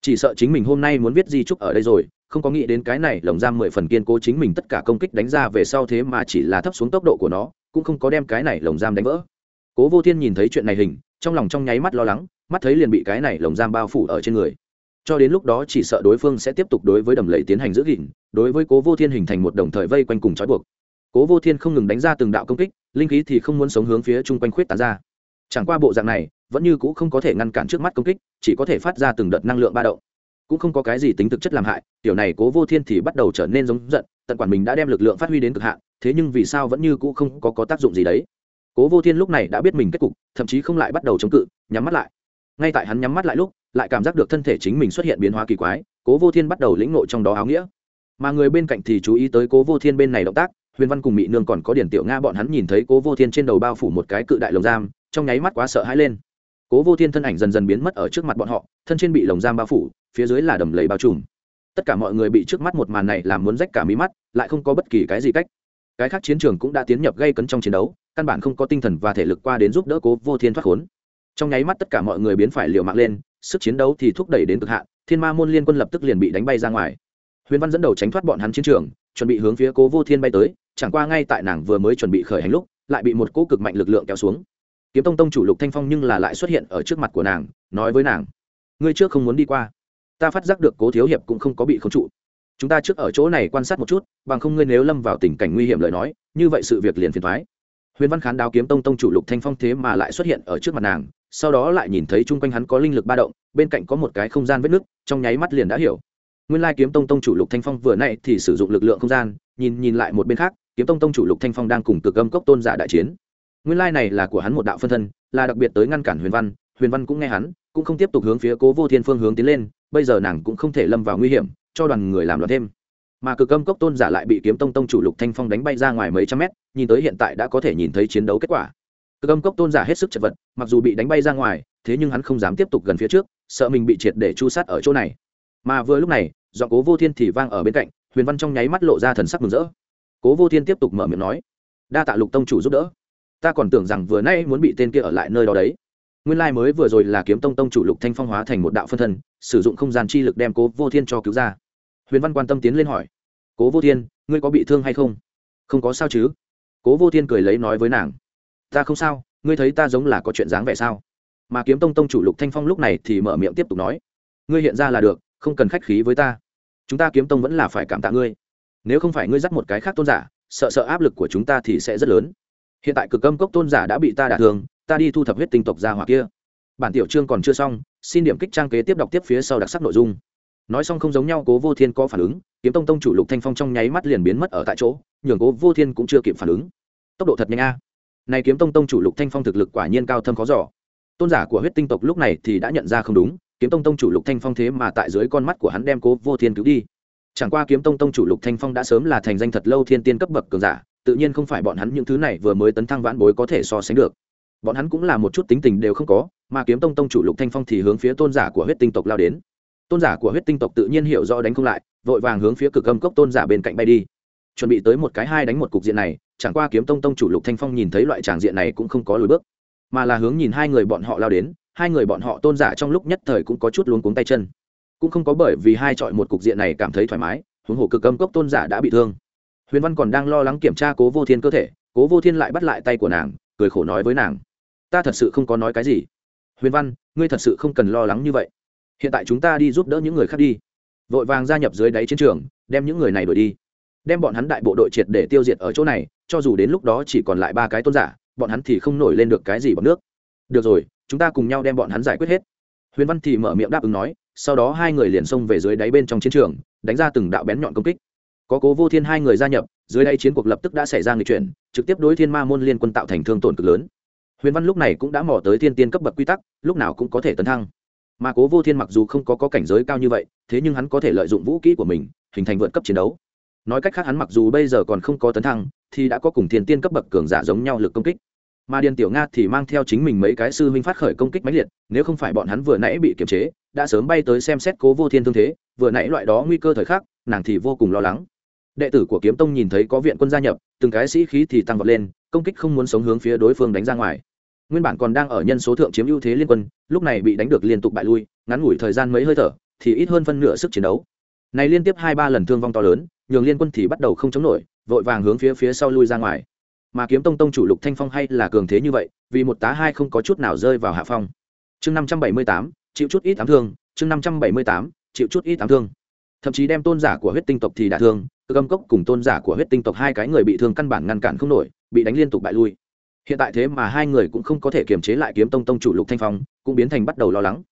Chỉ sợ chính mình hôm nay muốn viết di trúc ở đây rồi, không có nghĩ đến cái này lồng giam mười phần kiên cố chính mình tất cả công kích đánh ra về sau thế mà chỉ là thấp xuống tốc độ của nó, cũng không có đem cái này lồng giam đánh vỡ. Cố vô thiên nhìn thấy chuyện này hình, trong lòng trong nháy mắt lo lắng, mắt thấy liền bị cái này lồng giam bao phủ ở trên người. Cho đến lúc đó chỉ sợ đối phương sẽ tiếp tục đối với đầm lầy tiến hành giữ gìn, đối với cố vô thiên hình thành một đồng thời vây quanh cùng trói buộc. Cố vô thiên không ngừng đánh ra từng đạo công kích linh khí thì không muốn sống hướng phía chung quanh khuyết tán ra. Chẳng qua bộ dạng này vẫn như c ũ không có thể ngăn cản trước mắt công kích chỉ có thể phát ra từng đợt năng lượng ba động. Cũng không có cái gì tính thực chất làm hại tiểu này cố vô thiên thì bắt đầu trở nên giống giận tận quản mình đã đem lực lượng phát huy đến cực hạn thế nhưng vì sao vẫn như cũ không có, có tác dụng gì đấy? Cố vô thiên lúc này đã biết mình kết cục thậm chí không lại bắt đầu chống cự nhắm mắt lại. Ngay tại hắn nhắm mắt lại lúc lại cảm giác được thân thể chính mình xuất hiện biến hóa kỳ quái cố vô thiên bắt đầu lĩnh ngộ trong đó áo nghĩa. Mà người bên cạnh thì chú ý tới cố vô thiên bên này động tác huyền văn cùng mỹ nương còn có điển tiểu nga bọn hắn nhìn thấy cố vô thiên trên đầu bao phủ một cái cự đại lồng giam, trong nháy mắt quá sợ hãi lên. Cố vô thiên thân ảnh dần dần biến mất ở trước mặt bọn họ, thân trên bị lồng giam bao phủ, phía dưới là đầm lầy bao trùm. Tất cả mọi người bị trước mắt một màn này làm muốn rách cả mí mắt, lại không có bất kỳ cái gì cách. Cái khác chiến trường cũng đã tiến nhập gây cấn trong chiến đấu, căn bản không có tinh thần và thể lực qua đến giúp đỡ cố vô thiên thoát khốn. Trong nháy mắt tất cả mọi người biến phải liều mạng lên, sức chiến đấu thì thúc đẩy đến cực hạn, thiên ma môn liên quân lập tức liền bị đánh bay ra ngoài. Huyền văn dẫn đầu tránh thoát bọn hắn chiến trường, chuẩn bị hướng phía cố vô thiên bay tới chẳng qua ngay tại nàng vừa mới chuẩn bị khởi hành lúc, lại bị một cỗ cực mạnh lực lượng kéo xuống. Kiếm tông tông chủ lục thanh phong nhưng là lại xuất hiện ở trước mặt của nàng, nói với nàng, ngươi trước không muốn đi qua. Ta phát giác được cố thiếu hiệp cũng không có bị khống trụ. Chúng ta trước ở chỗ này quan sát một chút, bằng không ngươi nếu lâm vào tình cảnh nguy hiểm lời nói, như vậy sự việc liền phiền thoái huyền văn khán đào kiếm tông tông chủ lục thanh phong thế mà lại xuất hiện ở trước mặt nàng, sau đó lại nhìn thấy chung quanh hắn có linh lực ba động, bên cạnh có một cái không gian vết nứt, trong nháy mắt liền đã hiểu. Nguyên lai kiếm tông tông chủ lục thanh phong vừa nay thì sử dụng lực lượng không gian, nhìn nhìn lại một bên khác kiếm tông tông chủ lục thanh phong đang cùng cực âm cốc tôn giả đại chiến. Nguyên lai này là của hắn một đạo phân thân, là đặc biệt tới ngăn cản huyền văn. Huyền văn cũng nghe hắn, cũng không tiếp tục hướng phía cố vô thiên phương hướng tiến lên, bây giờ nàng cũng không thể lâm vào nguy hiểm, cho đoàn người làm loạn thêm. Mà cực âm cốc tôn giả lại bị kiếm tông tông chủ lục thanh phong đánh bay ra ngoài mấy trăm mét, nhìn tới hiện tại đã có thể nhìn thấy chiến đấu kết quả. Cực âm cốc tôn giả hết sức chật vật, mặc dù bị đánh bay ra ngoài, thế nhưng hắn không dám tiếp tục gần phía trước, sợ mình bị triệt để chu sát ở chỗ này. Mà vừa lúc này dọn cố vô thiên thì vang ở bên cạnh, huyền văn trong nháy mắt lộ ra thần sắc mừng rỡ cố vô thiên tiếp tục mở miệng nói, đa tạ lục tông chủ giúp đỡ. Ta còn tưởng rằng vừa nay muốn bị tên kia ở lại nơi đó đấy. Nguyên lai mới vừa rồi là kiếm tông tông chủ lục thanh phong hóa thành một đạo phân thân, sử dụng không gian chi lực đem cố vô thiên cho cứu ra. Huyền văn quan tâm tiến lên hỏi, cố vô thiên, ngươi có bị thương hay không? Không có sao chứ. Cố vô thiên cười lấy nói với nàng, ta không sao, ngươi thấy ta giống là có chuyện dáng vẻ sao? Mà kiếm tông tông chủ lục thanh phong lúc này thì mở miệng tiếp tục nói, ngươi hiện ra là được, không cần khách khí với ta. Chúng ta kiếm tông vẫn là phải cảm tạ ngươi nếu không phải ngươi dắt một cái khác tôn giả, sợ sợ áp lực của chúng ta thì sẽ rất lớn. Hiện tại cực âm cốc tôn giả đã bị ta đả thương, ta đi thu thập huyết tinh tộc ra hoặc kia. Bản tiểu chương còn chưa xong, xin điểm kích trang kế tiếp đọc tiếp phía sau đặc sắc nội dung. Nói xong không giống nhau, cố vô thiên có phản ứng, kiếm tông tông chủ lục thanh phong trong nháy mắt liền biến mất ở tại chỗ, nhường cố vô thiên cũng chưa kịp phản ứng. Tốc độ thật nhanh a. Này kiếm tông tông chủ lục thanh phong thực lực quả nhiên cao thâm khó giỏ tôn giả của huyết tinh tộc lúc này thì đã nhận ra không đúng, kiếm tông tông chủ lục thanh phong thế mà tại dưới con mắt của hắn đem cố vô thiên cứu đi chẳng qua kiếm tông tông chủ lục thanh phong đã sớm là thành danh thật lâu thiên tiên cấp bậc cường giả, tự nhiên không phải bọn hắn những thứ này vừa mới tấn thăng vãn bối có thể so sánh được. Bọn hắn cũng là một chút tính tình đều không có, mà kiếm tông tông chủ lục thanh phong thì hướng phía tôn giả của huyết tinh tộc lao đến. Tôn giả của huyết tinh tộc tự nhiên hiểu rõ đánh không lại, vội vàng hướng phía cực âm cốc tôn giả bên cạnh bay đi. Chuẩn bị tới một cái hai đánh một cục diện này, chẳng qua kiếm tông tông chủ lục thanh phong nhìn thấy loại tràng diện này cũng không có lùi bước, mà là hướng nhìn hai người bọn họ lao đến, hai người bọn họ tôn giả trong lúc nhất thời cũng có chút luống cuống tay chân cũng không có bởi vì hai chọi một cục diện này cảm thấy thoải mái, huống hồ cực âm cốc tôn giả đã bị thương. Huyền văn còn đang lo lắng kiểm tra cố vô thiên cơ thể, cố vô thiên lại bắt lại tay của nàng, cười khổ nói với nàng, ta thật sự không có nói cái gì. Huyền văn, ngươi thật sự không cần lo lắng như vậy. Hiện tại chúng ta đi giúp đỡ những người khác đi. Vội vàng gia nhập dưới đáy chiến trường, đem những người này đuổi đi. Đem bọn hắn đại bộ đội triệt để tiêu diệt ở chỗ này, cho dù đến lúc đó chỉ còn lại ba cái tôn giả, bọn hắn thì không nổi lên được cái gì bằng nước. Được rồi, chúng ta cùng nhau đem bọn hắn giải quyết hết huyền văn thì mở miệng đáp ứng nói sau đó hai người liền xông về dưới đáy bên trong chiến trường đánh ra từng đạo bén nhọn công kích. Có cố vô thiên hai người gia nhập dưới đây chiến cuộc lập tức đã xảy ra người chuyển trực tiếp đối thiên ma môn liên quân tạo thành thương tổn cực lớn. Huyền văn lúc này cũng đã mò tới thiên tiên cấp bậc quy tắc lúc nào cũng có thể tấn thăng. Mà cố vô thiên mặc dù không có, có cảnh giới cao như vậy thế nhưng hắn có thể lợi dụng vũ kỹ của mình hình thành vượt cấp chiến đấu. Nói cách khác hắn mặc dù bây giờ còn không có tấn thăng thì đã có cùng thiên tiên cấp bậc cường giả giống nhau lực công kích mà điền tiểu nga thì mang theo chính mình mấy cái sư huynh phát khởi công kích mãnh liệt, nếu không phải bọn hắn vừa nãy bị kiềm chế, đã sớm bay tới xem xét cố vô thiên thương thế, vừa nãy loại đó nguy cơ thời khắc, nàng thì vô cùng lo lắng. Đệ tử của kiếm tông nhìn thấy có viện quân gia nhập, từng cái sĩ khí thì tăng vọt lên, công kích không muốn sống hướng phía đối phương đánh ra ngoài. Nguyên bản còn đang ở nhân số thượng chiếm ưu thế liên quân, lúc này bị đánh được liên tục bại lui, ngắn ngủi thời gian mấy hơi thở, thì ít hơn phân nửa sức chiến đấu. Này liên tiếp hai ba lần thương vong to lớn, nhường liên quân thì bắt đầu không chống nổi, vội vàng hướng phía phía sau lui ra ngoài mà kiếm tông tông chủ lục thanh phong hay là cường thế như vậy, vì một tá hai không có chút nào rơi vào hạ phong. Chương năm trăm bảy mươi tám, chịu chút ít ám thương. Chương năm trăm bảy mươi tám, chịu chút ít ám thương. Thậm chí đem tôn giả của huyết tinh tộc thì đả thương, cơ âm cốc cùng tôn giả của huyết tinh tộc hai cái người bị thương căn bản ngăn cản không nổi, bị đánh liên tục bại lui. Hiện tại thế mà hai người cũng không có thể kiềm chế lại kiếm tông tông chủ lục thanh phong, cũng biến thành bắt đầu lo lắng.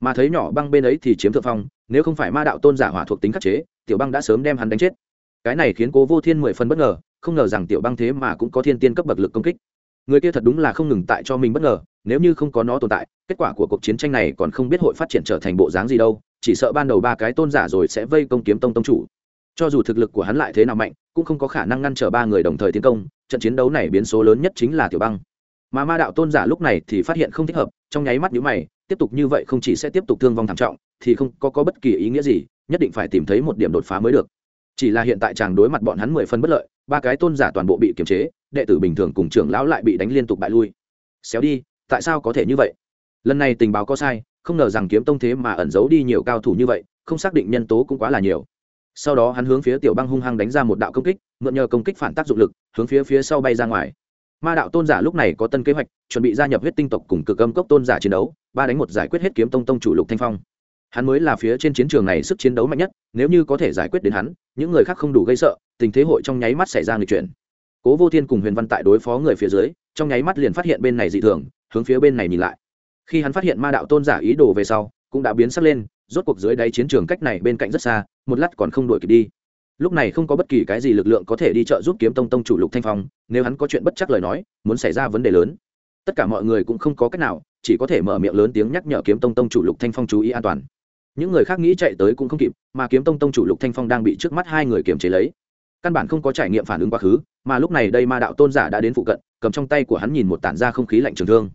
Mà thấy nhỏ băng bên ấy thì chiếm thượng phong, nếu không phải ma đạo tôn giả hỏa thuộc tính khắc chế, tiểu băng đã sớm đem hắn đánh chết. Cái này khiến cố vô thiên mười phần bất ngờ không ngờ rằng tiểu băng thế mà cũng có thiên tiên cấp bậc lực công kích. Người kia thật đúng là không ngừng tại cho mình bất ngờ nếu như không có nó tồn tại kết quả của cuộc chiến tranh này còn không biết hội phát triển trở thành bộ dáng gì đâu chỉ sợ ban đầu ba cái tôn giả rồi sẽ vây công kiếm tông tông chủ. Cho dù thực lực của hắn lại thế nào mạnh cũng không có khả năng ngăn trở ba người đồng thời tiến công trận chiến đấu này biến số lớn nhất chính là tiểu băng. Mà ma đạo tôn giả lúc này thì phát hiện không thích hợp trong nháy mắt nhữ mày tiếp tục như vậy không chỉ sẽ tiếp tục thương vong thảm trọng thì không có, có bất kỳ ý nghĩa gì nhất định phải tìm thấy một điểm đột phá mới được chỉ là hiện tại chàng đối mặt bọn hắn mười phân bất lợi, ba cái tôn giả toàn bộ bị kiềm chế, đệ tử bình thường cùng trưởng lão lại bị đánh liên tục bại lui. Xéo đi, tại sao có thể như vậy? Lần này tình báo có sai, không ngờ rằng kiếm tông thế mà ẩn giấu đi nhiều cao thủ như vậy, không xác định nhân tố cũng quá là nhiều. Sau đó hắn hướng phía tiểu băng hung hăng đánh ra một đạo công kích, mượn nhờ công kích phản tác dụng lực, hướng phía phía sau bay ra ngoài. Ma đạo tôn giả lúc này có tân kế hoạch, chuẩn bị gia nhập huyết tinh tộc cùng cực âm cốc tôn giả chiến đấu, ba đánh một giải quyết hết kiếm tông tông chủ lục thanh phong. Hắn mới là phía trên chiến trường này sức chiến đấu mạnh nhất, nếu như có thể giải quyết đến hắn những người khác không đủ gây sợ, tình thế hội trong nháy mắt xảy ra người chuyển. Cố vô thiên cùng huyền văn tại đối phó người phía dưới, trong nháy mắt liền phát hiện bên này dị thường, hướng phía bên này nhìn lại. Khi hắn phát hiện ma đạo tôn giả ý đồ về sau, cũng đã biến sắc lên, rốt cuộc dưới đáy chiến trường cách này bên cạnh rất xa, một lát còn không đuổi kịp đi. Lúc này không có bất kỳ cái gì lực lượng có thể đi trợ giúp kiếm tông tông chủ lục thanh phong, nếu hắn có chuyện bất chắc lời nói, muốn xảy ra vấn đề lớn. Tất cả mọi người cũng không có cách nào, chỉ có thể mở miệng lớn tiếng nhắc nhở kiếm tông tông chủ lục thanh phong chú ý an toàn những người khác nghĩ chạy tới cũng không kịp, mà kiếm tông tông chủ lục thanh phong đang bị trước mắt hai người kiềm chế lấy. Căn bản không có trải nghiệm phản ứng quá khứ, mà lúc này đây ma đạo tôn giả đã đến phụ cận, cầm trong tay của hắn nhìn một tản ra không khí lạnh trường thương.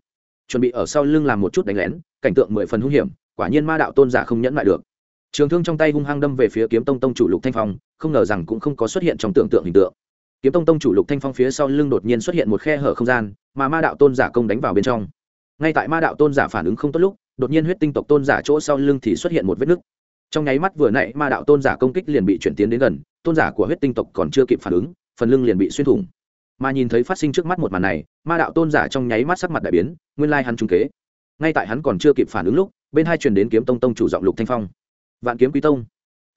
Chuẩn bị ở sau lưng làm một chút đánh lén, cảnh tượng mười phần hung hiểm, quả nhiên ma đạo tôn giả không nhẫn lại được. Trường thương trong tay hung hăng đâm về phía kiếm tông tông chủ lục thanh phong, không ngờ rằng cũng không có xuất hiện trong tưởng tượng hình tượng. Kiếm tông tông chủ lục thanh phong phía sau lưng đột nhiên xuất hiện một khe hở không gian, mà ma đạo tôn giả công đánh vào bên trong. Ngay tại ma đạo tôn giả phản ứng không tốt lúc đột nhiên huyết tinh tộc tôn giả chỗ sau lưng thì xuất hiện một vết nứt. Trong nháy mắt vừa nãy ma đạo tôn giả công kích liền bị chuyển tiến đến gần, tôn giả của huyết tinh tộc còn chưa kịp phản ứng, phần lưng liền bị xuyên thủng. Mà nhìn thấy phát sinh trước mắt một màn này, ma đạo tôn giả trong nháy mắt sắc mặt đại biến, nguyên lai hắn trúng kế. Ngay tại hắn còn chưa kịp phản ứng lúc, bên hai truyền đến kiếm tông tông chủ giọng lục thanh phong. Vạn kiếm quý tông.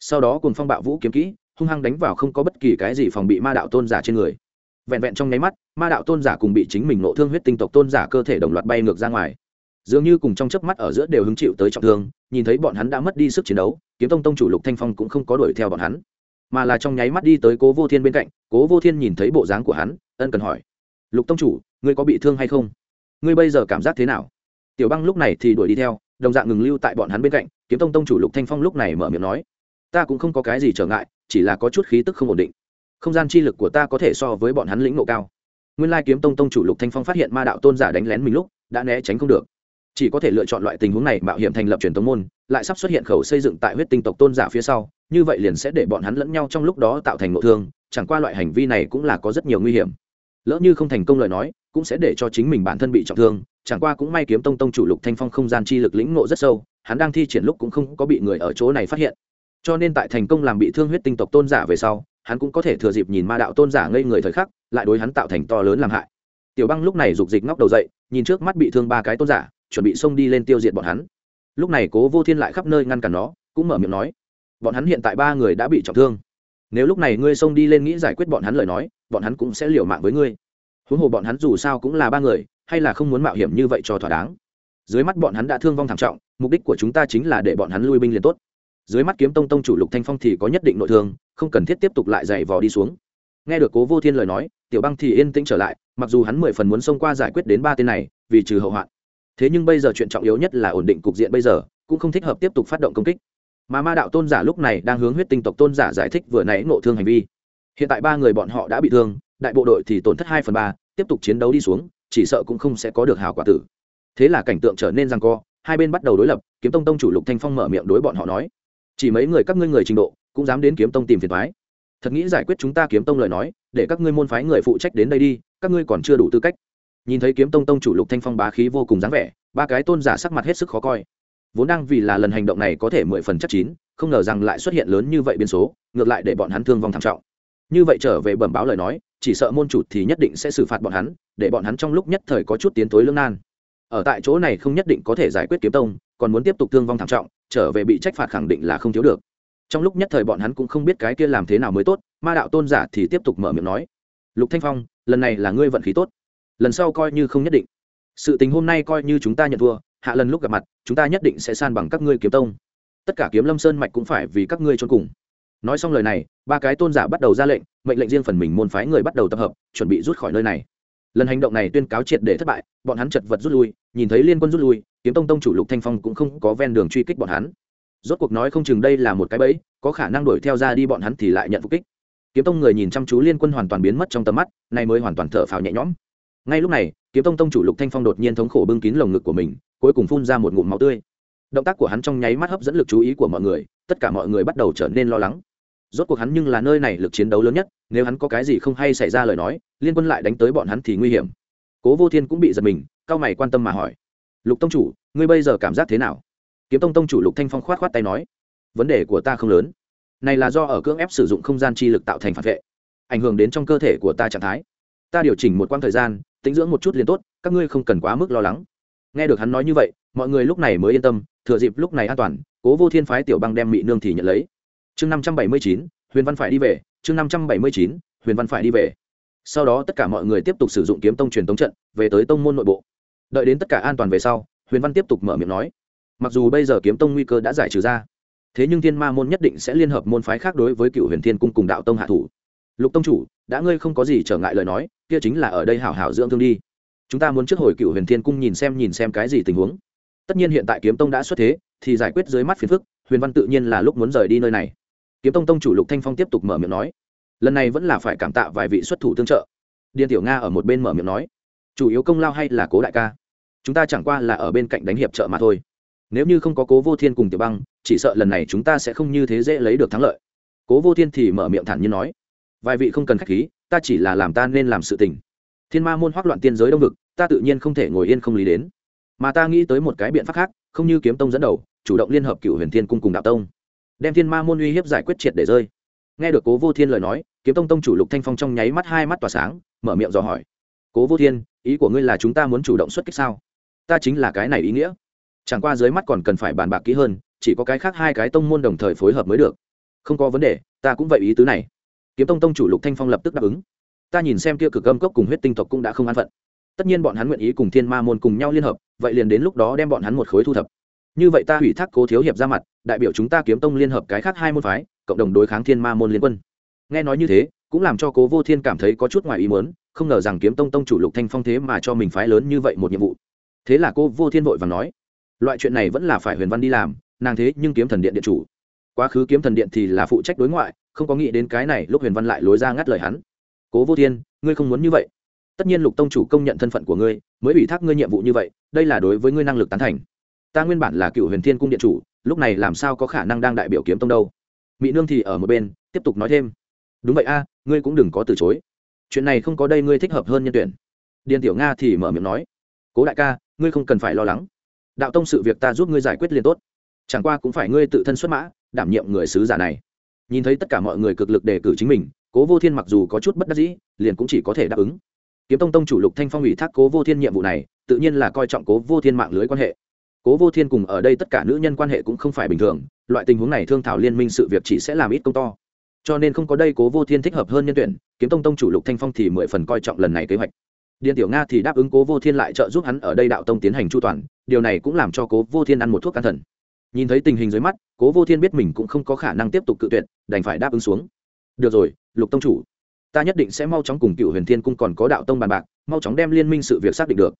Sau đó cùng phong bạo vũ kiếm kỹ, hung hăng đánh vào không có bất kỳ cái gì phòng bị ma đạo tôn giả trên người. Vẹn vẹn trong nháy mắt, ma đạo tôn giả cùng bị chính mình nộ thương huyết tinh tộc tôn giả cơ thể đồng loạt bay ngược ra ngoài dường như cùng trong chớp mắt ở giữa đều hứng chịu tới trọng thương, nhìn thấy bọn hắn đã mất đi sức chiến đấu, kiếm tông tông chủ lục thanh phong cũng không có đuổi theo bọn hắn, mà là trong nháy mắt đi tới cố vô thiên bên cạnh, cố vô thiên nhìn thấy bộ dáng của hắn, ân cần hỏi, lục tông chủ, ngươi có bị thương hay không? Ngươi bây giờ cảm giác thế nào? Tiểu băng lúc này thì đuổi đi theo, đồng dạng ngừng lưu tại bọn hắn bên cạnh, kiếm tông tông chủ lục thanh phong lúc này mở miệng nói, ta cũng không có cái gì trở ngại, chỉ là có chút khí tức không ổn định. Không gian chi lực của ta có thể so với bọn hắn lĩnh ngộ cao. Nguyên lai kiếm tông tông chủ lục thanh phong phát hiện ma đạo tôn giả đánh lén mình lúc, đã né tránh không được chỉ có thể lựa chọn loại tình huống này mạo hiểm thành lập truyền tống môn, lại sắp xuất hiện khẩu xây dựng tại huyết tinh tộc tôn giả phía sau, như vậy liền sẽ để bọn hắn lẫn nhau trong lúc đó tạo thành nội thương, chẳng qua loại hành vi này cũng là có rất nhiều nguy hiểm. Lỡ như không thành công lời nói, cũng sẽ để cho chính mình bản thân bị trọng thương, chẳng qua cũng may kiếm tông tông chủ lục thanh phong không gian chi lực lĩnh ngộ rất sâu, hắn đang thi triển lúc cũng không có bị người ở chỗ này phát hiện. Cho nên tại thành công làm bị thương huyết tinh tộc tôn giả về sau, hắn cũng có thể thừa dịp nhìn ma đạo tôn giả ngây người thời khắc, lại đối hắn tạo thành to lớn làm hại. Tiểu băng lúc này dục dịch ngóc đầu dậy, nhìn trước mắt bị thương ba cái tôn giả chuẩn bị xông đi lên tiêu diệt bọn hắn. Lúc này cố vô thiên lại khắp nơi ngăn cản nó, cũng mở miệng nói, bọn hắn hiện tại ba người đã bị trọng thương. Nếu lúc này ngươi xông đi lên nghĩ giải quyết bọn hắn lời nói, bọn hắn cũng sẽ liều mạng với ngươi. Huống hồ bọn hắn dù sao cũng là ba người, hay là không muốn mạo hiểm như vậy cho thỏa đáng. Dưới mắt bọn hắn đã thương vong thảm trọng, mục đích của chúng ta chính là để bọn hắn lui binh liền tốt. Dưới mắt kiếm tông tông chủ lục thanh phong thì có nhất định nội thương, không cần thiết tiếp tục lại giày vò đi xuống. Nghe được cố vô thiên lời nói, tiểu băng thì yên tĩnh trở lại, mặc dù hắn mười phần muốn xông qua giải quyết đến ba tên này, vì trừ hậu hoạn thế nhưng bây giờ chuyện trọng yếu nhất là ổn định cục diện bây giờ, cũng không thích hợp tiếp tục phát động công kích. Mà ma đạo tôn giả lúc này đang hướng huyết tinh tộc tôn giả giải thích vừa nãy nộ thương hành vi. Hiện tại ba người bọn họ đã bị thương, đại bộ đội thì tổn thất hai phần ba, tiếp tục chiến đấu đi xuống, chỉ sợ cũng không sẽ có được hào quả tử. Thế là cảnh tượng trở nên răng co, hai bên bắt đầu đối lập, kiếm tông tông chủ lục thanh phong mở miệng đối bọn họ nói, chỉ mấy người các ngươi người trình độ, cũng dám đến kiếm tông tìm phiền thoái thật nghĩ giải quyết chúng ta kiếm tông lời nói, để các ngươi môn phái người phụ trách đến đây đi, các ngươi còn chưa đủ tư cách nhìn thấy kiếm tông tông chủ lục thanh phong bá khí vô cùng dáng vẻ, ba cái tôn giả sắc mặt hết sức khó coi. Vốn đang vì là lần hành động này có thể mười phần chắc chín, không ngờ rằng lại xuất hiện lớn như vậy biến số, ngược lại để bọn hắn thương vong thảm trọng. Như vậy trở về bẩm báo lời nói, chỉ sợ môn chủ thì nhất định sẽ xử phạt bọn hắn, để bọn hắn trong lúc nhất thời có chút tiến tối lương nan. Ở tại chỗ này không nhất định có thể giải quyết kiếm tông, còn muốn tiếp tục thương vong thảm trọng, trở về bị trách phạt khẳng định là không thiếu được. Trong lúc nhất thời bọn hắn cũng không biết cái kia làm thế nào mới tốt, ma đạo tôn giả thì tiếp tục mở miệng nói. Lục thanh phong, lần này là ngươi vận khí tốt lần sau coi như không nhất định. Sự tình hôm nay coi như chúng ta nhận thua, hạ lần lúc gặp mặt, chúng ta nhất định sẽ san bằng các ngươi kiếm tông. Tất cả kiếm lâm sơn mạch cũng phải vì các ngươi trốn cùng. Nói xong lời này, ba cái tôn giả bắt đầu ra lệnh, mệnh lệnh riêng phần mình môn phái người bắt đầu tập hợp, chuẩn bị rút khỏi nơi này. Lần hành động này tuyên cáo triệt để thất bại, bọn hắn chật vật rút lui, nhìn thấy liên quân rút lui, kiếm tông tông chủ lục thanh phong cũng không có ven đường truy kích bọn hắn. Rốt cuộc nói không chừng đây là một cái bẫy, có khả năng đuổi theo ra đi bọn hắn thì lại nhận phục kích. Kiếm tông người nhìn chăm chú liên quân hoàn toàn biến mất trong tầm mắt, nay mới hoàn toàn thở phào nhẹ nhõm ngay lúc này, kiếm tông tông chủ lục thanh phong đột nhiên thống khổ bưng kín lồng ngực của mình, cuối cùng phun ra một ngụm máu tươi. Động tác của hắn trong nháy mắt hấp dẫn lực chú ý của mọi người, tất cả mọi người bắt đầu trở nên lo lắng. Rốt cuộc hắn nhưng là nơi này lực chiến đấu lớn nhất, nếu hắn có cái gì không hay xảy ra lời nói, liên quân lại đánh tới bọn hắn thì nguy hiểm. Cố vô thiên cũng bị giật mình cao mày quan tâm mà hỏi. Lục tông chủ, ngươi bây giờ cảm giác thế nào? Kiếm tông tông chủ lục thanh phong khoát khoát tay nói. Vấn đề của ta không lớn. Này là do ở cưỡng ép sử dụng không gian chi lực tạo thành phản vệ, ảnh hưởng đến trong cơ thể của ta trạng thái. Ta điều chỉnh một quãng thời gian tĩnh dưỡng một chút liền tốt, các ngươi không cần quá mức lo lắng. Nghe được hắn nói như vậy, mọi người lúc này mới yên tâm, thừa dịp lúc này an toàn, cố vô thiên phái tiểu băng đem mị nương thì nhận lấy. Chương năm trăm bảy mươi chín, huyền văn phải đi về, chương năm trăm bảy mươi chín, huyền văn phải đi về. Sau đó tất cả mọi người tiếp tục sử dụng kiếm tông truyền tống trận, về tới tông môn nội bộ. Đợi đến tất cả an toàn về sau, huyền văn tiếp tục mở miệng nói, mặc dù bây giờ kiếm tông nguy cơ đã giải trừ ra, thế nhưng thiên ma môn nhất định sẽ liên hợp môn phái khác đối với cựu huyền thiên cung cùng đạo tông hạ thủ lục tông chủ, đã ngươi không có gì trở ngại lời nói, kia chính là ở đây hảo hảo dưỡng thương đi. Chúng ta muốn trước hồi cựu huyền thiên cung nhìn xem nhìn xem cái gì tình huống. Tất nhiên hiện tại kiếm tông đã xuất thế, thì giải quyết dưới mắt phiền phức, huyền văn tự nhiên là lúc muốn rời đi nơi này. Kiếm tông tông chủ lục thanh phong tiếp tục mở miệng nói, lần này vẫn là phải cảm tạ vài vị xuất thủ tương trợ. Điền tiểu nga ở một bên mở miệng nói, chủ yếu công lao hay là cố đại ca? Chúng ta chẳng qua là ở bên cạnh đánh hiệp trợ mà thôi. Nếu như không có cố vô thiên cùng tiểu băng, chỉ sợ lần này chúng ta sẽ không như thế dễ lấy được thắng lợi. Cố vô thiên thì mở miệng thản nhiên nói vài vị không cần k h á c h khí, ta chỉ là làm ta nên làm sự tình. Thiên ma môn hoác loạn tiên giới đông vực, ta tự nhiên không thể ngồi yên không lý đến. Mà ta nghĩ tới một cái biện pháp khác, không như kiếm tông dẫn đầu, chủ động liên hợp cựu huyền thiên cung cùng đạo tông. Đem thiên ma môn uy hiếp giải quyết triệt để rơi. Nghe được cố vô thiên lời nói, kiếm tông tông chủ lục thanh phong trong nháy mắt hai mắt tỏa sáng, mở miệng dò hỏi. Cố vô thiên, ý của ngươi là chúng ta muốn chủ động xuất kích sao? Ta chính là cái này ý nghĩa. Chẳng qua dưới mắt còn cần phải bàn bạc kỹ hơn, chỉ có cái khác hai cái tông môn đồng thời phối hợp mới được. Không có vấn đề, ta cũng vậy ý tứ này kiếm tông tông chủ lục thanh phong lập tức đáp ứng ta nhìn xem kia cực âm cốc cùng huyết tinh tộc cũng đã không an phận tất nhiên bọn hắn nguyện ý cùng thiên ma môn cùng nhau liên hợp vậy liền đến lúc đó đem bọn hắn một khối thu thập như vậy ta hủy thác cố thiếu hiệp ra mặt đại biểu chúng ta kiếm tông liên hợp cái khác hai môn phái cộng đồng đối kháng thiên ma môn liên quân nghe nói như thế cũng làm cho cố vô thiên cảm thấy có chút ngoài ý muốn, không ngờ rằng kiếm tông tông chủ lục thanh phong thế mà cho mình phái lớn như vậy một nhiệm vụ thế là cô vô thiên vội và nói loại chuyện này vẫn là phải huyền văn đi làm nàng thế nhưng kiếm thần điện điện chủ quá khứ kiếm thần điện thì là phụ trách đối ngoại không có nghĩ đến cái này, lúc huyền văn lại lối ra ngắt lời hắn. Cố vô thiên, ngươi không muốn như vậy. Tất nhiên lục tông chủ công nhận thân phận của ngươi, mới ủy thác ngươi nhiệm vụ như vậy, đây là đối với ngươi năng lực tán thành. Ta nguyên bản là cựu huyền thiên cung điện chủ, lúc này làm sao có khả năng đang đại biểu kiếm tông đâu? Mỹ nương thì ở một bên, tiếp tục nói thêm. Đúng vậy a, ngươi cũng đừng có từ chối. Chuyện này không có đây ngươi thích hợp hơn nhân tuyển. Điền tiểu nga thì mở miệng nói. Cố đại ca, ngươi không cần phải lo lắng. Đạo tông sự việc ta giúp ngươi giải quyết liền tốt. Chẳng qua cũng phải ngươi tự thân xuất mã, đảm nhiệm người sứ giả này nhìn thấy tất cả mọi người cực lực đề cử chính mình, cố vô thiên mặc dù có chút bất đắc dĩ, liền cũng chỉ có thể đáp ứng. Kiếm tông tông chủ lục thanh phong ủy thác cố vô thiên nhiệm vụ này, tự nhiên là coi trọng cố vô thiên mạng lưới quan hệ. Cố vô thiên cùng ở đây tất cả nữ nhân quan hệ cũng không phải bình thường, loại tình huống này thương thảo liên minh sự việc chỉ sẽ làm ít công to. Cho nên không có đây cố vô thiên thích hợp hơn nhân tuyển, kiếm tông tông chủ lục thanh phong thì mười phần coi trọng lần này kế hoạch. Điện tiểu nga thì đáp ứng cố vô thiên lại trợ giúp hắn ở đây đạo tông tiến hành chu toàn, điều này cũng làm cho cố vô thiên ăn một thuốc can thần nhìn thấy tình hình dưới mắt, cố vô thiên biết mình cũng không có khả năng tiếp tục cự tuyệt, đành phải đáp ứng xuống. Được rồi, lục tông chủ, ta nhất định sẽ mau chóng cùng cựu huyền thiên cung còn có đạo tông bàn bạc, mau chóng đem liên minh sự việc xác định được.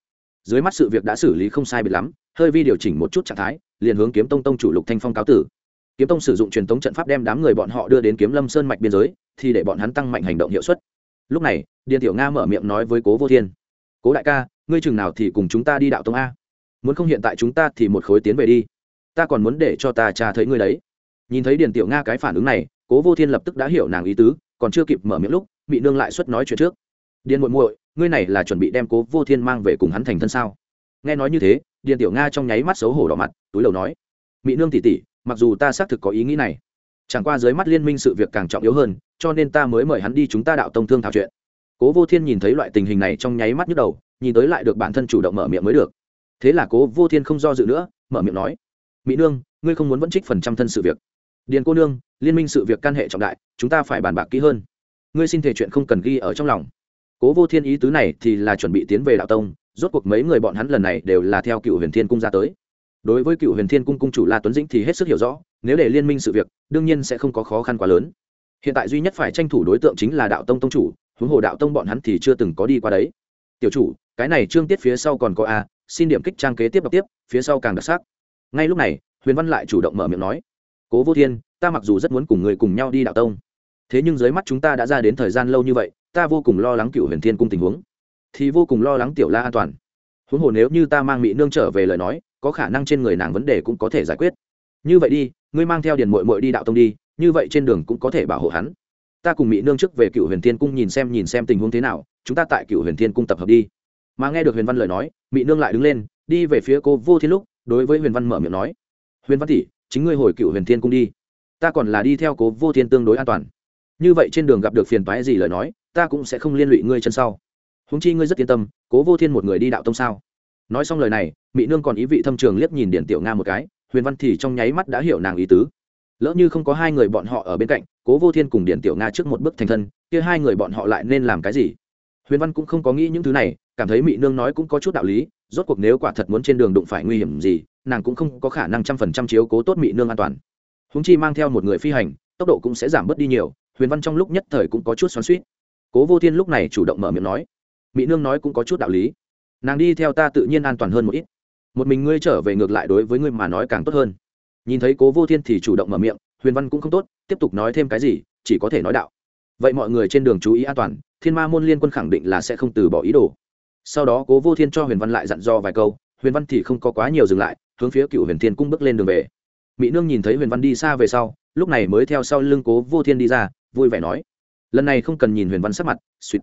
Dưới mắt sự việc đã xử lý không sai biệt lắm, hơi vi điều chỉnh một chút trạng thái, liền hướng kiếm tông tông chủ lục thanh phong cáo tử. Kiếm tông sử dụng truyền thống trận pháp đem đám người bọn họ đưa đến kiếm lâm sơn mạch biên giới, thì để bọn hắn tăng mạnh hành động hiệu suất. Lúc này, điền tiểu nga mở miệng nói với cố vô thiên, cố đại ca, ngươi chừng nào thì cùng chúng ta đi đạo tông a? Muốn không hiện tại chúng ta thì một khối tiến về đi ta còn muốn để cho ta cha thấy ngươi đấy. Nhìn thấy điền tiểu nga cái phản ứng này, cố vô thiên lập tức đã hiểu nàng ý tứ, còn chưa kịp mở miệng lúc bị nương lại xuất nói chuyện trước. Điền muội muội, ngươi này là chuẩn bị đem cố vô thiên mang về cùng hắn thành thân sao? Nghe nói như thế, điền tiểu nga trong nháy mắt xấu hổ đỏ mặt, túi đầu nói mỹ nương tỉ tỉ mặc dù ta xác thực có ý nghĩ này, chẳng qua dưới mắt liên minh sự việc càng trọng yếu hơn, cho nên ta mới mời hắn đi chúng ta đạo tông thương thảo chuyện. Cố vô thiên nhìn thấy loại tình hình này trong nháy mắt nhức đầu, nhìn tới lại được bản thân chủ động mở miệng mới được. Thế là cố vô thiên không do dự nữa, mở miệng nói mỹ nương, ngươi không muốn vẫn trích phần trăm thân sự việc. Điền cô nương, liên minh sự việc can hệ trọng đại, chúng ta phải bàn bạc kỹ hơn. Ngươi xin thể chuyện không cần ghi ở trong lòng. Cố vô thiên ý tứ này thì là chuẩn bị tiến về đạo tông, rốt cuộc mấy người bọn hắn lần này đều là theo cựu huyền thiên cung ra tới. Đối với cựu huyền thiên cung cung chủ la tuấn dĩnh thì hết sức hiểu rõ, nếu để liên minh sự việc, đương nhiên sẽ không có khó khăn quá lớn. Hiện tại duy nhất phải tranh thủ đối tượng chính là đạo tông tông chủ, huống hồ đạo tông bọn hắn thì chưa từng có đi qua đấy. Tiểu chủ, cái này trương tiết phía sau còn có a, xin điểm kích trang kế tiếp đọc tiếp, phía sau càng đặc sắc ngay lúc này, huyền văn lại chủ động mở miệng nói, cố vô thiên, ta mặc dù rất muốn cùng người cùng nhau đi đạo tông, thế nhưng dưới mắt chúng ta đã ra đến thời gian lâu như vậy, ta vô cùng lo lắng cựu huyền thiên cung tình huống, thì vô cùng lo lắng tiểu la an toàn. Huống hồ nếu như ta mang mỹ nương trở về lời nói, có khả năng trên người nàng vấn đề cũng có thể giải quyết. Như vậy đi, ngươi mang theo điền mội mội đi đạo tông đi, như vậy trên đường cũng có thể bảo hộ hắn. Ta cùng mỹ nương trước về cựu huyền thiên cung nhìn xem nhìn xem tình huống thế nào, chúng ta tại cựu huyền thiên cung tập hợp đi. Mà nghe được huyền văn lời nói mỹ nương lại đứng lên, đi về phía cô vô thiên lúc đối với huyền văn mở miệng nói, huyền văn tỷ, chính ngươi hồi cựu huyền thiên cung đi. Ta còn là đi theo cố vô thiên tương đối an toàn. Như vậy trên đường gặp được phiền toái gì lời nói, ta cũng sẽ không liên lụy ngươi chân sau. Húng chi ngươi rất yên tâm, cố vô thiên một người đi đạo tông sao? Nói xong lời này mỹ nương còn ý vị thâm trường liếc nhìn điển tiểu nga một cái, huyền văn thì trong nháy mắt đã hiểu nàng ý tứ. Lỡ như không có hai người bọn họ ở bên cạnh, cố vô thiên cùng điển tiểu nga trước một bước thành thân, kia hai người bọn họ lại nên làm cái gì? Huyền văn cũng không có nghĩ những thứ này, cảm thấy mỹ nương nói cũng có chút đạo lý, rốt cuộc nếu quả thật muốn trên đường đụng phải nguy hiểm gì, nàng cũng không có khả năng trăm phần trăm chiếu cố tốt mỹ nương an toàn. Húng chi mang theo một người phi hành, tốc độ cũng sẽ giảm bớt đi nhiều, huyền văn trong lúc nhất thời cũng có chút xoắn suýt cố vô thiên lúc này chủ động mở miệng nói mỹ nương nói cũng có chút đạo lý. Nàng đi theo ta tự nhiên an toàn hơn một ít. Một mình ngươi trở về ngược lại đối với ngươi mà nói càng tốt hơn. Nhìn thấy cố vô thiên thì chủ động mở miệng, huyền văn cũng không tốt, tiếp tục nói thêm cái gì, chỉ có thể nói đạo. Vậy mọi người trên đường chú ý an toàn thiên ma môn liên quân khẳng định là sẽ không từ bỏ ý đồ. Sau đó cố vô thiên cho huyền văn lại dặn dò vài câu, huyền văn thì không có quá nhiều dừng lại, hướng phía cựu huyền thiên cung bước lên đường về. Mỹ nương nhìn thấy huyền văn đi xa về sau, lúc này mới theo sau lưng cố vô thiên đi ra, vui vẻ nói. Lần này không cần nhìn huyền văn sắc mặt suýt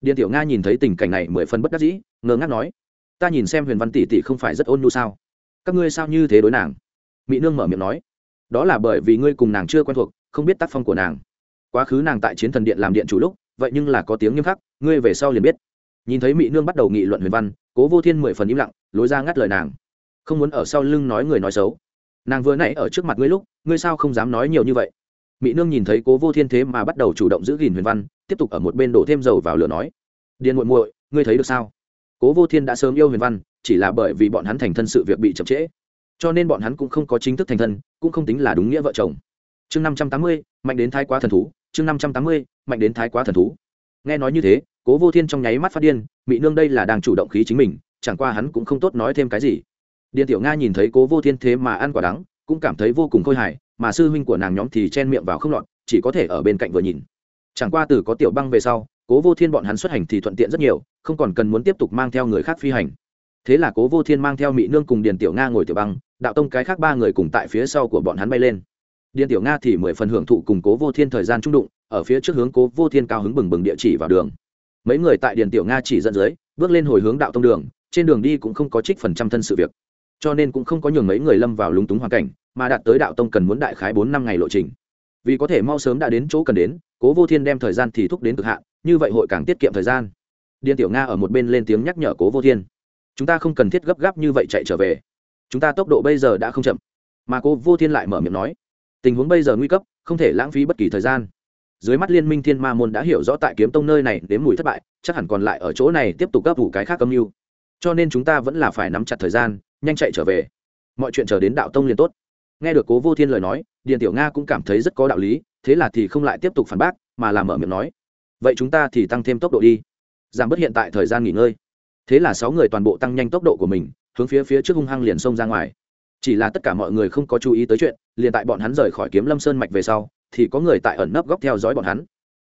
điện tiểu nga nhìn thấy tình cảnh này mười phân bất đắc dĩ, ngơ ngác nói. Ta nhìn xem huyền văn tỷ tỷ không phải rất ôn nhu sao? Các ngươi sao như thế đối nàng? Mỹ nương mở miệng nói. Đó là bởi vì ngươi cùng nàng chưa quen thuộc, không biết tác phong của nàng. Quá khứ nàng tại chiến thần điện làm điện chủ lúc vậy nhưng là có tiếng nghiêm khắc, ngươi về sau liền biết. Nhìn thấy mỹ nương bắt đầu nghị luận huyền văn, cố vô thiên mười phần im lặng, lối ra ngắt lời nàng. Không muốn ở sau lưng nói người nói xấu. Nàng vừa nãy ở trước mặt ngươi lúc, ngươi sao không dám nói nhiều như vậy? Mỹ nương nhìn thấy cố vô thiên thế mà bắt đầu chủ động giữ gìn huyền văn, tiếp tục ở một bên đổ thêm dầu vào lửa nói. Điền muội muội, ngươi thấy được sao? Cố vô thiên đã sớm yêu huyền văn, chỉ là bởi vì bọn hắn thành thân sự việc bị chậm trễ. Cho nên bọn hắn cũng không có chính thức thành thân, cũng không tính là đúng nghĩa vợ chồng. Chương năm trăm tám mươi, mạnh đến thái quá thần thú chương năm trăm tám mươi, mạnh đến thái quá thần thú. Nghe nói như thế, cố vô thiên trong nháy mắt phát điên mỹ nương đây là đang chủ động khí chính mình, chẳng qua hắn cũng không tốt nói thêm cái gì. Điện tiểu nga nhìn thấy cố vô thiên thế mà ăn quả đắng, cũng cảm thấy vô cùng khôi hài, mà sư huynh của nàng nhóm thì chen miệng vào không lọt, chỉ có thể ở bên cạnh vừa nhìn. Chẳng qua từ có tiểu băng về sau, cố vô thiên bọn hắn xuất hành thì thuận tiện rất nhiều, không còn cần muốn tiếp tục mang theo người khác phi hành. Thế là cố vô thiên mang theo mỹ nương cùng điền tiểu nga ngồi tiểu băng, đạo tông cái khác ba người cùng tại phía sau của bọn hắn bay lên điền tiểu nga thì mười phần hưởng thụ cùng cố vô thiên thời gian trung đụng, ở phía trước hướng cố vô thiên cao hứng bừng bừng địa chỉ vào đường. Mấy người tại điền tiểu nga chỉ dẫn dưới, bước lên hồi hướng đạo tông đường, trên đường đi cũng không có trích phần trăm thân sự việc. Cho nên cũng không có nhường mấy người lâm vào lúng túng hoàn cảnh, mà đạt tới đạo tông cần muốn đại khái bốn năm ngày lộ trình. Vì có thể mau sớm đã đến chỗ cần đến, cố vô thiên đem thời gian thì thúc đến cực hạn, như vậy hội càng tiết kiệm thời gian. Điền tiểu nga ở một bên lên tiếng nhắc nhở cố vô thiên. Chúng ta không cần thiết gấp gáp như vậy chạy trở về. Chúng ta tốc độ bây giờ đã không chậm. Mà cố vô thiên lại mở miệng nói tình huống bây giờ nguy cấp, không thể lãng phí bất kỳ thời gian. Dưới mắt liên minh thiên ma môn đã hiểu rõ tại kiếm tông nơi này đến mùi thất bại, chắc hẳn còn lại ở chỗ này tiếp tục gấp vụ cái khác âm mưu. Cho nên chúng ta vẫn là phải nắm chặt thời gian, nhanh chạy trở về. Mọi chuyện chờ đến đạo tông liền tốt. Nghe được cố vô thiên lời nói, điền tiểu nga cũng cảm thấy rất có đạo lý, thế là thì không lại tiếp tục phản bác, mà làm mở miệng nói. Vậy chúng ta thì tăng thêm tốc độ đi. Giảm bớt hiện tại thời gian nghỉ ngơi. Thế là sáu người toàn bộ tăng nhanh tốc độ của mình, hướng phía phía trước hung hăng liền xông ra ngoài chỉ là tất cả mọi người không có chú ý tới chuyện, liền tại bọn hắn rời khỏi kiếm lâm sơn mạch về sau, thì có người tại ẩn nấp góc theo dõi bọn hắn.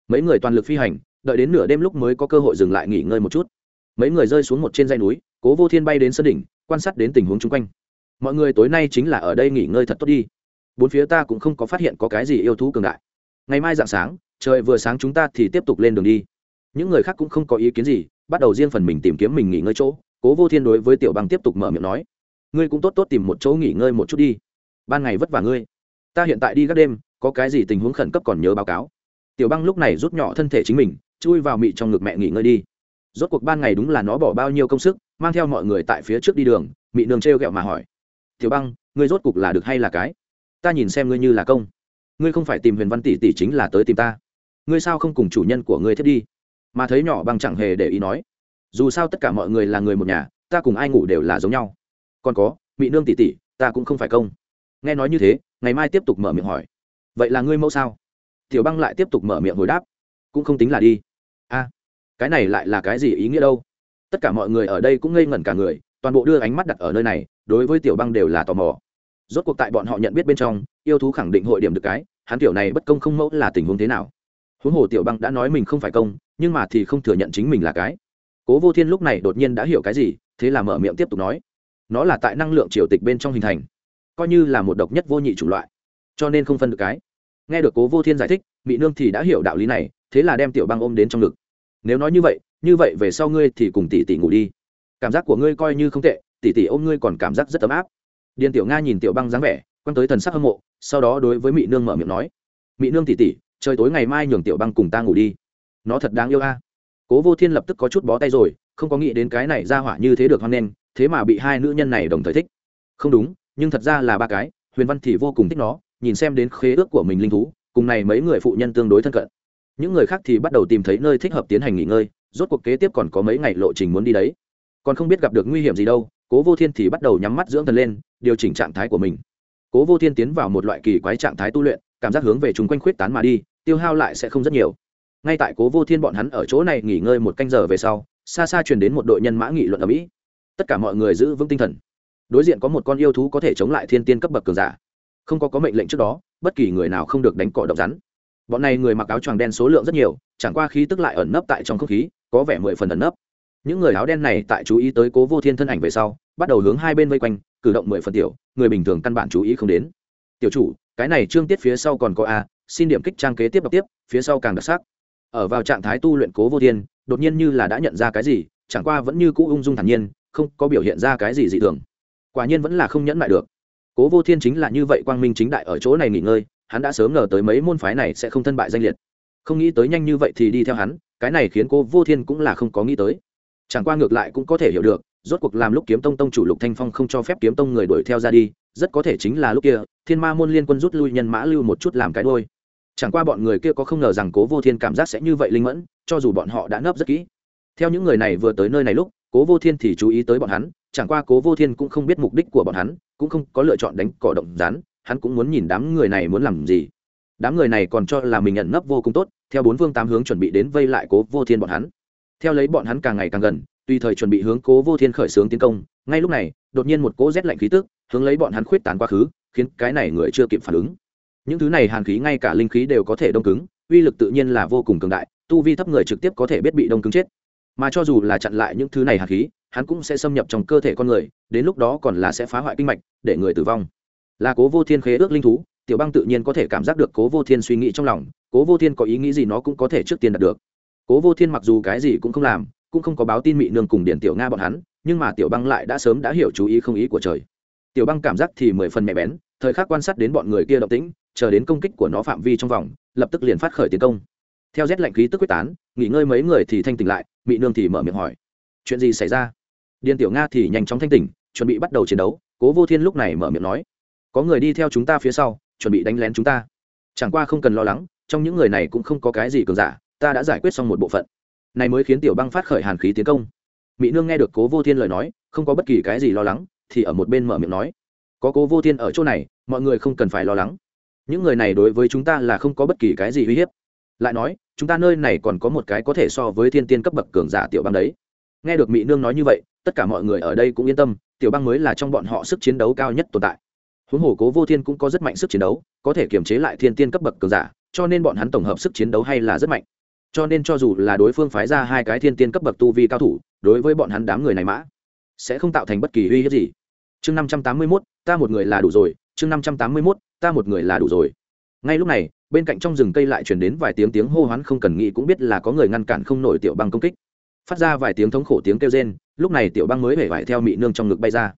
Mấy người toàn lực phi hành, đợi đến nửa đêm lúc mới có cơ hội dừng lại nghỉ ngơi một chút. Mấy người rơi xuống một trên dây núi, cố vô thiên bay đến sân đỉnh, quan sát đến tình huống chung quanh. Mọi người tối nay chính là ở đây nghỉ ngơi thật tốt đi. Bốn phía ta cũng không có phát hiện có cái gì yêu thú cường đại. Ngày mai dạng sáng, trời vừa sáng chúng ta thì tiếp tục lên đường đi. Những người khác cũng không có ý kiến gì, bắt đầu riêng phần mình tìm kiếm mình nghỉ ngơi chỗ. Cố vô thiên đối với tiểu băng tiếp tục mở miệng nói ngươi cũng tốt tốt tìm một chỗ nghỉ ngơi một chút đi. Ban ngày vất vả ngươi. Ta hiện tại đi các đêm, có cái gì tình huống khẩn cấp còn nhớ báo cáo. Tiểu băng lúc này rút nhỏ thân thể chính mình, chui vào mị trong ngực mẹ nghỉ ngơi đi. Rốt cuộc ban ngày đúng là nó bỏ bao nhiêu công sức, mang theo mọi người tại phía trước đi đường, mị nương t r e o g ẹ o mà hỏi. Tiểu băng, ngươi rốt cuộc là được hay là cái? Ta nhìn xem ngươi như là công. Ngươi không phải tìm huyền văn tỷ tỷ chính là tới tìm ta. Ngươi sao không cùng chủ nhân của ngươi thiết đi? Mà thấy nhỏ băng chẳng hề để ý nói. Dù sao tất cả mọi người là người một nhà, ta cùng ai ngủ đều là giống nhau còn có, mị nương tỷ tỷ, ta cũng không phải công. Nghe nói như thế, ngày mai tiếp tục mở miệng hỏi. Vậy là ngươi mẫu sao? Tiểu băng lại tiếp tục mở miệng hồi đáp. Cũng không tính là đi. A, cái này lại là cái gì ý nghĩa đâu? Tất cả mọi người ở đây cũng ngây ngẩn cả người, toàn bộ đưa ánh mắt đặt ở nơi này, đối với tiểu băng đều là tò mò. Rốt cuộc tại bọn họ nhận biết bên trong, yêu thú khẳng định hội điểm được cái, hắn tiểu này bất công không mẫu là tình huống thế nào? Huống hồ tiểu băng đã nói mình không phải công, nhưng mà thì không thừa nhận chính mình là cái. Cố vô thiên lúc này đột nhiên đã hiểu cái gì, thế là mở miệng tiếp tục nói nó là tại năng lượng triều tịch bên trong hình thành, coi như là một độc nhất vô nhị chủng loại. Cho nên không phân được cái. Nghe được cố vô thiên giải thích mỹ nương thì đã hiểu đạo lý này, thế là đem tiểu băng ôm đến trong ngực. Nếu nói như vậy như vậy về sau ngươi thì cùng tỷ tỷ ngủ đi. Cảm giác của ngươi coi như không tệ, tỷ tỷ ôm ngươi còn cảm giác rất ấm áp. Điền tiểu nga nhìn tiểu băng dáng vẻ, quăng tới thần sắc hâm mộ, sau đó đối với mỹ nương mở miệng nói mỹ nương tỷ tỷ, trời tối ngày mai nhường tiểu băng cùng ta ngủ đi. Nó thật đáng yêu a. Cố vô thiên lập tức có chút bó tay rồi, không có nghĩ đến cái này ra hỏa như thế được hoan nghênh thế mà bị hai nữ nhân này đồng thời thích. Không đúng, nhưng thật ra là ba cái, huyền văn thì vô cùng thích nó, nhìn xem đến khế ước của mình linh thú, cùng này mấy người phụ nhân tương đối thân cận. Những người khác thì bắt đầu tìm thấy nơi thích hợp tiến hành nghỉ ngơi, rốt cuộc kế tiếp còn có mấy ngày lộ trình muốn đi đấy. Còn không biết gặp được nguy hiểm gì đâu, cố vô thiên thì bắt đầu nhắm mắt dưỡng thần lên, điều chỉnh trạng thái của mình. Cố vô thiên tiến vào một loại kỳ quái trạng thái tu luyện, cảm giác hướng về chúng quanh khuyết tán mà đi, tiêu hao lại sẽ không rất nhiều. Ngay tại cố vô thiên bọn hắn ở chỗ này nghỉ ngơi một canh giờ về sau, xa xa truyền đến một đội nhân mã nghị luận ở mỹ tất cả mọi người giữ vững tinh thần. Đối diện có một con yêu thú có thể chống lại thiên tiên cấp bậc cường giả. Không có có mệnh lệnh trước đó, bất kỳ người nào không được đánh cỏ độc rắn. Bọn này người mặc áo choàng đen số lượng rất nhiều, chẳng qua khí tức lại ẩn nấp tại trong không khí, có vẻ mười phần ẩn nấp. Những người áo đen này tại chú ý tới cố vô thiên thân ảnh về sau, bắt đầu hướng hai bên vây quanh, cử động mười phần tiểu, người bình thường căn bản chú ý không đến. Tiểu chủ, cái này trương tiết phía sau còn có a, xin điểm kích trang kế tiếp đọc tiếp, phía sau càng đặc sắc. Ở vào trạng thái tu luyện cố vô thiên, đột nhiên như là đã nhận ra cái gì, chẳng qua vẫn như cũ ung dung thản nhiên không có biểu hiện ra cái gì dị thường. Quả nhiên vẫn là không nhẫn lại được. Cố vô thiên chính là như vậy quang minh chính đại ở chỗ này nghỉ ngơi, hắn đã sớm ngờ tới mấy môn phái này sẽ không thân bại danh liệt. Không nghĩ tới nhanh như vậy thì đi theo hắn, cái này khiến cô vô thiên cũng là không có nghĩ tới. Chẳng qua ngược lại cũng có thể hiểu được, rốt cuộc làm lúc kiếm tông tông chủ lục thanh phong không cho phép kiếm tông người đuổi theo ra đi, rất có thể chính là lúc kia, thiên ma môn liên quân rút lui nhân mã lưu một chút làm cái đôi. Chẳng qua bọn người kia có không ngờ rằng cố vô thiên cảm giác sẽ như vậy linh mẫn, cho dù bọn họ đã nấp rất kỹ. Theo những người này vừa tới nơi này lúc cố vô thiên thì chú ý tới bọn hắn, chẳng qua cố vô thiên cũng không biết mục đích của bọn hắn, cũng không có lựa chọn đánh cỏ động rán hắn cũng muốn nhìn đám người này muốn làm gì. Đám người này còn cho là mình nhận nấp vô cùng tốt, theo bốn phương tám hướng chuẩn bị đến vây lại cố vô thiên bọn hắn. Theo lấy bọn hắn càng ngày càng gần, tùy thời chuẩn bị hướng cố vô thiên khởi xướng tiến công, ngay lúc này, đột nhiên một cỗ rét lạnh khí tức, hướng lấy bọn hắn khuyết tán quá khứ, khiến cái này người chưa kịp phản ứng. Những thứ này hàn khí ngay cả linh khí đều có thể đông cứng, uy lực tự nhiên là vô cùng cường đại, tu vi thấp người trực tiếp có thể biết bị đông cứng chết mà cho dù là chặn lại những thứ này hạt khí, hắn cũng sẽ xâm nhập trong cơ thể con người, đến lúc đó còn là sẽ phá hoại kinh mạch, để người tử vong. Là cố vô thiên khế ước linh thú, tiểu băng tự nhiên có thể cảm giác được cố vô thiên suy nghĩ trong lòng, cố vô thiên có ý nghĩ gì nó cũng có thể trước tiên đạt được. Cố vô thiên mặc dù cái gì cũng không làm, cũng không có báo tin mị nương cùng điển tiểu nga bọn hắn, nhưng mà tiểu băng lại đã sớm đã hiểu chú ý không ý của trời. Tiểu băng cảm giác thì mười phần mẹ bén, thời khắc quan sát đến bọn người kia động tĩnh, chờ đến công kích của nó phạm vi trong vòng, lập tức liền phát khởi tiến công theo rét lạnh khí tức quyết tán, nghỉ ngơi mấy người thì thanh tỉnh lại, mị nương thì mở miệng hỏi, chuyện gì xảy ra? Điền tiểu nga thì nhanh chóng thanh tỉnh, chuẩn bị bắt đầu chiến đấu, cố vô thiên lúc này mở miệng nói, có người đi theo chúng ta phía sau, chuẩn bị đánh lén chúng ta. Chẳng qua không cần lo lắng, trong những người này cũng không có cái gì cường giả, ta đã giải quyết xong một bộ phận. Này mới khiến tiểu băng phát khởi hàn khí tiến công. Mỹ nương nghe được cố vô thiên lời nói, không có bất kỳ cái gì lo lắng, thì ở một bên mở miệng nói, có cố vô thiên ở chỗ này, mọi người không cần phải lo lắng. Những người này đối với chúng ta là không có bất kỳ cái gì uy hiếp lại nói, chúng ta nơi này còn có một cái có thể so với thiên tiên cấp bậc cường giả tiểu băng đấy. Nghe được mỹ nương nói như vậy, tất cả mọi người ở đây cũng yên tâm, tiểu băng mới là trong bọn họ sức chiến đấu cao nhất tồn tại. Huống hồ cố vô thiên cũng có rất mạnh sức chiến đấu, có thể kiềm chế lại thiên tiên cấp bậc cường giả, cho nên bọn hắn tổng hợp sức chiến đấu hay là rất mạnh. Cho nên cho dù là đối phương phái ra hai cái thiên tiên cấp bậc tu vi cao thủ, đối với bọn hắn đám người này mã, sẽ không tạo thành bất kỳ uy hiếp gì. Chương năm trăm tám mươi mốt, ta một người là đủ rồi, chương năm trăm tám mươi mốt, ta một người là đủ rồi. Ngay lúc này bên cạnh trong rừng cây lại chuyển đến vài tiếng tiếng hô hoán không cần nghĩ cũng biết là có người ngăn cản không nổi tiểu băng công kích. Phát ra vài tiếng thống khổ tiếng kêu rên, lúc này tiểu băng mới hể vải theo mị nương trong ngực bay ra.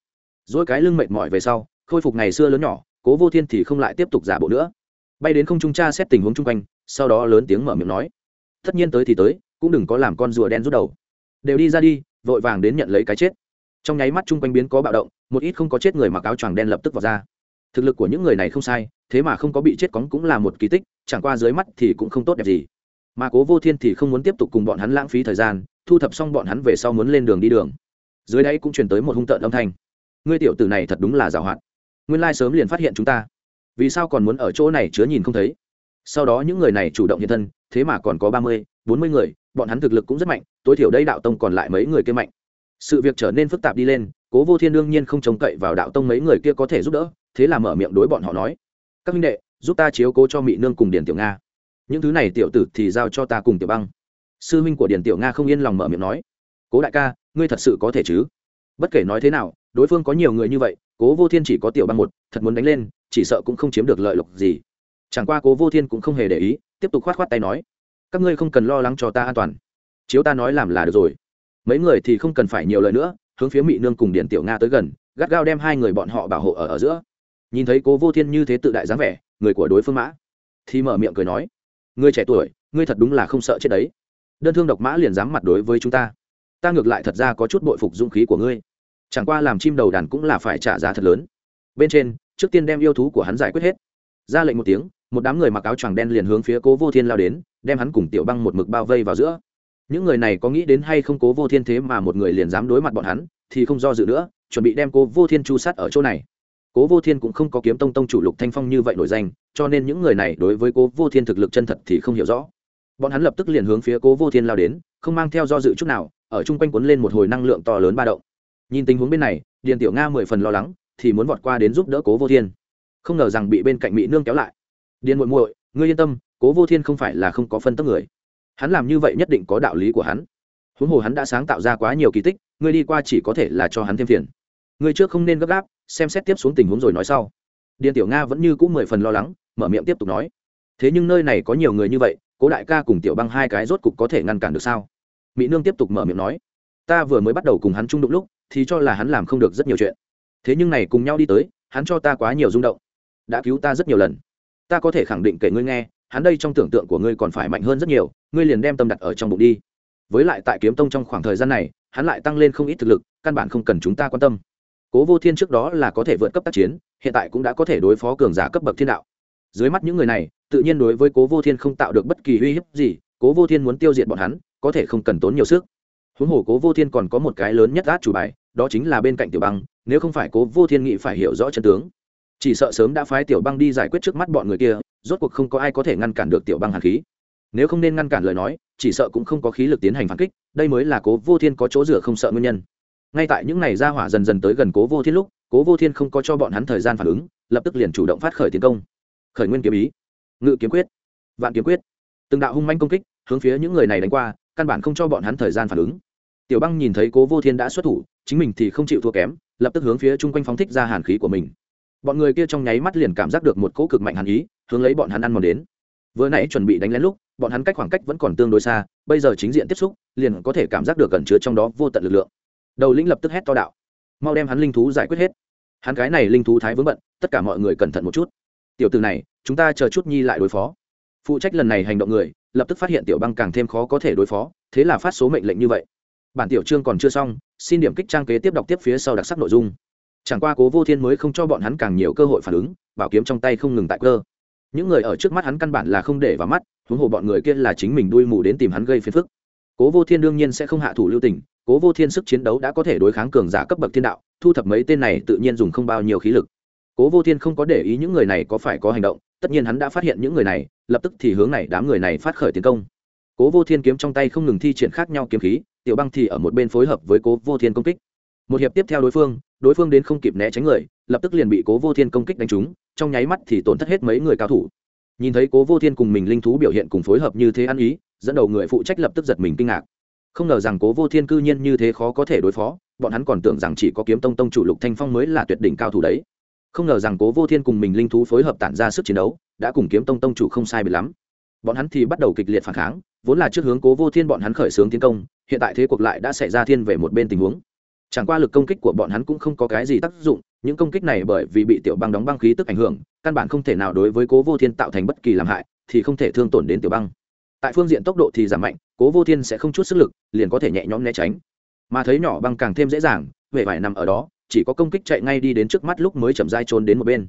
Dỗi cái lưng mệt mỏi về sau, khôi phục ngày xưa lớn nhỏ, cố vô thiên thì không lại tiếp tục giả bộ nữa. Bay đến không trung tra xét tình huống chung quanh, sau đó lớn tiếng mở miệng nói, tất nhiên tới thì tới, cũng đừng có làm con rùa đen rút đầu. Đều đi ra đi, vội vàng đến nhận lấy cái chết. Trong nháy mắt chung quanh biến có bạo động, một ít không có chết người mặc áo choàng đen lập tức vào ra thực lực của những người này không sai, thế mà không có bị chết cóng cũng là một kỳ tích, chẳng qua dưới mắt thì cũng không tốt đẹp gì. Mà cố vô thiên thì không muốn tiếp tục cùng bọn hắn lãng phí thời gian, thu thập xong bọn hắn về sau muốn lên đường đi đường. Dưới đây cũng truyền tới một hung tợn âm thanh. Ngươi tiểu tử này thật đúng là giàu hạn nguyên lai sớm liền phát hiện chúng ta. Vì sao còn muốn ở chỗ này chứa nhìn không thấy? Sau đó những người này chủ động hiện thân, thế mà còn có ba mươi, bốn mươi người, bọn hắn thực lực cũng rất mạnh, tối thiểu đây đạo tông còn lại mấy người kia mạnh. Sự việc trở nên phức tạp đi lên, cố vô thiên đương nhiên không trông cậy vào đạo tông mấy người kia có thể giúp đỡ thế là mở miệng đối bọn họ nói, các huynh đệ, giúp ta chiếu cố cho mỹ nương cùng điền tiểu nga. Những thứ này tiểu tử thì giao cho ta cùng tiểu băng. Sư huynh của điền tiểu nga không yên lòng mở miệng nói, cố đại ca, ngươi thật sự có thể chứ? Bất kể nói thế nào, đối phương có nhiều người như vậy, cố vô thiên chỉ có tiểu băng một, thật muốn đánh lên, chỉ sợ cũng không chiếm được lợi lộc gì. Chẳng qua cố vô thiên cũng không hề để ý, tiếp tục khoát khoát tay nói, các ngươi không cần lo lắng cho ta an toàn. Chiếu ta nói làm là được rồi. Mấy người thì không cần phải nhiều lời nữa, hướng phía mỹ nương cùng điển tiểu nga tới gần, gắt gao đem hai người bọn họ bảo hộ ở ở giữa nhìn thấy cố vô thiên như thế tự đại dáng vẻ, người của đối phương mã, thì mở miệng cười nói, ngươi trẻ tuổi, ngươi thật đúng là không sợ chết đấy. Đơn thương độc mã liền dám mặt đối với chúng ta. Ta ngược lại thật ra có chút bội phục dũng khí của ngươi. Chẳng qua làm chim đầu đàn cũng là phải trả giá thật lớn. Bên trên, trước tiên đem yêu thú của hắn giải quyết hết. Ra lệnh một tiếng, một đám người mặc áo choàng đen liền hướng phía cố vô thiên lao đến, đem hắn cùng tiểu băng một mực bao vây vào giữa. Những người này có nghĩ đến hay không cố vô thiên thế mà một người liền dám đối mặt bọn hắn, thì không do dự nữa, chuẩn bị đem cố vô thiên chu sát ở chỗ này cố vô thiên cũng không có kiếm tông tông chủ lục thanh phong như vậy nổi danh, cho nên những người này đối với cố vô thiên thực lực chân thật thì không hiểu rõ. Bọn hắn lập tức liền hướng phía cố vô thiên lao đến, không mang theo do dự chút nào, ở chung quanh cuốn lên một hồi năng lượng to lớn ba động. Nhìn tình huống bên này, điền tiểu nga mười phần lo lắng, thì muốn vọt qua đến giúp đỡ cố vô thiên. Không ngờ rằng bị bên cạnh mỹ nương kéo lại. Điền muội muội, ngươi yên tâm, cố vô thiên không phải là không có phân tấp người. Hắn làm như vậy nhất định có đạo lý của hắn. Huống hồ hắn đã sáng tạo ra quá nhiều kỳ tích, ngươi đi qua chỉ có thể là cho hắn thêm phiền. Ngươi trước không nên gấp gáp xem xét tiếp xuống tình huống rồi nói sau. Điền tiểu nga vẫn như cũng mười phần lo lắng, mở miệng tiếp tục nói. Thế nhưng nơi này có nhiều người như vậy, cố đại ca cùng tiểu băng hai cái rốt cục có thể ngăn cản được sao? Mỹ nương tiếp tục mở miệng nói. Ta vừa mới bắt đầu cùng hắn chung đụng lúc, thì cho là hắn làm không được rất nhiều chuyện. Thế nhưng này cùng nhau đi tới, hắn cho ta quá nhiều rung động. Đã cứu ta rất nhiều lần. Ta có thể khẳng định kể ngươi nghe, hắn đây trong tưởng tượng của ngươi còn phải mạnh hơn rất nhiều, ngươi liền đem tâm đặt ở trong bụng đi. Với lại tại kiếm tông trong khoảng thời gian này, hắn lại tăng lên không ít thực lực, căn bản không cần chúng ta quan tâm cố vô thiên trước đó là có thể vượt cấp tác chiến, hiện tại cũng đã có thể đối phó cường giả cấp bậc thiên đạo. Dưới mắt những người này, tự nhiên đối với cố vô thiên không tạo được bất kỳ uy hiếp gì, cố vô thiên muốn tiêu diệt bọn hắn, có thể không cần tốn nhiều sức. Huống hồ cố vô thiên còn có một cái lớn nhất át chủ bài, đó chính là bên cạnh tiểu băng, nếu không phải cố vô thiên nghĩ phải hiểu rõ chân tướng. Chỉ sợ sớm đã phái tiểu băng đi giải quyết trước mắt bọn người kia, rốt cuộc không có ai có thể ngăn cản được tiểu băng hàn khí. Nếu không nên ngăn cản lời nói, chỉ sợ cũng không có khí lực tiến hành phản kích, đây mới là cố vô thiên có chỗ dựa không sợ nguyên nhân ngay tại những ngày ra hỏa dần dần tới gần cố vô thiên lúc, cố vô thiên không có cho bọn hắn thời gian phản ứng, lập tức liền chủ động phát khởi tiến công. Khởi nguyên kiếm ý. Ngự kiếm quyết. Vạn kiếm quyết. Từng đạo hung manh công kích, hướng phía những người này đánh qua, căn bản không cho bọn hắn thời gian phản ứng. Tiểu băng nhìn thấy cố vô thiên đã xuất thủ, chính mình thì không chịu thua kém, lập tức hướng phía chung quanh phóng thích ra hàn khí của mình. Bọn người kia trong nháy mắt liền cảm giác được một cỗ cực mạnh hàn ý, hướng lấy bọn hắn ăn mòn đến. Vừa nãy chuẩn bị đánh lén lúc, bọn hắn cách khoảng cách vẫn còn tương đối xa, bây giờ chính diện tiếp xúc, liền có thể cảm giác được gần chứa trong đó vô tận lực lượng đầu lĩnh lập tức hét to đạo. Mau đem hắn linh thú giải quyết hết. Hắn cái này linh thú thái vướng bận, tất cả mọi người cẩn thận một chút. Tiểu từ này, chúng ta chờ chút nhi lại đối phó. Phụ trách lần này hành động người, lập tức phát hiện tiểu băng càng thêm khó có thể đối phó, thế là phát số mệnh lệnh như vậy. Bản tiểu chương còn chưa xong, xin điểm kích trang kế tiếp đọc tiếp phía sau đặc sắc nội dung. Chẳng qua cố vô thiên mới không cho bọn hắn càng nhiều cơ hội phản ứng, bảo kiếm trong tay không ngừng tại cơ. Những người ở trước mắt hắn căn bản là không để vào mắt, huống hồ bọn người kia là chính mình đuôi mù đến tìm hắn gây phiền phức. Cố vô thiên đương nhiên sẽ không hạ thủ lưu tình cố vô thiên sức chiến đấu đã có thể đối kháng cường giả cấp bậc thiên đạo, thu thập mấy tên này tự nhiên dùng không bao nhiêu khí lực. Cố vô thiên không có để ý những người này có phải có hành động, tất nhiên hắn đã phát hiện những người này, lập tức thì hướng này đám người này phát khởi tiến công. Cố vô thiên kiếm trong tay không ngừng thi triển khác nhau kiếm khí, tiểu băng thì ở một bên phối hợp với cố vô thiên công kích. Một hiệp tiếp theo đối phương đối phương đến không kịp né tránh người, lập tức liền bị cố vô thiên công kích đánh trúng, trong nháy mắt thì tổn thất hết mấy người cao thủ. Nhìn thấy cố vô thiên cùng mình linh thú biểu hiện cùng phối hợp như thế ăn ý, dẫn đầu người phụ trách lập tức giật mình kinh ngạc không ngờ rằng cố vô thiên cư nhiên như thế khó có thể đối phó, bọn hắn còn tưởng rằng chỉ có kiếm tông tông chủ lục thanh phong mới là tuyệt đỉnh cao thủ đấy. Không ngờ rằng cố vô thiên cùng mình linh thú phối hợp tản ra sức chiến đấu, đã cùng kiếm tông tông chủ không sai bị lắm. Bọn hắn thì bắt đầu kịch liệt phản kháng, vốn là trước hướng cố vô thiên bọn hắn khởi xướng tiến công, hiện tại thế cuộc lại đã xảy ra thiên về một bên tình huống. Chẳng qua lực công kích của bọn hắn cũng không có cái gì tác dụng, những công kích này bởi vì bị tiểu băng đóng băng khí tức ảnh hưởng, căn bản không thể nào đối với cố vô thiên tạo thành bất kỳ làm hại, thì không thể thương tổn đến tiểu băng tại phương diện tốc độ thì giảm mạnh, cố vô thiên sẽ không chút sức lực, liền có thể nhẹ nhõm né tránh. Mà thấy nhỏ băng càng thêm dễ dàng huệ vải nằm ở đó, chỉ có công kích chạy ngay đi đến trước mắt lúc mới chậm dai trốn đến một bên.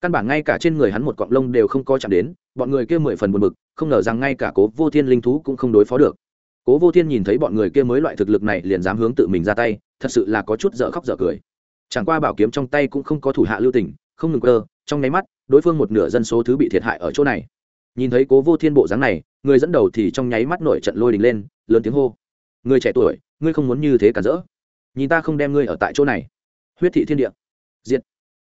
Căn bản ngay cả trên người hắn một cọng lông đều không có chạm đến, bọn người kia mười phần buồn bực, không ngờ rằng ngay cả cố vô thiên linh thú cũng không đối phó được. Cố vô thiên nhìn thấy bọn người kia mới loại thực lực này liền dám hướng tự mình ra tay, thật sự là có chút dở khóc dở cười. Chẳng qua bảo kiếm trong tay cũng không có thủ hạ lưu tình, không ngừng cơ trong nháy mắt, đối phương một nửa dân số thứ bị thiệt hại ở chỗ này nhìn thấy cố vô thiên bộ dáng này, người dẫn đầu thì trong nháy mắt nổi trận lôi đình lên, lớn tiếng hô. Người trẻ tuổi, ngươi không muốn như thế cả rỡ. Nhìn ta không đem ngươi ở tại chỗ này. Huyết thị thiên địa. Diện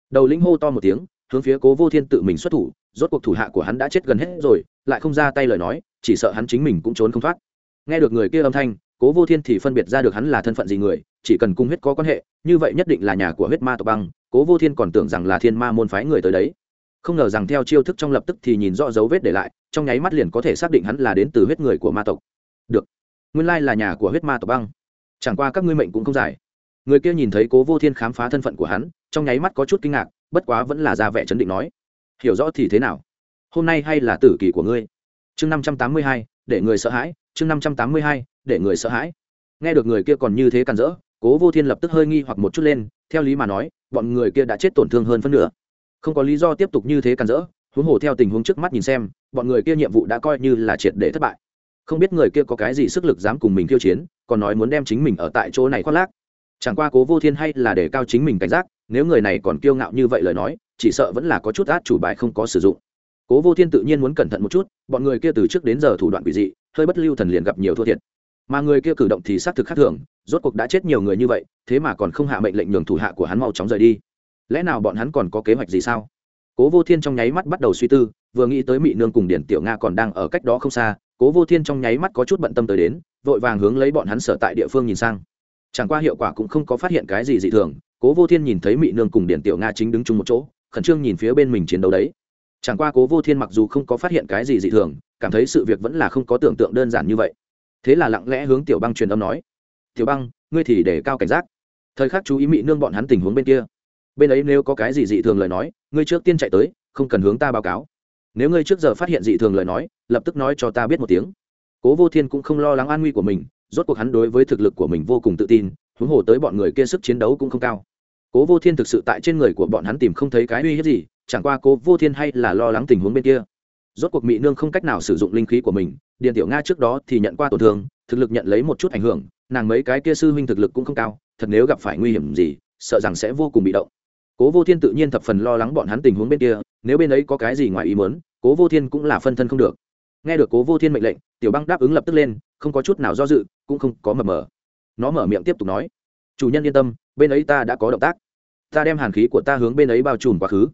đầu lĩnh hô to một tiếng, hướng phía cố vô thiên tự mình xuất thủ, rốt cuộc thủ hạ của hắn đã chết gần hết rồi, lại không ra tay lời nói, chỉ sợ hắn chính mình cũng trốn không thoát. Nghe được người kia âm thanh, cố vô thiên thì phân biệt ra được hắn là thân phận gì người, chỉ cần cung huyết có quan hệ, như vậy nhất định là nhà của huyết ma tộc băng, cố vô thiên còn tưởng rằng là thiên ma môn phái người tới đấy không ngờ rằng theo chiêu thức trong lập tức thì nhìn rõ dấu vết để lại, trong nháy mắt liền có thể xác định hắn là đến từ huyết người của ma tộc. Được. Nguyên lai là nhà của huyết ma tộc băng. Chẳng qua các ngươi mệnh cũng không dài. Người kia nhìn thấy cố vô thiên khám phá thân phận của hắn, trong nháy mắt có chút kinh ngạc, bất quá vẫn là ra vẻ chấn định nói, hiểu rõ thì thế nào? Hôm nay hay là tử kỳ của ngươi? Chương năm trăm tám mươi hai, để người sợ hãi, chương năm trăm tám mươi hai, để người sợ hãi. Nghe được người kia còn như thế càn rỡ, cố vô thiên lập tức hơi nghi hoặc một chút lên, theo lý mà nói, bọn người kia đã chết tổn thương hơn phân nửa không có lý do tiếp tục như thế cản rỡ, huống hồ theo tình huống trước mắt nhìn xem, bọn người kia nhiệm vụ đã coi như là triệt để thất bại. Không biết người kia có cái gì sức lực dám cùng mình khiêu chiến, còn nói muốn đem chính mình ở tại chỗ này khoác lác. Chẳng qua cố vô thiên hay là để cao chính mình cảnh giác, nếu người này còn kiêu ngạo như vậy lời nói, chỉ sợ vẫn là có chút át chủ bài không có sử dụng. Cố vô thiên tự nhiên muốn cẩn thận một chút, bọn người kia từ trước đến giờ thủ đoạn quỷ dị, hơi bất lưu thần liền gặp nhiều thua thiệt. Mà người kia cử động thì xác thực khác thường, rốt cuộc đã chết nhiều người như vậy, thế mà còn không hạ mệnh lệnh nhường thủ hạ của hắn mau chóng rời đi lẽ nào bọn hắn còn có kế hoạch gì sao? Cố vô thiên trong nháy mắt bắt đầu suy tư, vừa nghĩ tới mỹ nương cùng điển tiểu nga còn đang ở cách đó không xa, cố vô thiên trong nháy mắt có chút bận tâm tới đến, vội vàng hướng lấy bọn hắn sở tại địa phương nhìn sang. Chẳng qua hiệu quả cũng không có phát hiện cái gì dị thường, cố vô thiên nhìn thấy mỹ nương cùng điển tiểu nga chính đứng chung một chỗ, khẩn trương nhìn phía bên mình chiến đấu đấy. Chẳng qua cố vô thiên mặc dù không có phát hiện cái gì dị thường, cảm thấy sự việc vẫn là không có tưởng tượng đơn giản như vậy. Thế là lặng lẽ hướng tiểu băng truyền âm nói, tiểu băng, ngươi thì để cao cảnh giác. Thời khắc chú ý mỹ nương bọn hắn tình huống bên kia bên ấy nếu có cái gì dị thường lời nói, ngươi trước tiên chạy tới, không cần hướng ta báo cáo. Nếu ngươi trước giờ phát hiện dị thường lời nói, lập tức nói cho ta biết một tiếng. Cố vô thiên cũng không lo lắng an nguy của mình, rốt cuộc hắn đối với thực lực của mình vô cùng tự tin, huống hồ tới bọn người kia sức chiến đấu cũng không cao. Cố vô thiên thực sự tại trên người của bọn hắn tìm không thấy cái uy hiếp gì, chẳng qua cố vô thiên hay là lo lắng tình huống bên kia. Rốt cuộc mỹ nương không cách nào sử dụng linh khí của mình điện tiểu nga trước đó thì nhận qua tổn thương, thực lực nhận lấy một chút ảnh hưởng, nàng mấy cái kia sư huynh thực lực cũng không cao, thật nếu gặp phải nguy hiểm gì, sợ rằng sẽ vô cùng bị động cố vô thiên tự nhiên thập phần lo lắng bọn hắn tình huống bên kia, nếu bên ấy có cái gì ngoài ý muốn, cố vô thiên cũng là phân thân không được. Nghe được cố vô thiên mệnh lệnh, tiểu băng đáp ứng lập tức lên, không có chút nào do dự, cũng không có mờ mờ. Nó mở miệng tiếp tục nói, chủ nhân yên tâm, bên ấy ta đã có động tác. Ta đem hàn khí của ta hướng bên ấy bao trùm quá khứ.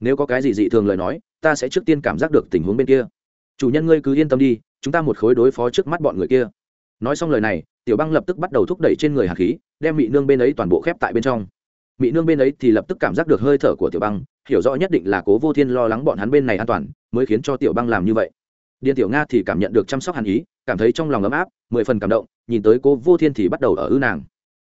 Nếu có cái gì dị thường lời nói, ta sẽ trước tiên cảm giác được tình huống bên kia. Chủ nhân ngươi cứ yên tâm đi, chúng ta một khối đối phó trước mắt bọn người kia. Nói xong lời này, tiểu băng lập tức bắt đầu thúc đẩy trên người hàn khí, đem mị nương bên ấy toàn bộ khép tại bên trong mị nương bên ấy thì lập tức cảm giác được hơi thở của tiểu băng, hiểu rõ nhất định là cố vô thiên lo lắng bọn hắn bên này an toàn, mới khiến cho tiểu băng làm như vậy. Điện tiểu nga thì cảm nhận được chăm sóc hàn ý, cảm thấy trong lòng ấm áp, mười phần cảm động, nhìn tới cố vô thiên thì bắt đầu ở ư nàng.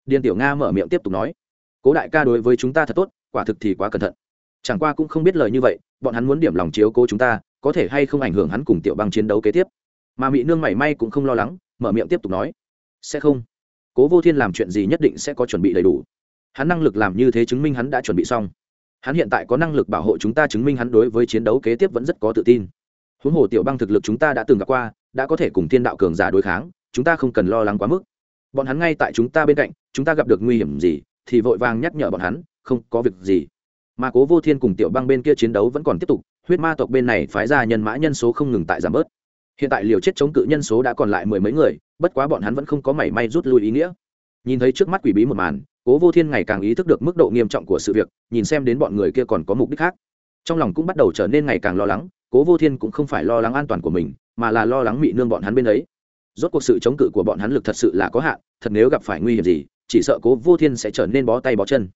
Điện tiểu nga mở miệng tiếp tục nói, cố đại ca đối với chúng ta thật tốt, quả thực thì quá cẩn thận. Chẳng qua cũng không biết lời như vậy, bọn hắn muốn điểm lòng chiếu cố chúng ta, có thể hay không ảnh hưởng hắn cùng tiểu băng chiến đấu kế tiếp? Mà mỹ nương mảy may cũng không lo lắng, mở miệng tiếp tục nói, sẽ không. Cố vô thiên làm chuyện gì nhất định sẽ có chuẩn bị đầy đủ hắn năng lực làm như thế chứng minh hắn đã chuẩn bị xong. Hắn hiện tại có năng lực bảo hộ chúng ta chứng minh hắn đối với chiến đấu kế tiếp vẫn rất có tự tin. Huống hồ tiểu băng thực lực chúng ta đã từng gặp qua, đã có thể cùng thiên đạo cường giả đối kháng, chúng ta không cần lo lắng quá mức. Bọn hắn ngay tại chúng ta bên cạnh, chúng ta gặp được nguy hiểm gì, thì vội vàng nhắc nhở bọn hắn, không có việc gì. Mà cố vô thiên cùng tiểu băng bên kia chiến đấu vẫn còn tiếp tục, huyết ma tộc bên này phái ra nhân mã nhân số không ngừng tại giảm bớt. Hiện tại liều chết chống cự nhân số đã còn lại mười mấy người, bất quá bọn hắn vẫn không có mảy may rút lui ý nghĩa. Nhìn thấy trước mắt quỷ bí một màn cố vô thiên ngày càng ý thức được mức độ nghiêm trọng của sự việc, nhìn xem đến bọn người kia còn có mục đích khác. Trong lòng cũng bắt đầu trở nên ngày càng lo lắng, cố vô thiên cũng không phải lo lắng an toàn của mình, mà là lo lắng mị nương bọn hắn bên ấy. Rốt cuộc sự chống cự của bọn hắn lực thật sự là có hạn, thật nếu gặp phải nguy hiểm gì, chỉ sợ cố vô thiên sẽ trở nên bó tay bó chân.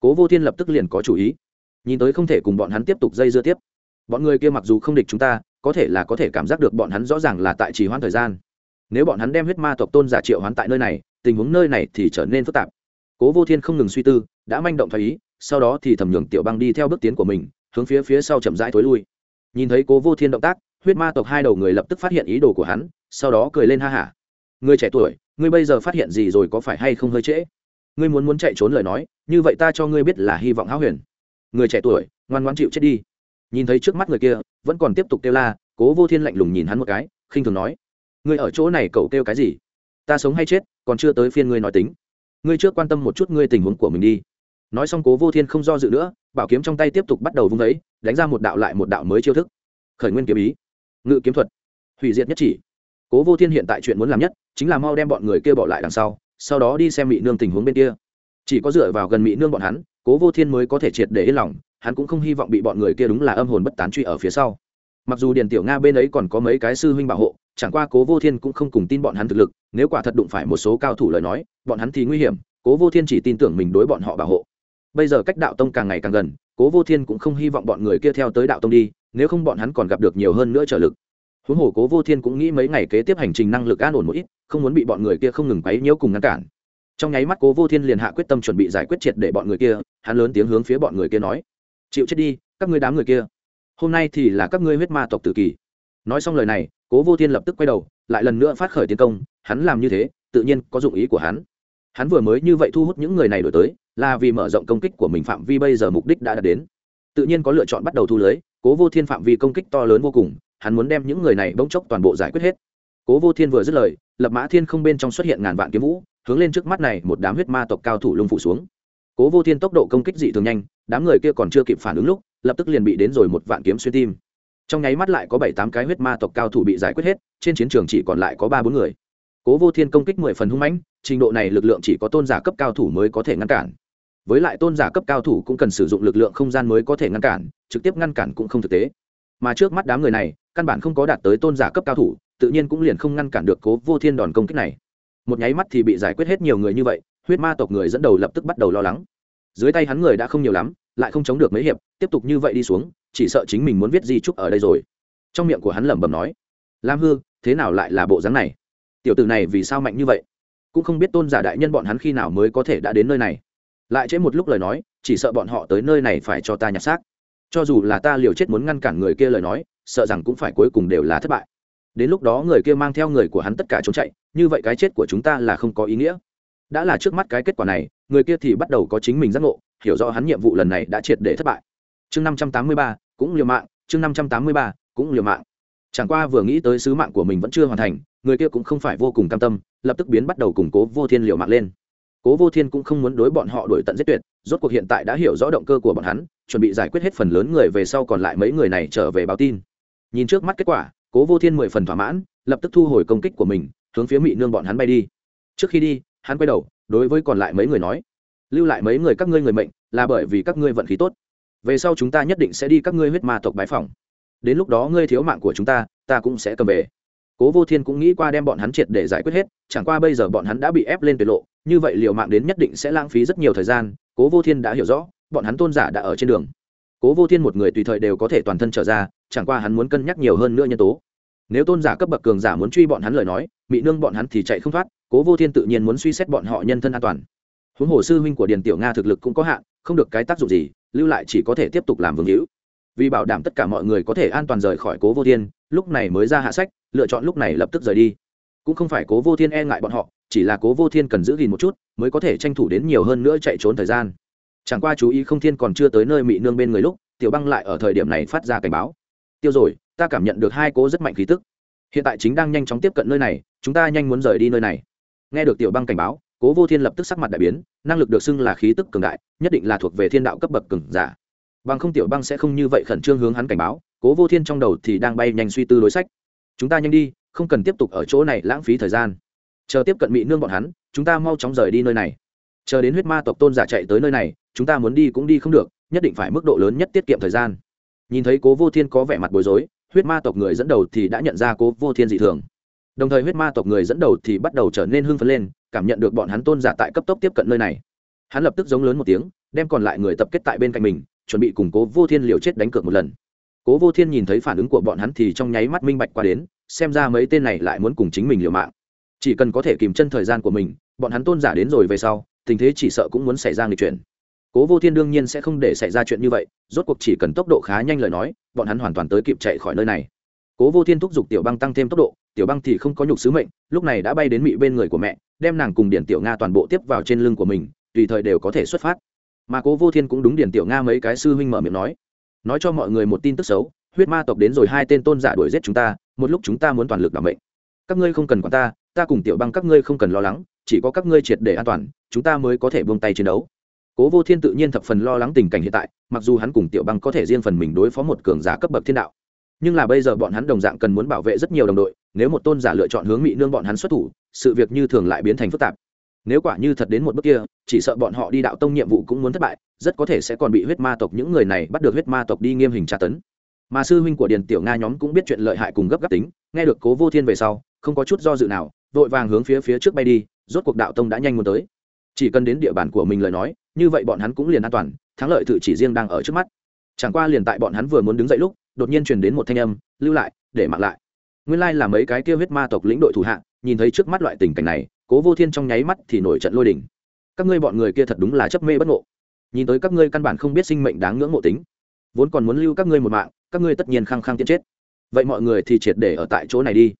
Cố vô thiên lập tức liền có chủ ý. Nhìn tới không thể cùng bọn hắn tiếp tục dây dưa tiếp. Bọn người kia mặc dù không địch chúng ta, có thể là có thể cảm giác được bọn hắn rõ ràng là tại trì hoãn thời gian. Nếu bọn hắn đem huyết ma tộc tôn giả triệu hoán tại nơi này, tình huống nơi này thì trở nên phức tạp cố vô thiên không ngừng suy tư, đã manh động thoái ý, sau đó thì thẩm nhường tiểu băng đi theo bước tiến của mình, hướng phía phía sau chậm rãi thối lui. Nhìn thấy cố vô thiên động tác, huyết ma tộc hai đầu người lập tức phát hiện ý đồ của hắn, sau đó cười lên ha hả. Người trẻ tuổi, ngươi bây giờ phát hiện gì rồi có phải hay không hơi trễ? Ngươi muốn muốn chạy trốn lời nói, như vậy ta cho ngươi biết là hy vọng háo huyền. Người trẻ tuổi, ngoan ngoan chịu chết đi. Nhìn thấy trước mắt người kia, vẫn còn tiếp tục kêu la, cố vô thiên lạnh lùng nhìn hắn một cái, khinh thường nói. Ngươi ở chỗ này cậu kêu cái gì? Ta sống hay chết, còn chưa tới phiên ngươi nói tính ngươi trước quan tâm một chút ngươi tình huống của mình đi. Nói xong cố vô thiên không do dự nữa, bảo kiếm trong tay tiếp tục bắt đầu vung vấy đánh ra một đạo lại một đạo mới chiêu thức. Khởi nguyên kiếm ý. Ngự kiếm thuật. Hủy diệt nhất chỉ. Cố vô thiên hiện tại chuyện muốn làm nhất, chính là mau đem bọn người kia bỏ lại đằng sau sau đó đi xem mỹ nương tình huống bên kia. Chỉ có dựa vào gần mỹ nương bọn hắn, cố vô thiên mới có thể triệt để yên lòng, hắn cũng không hy vọng bị bọn người kia đúng là âm hồn bất tán truy ở phía sau. Mặc dù điền tiểu nga bên ấy còn có mấy cái sư huynh bảo hộ chẳng qua cố vô thiên cũng không cùng tin bọn hắn thực lực, nếu quả thật đụng phải một số cao thủ lời nói, bọn hắn thì nguy hiểm, cố vô thiên chỉ tin tưởng mình đối bọn họ bảo hộ. Bây giờ cách đạo tông càng ngày càng gần, cố vô thiên cũng không hy vọng bọn người kia theo tới đạo tông đi, nếu không bọn hắn còn gặp được nhiều hơn nữa trợ lực. Huống hồ cố vô thiên cũng nghĩ mấy ngày kế tiếp hành trình năng lực an ổn một ít, không muốn bị bọn người kia không ngừng quấy nhiễu cùng ngăn cản. Trong nháy mắt cố vô thiên liền hạ quyết tâm chuẩn bị giải quyết triệt để bọn người kia, hắn lớn tiếng hướng phía bọn người kia nói, chịu chết đi, các ngươi đám người kia. Hôm nay thì là các ngươi huyết ma tộc tử kỳ. Nói xong lời này cố vô thiên lập tức quay đầu, lại lần nữa phát khởi tiến công, hắn làm như thế, tự nhiên có dụng ý của hắn. Hắn vừa mới như vậy thu hút những người này đổi tới, là vì mở rộng công kích của mình phạm vi bây giờ mục đích đã đạt đến. Tự nhiên có lựa chọn bắt đầu thu lưới, cố vô thiên phạm vi công kích to lớn vô cùng, hắn muốn đem những người này bỗng chốc toàn bộ giải quyết hết. Cố vô thiên vừa dứt lời, lập mã thiên không bên trong xuất hiện ngàn vạn kiếm vũ, hướng lên trước mắt này một đám huyết ma tộc cao thủ lung phủ xuống. Cố vô thiên tốc độ công kích dị thường nhanh, đám người kia còn chưa kịp phản ứng lúc, lập tức liền bị đến rồi một vạn kiếm xuyên tim trong nháy mắt lại có bảy tám cái huyết ma tộc cao thủ bị giải quyết hết, trên chiến trường chỉ còn lại có ba bốn người. Cố vô thiên công kích mười phần hung mãnh, trình độ này lực lượng chỉ có tôn giả cấp cao thủ mới có thể ngăn cản. Với lại tôn giả cấp cao thủ cũng cần sử dụng lực lượng không gian mới có thể ngăn cản, trực tiếp ngăn cản cũng không thực tế. Mà trước mắt đám người này, căn bản không có đạt tới tôn giả cấp cao thủ, tự nhiên cũng liền không ngăn cản được cố vô thiên đòn công kích này. Một nháy mắt thì bị giải quyết hết nhiều người như vậy, huyết ma tộc người dẫn đầu lập tức bắt đầu lo lắng. Dưới tay hắn người đã không nhiều lắm, lại không chống được mấy hiệp, tiếp tục như vậy đi xuống chỉ sợ chính mình muốn viết di trúc ở đây rồi. Trong miệng của hắn lẩm bẩm nói, lam hư, thế nào lại là bộ dáng này? Tiểu tử này vì sao mạnh như vậy? Cũng không biết tôn giả đại nhân bọn hắn khi nào mới có thể đã đến nơi này. Lại trễ một lúc lời nói, chỉ sợ bọn họ tới nơi này phải cho ta nhặt xác. Cho dù là ta liều chết muốn ngăn cản người kia lời nói, sợ rằng cũng phải cuối cùng đều là thất bại. Đến lúc đó người kia mang theo người của hắn tất cả trốn chạy, như vậy cái chết của chúng ta là không có ý nghĩa. Đã là trước mắt cái kết quả này, người kia thì bắt đầu có chính mình giác ngộ, hiểu rõ hắn nhiệm vụ lần này đã triệt để thất bại chương năm trăm tám mươi ba, cũng liều mạng, chương năm trăm tám mươi ba, cũng liều mạng. Chẳng qua vừa nghĩ tới sứ mạng của mình vẫn chưa hoàn thành, người kia cũng không phải vô cùng cam tâm, lập tức biến bắt đầu củng cố vô thiên liều mạng lên. Cố vô thiên cũng không muốn đối bọn họ đuổi tận giết tuyệt, rốt cuộc hiện tại đã hiểu rõ động cơ của bọn hắn, chuẩn bị giải quyết hết phần lớn người về sau còn lại mấy người này trở về báo tin. Nhìn trước mắt kết quả, cố vô thiên mười phần thỏa mãn, lập tức thu hồi công kích của mình, hướng phía mỹ nương bọn hắn bay đi. Trước khi đi, hắn quay đầu, đối với còn lại mấy người nói, lưu lại mấy người các ngươi người mệnh, là bởi vì các ngươi vận khí tốt về sau chúng ta nhất định sẽ đi các ngươi huyết ma tộc bái phỏng. đến lúc đó ngươi thiếu mạng của chúng ta ta cũng sẽ cầm về. Cố vô thiên cũng nghĩ qua đem bọn hắn triệt để giải quyết hết, chẳng qua bây giờ bọn hắn đã bị ép lên tuyệt lộ, như vậy liều mạng đến nhất định sẽ lãng phí rất nhiều thời gian, cố vô thiên đã hiểu rõ, bọn hắn tôn giả đã ở trên đường. Cố vô thiên một người tùy thời đều có thể toàn thân trở ra, chẳng qua hắn muốn cân nhắc nhiều hơn nữa nhân tố. Nếu tôn giả cấp bậc cường giả muốn truy bọn hắn lời nói bị nương bọn hắn thì chạy không thoát, cố vô thiên tự nhiên muốn suy xét bọn họ nhân thân an toàn huống hồ sư huynh của điền tiểu nga thực lực cũng có hạn, không được cái tác dụng gì, lưu lại chỉ có thể tiếp tục làm vương hữu. Vì bảo đảm tất cả mọi người có thể an toàn rời khỏi cố vô thiên, lúc này mới ra hạ sách, lựa chọn lúc này lập tức rời đi. Cũng không phải cố vô thiên e ngại bọn họ, chỉ là cố vô thiên cần giữ gìn một chút, mới có thể tranh thủ đến nhiều hơn nữa chạy trốn thời gian. Chẳng qua chú ý không thiên còn chưa tới nơi mị nương bên người lúc, tiểu băng lại ở thời điểm này phát ra cảnh báo. Tiêu rồi, ta cảm nhận được hai cố rất mạnh khí tức. Hiện tại chính đang nhanh chóng tiếp cận nơi này, chúng ta nhanh muốn rời đi nơi này. Nghe được tiểu băng cảnh báo cố vô thiên lập tức sắc mặt đại biến, năng lực được xưng là khí tức cường đại, nhất định là thuộc về thiên đạo cấp bậc cường giả. Bằng không tiểu băng sẽ không như vậy khẩn trương hướng hắn cảnh báo, cố vô thiên trong đầu thì đang bay nhanh suy tư đối sách. Chúng ta nhanh đi, không cần tiếp tục ở chỗ này lãng phí thời gian. Chờ tiếp cận mỹ nương bọn hắn, chúng ta mau chóng rời đi nơi này. Chờ đến huyết ma tộc tôn giả chạy tới nơi này, chúng ta muốn đi cũng đi không được, nhất định phải mức độ lớn nhất tiết kiệm thời gian. Nhìn thấy cố vô thiên có vẻ mặt bối rối, huyết ma tộc người dẫn đầu thì đã nhận ra cố vô thiên dị thường. Đồng thời huyết ma tộc người dẫn đầu thì bắt đầu trở nên hưng phấn lên cảm nhận được bọn hắn tôn giả tại cấp tốc tiếp cận nơi này. Hắn lập tức giống lớn một tiếng, đem còn lại người tập kết tại bên cạnh mình, chuẩn bị củng cố vô thiên liều chết đánh cược một lần. Cố vô thiên nhìn thấy phản ứng của bọn hắn thì trong nháy mắt minh bạch qua đến, xem ra mấy tên này lại muốn cùng chính mình liều mạng. Chỉ cần có thể kìm chân thời gian của mình, bọn hắn tôn giả đến rồi về sau, tình thế chỉ sợ cũng muốn xảy ra nghịch chuyển. Cố vô thiên đương nhiên sẽ không để xảy ra chuyện như vậy, rốt cuộc chỉ cần tốc độ khá nhanh lời nói, bọn hắn hoàn toàn tới kịp chạy khỏi nơi này. Cố vô thiên thúc giục tiểu băng tăng thêm tốc độ, tiểu băng thì không có nhục sứ mệnh, lúc này đã bay đến mị bên người của mẹ đem nàng cùng điển tiểu nga toàn bộ tiếp vào trên lưng của mình, tùy thời đều có thể xuất phát. Mà cố vô thiên cũng đúng điển tiểu nga mấy cái sư huynh mở miệng nói. Nói cho mọi người một tin tức xấu, huyết ma tộc đến rồi hai tên tôn giả đuổi giết chúng ta, một lúc chúng ta muốn toàn lực đảm mệnh. Các ngươi không cần quản ta ta cùng tiểu băng các ngươi không cần lo lắng, chỉ có các ngươi triệt để an toàn, chúng ta mới có thể buông tay chiến đấu. Cố vô thiên tự nhiên thập phần lo lắng tình cảnh hiện tại, mặc dù hắn cùng tiểu băng có thể riêng phần mình đối phó một cường giả cấp bậc thiên đạo. Nhưng là bây giờ bọn hắn đồng dạng cần muốn bảo vệ rất nhiều đồng đội nếu một tôn giả lựa chọn hướng mỹ nương bọn hắn xuất thủ, sự việc như thường lại biến thành phức tạp. Nếu quả như thật đến một bước kia, chỉ sợ bọn họ đi đạo tông nhiệm vụ cũng muốn thất bại, rất có thể sẽ còn bị huyết ma tộc những người này bắt được huyết ma tộc đi nghiêm hình tra tấn. Mà sư huynh của điền tiểu nga nhóm cũng biết chuyện lợi hại cùng gấp gáp tính, nghe được cố vô thiên về sau, không có chút do dự nào, vội vàng hướng phía phía trước bay đi, rốt cuộc đạo tông đã nhanh muốn tới. Chỉ cần đến địa bàn của mình lời nói, như vậy bọn hắn cũng liền an toàn, thắng lợi tự chỉ riêng đang ở trước mắt. Chẳng qua liền tại bọn hắn vừa muốn đứng dậy lúc, đột nhiên truyền đến một thanh âm, lưu lại, để mặc lại nguyên lai là mấy cái kia huyết ma tộc lĩnh đội thủ hạ, nhìn thấy trước mắt loại tình cảnh này, cố vô thiên trong nháy mắt thì nổi trận lôi đình. các ngươi bọn người kia thật đúng là chấp mê bất ngộ. Nhìn tới các ngươi căn bản không biết sinh mệnh đáng ngưỡng mộ tính, vốn còn muốn lưu các ngươi một mạng, các ngươi tất nhiên khăng khăng tiến chết. Vậy mọi người thì triệt để ở tại chỗ này đi.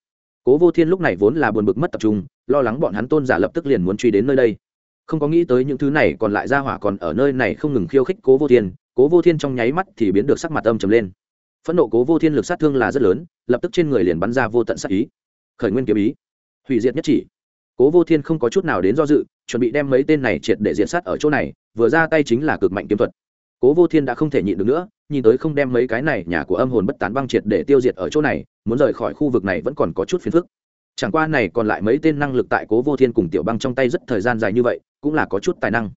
Cố vô thiên lúc này vốn là buồn bực mất tập trung, lo lắng bọn hắn tôn giả lập tức liền muốn truy đến nơi đây. Không có nghĩ tới những thứ này còn lại ra hỏa còn ở nơi này không ngừng khiêu khích cố vô thiên, cố vô thiên trong nháy mắt thì biến được sắc mặt âm trầm lên phẫn nộ cố vô thiên lực sát thương là rất lớn, lập tức trên người liền bắn ra vô tận sát ý. Khởi nguyên kiếm ý. Hủy diệt nhất chỉ. Cố vô thiên không có chút nào đến do dự, chuẩn bị đem mấy tên này triệt để diệt sát ở chỗ này, vừa ra tay chính là cực mạnh kiếm thuật. Cố vô thiên đã không thể nhịn được nữa, nhìn tới không đem mấy cái này nhà của âm hồn bất tán băng triệt để tiêu diệt ở chỗ này, muốn rời khỏi khu vực này vẫn còn có chút phiền phức. Chẳng qua này còn lại mấy tên năng lực tại cố vô thiên cùng tiểu băng trong tay rất thời gian dài như vậy, cũng là có chút tài năng.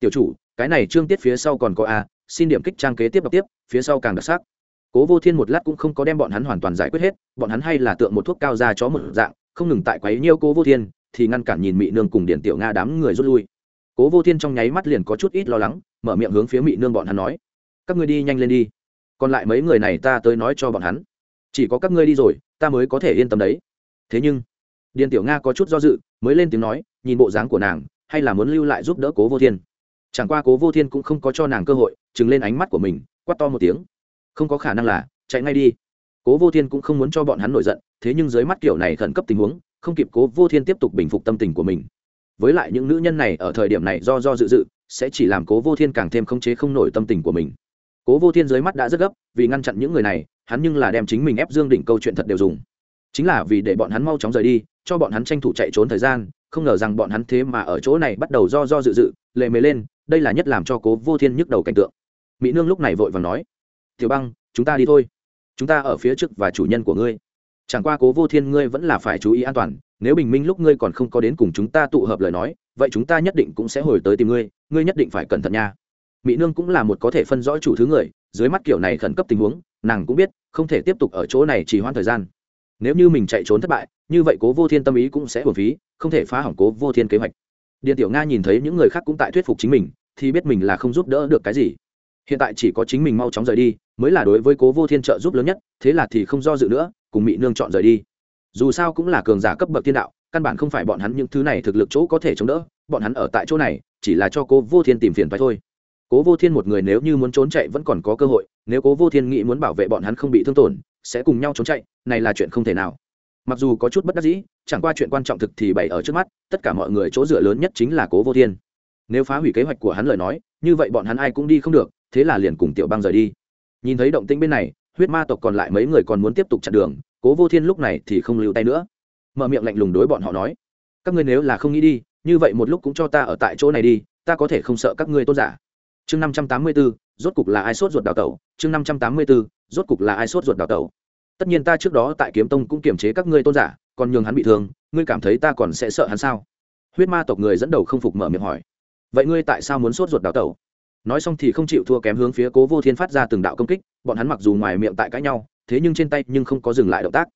Tiểu chủ, cái này trương tiết phía sau còn có a, xin điểm kích trang kế tiếp đọc tiếp, phía sau càng đặc sắc cố vô thiên một lát cũng không có đem bọn hắn hoàn toàn giải quyết hết, bọn hắn hay là tượng một thuốc cao ra chó một dạng, không ngừng tại quấy nhiêu cố vô thiên, thì ngăn cản nhìn mị nương cùng điện tiểu nga đám người rút lui. Cố vô thiên trong nháy mắt liền có chút ít lo lắng, mở miệng hướng phía mị nương bọn hắn nói, các ngươi đi nhanh lên đi, còn lại mấy người này ta tới nói cho bọn hắn. Chỉ có các ngươi đi rồi, ta mới có thể yên tâm đấy. Thế nhưng điền tiểu nga có chút do dự, mới lên tiếng nói, nhìn bộ dáng của nàng, hay là muốn lưu lại giúp đỡ cố vô thiên. Chẳng qua cố vô thiên cũng không có cho nàng cơ hội, chừng lên ánh mắt của mình quắt to một tiếng không có khả năng là, chạy ngay đi. Cố vô thiên cũng không muốn cho bọn hắn nổi giận, thế nhưng dưới mắt kiểu này khẩn cấp tình huống, không kịp cố vô thiên tiếp tục bình phục tâm tình của mình. Với lại những nữ nhân này ở thời điểm này do do dự dự, sẽ chỉ làm cố vô thiên càng thêm không chế không nổi tâm tình của mình. Cố vô thiên dưới mắt đã rất gấp, vì ngăn chặn những người này, hắn nhưng là đem chính mình ép dương đỉnh câu chuyện thật đều dùng. Chính là vì để bọn hắn mau chóng rời đi, cho bọn hắn tranh thủ chạy trốn thời gian, không ngờ rằng bọn hắn thế mà ở chỗ này bắt đầu do do dự dự lệ mề lên, đây là nhất làm cho cố vô thiên nhức đầu cảnh tượng. Mỹ nương lúc này vội và nói tiểu băng, chúng ta đi thôi. Chúng ta ở phía trước và chủ nhân của ngươi. Chẳng qua cố vô thiên ngươi vẫn là phải chú ý an toàn, nếu bình minh lúc ngươi còn không có đến cùng chúng ta tụ hợp lời nói, vậy chúng ta nhất định cũng sẽ hồi tới tìm ngươi ngươi nhất định phải cẩn thận nha. Mỹ nương cũng là một có thể phân rõ chủ thứ người, dưới mắt kiểu này khẩn cấp tình huống, nàng cũng biết, không thể tiếp tục ở chỗ này chỉ hoãn thời gian. Nếu như mình chạy trốn thất bại, như vậy cố vô thiên tâm ý cũng sẽ hồn phí, không thể phá hỏng cố vô thiên kế hoạch. Điện tiểu nga nhìn thấy những người khác cũng tại thuyết phục chính mình, thì biết mình là không giúp đỡ được cái gì hiện tại chỉ có chính mình mau chóng rời đi, mới là đối với cố vô thiên trợ giúp lớn nhất, thế là thì không do dự nữa, cùng mỹ nương chọn rời đi. Dù sao cũng là cường giả cấp bậc thiên đạo, căn bản không phải bọn hắn những thứ này thực lực chỗ có thể chống đỡ, bọn hắn ở tại chỗ này, chỉ là cho cố vô thiên tìm phiền phải thôi. Cố vô thiên một người nếu như muốn trốn chạy vẫn còn có cơ hội, nếu cố vô thiên nghĩ muốn bảo vệ bọn hắn không bị thương tổn, sẽ cùng nhau trốn chạy, này là chuyện không thể nào. Mặc dù có chút bất đắc dĩ, chẳng qua chuyện quan trọng thực thì bày ở trước mắt, tất cả mọi người chỗ dựa lớn nhất chính là cố vô thiên. Nếu phá hủy kế hoạch của hắn lời nói, như vậy bọn hắn ai cũng đi không được thế là liền cùng tiểu băng rời đi. Nhìn thấy động tĩnh bên này, huyết ma tộc còn lại mấy người còn muốn tiếp tục chặn đường, cố vô thiên lúc này thì không lưu tay nữa. Mở miệng lạnh lùng đối bọn họ nói, các ngươi nếu là không nghĩ đi, như vậy một lúc cũng cho ta ở tại chỗ này đi, ta có thể không sợ các ngươi tôn giả. Chương năm trăm tám mươi b ố rốt cục là ai sốt ruột đào tẩu? Chương năm trăm tám mươi b ố rốt cục là ai sốt ruột đào tẩu? Tất nhiên ta trước đó tại kiếm tông cũng kiềm chế các ngươi tôn giả, còn nhường hắn bị thương, ngươi cảm thấy ta còn sẽ sợ hắn sao? Huyết ma tộc người dẫn đầu không phục mở miệng hỏi, vậy ngươi tại sao muốn sốt ruột đào tẩu? Nói xong thì không chịu thua kém hướng phía cố vô thiên phát ra từng đạo công kích, bọn hắn mặc dù ngoài miệng tại cãi nhau, thế nhưng trên tay nhưng không có dừng lại động tác.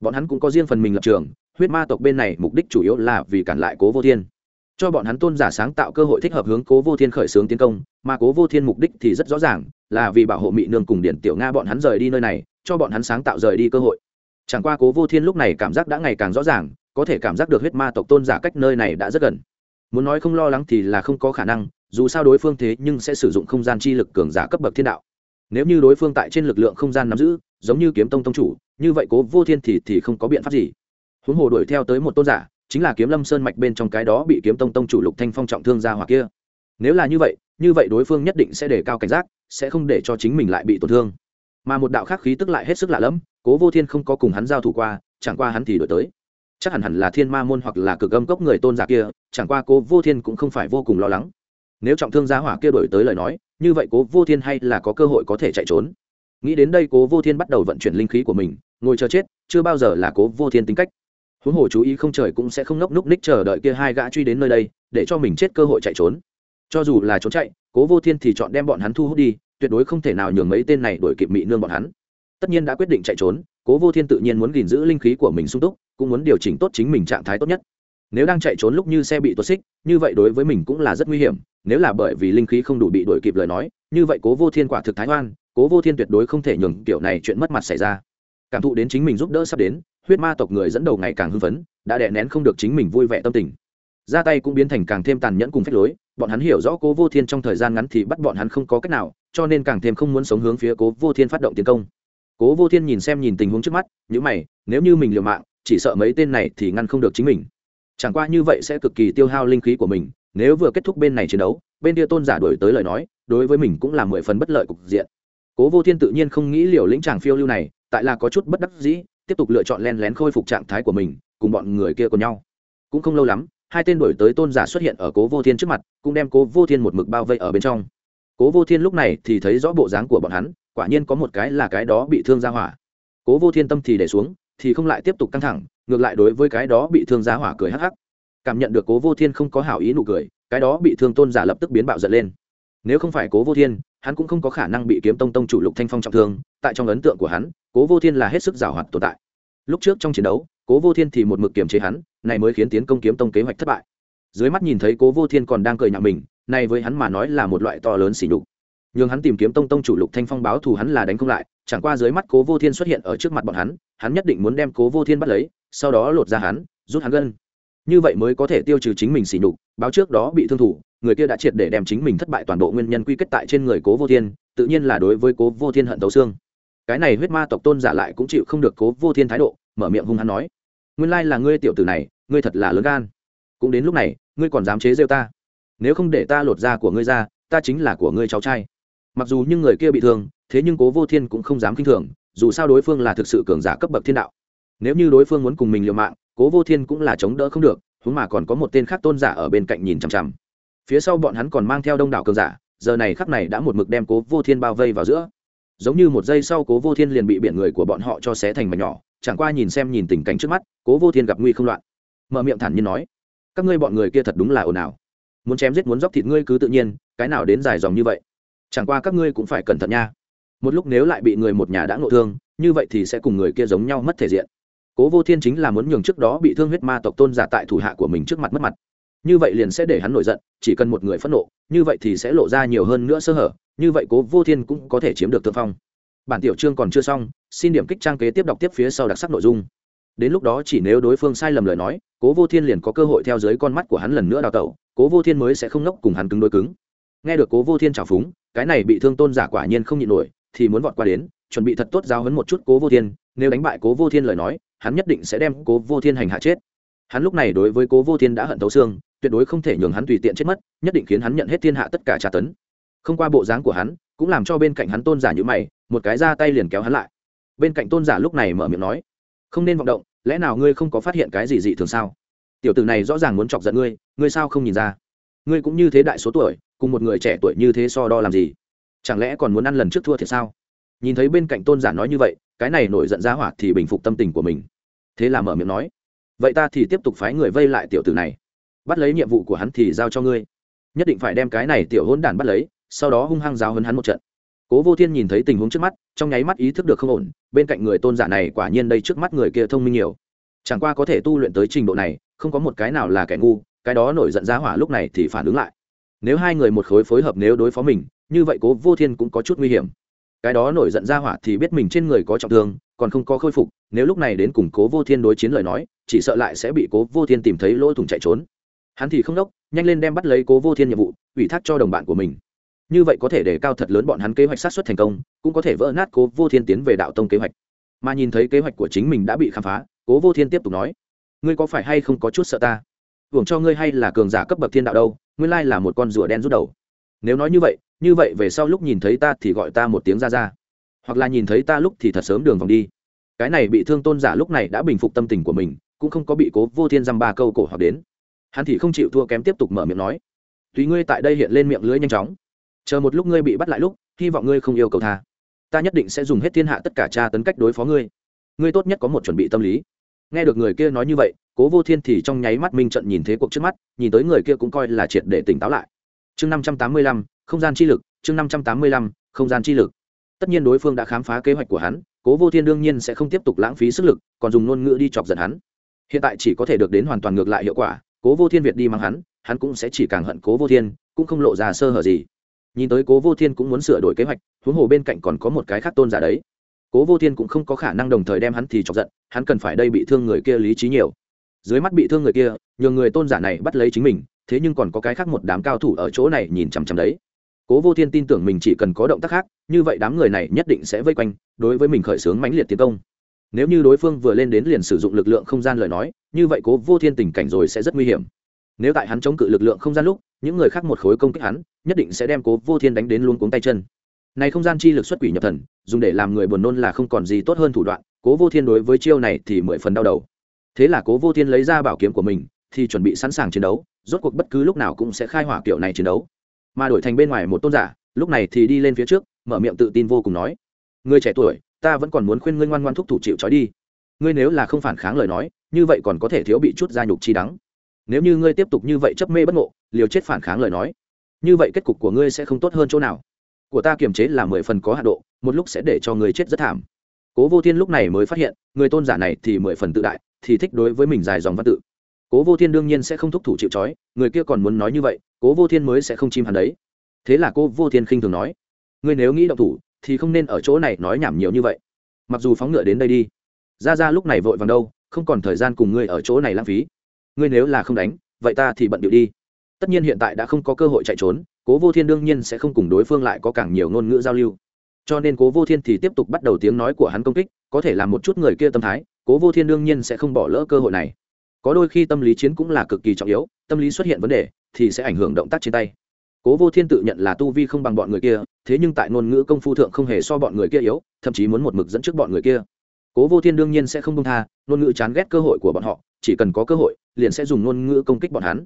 Bọn hắn cũng có riêng phần mình lập trường, huyết ma tộc bên này mục đích chủ yếu là vì cản lại cố vô thiên. Cho bọn hắn tôn giả sáng tạo cơ hội thích hợp hướng cố vô thiên khởi xướng tiến công, mà cố vô thiên mục đích thì rất rõ ràng, là vì bảo hộ mỹ nương cùng điển tiểu nga bọn hắn rời đi nơi này, cho bọn hắn sáng tạo rời đi cơ hội. Chẳng qua cố vô thiên lúc này cảm giác đã ngày càng rõ ràng, có thể cảm giác được huyết ma tộc tôn giả cách nơi này đã rất gần. Muốn nói không lo lắng thì là không có khả năng dù sao đối phương thế nhưng sẽ sử dụng không gian chi lực cường giả cấp bậc thiên đạo. Nếu như đối phương tại trên lực lượng không gian nắm giữ, giống như kiếm tông tông chủ, như vậy cố vô thiên thì thì không có biện pháp gì. Huống hồ đuổi theo tới một tôn giả, chính là kiếm lâm sơn mạch bên trong cái đó bị kiếm tông tông chủ lục thanh phong trọng thương ra hoặc kia. Nếu là như vậy như vậy đối phương nhất định sẽ đề cao cảnh giác, sẽ không để cho chính mình lại bị tổn thương. Mà một đạo khác khí tức lại hết sức lạ lẫm, cố vô thiên không có cùng hắn giao thủ qua, chẳng qua hắn thì đổi tới. Chắc hẳn hẳn là thiên ma môn hoặc là cực âm cốc người tôn giả kia, chẳng qua cố vô thiên cũng không phải vô cùng lo lắng nếu trọng thương gia hỏa kia đổi tới lời nói, như vậy cố vô thiên hay là có cơ hội có thể chạy trốn? Nghĩ đến đây cố vô thiên bắt đầu vận chuyển linh khí của mình, ngồi chờ chết, chưa bao giờ là cố vô thiên tính cách. Huống hồ chú ý không trời cũng sẽ không nốc núc ních chờ đợi kia hai gã truy đến nơi đây, để cho mình chết cơ hội chạy trốn. Cho dù là trốn chạy, cố vô thiên thì chọn đem bọn hắn thu hút đi, tuyệt đối không thể nào nhường mấy tên này đuổi kịp mị nương bọn hắn. Tất nhiên đã quyết định chạy trốn, cố vô thiên tự nhiên muốn gìn giữ linh khí của mình sung túc, cũng muốn điều chỉnh tốt chính mình trạng thái tốt nhất. Nếu đang chạy trốn lúc như xe bị tuột xích, như vậy đối với mình cũng là rất nguy hiểm nếu là bởi vì linh khí không đủ bị đuổi kịp lời nói, như vậy cố vô thiên quả thực thái oan, cố vô thiên tuyệt đối không thể nhường kiểu này chuyện mất mặt xảy ra. Cảm thụ đến chính mình giúp đỡ sắp đến, huyết ma tộc người dẫn đầu ngày càng hưng phấn, đã đè nén không được chính mình vui vẻ tâm tình. Ra tay cũng biến thành càng thêm tàn nhẫn cùng phép lối, bọn hắn hiểu rõ cố vô thiên trong thời gian ngắn thì bắt bọn hắn không có cách nào, cho nên càng thêm không muốn sống hướng phía cố vô thiên phát động tiến công. Cố vô thiên nhìn xem nhìn tình huống trước mắt n mày, nếu như mình liều mạng, chỉ sợ mấy tên này thì ngăn không được chính mình. Chẳng qua như vậy sẽ cực kỳ tiêu hao linh khí của mình nếu vừa kết thúc bên này chiến đấu, bên kia tôn giả đổi tới lời nói, đối với mình cũng là mười phần bất lợi cục diện. Cố vô thiên tự nhiên không nghĩ liều lĩnh chàng phiêu lưu này, tại là có chút bất đắc dĩ, tiếp tục lựa chọn len lén khôi phục trạng thái của mình, cùng bọn người kia cùng nhau. Cũng không lâu lắm, hai tên đổi tới tôn giả xuất hiện ở cố vô thiên trước mặt, cũng đem cố vô thiên một mực bao vây ở bên trong. Cố vô thiên lúc này thì thấy rõ bộ dáng của bọn hắn, quả nhiên có một cái là cái đó bị thương ra hỏa. Cố vô thiên tâm thì để xuống, thì không lại tiếp tục căng thẳng, ngược lại đối với cái đó bị thương ra hỏa cười hắc hắc cảm nhận được cố vô thiên không có hảo ý nụ cười, cái đó bị thương tôn giả lập tức biến bạo giận lên. Nếu không phải cố vô thiên, hắn cũng không có khả năng bị kiếm tông tông chủ lục thanh phong trọng thương, tại trong ấn tượng của hắn, cố vô thiên là hết sức giảo hoạt tồn tại. Lúc trước trong chiến đấu, cố vô thiên thì một mực kiềm chế hắn, này mới khiến tiến công kiếm tông kế hoạch thất bại. Dưới mắt nhìn thấy cố vô thiên còn đang cười nhạo mình nay với hắn mà nói là một loại to lớn xỉ nhục. Nhưng hắn tìm kiếm tông tông chủ lục thanh phong báo thù hắn là đánh không lại, chẳng qua dưới mắt cố vô thiên xuất hiện ở trước mặt bọn hắn hắn nhất định muốn đem cố vô thiên bắt lấy, sau đó lột ra hắn, rút hắn gân như vậy mới có thể tiêu trừ chính mình xỉ nhục, báo trước đó bị thương thủ, người kia đã triệt để đem chính mình thất bại toàn bộ nguyên nhân quy kết tại trên người cố vô thiên, tự nhiên là đối với cố vô thiên hận tấu xương. Cái này huyết ma tộc tôn giả lại cũng chịu không được cố vô thiên thái độ, mở miệng hung hắn nói, nguyên lai là ngươi tiểu tử này, ngươi thật là lớn gan. Cũng đến lúc này, ngươi còn dám chế rêu ta. Nếu không để ta lột da của ngươi ra, ta chính là của ngươi cháu trai. Mặc dù những người kia bị thương, thế nhưng cố vô thiên cũng không dám k i n h thường, dù sao đối phương là thực sự cường giả cấp bậc thiên đạo. Nếu như đối phương muốn cùng mình liều mạng cố vô thiên cũng là chống đỡ không được, huống mà còn có một tên khác tôn giả ở bên cạnh nhìn chằm chằm. Phía sau bọn hắn còn mang theo đông đảo cường giả, giờ này khắc này đã một mực đem cố vô thiên bao vây vào giữa. Giống như một giây sau cố vô thiên liền bị biển người của bọn họ cho xé thành mảnh nhỏ, chẳng qua nhìn xem nhìn tình cảnh trước mắt, cố vô thiên gặp nguy không loạn. Mở miệng thản nhiên nói, các ngươi bọn người kia thật đúng là ồn ào. Muốn chém giết muốn dóc thịt ngươi cứ tự nhiên, cái nào đến dài dòng như vậy? Chẳng qua các ngươi cũng phải cẩn thận nha. Một lúc nếu lại bị người một nhà đã ngộ thương, như vậy thì sẽ cùng người kia giống nhau mất thể diện cố vô thiên chính là muốn nhường trước đó bị thương huyết ma tộc tôn giả tại thủ hạ của mình trước mặt mất mặt. Như vậy liền sẽ để hắn nổi giận, chỉ cần một người phẫn nộ, như vậy thì sẽ lộ ra nhiều hơn nữa sơ hở, như vậy cố vô thiên cũng có thể chiếm được thượng phong. Bản tiểu chương còn chưa xong, xin điểm kích trang kế tiếp đọc tiếp phía sau đặc sắc nội dung. Đến lúc đó chỉ nếu đối phương sai lầm lời nói, cố vô thiên liền có cơ hội theo dưới con mắt của hắn lần nữa đào tẩu, cố vô thiên mới sẽ không ngốc cùng hắn cứng đối cứng. Nghe được cố vô thiên trào phúng, cái này bị thương tôn giả quả nhiên không nhịn nổi, thì muốn vọt qua đến, chuẩn bị thật tốt giao hấn một chút cố vô thiên, nếu đánh bại cố vô thiên lời nói hắn nhất định sẽ đem cố vô thiên hành hạ chết. Hắn lúc này đối với cố vô thiên đã hận thấu xương, tuyệt đối không thể nhường hắn tùy tiện chết mất, nhất định khiến hắn nhận hết thiên hạ tất cả tra tấn. Không qua bộ dáng của hắn, cũng làm cho bên cạnh hắn tôn giả như mày, một cái ra tay liền kéo hắn lại. Bên cạnh tôn giả lúc này mở miệng nói, không nên vọng động, lẽ nào ngươi không có phát hiện cái gì dị thường sao? Tiểu tử này rõ ràng muốn chọc giận ngươi ngươi sao không nhìn ra? Ngươi cũng như thế đại số tuổi, cùng một người trẻ tuổi như thế so đo làm gì? Chẳng lẽ còn muốn ăn lần trước thua thì sao? Nhìn thấy bên cạnh tôn giả nói như vậy, cái này nổi giận ra hỏa thì bình phục tâm tình của mình. Thế là mở miệng nói, vậy ta thì tiếp tục phái người vây lại tiểu tử này. Bắt lấy nhiệm vụ của hắn thì giao cho ngươi. Nhất định phải đem cái này tiểu hỗn đản bắt lấy, sau đó hung hăng giáo hấn hắn một trận. Cố vô thiên nhìn thấy tình huống trước mắt, trong nháy mắt ý thức được không ổn, bên cạnh người tôn giả này quả nhiên đây trước mắt người kia thông minh nhiều. Chẳng qua có thể tu luyện tới trình độ này, không có một cái nào là kẻ ngu, cái đó nổi giận ra hỏa lúc này thì phản ứng lại. Nếu hai người một khối phối hợp nếu đối phó mình, như vậy cố vô thiên cũng có chút nguy hiểm cái đó nổi giận ra hỏa thì biết mình trên người có trọng thương, còn không có khôi phục, nếu lúc này đến cùng cố vô thiên đối chiến lời nói, chỉ sợ lại sẽ bị cố vô thiên tìm thấy lỗ thủng chạy trốn. Hắn thì không đốc, nhanh lên đem bắt lấy cố vô thiên nhiệm vụ, ủy thác cho đồng bạn của mình. Như vậy có thể để cao thật lớn bọn hắn kế hoạch sát xuất thành công, cũng có thể vỡ nát cố vô thiên tiến về đạo tông kế hoạch. Mà nhìn thấy kế hoạch của chính mình đã bị khám phá, cố vô thiên tiếp tục nói, ngươi có phải hay không có chút sợ ta? Hưởng cho ngươi hay là cường giả cấp bậc thiên đạo đâu nguyên lai là một con rùa đen rút đầu. Nếu nói như vậy như vậy về sau lúc nhìn thấy ta thì gọi ta một tiếng ra ra. Hoặc là nhìn thấy ta lúc thì thật sớm đường vòng đi. Cái này bị thương tôn giả lúc này đã bình phục tâm tình của mình, cũng không có bị cố vô thiên dăm ba câu cổ hoặc đến. Hắn thì không chịu thua kém tiếp tục mở miệng nói. Tùy ngươi tại đây hiện lên miệng lưới nhanh chóng. Chờ một lúc ngươi bị bắt lại lúc, hy vọng ngươi không yêu cầu tha. Ta nhất định sẽ dùng hết thiên hạ tất cả tra tấn cách đối phó ngươi. Ngươi tốt nhất có một chuẩn bị tâm lý. Nghe được người kia nói như vậy, cố vô thiên thì trong nháy mắt minh trận nhìn thế cuộc trước mắt, nhìn tới người kia cũng coi là triệt để tỉnh táo lại. Chương năm trăm tám mươi lăm không gian chi lực, chương năm trăm tám mươi lăm, không gian chi lực. Tất nhiên đối phương đã khám phá kế hoạch của hắn, cố vô thiên đương nhiên sẽ không tiếp tục lãng phí sức lực, còn dùng ngôn ngữ đi chọc giận hắn. Hiện tại chỉ có thể được đến hoàn toàn ngược lại hiệu quả, cố vô thiên việt đi mang hắn hắn cũng sẽ chỉ càng hận cố vô thiên, cũng không lộ ra sơ hở gì. Nhìn tới cố vô thiên cũng muốn sửa đổi kế hoạch, huống hồ bên cạnh còn có một cái khác tôn giả đấy. Cố vô thiên cũng không có khả năng đồng thời đem hắn thì chọc giận, hắn cần phải đây bị thương người kia lý trí nhiều. Dưới mắt bị thương người kia nhường người tôn giả này bắt lấy chính mình, thế nhưng còn có cái khác một đám cao thủ ở chỗ này nhìn chằm chằm đấy cố vô thiên tin tưởng mình chỉ cần có động tác khác, như vậy đám người này nhất định sẽ vây quanh, đối với mình khởi xướng mãnh liệt tiến công. Nếu như đối phương vừa lên đến liền sử dụng lực lượng không gian lời nói, như vậy cố vô thiên tình cảnh rồi sẽ rất nguy hiểm. Nếu tại hắn chống cự lực lượng không gian lúc, những người khác một khối công kích hắn, nhất định sẽ đem cố vô thiên đánh đến luôn cuống tay chân. Này không gian chi lực xuất quỷ nhập thần, dùng để làm người buồn nôn là không còn gì tốt hơn thủ đoạn, cố vô thiên đối với chiêu này thì mười phần đau đầu. Thế là cố vô thiên lấy ra bảo kiếm của mình, thì chuẩn bị sẵn sàng chiến đấu, rốt cuộc bất cứ lúc nào cũng sẽ khai hỏa kiểu này chiến đấu mà đổi thành bên ngoài một tôn giả, lúc này thì đi lên phía trước, mở miệng tự tin vô cùng nói, người trẻ tuổi, ta vẫn còn muốn khuyên ngươi ngoan ngoan thúc thủ chịu trói đi. Ngươi nếu là không phản kháng lời nói, như vậy còn có thể thiếu bị chút gia nhục chi đắng. Nếu như ngươi tiếp tục như vậy chấp mê bất ngộ, liều chết phản kháng lời nói, như vậy kết cục của ngươi sẽ không tốt hơn chỗ nào. Của ta kiềm chế là mười phần có hạ độ, một lúc sẽ để cho ngươi chết rất thảm. Cố vô thiên lúc này mới phát hiện, người tôn giả này thì mười phần tự đại, thì thích đối với mình dài dòng văn tự. Cố vô thiên đương nhiên sẽ không thúc thủ chịu c người kia còn muốn nói như vậy cố vô thiên mới sẽ không chim hắn đấy. Thế là cô vô thiên khinh thường nói, ngươi nếu nghĩ động thủ, thì không nên ở chỗ này nói nhảm nhiều như vậy. Mặc dù phóng ngựa đến đây đi, ra ra lúc này vội vàng đâu, không còn thời gian cùng ngươi ở chỗ này lãng phí. Ngươi nếu là không đánh, vậy ta thì bận điệu đi. Tất nhiên hiện tại đã không có cơ hội chạy trốn, cố vô thiên đương nhiên sẽ không cùng đối phương lại có càng nhiều ngôn ngữ giao lưu. Cho nên cố vô thiên thì tiếp tục bắt đầu tiếng nói của hắn công kích, có thể làm một chút người kia tâm thái, cố vô thiên đương nhiên sẽ không bỏ lỡ cơ hội này. Có đôi khi tâm lý chiến cũng là cực kỳ trọng yếu, tâm lý xuất hiện vấn đề thì sẽ ảnh hưởng động tác trên tay. Cố vô thiên tự nhận là tu vi không bằng bọn người kia, thế nhưng tại ngôn ngữ công phu thượng không hề so bọn người kia yếu, thậm chí muốn một mực dẫn trước bọn người kia. Cố vô thiên đương nhiên sẽ không công tha, ngôn ngữ chán ghét cơ hội của bọn họ, chỉ cần có cơ hội, liền sẽ dùng ngôn ngữ công kích bọn hắn.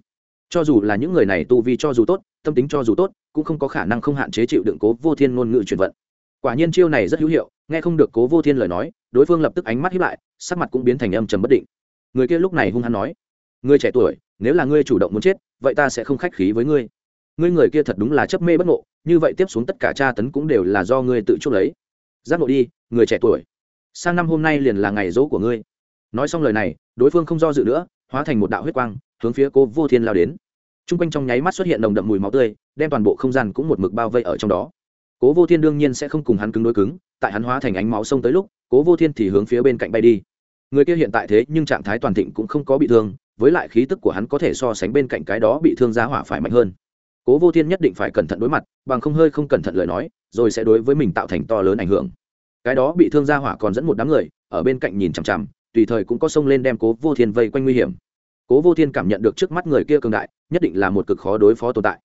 Cho dù là những người này tu vi cho dù tốt, tâm tính cho dù tốt, cũng không có khả năng không hạn chế chịu đựng cố vô thiên ngôn ngữ chuyển vận. Quả nhiên chiêu này rất hữu hiệu, nghe không được cố vô thiên lời nói, đối phương lập tức ánh mắt hiếp lại, sắc mặt cũng biến thành âm trầm bất định. Người kia lúc này hung hăng nói, người trẻ tuổi nếu là ngươi chủ động muốn chết, vậy ta sẽ không khách khí với ngươi. Ngươi người kia thật đúng là chấp mê bất ngộ, như vậy tiếp xuống tất cả tra tấn cũng đều là do ngươi tự chuốc lấy. Giác ngộ đi, người trẻ tuổi. Sang năm hôm nay liền là ngày dỗ của ngươi. Nói xong lời này, đối phương không do dự nữa, hóa thành một đạo huyết quang, hướng phía cô vô thiên lao đến. T r u n g quanh trong nháy mắt xuất hiện nồng đậm mùi máu tươi, đem toàn bộ không gian cũng một mực bao vây ở trong đó. Cố vô thiên đương nhiên sẽ không cùng hắn cứng đối cứng, tại hắn hóa thành ánh máu sông tới lúc, cố vô thiên thì hướng phía bên cạnh bay đi. Người kia hiện tại thế nhưng trạng thái toàn thịnh cũng không có bị thương với lại khí tức của hắn có thể so sánh bên cạnh cái đó bị thương giá hỏa phải mạnh hơn. Cố vô thiên nhất định phải cẩn thận đối mặt, bằng không hơi không cẩn thận lời nói, rồi sẽ đối với mình tạo thành to lớn ảnh hưởng. Cái đó bị thương gia hỏa còn dẫn một đám người, ở bên cạnh nhìn chằm chằm, tùy thời cũng có xông lên đem cố vô thiên vây quanh nguy hiểm. Cố vô thiên cảm nhận được trước mắt người kia cường đại, nhất định là một cực khó đối phó tồn tại.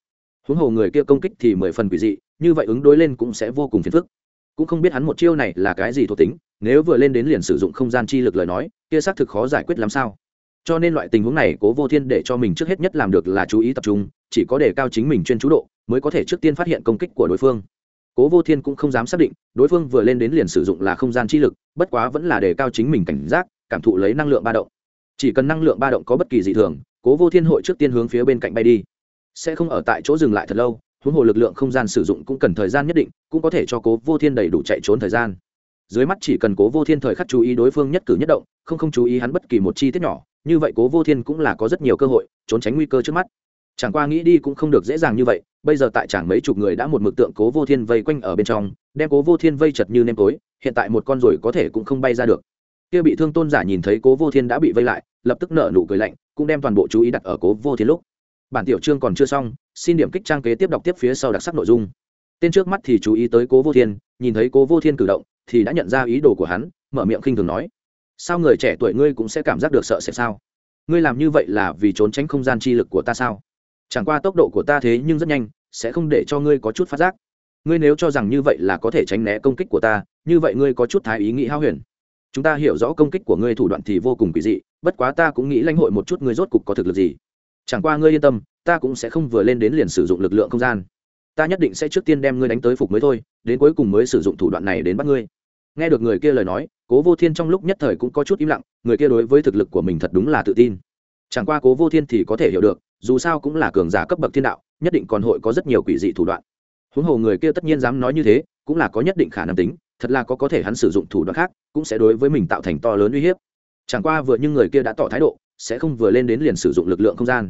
Huống hồ người kia công kích thì mười phần quỷ dị, như vậy ứng đối lên cũng sẽ vô cùng phiền phức. Cũng không biết hắn một chiêu này là cái gì thuộc tính, nếu vừa lên đến liền sử dụng không gian chi lực lời nói, kia xác thực khó giải quyết làm sao cho nên loại tình huống này cố vô thiên để cho mình trước hết nhất làm được là chú ý tập trung, chỉ có đề cao chính mình chuyên chú độ, mới có thể trước tiên phát hiện công kích của đối phương. Cố vô thiên cũng không dám xác định, đối phương vừa lên đến liền sử dụng là không gian chi lực, bất quá vẫn là đề cao chính mình cảnh giác, cảm thụ lấy năng lượng ba động. Chỉ cần năng lượng ba động có bất kỳ dị thường, cố vô thiên hội trước tiên hướng phía bên cạnh bay đi. Sẽ không ở tại chỗ dừng lại thật lâu, huống hồ lực lượng không gian sử dụng cũng cần thời gian nhất định, cũng có thể cho cố vô thiên đầy đủ chạy trốn thời gian dưới mắt chỉ cần cố vô thiên thời khắc chú ý đối phương nhất cử nhất động, không không chú ý hắn bất kỳ một chi tiết nhỏ, như vậy cố vô thiên cũng là có rất nhiều cơ hội, trốn tránh nguy cơ trước mắt. Chẳng qua nghĩ đi cũng không được dễ dàng như vậy, bây giờ tại chẳng mấy chục người đã một mực tượng cố vô thiên vây quanh ở bên trong, đem cố vô thiên vây chật như nêm tối, hiện tại một con ruồi có thể cũng không bay ra được. Kia bị thương tôn giả nhìn thấy cố vô thiên đã bị vây lại, lập tức nở nụ cười lạnh, cũng đem toàn bộ chú ý đặt ở cố vô thiên lúc. Bản tiểu chương còn chưa xong, xin điểm kích trang kế tiếp đọc tiếp phía sau đặc sắc nội dung. Tên trước mắt thì chú ý tới cố vô thiên, nhìn thấy cố vô thiên cử động thì đã nhận ra ý đồ của hắn, mở miệng khinh thường nói, sao người trẻ tuổi ngươi cũng sẽ cảm giác được sợ sệt sao? Ngươi làm như vậy là vì trốn tránh không gian chi lực của ta sao? Chẳng qua tốc độ của ta thế nhưng rất nhanh, sẽ không để cho ngươi có chút phát giác. Ngươi nếu cho rằng như vậy là có thể tránh né công kích của ta, như vậy ngươi có chút thái ý nghĩ hao huyền. Chúng ta hiểu rõ công kích của ngươi thủ đoạn thì vô cùng kỳ dị, bất quá ta cũng nghĩ lãnh hội một chút ngươi rốt cục có thực lực gì. Chẳng qua ngươi yên tâm, ta cũng sẽ không vừa lên đến liền sử dụng lực lượng không gian. Ta nhất định sẽ trước tiên đem ngươi đánh tới phục mới thôi, đến cuối cùng mới sử dụng thủ đoạn này đến bắt ngươi nghe được người kia lời nói, cố vô thiên trong lúc nhất thời cũng có chút im lặng, người kia đối với thực lực của mình thật đúng là tự tin. Chẳng qua cố vô thiên thì có thể hiểu được, dù sao cũng là cường giả cấp bậc thiên đạo, nhất định còn hội có rất nhiều quỷ dị thủ đoạn. Huống hồ người kia tất nhiên dám nói như thế, cũng là có nhất định khả năng tính, thật là có có thể hắn sử dụng thủ đoạn khác, cũng sẽ đối với mình tạo thành to lớn uy hiếp. Chẳng qua vừa như người kia đã tỏ thái độ, sẽ không vừa lên đến liền sử dụng lực lượng không gian.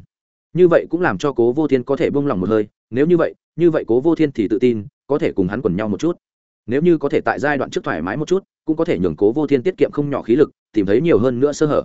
Như vậy cũng làm cho cố vô thiên có thể bông lòng một hơi, nếu như vậy như vậy cố vô thiên thì tự tin, có thể cùng hắn quần nhau một chút nếu như có thể tại giai đoạn trước thoải mái một chút, cũng có thể nhường cố vô thiên tiết kiệm không nhỏ khí lực, tìm thấy nhiều hơn nữa sơ hở.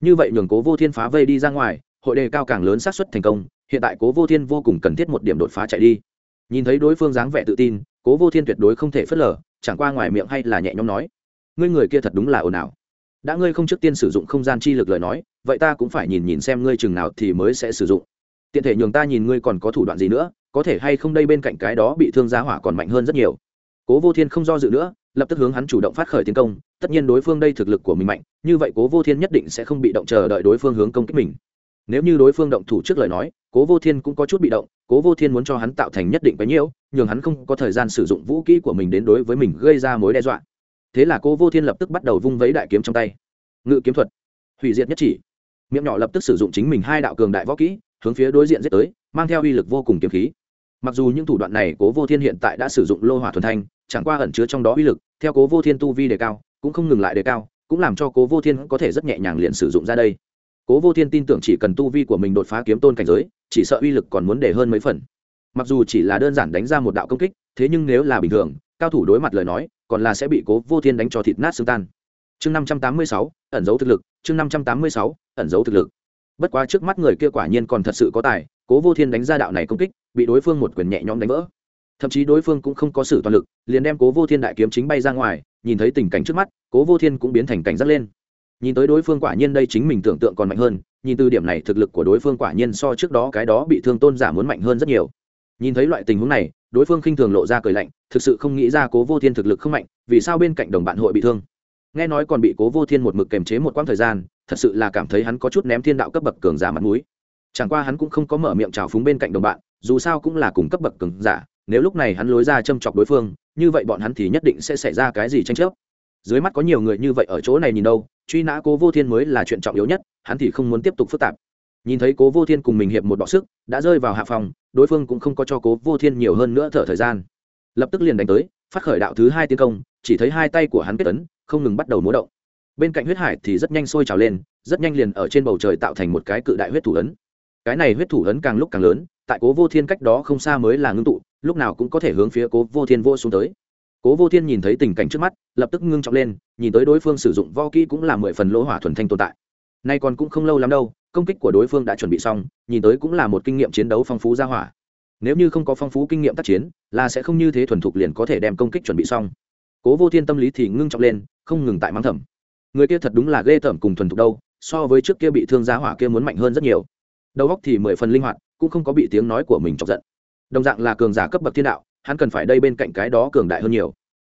Như vậy nhường cố vô thiên phá vây đi ra ngoài, hội đề cao càng lớn xác suất thành công, hiện tại cố vô thiên vô cùng cần thiết một điểm đột phá chạy đi. Nhìn thấy đối phương dáng vẻ tự tin, cố vô thiên tuyệt đối không thể phớt lờ, chẳng qua ngoài miệng hay là nhẹ nhõm nói, ngươi người kia thật đúng là ồn ào. Đã ngươi không trước tiên sử dụng không gian chi lực lời nói, vậy ta cũng phải nhìn nhìn xem ngươi chừng nào thì mới sẽ sử dụng. Tiện thể nhường ta nhìn ngươi còn có thủ đoạn gì nữa, có thể hay không đây bên cạnh cái đó bị thương giá hỏa còn mạnh hơn rất nhiều cố vô thiên không do dự nữa, lập tức hướng hắn chủ động phát khởi tiến công, tất nhiên đối phương đây thực lực của mình mạnh, như vậy cố vô thiên nhất định sẽ không bị động chờ đợi đối phương hướng công kích mình. Nếu như đối phương động thủ trước lời nói, cố vô thiên cũng có chút bị động, cố vô thiên muốn cho hắn tạo thành nhất định bấy nhiêu nhường hắn không có thời gian sử dụng vũ kỹ của mình đến đối với mình gây ra mối đe dọa. Thế là cố vô thiên lập tức bắt đầu vung vấy đại kiếm trong tay. Ngự kiếm thuật, hủy diệt nhất chỉ. Miệng nhỏ lập tức sử dụng chính mình hai đạo cường đại võ kỹ, hướng phía đối diện giết tới, mang theo uy lực vô cùng kiếm khí. Mặc dù những thủ đoạn này cố vô thiên hiện tại đã sử dụng lô hỏa thuần thanh chẳng qua ẩn chứa trong đó uy lực, theo cố vô thiên tu vi đề cao, cũng không ngừng lại đề cao, cũng làm cho cố vô thiên có thể rất nhẹ nhàng liền sử dụng ra đây. Cố vô thiên tin tưởng chỉ cần tu vi của mình đột phá kiếm tôn cảnh giới, chỉ sợ uy lực còn muốn để hơn mấy phần. Mặc dù chỉ là đơn giản đánh ra một đạo công kích, thế nhưng nếu là bình thường, cao thủ đối mặt lời nói, còn là sẽ bị cố vô thiên đánh cho thịt nát xương tan. Chương năm trăm tám mươi sáu, ẩn dấu thực lực, chương năm trăm tám mươi sáu, ẩn dấu thực lực. Bất quá trước mắt người kia quả nhiên còn thật sự có tài, cố vô thiên đánh ra đạo này công kích, bị đối phương một quyền nhẹ nhõm đánh vỡ thậm chí đối phương cũng không có sử toàn lực, liền đem cố vô thiên đại kiếm chính bay ra ngoài, nhìn thấy tình cảnh trước mắt, cố vô thiên cũng biến thành cảnh giác lên. Nhìn tới đối phương quả nhiên đây chính mình tưởng tượng còn mạnh hơn, nhìn từ điểm này thực lực của đối phương quả nhiên so trước đó cái đó bị thương tôn giả muốn mạnh hơn rất nhiều. Nhìn thấy loại tình huống này, đối phương khinh thường lộ ra cười lạnh, thực sự không nghĩ ra cố vô thiên thực lực không mạnh, vì sao bên cạnh đồng bạn hội bị thương? Nghe nói còn bị cố vô thiên một mực kềm chế một quãng thời gian, thật sự là cảm thấy hắn có chút ném thiên đạo cấp bậc cường giả mặt mũi. Chẳng qua hắn cũng không có mở miệng trào phúng bên cạnh đồng bạn, dù sao cũng là cùng cấp bậc cường giả nếu lúc này hắn lối ra châm chọc đối phương, như vậy bọn hắn thì nhất định sẽ xảy ra cái gì tranh chấp. Dưới mắt có nhiều người như vậy ở chỗ này nhìn đâu, truy nã cố vô thiên mới là chuyện trọng yếu nhất, hắn thì không muốn tiếp tục phức tạp. Nhìn thấy cố vô thiên cùng mình hiệp một bọ sức, đã rơi vào hạ phòng, đối phương cũng không có cho cố vô thiên nhiều hơn nữa thở thời gian. Lập tức liền đánh tới, phát khởi đạo thứ hai tiến công, chỉ thấy hai tay của hắn kết ấn, không ngừng bắt đầu múa động. Bên cạnh huyết hải thì rất nhanh sôi trào lên, rất nhanh liền ở trên bầu trời tạo thành một cái cự đại huyết thủ ấn. Cái này huyết thủ ấn càng lúc càng lớn, tại cố vô thiên cách đó không xa mới là ngưng tụ lúc nào cũng có thể hướng phía cố vô thiên vô xuống tới. Cố vô thiên nhìn thấy tình cảnh trước mắt, lập tức ngưng trọng lên, nhìn tới đối phương sử dụng vo kỹ cũng là mười phần lỗ hỏa thuần thanh tồn tại. Nay còn cũng không lâu lắm đâu, công kích của đối phương đã chuẩn bị xong, nhìn tới cũng là một kinh nghiệm chiến đấu phong phú ra hỏa. Nếu như không có phong phú kinh nghiệm tác chiến, là sẽ không như thế thuần thục liền có thể đem công kích chuẩn bị xong. Cố vô thiên tâm lý thì ngưng trọng lên, không ngừng tại mắng thầm. Người kia thật đúng là ghê tởm cùng thuần thục đâu, so với trước kia bị thương giá hỏa kia muốn mạnh hơn rất nhiều. Đầu óc thì mười phần linh hoạt, cũng không có bị tiếng nói của mình chọc giận đồng dạng là cường giả cấp bậc thiên đạo, hắn cần phải đây bên cạnh cái đó cường đại hơn nhiều.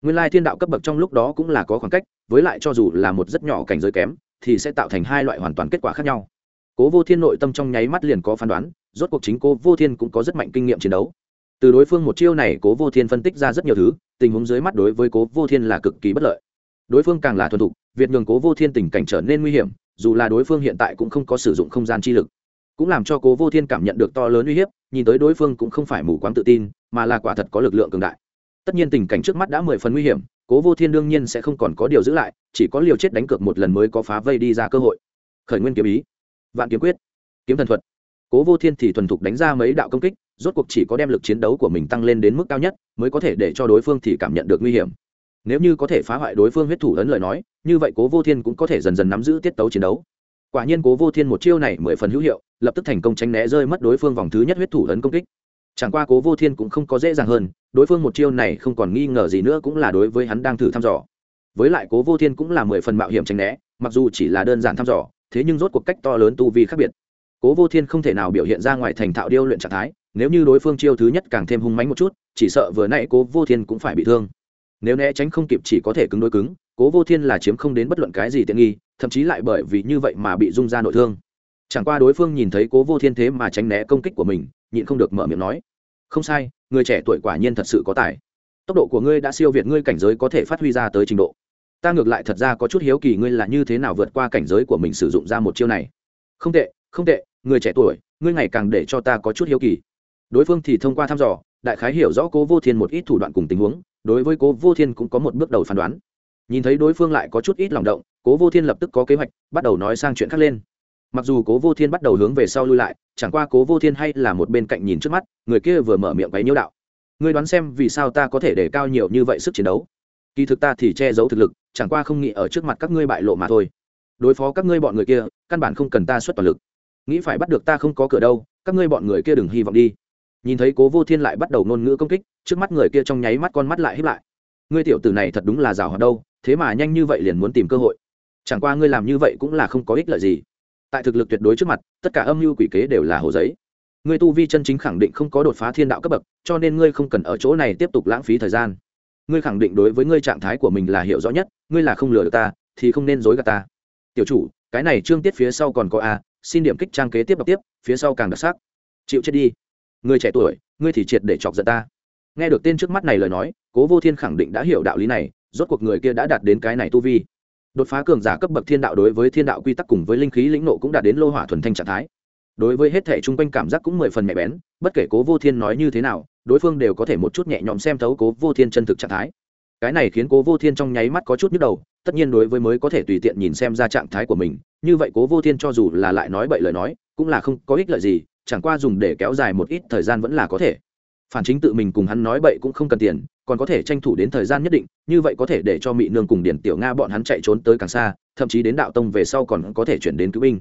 Nguyên lai thiên đạo cấp bậc trong lúc đó cũng là có khoảng cách, với lại cho dù là một rất nhỏ cảnh giới kém, thì sẽ tạo thành hai loại hoàn toàn kết quả khác nhau. Cố vô thiên nội tâm trong nháy mắt liền có phán đoán, rốt cuộc chính cố vô thiên cũng có rất mạnh kinh nghiệm chiến đấu. Từ đối phương một chiêu này cố vô thiên phân tích ra rất nhiều thứ, tình huống dưới mắt đối với cố vô thiên là cực kỳ bất lợi. Đối phương càng là thuần thục việc nhường cố vô thiên tình cảnh trở nên nguy hiểm, dù là đối phương hiện tại cũng không có sử dụng không gian chi lực cũng làm cho cố vô thiên cảm nhận được to lớn uy hiếp, nhìn tới đối phương cũng không phải mù quáng tự tin, mà là quả thật có lực lượng cường đại. Tất nhiên tình cảnh trước mắt đã mười phần nguy hiểm, cố vô thiên đương nhiên sẽ không còn có điều giữ lại, chỉ có liều chết đánh cược một lần mới có phá vây đi ra cơ hội. Khởi nguyên kiếm ý, vạn kiếm quyết, kiếm thần thuật. Cố vô thiên thì thuần thục đánh ra mấy đạo công kích, rốt cuộc chỉ có đem lực chiến đấu của mình tăng lên đến mức cao nhất, mới có thể để cho đối phương thì cảm nhận được nguy hiểm. Nếu như có thể phá hoại đối phương huyết thủ ấn lời nói, như vậy cố vô thiên cũng có thể dần dần nắm giữ tiết tấu chiến đấu. Quả nhiên cố vô thiên một chiêu này mười phần hữu hiệu lập tức thành công tránh né rơi mất đối phương vòng thứ nhất huyết thủ ấn công kích. Chẳng qua cố vô thiên cũng không có dễ dàng hơn, đối phương một chiêu này không còn nghi ngờ gì nữa cũng là đối với hắn đang thử thăm dò. Với lại cố vô thiên cũng là mười phần mạo hiểm tránh né, mặc dù chỉ là đơn giản thăm dò, thế nhưng rốt cuộc cách to lớn tu vi khác biệt. Cố vô thiên không thể nào biểu hiện ra ngoài thành thạo điêu luyện trạng thái, nếu như đối phương chiêu thứ nhất càng thêm hung mánh một chút, chỉ sợ vừa nãy cố vô thiên cũng phải bị thương. Nếu né tránh không kịp chỉ có thể cứng đối cứng, cố vô thiên là chiếm không đến bất luận cái gì tiện nghi, thậm chí lại bởi vì như vậy mà bị rung ra nội thương chẳng qua đối phương nhìn thấy cố vô thiên thế mà tránh né công kích của mình, nhịn không được mở miệng nói, không sai, người trẻ tuổi quả nhiên thật sự có tài. Tốc độ của ngươi đã siêu việt ngươi cảnh giới có thể phát huy ra tới trình độ. Ta ngược lại thật ra có chút hiếu kỳ ngươi là như thế nào vượt qua cảnh giới của mình sử dụng ra một chiêu này. Không tệ không tệ, người trẻ tuổi, ngươi ngày càng để cho ta có chút hiếu kỳ. Đối phương thì thông qua thăm dò, đại khái hiểu rõ cố vô thiên một ít thủ đoạn cùng tình huống, đối với cố vô thiên cũng có một bước đầu phán đoán. Nhìn thấy đối phương lại có chút ít lòng động, cố vô thiên lập tức có kế hoạch, bắt đầu nói sang chuyện khác lên mặc dù cố vô thiên bắt đầu hướng về sau lui lại, chẳng qua cố vô thiên hay là một bên cạnh nhìn trước mắt, người kia vừa mở miệng váy nhiễu đạo. Ngươi đoán xem vì sao ta có thể để cao nhiều như vậy sức chiến đấu? Kỳ thực ta thì che giấu thực lực, chẳng qua không nghĩ ở trước mặt các ngươi bại lộ mà thôi. Đối phó các ngươi bọn người kia, căn bản không cần ta xuất toàn lực. Nghĩ phải bắt được ta không có cửa đâu, các ngươi bọn người kia đừng hy vọng đi. Nhìn thấy cố vô thiên lại bắt đầu ngôn ngữ công kích, trước mắt người kia trong nháy mắt con mắt lại hiếp lại. Ngươi tiểu tử này thật đúng là rào hoạt đâu, thế mà nhanh như vậy liền muốn tìm cơ hội. Chẳng qua ngươi làm như vậy cũng là không có ích lợi gì tại thực lực tuyệt đối trước mặt, tất cả âm mưu quỷ kế đều là hồ giấy. Ngươi tu vi chân chính khẳng định không có đột phá thiên đạo cấp bậc, cho nên ngươi không cần ở chỗ này tiếp tục lãng phí thời gian. Ngươi khẳng định đối với ngươi trạng thái của mình là hiểu rõ nhất, ngươi là không lừa được ta, thì không nên dối gạt ta. Tiểu chủ, cái này trương tiết phía sau còn có a, xin điểm kích trang kế tiếp đọc tiếp, phía sau càng đặc sắc. Chịu chết đi. Người trẻ tuổi, ngươi thì triệt để chọc giận ta. Nghe được tên trước mắt này lời nói, cố vô thiên khẳng định đã hiểu đạo lý này, rốt cuộc người kia đã đạt đến cái này tu vi đột phá cường giả cấp bậc thiên đạo đối với thiên đạo quy tắc cùng với linh khí lĩnh nộ cũng đạt đến lô hỏa thuần thanh trạng thái. Đối với hết thể chung quanh cảm giác cũng mười phần mẹ bén, bất kể cố vô thiên nói như thế nào, đối phương đều có thể một chút nhẹ nhõm xem thấu cố vô thiên chân thực trạng thái. Cái này khiến cố vô thiên trong nháy mắt có chút nhức đầu, tất nhiên đối với mới có thể tùy tiện nhìn xem ra trạng thái của mình, như vậy cố vô thiên cho dù là lại nói bậy lời nói, cũng là không có ích lợi gì, chẳng qua dùng để kéo dài một ít thời gian vẫn là có thể. Phản chính tự mình cùng hắn nói bậy cũng không cần tiền còn có thể tranh thủ đến thời gian nhất định, như vậy có thể để cho mỹ nương cùng điển tiểu nga bọn hắn chạy trốn tới càng xa, thậm chí đến đạo tông về sau còn có thể chuyển đến cứu binh.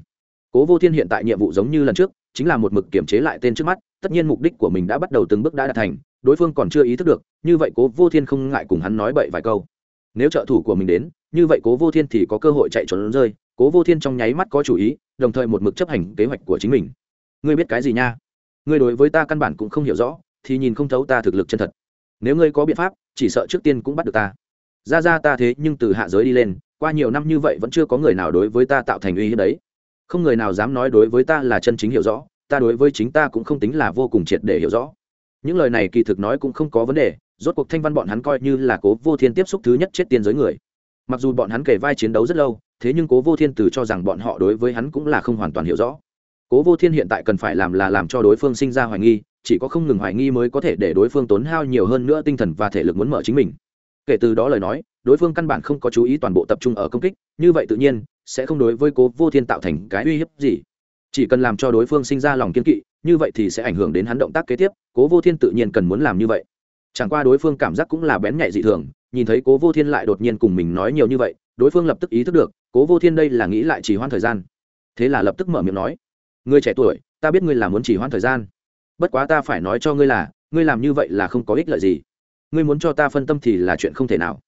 Cố vô thiên hiện tại nhiệm vụ giống như lần trước, chính là một mực kiểm chế lại tên trước mắt, tất nhiên mục đích của mình đã bắt đầu từng bước đã đạt thành, đối phương còn chưa ý thức được, như vậy cố vô thiên không ngại cùng hắn nói bậy vài câu. Nếu trợ thủ của mình đến, như vậy cố vô thiên thì có cơ hội chạy trốn rơi, cố vô thiên trong nháy mắt có chủ ý, đồng thời một mực chấp hành kế hoạch của chính mình. Ngươi biết cái gì nha? Ngươi đối với ta căn bản cũng không hiểu rõ, thì nhìn không thấu ta thực lực chân thật nếu ngươi có biện pháp, chỉ sợ trước tiên cũng bắt được ta. Ra ra ta thế nhưng từ hạ giới đi lên, qua nhiều năm như vậy vẫn chưa có người nào đối với ta tạo thành uy hiếp đấy. Không người nào dám nói đối với ta là chân chính hiểu rõ, ta đối với chính ta cũng không tính là vô cùng triệt để hiểu rõ. Những lời này kỳ thực nói cũng không có vấn đề, rốt cuộc thanh văn bọn hắn coi như là cố vô thiên tiếp xúc thứ nhất chết tiên giới người. Mặc dù bọn hắn kể vai chiến đấu rất lâu, thế nhưng cố vô thiên từ cho rằng bọn họ đối với hắn cũng là không hoàn toàn hiểu rõ. Cố vô thiên hiện tại cần phải làm là làm cho đối phương sinh ra hoài nghi chỉ có không ngừng hoài nghi mới có thể để đối phương tốn hao nhiều hơn nữa tinh thần và thể lực muốn mở chính mình. Kể từ đó lời nói, đối phương căn bản không có chú ý toàn bộ tập trung ở công kích, như vậy tự nhiên, sẽ không đối với cố vô thiên tạo thành cái uy hiếp gì. Chỉ cần làm cho đối phương sinh ra lòng kiên kỵ, như vậy thì sẽ ảnh hưởng đến hắn động tác kế tiếp, cố vô thiên tự nhiên cần muốn làm như vậy. Chẳng qua đối phương cảm giác cũng là bén nhạy dị thường, nhìn thấy cố vô thiên lại đột nhiên cùng mình nói nhiều như vậy, đối phương lập tức ý thức được, cố vô thiên đây là nghĩ lại chỉ hoãn thời gian. Thế là lập tức mở miệng nói, người trẻ tuổi, ta biết ngươi là muốn chỉ hoãn thời gian bất quá ta phải nói cho ngươi là, ngươi làm như vậy là không có ích lợi gì. Ngươi muốn cho ta phân tâm thì là chuyện không thể nào.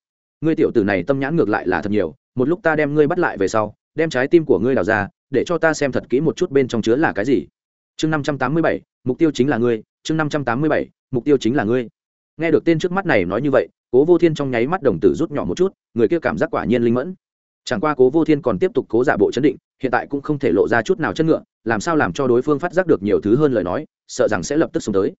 Ngươi tiểu tử này tâm nhãn ngược lại là thật nhiều, một lúc ta đem ngươi bắt lại về sau, đem trái tim của ngươi đào ra, để cho ta xem thật kỹ một chút bên trong chứa là cái gì. Chương năm trăm tám mươi bảy, mục tiêu chính là ngươi, chương năm trăm tám mươi bảy, mục tiêu chính là ngươi. Nghe được tên trước mắt này nói như vậy, cố vô thiên trong nháy mắt đồng tử rút nhỏ một chút, người kia cảm giác quả nhiên linh mẫn. Chẳng qua cố vô thiên còn tiếp tục cố giả bộ chấn định, hiện tại cũng không thể lộ ra chút nào chất ngựa, làm sao làm cho đối phương phát giác được nhiều thứ hơn lời nói sợ rằng sẽ lập tức xuống tới.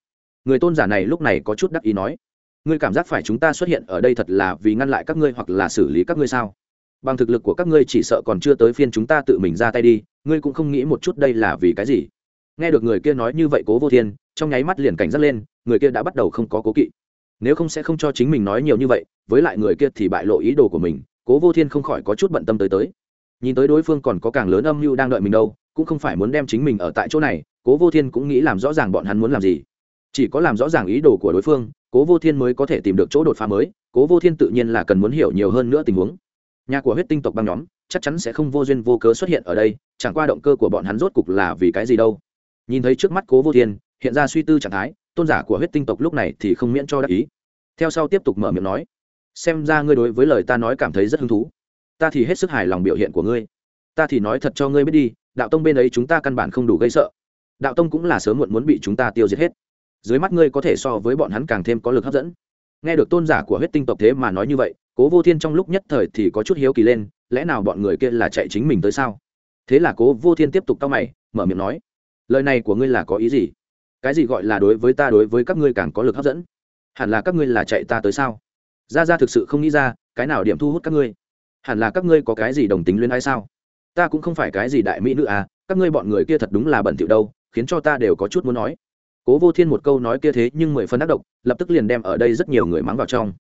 Người tôn giả này lúc này có chút đắc ý nói, ngươi cảm giác phải chúng ta xuất hiện ở đây thật là vì ngăn lại các ngươi hoặc là xử lý các ngươi sao? Bằng thực lực của các ngươi chỉ sợ còn chưa tới phiên chúng ta tự mình ra tay đi, ngươi cũng không nghĩ một chút đây là vì cái gì? Nghe được người kia nói như vậy cố vô thiên, trong nháy mắt liền cảnh giác lên, người kia đã bắt đầu không có cố kỵ. Nếu không sẽ không cho chính mình nói nhiều như vậy, với lại người kia thì bại lộ ý đồ của mình, cố vô thiên không khỏi có chút bận tâm tới tới. Nhìn tới đối phương còn có càng lớn âm mưu đang đợi mình đâu, cũng không phải muốn đem chính mình ở tại chỗ này cố vô thiên cũng nghĩ làm rõ ràng bọn hắn muốn làm gì. Chỉ có làm rõ ràng ý đồ của đối phương, cố vô thiên mới có thể tìm được chỗ đột phá mới. Cố vô thiên tự nhiên là cần muốn hiểu nhiều hơn nữa tình huống. Nhà của huyết tinh tộc băng nhóm, chắc chắn sẽ không vô duyên vô cớ xuất hiện ở đây, chẳng qua động cơ của bọn hắn rốt cục là vì cái gì đâu. Nhìn thấy trước mắt cố vô thiên, hiện ra suy tư trạng thái, tôn giả của huyết tinh tộc lúc này thì không miễn cho đắc ý. Theo sau tiếp tục mở miệng nói, xem ra ngươi đối với lời ta nói cảm thấy rất hứng thú. Ta thì hết sức hài lòng biểu hiện của ngươi. Ta thì nói thật cho ngươi biết đi, đạo tông bên ấy chúng ta căn bản không đủ gây sợ đạo tông cũng là sớm muộn muốn bị chúng ta tiêu diệt hết. Dưới mắt ngươi có thể so với bọn hắn càng thêm có lực hấp dẫn. Nghe được tôn giả của huyết tinh tộc thế mà nói như vậy, cố vô thiên trong lúc nhất thời thì có chút hiếu kỳ lên, lẽ nào bọn người kia là chạy chính mình tới sao? Thế là cố vô thiên tiếp tục tao mày, mở miệng nói, lời này của ngươi là có ý gì? Cái gì gọi là đối với ta đối với các ngươi càng có lực hấp dẫn? Hẳn là các ngươi là chạy ta tới sao? Ra ra thực sự không nghĩ ra, cái nào điểm thu hút các ngươi? Hẳn là các ngươi có cái gì đồng tính luyến hay sao? Ta cũng không phải cái gì đại mỹ nữ à các ngươi bọn người kia thật đúng là bẩn thỉu đâu khiến cho ta đều có chút muốn nói. Cố vô thiên một câu nói kia thế nhưng mười phân ác độc, lập tức liền đem ở đây rất nhiều người mắng vào trong.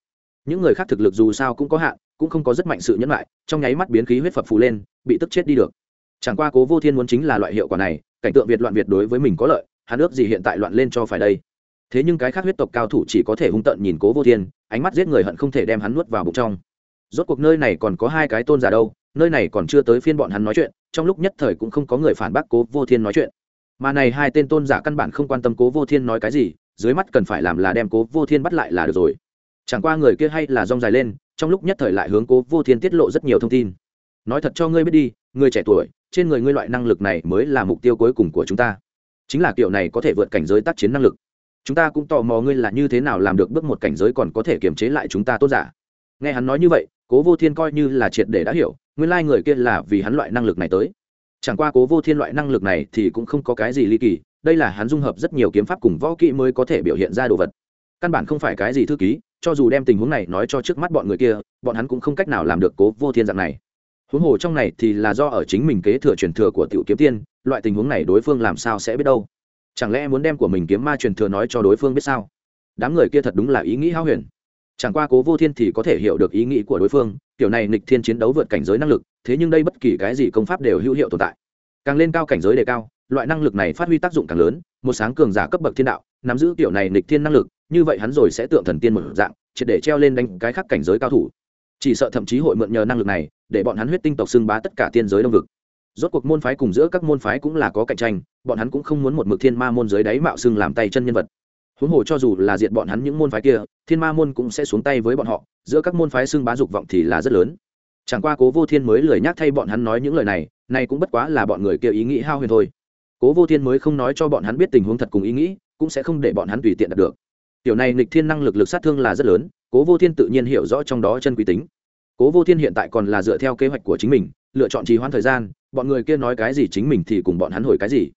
Những người khác thực lực dù sao cũng có hạn, cũng không có rất mạnh sự nhẫn lại, trong nháy mắt biến khí huyết phập phù lên, bị tức chết đi được. Chẳng qua cố vô thiên muốn chính là loại hiệu quả này, cảnh tượng việt loạn việt đối với mình có lợi, hắn ước gì hiện tại loạn lên cho phải đây. Thế nhưng cái khác huyết tộc cao thủ chỉ có thể hung tợn nhìn cố vô thiên, ánh mắt giết người hận không thể đem hắn nuốt vào bụng trong. Rốt cuộc nơi này còn có hai cái tôn giả đâu, nơi này còn chưa tới phiên bọn hắn nói chuyện, trong lúc nhất thời cũng không có người phản bác cố vô thiên nói chuyện mà này hai tên tôn giả căn bản không quan tâm cố vô thiên nói cái gì, dưới mắt cần phải làm là đem cố vô thiên bắt lại là được rồi. Chẳng qua người kia hay là rong dài lên, trong lúc nhất thời lại hướng cố vô thiên tiết lộ rất nhiều thông tin. Nói thật cho ngươi biết đi, người trẻ tuổi, trên người ngươi loại năng lực này mới là mục tiêu cuối cùng của chúng ta. Chính là kiểu này có thể vượt cảnh giới tác chiến năng lực. Chúng ta cũng tò mò ngươi là như thế nào làm được bước một cảnh giới còn có thể kiềm chế lại chúng ta tôn giả. Nghe hắn nói như vậy, cố vô thiên coi như là triệt để đã hiểu, nguyên lai người kia là vì hắn loại năng lực này tới chẳng qua cố vô thiên loại năng lực này thì cũng không có cái gì ly kỳ, đây là hắn dung hợp rất nhiều kiếm pháp cùng võ kỹ mới có thể biểu hiện ra đồ vật. Căn bản không phải cái gì thư ký, cho dù đem tình huống này nói cho trước mắt bọn người kia, bọn hắn cũng không cách nào làm được cố vô thiên dạng này. Huống hồ trong này thì là do ở chính mình kế thừa truyền thừa của tiểu kiếm tiên, loại tình huống này đối phương làm sao sẽ biết đâu? Chẳng lẽ muốn đem của mình kiếm ma truyền thừa nói cho đối phương biết sao? Đám người kia thật đúng là ý nghĩ hao huyền. Chẳng qua cố vô thiên thì có thể hiểu được ý nghĩ của đối phương, kiểu này nịch thiên chiến đấu vượt cảnh giới năng lực thế nhưng đây bất kỳ cái gì công pháp đều hữu hiệu tồn tại. Càng lên cao cảnh giới đề cao, loại năng lực này phát huy tác dụng càng lớn, một sáng cường giả cấp bậc thiên đạo, nắm giữ kiểu này nịch thiên năng lực, như vậy hắn rồi sẽ tượng thần tiên một dạng, triệt để treo lên đánh cái khác cảnh giới cao thủ. Chỉ sợ thậm chí hội mượn nhờ năng lực này, để bọn hắn huyết tinh tộc xưng bá tất cả tiên giới đông vực. Rốt cuộc môn phái cùng giữa các môn phái cũng là có cạnh tranh, bọn hắn cũng không muốn một mực thiên ma môn dưới đáy mạo xưng làm tay chân nhân vật. Huống hồ cho dù là diệt bọn hắn những môn phái kia, thiên ma môn cũng sẽ xuống tay với bọn họ, giữa các môn phái xưng bá dục vọng thì là rất lớn chẳng qua cố vô thiên mới lười nhác thay bọn hắn nói những lời này này cũng bất quá là bọn người kia ý nghĩ hao huyền thôi. Cố vô thiên mới không nói cho bọn hắn biết tình huống thật cùng ý nghĩ, cũng sẽ không để bọn hắn tùy tiện đạt được. Tiểu này nghịch thiên năng lực lực sát thương là rất lớn, cố vô thiên tự nhiên hiểu rõ trong đó chân quý tính. Cố vô thiên hiện tại còn là dựa theo kế hoạch của chính mình, lựa chọn trì hoãn thời gian, bọn người kia nói cái gì chính mình thì cùng bọn hắn hồi cái gì.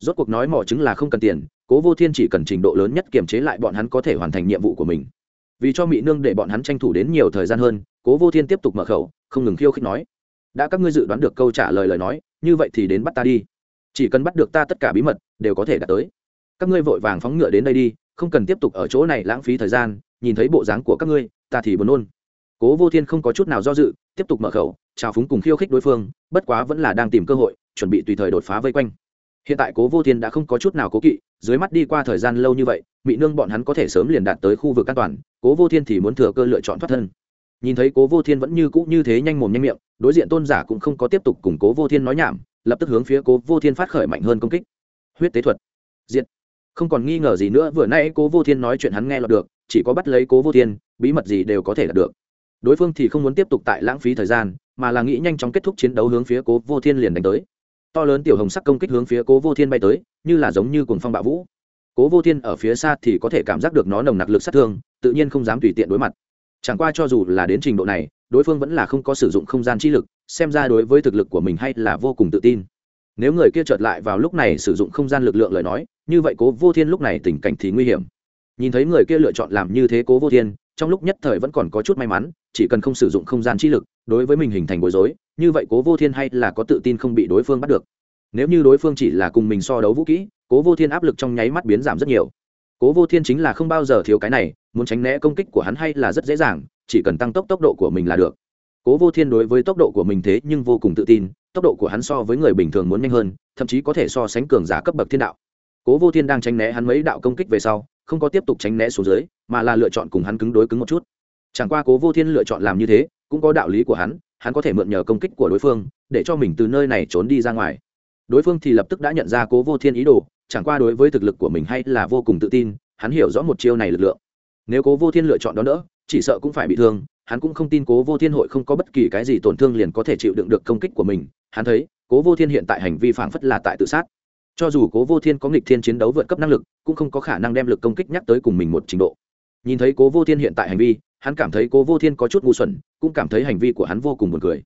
Rốt cuộc nói mỏ chứng là không cần tiền, cố vô thiên chỉ cần trình độ lớn nhất kiềm chế lại bọn hắn có thể hoàn thành nhiệm vụ của mình. Vì cho mỹ nương để bọn hắn tranh thủ đến nhiều thời gian hơn cố vô thiên tiếp tục mở khẩu, không ngừng khiêu khích nói, đã các ngươi dự đoán được câu trả lời lời nói, như vậy thì đến bắt ta đi. Chỉ cần bắt được ta tất cả bí mật, đều có thể đạt tới. Các ngươi vội vàng phóng ngựa đến đây đi, không cần tiếp tục ở chỗ này lãng phí thời gian, nhìn thấy bộ dáng của các ngươi, ta thì buồn nôn. Cố vô thiên không có chút nào do dự, tiếp tục mở khẩu trào phúng cùng khiêu khích đối phương, bất quá vẫn là đang tìm cơ hội, chuẩn bị tùy thời đột phá vây quanh. Hiện tại cố vô thiên đã không có chút nào cố kỵ, dưới mắt đi qua thời gian lâu như vậy mỹ nương bọn hắn có thể sớm liền đạt tới khu vực an toàn, cố vô thiên thì muốn thừa cơ lựa chọn thoát thân nhìn thấy cố vô thiên vẫn như cũ như thế nhanh mồm nhanh miệng, đối diện tôn giả cũng không có tiếp tục cùng cố vô thiên nói nhảm, lập tức hướng phía cố vô thiên phát khởi mạnh hơn công kích. Huyết tế thuật. Diện không còn nghi ngờ gì nữa, vừa nay cố vô thiên nói chuyện hắn nghe lọt được, chỉ có bắt lấy cố vô thiên, bí mật gì đều có thể đạt được. Đối phương thì không muốn tiếp tục tại lãng phí thời gian, mà là nghĩ nhanh chóng kết thúc chiến đấu hướng phía cố vô thiên liền đánh tới. To lớn tiểu hồng sắc công kích hướng phía cố vô thiên bay tới, như là giống như cuồng phong bạo vũ. Cố vô thiên ở phía xa thì có thể cảm giác được nó nồng nặc lực sát thương, tự nhiên không dám tùy tiện đối mặt chẳng qua cho dù là đến trình độ này, đối phương vẫn là không có sử dụng không gian chi lực, xem ra đối với thực lực của mình hay là vô cùng tự tin. Nếu người kia chợt lại vào lúc này sử dụng không gian lực lượng lời nói, như vậy cố vô thiên lúc này tình cảnh thì nguy hiểm. Nhìn thấy người kia lựa chọn làm như thế cố vô thiên, trong lúc nhất thời vẫn còn có chút may mắn, chỉ cần không sử dụng không gian chi lực, đối với mình hình thành bối rối, như vậy cố vô thiên hay là có tự tin không bị đối phương bắt được. Nếu như đối phương chỉ là cùng mình so đấu vũ kỹ, cố vô thiên áp lực trong nháy mắt biến giảm rất nhiều cố vô thiên chính là không bao giờ thiếu cái này, muốn tránh né công kích của hắn hay là rất dễ dàng, chỉ cần tăng tốc tốc độ của mình là được. Cố vô thiên đối với tốc độ của mình thế nhưng vô cùng tự tin, tốc độ của hắn so với người bình thường muốn nhanh hơn, thậm chí có thể so sánh cường giả cấp bậc thiên đạo. Cố vô thiên đang tránh né hắn mấy đạo công kích về sau, không có tiếp tục tránh né xuống dưới, mà là lựa chọn cùng hắn cứng đối cứng một chút. Chẳng qua cố vô thiên lựa chọn làm như thế, cũng có đạo lý của hắn hắn có thể mượn nhờ công kích của đối phương, để cho mình từ nơi này trốn đi ra ngoài. Đối phương thì lập tức đã nhận ra cố vô thiên ý đồ chẳng qua đối với thực lực của mình hay là vô cùng tự tin, hắn hiểu rõ một chiêu này lực lượng. Nếu cố vô thiên lựa chọn đó nữa chỉ sợ cũng phải bị thương, hắn cũng không tin cố vô thiên hội không có bất kỳ cái gì tổn thương liền có thể chịu đựng được công kích của mình. Hắn thấy, cố vô thiên hiện tại hành vi phảng phất là tại tự sát. Cho dù cố vô thiên có nghịch thiên chiến đấu vượt cấp năng lực, cũng không có khả năng đem lực công kích nhắc tới cùng mình một trình độ. Nhìn thấy cố vô thiên hiện tại hành vi, hắn cảm thấy cố vô thiên có chút ngu xuẩn, cũng cảm thấy hành vi của hắn vô cùng buồn cười.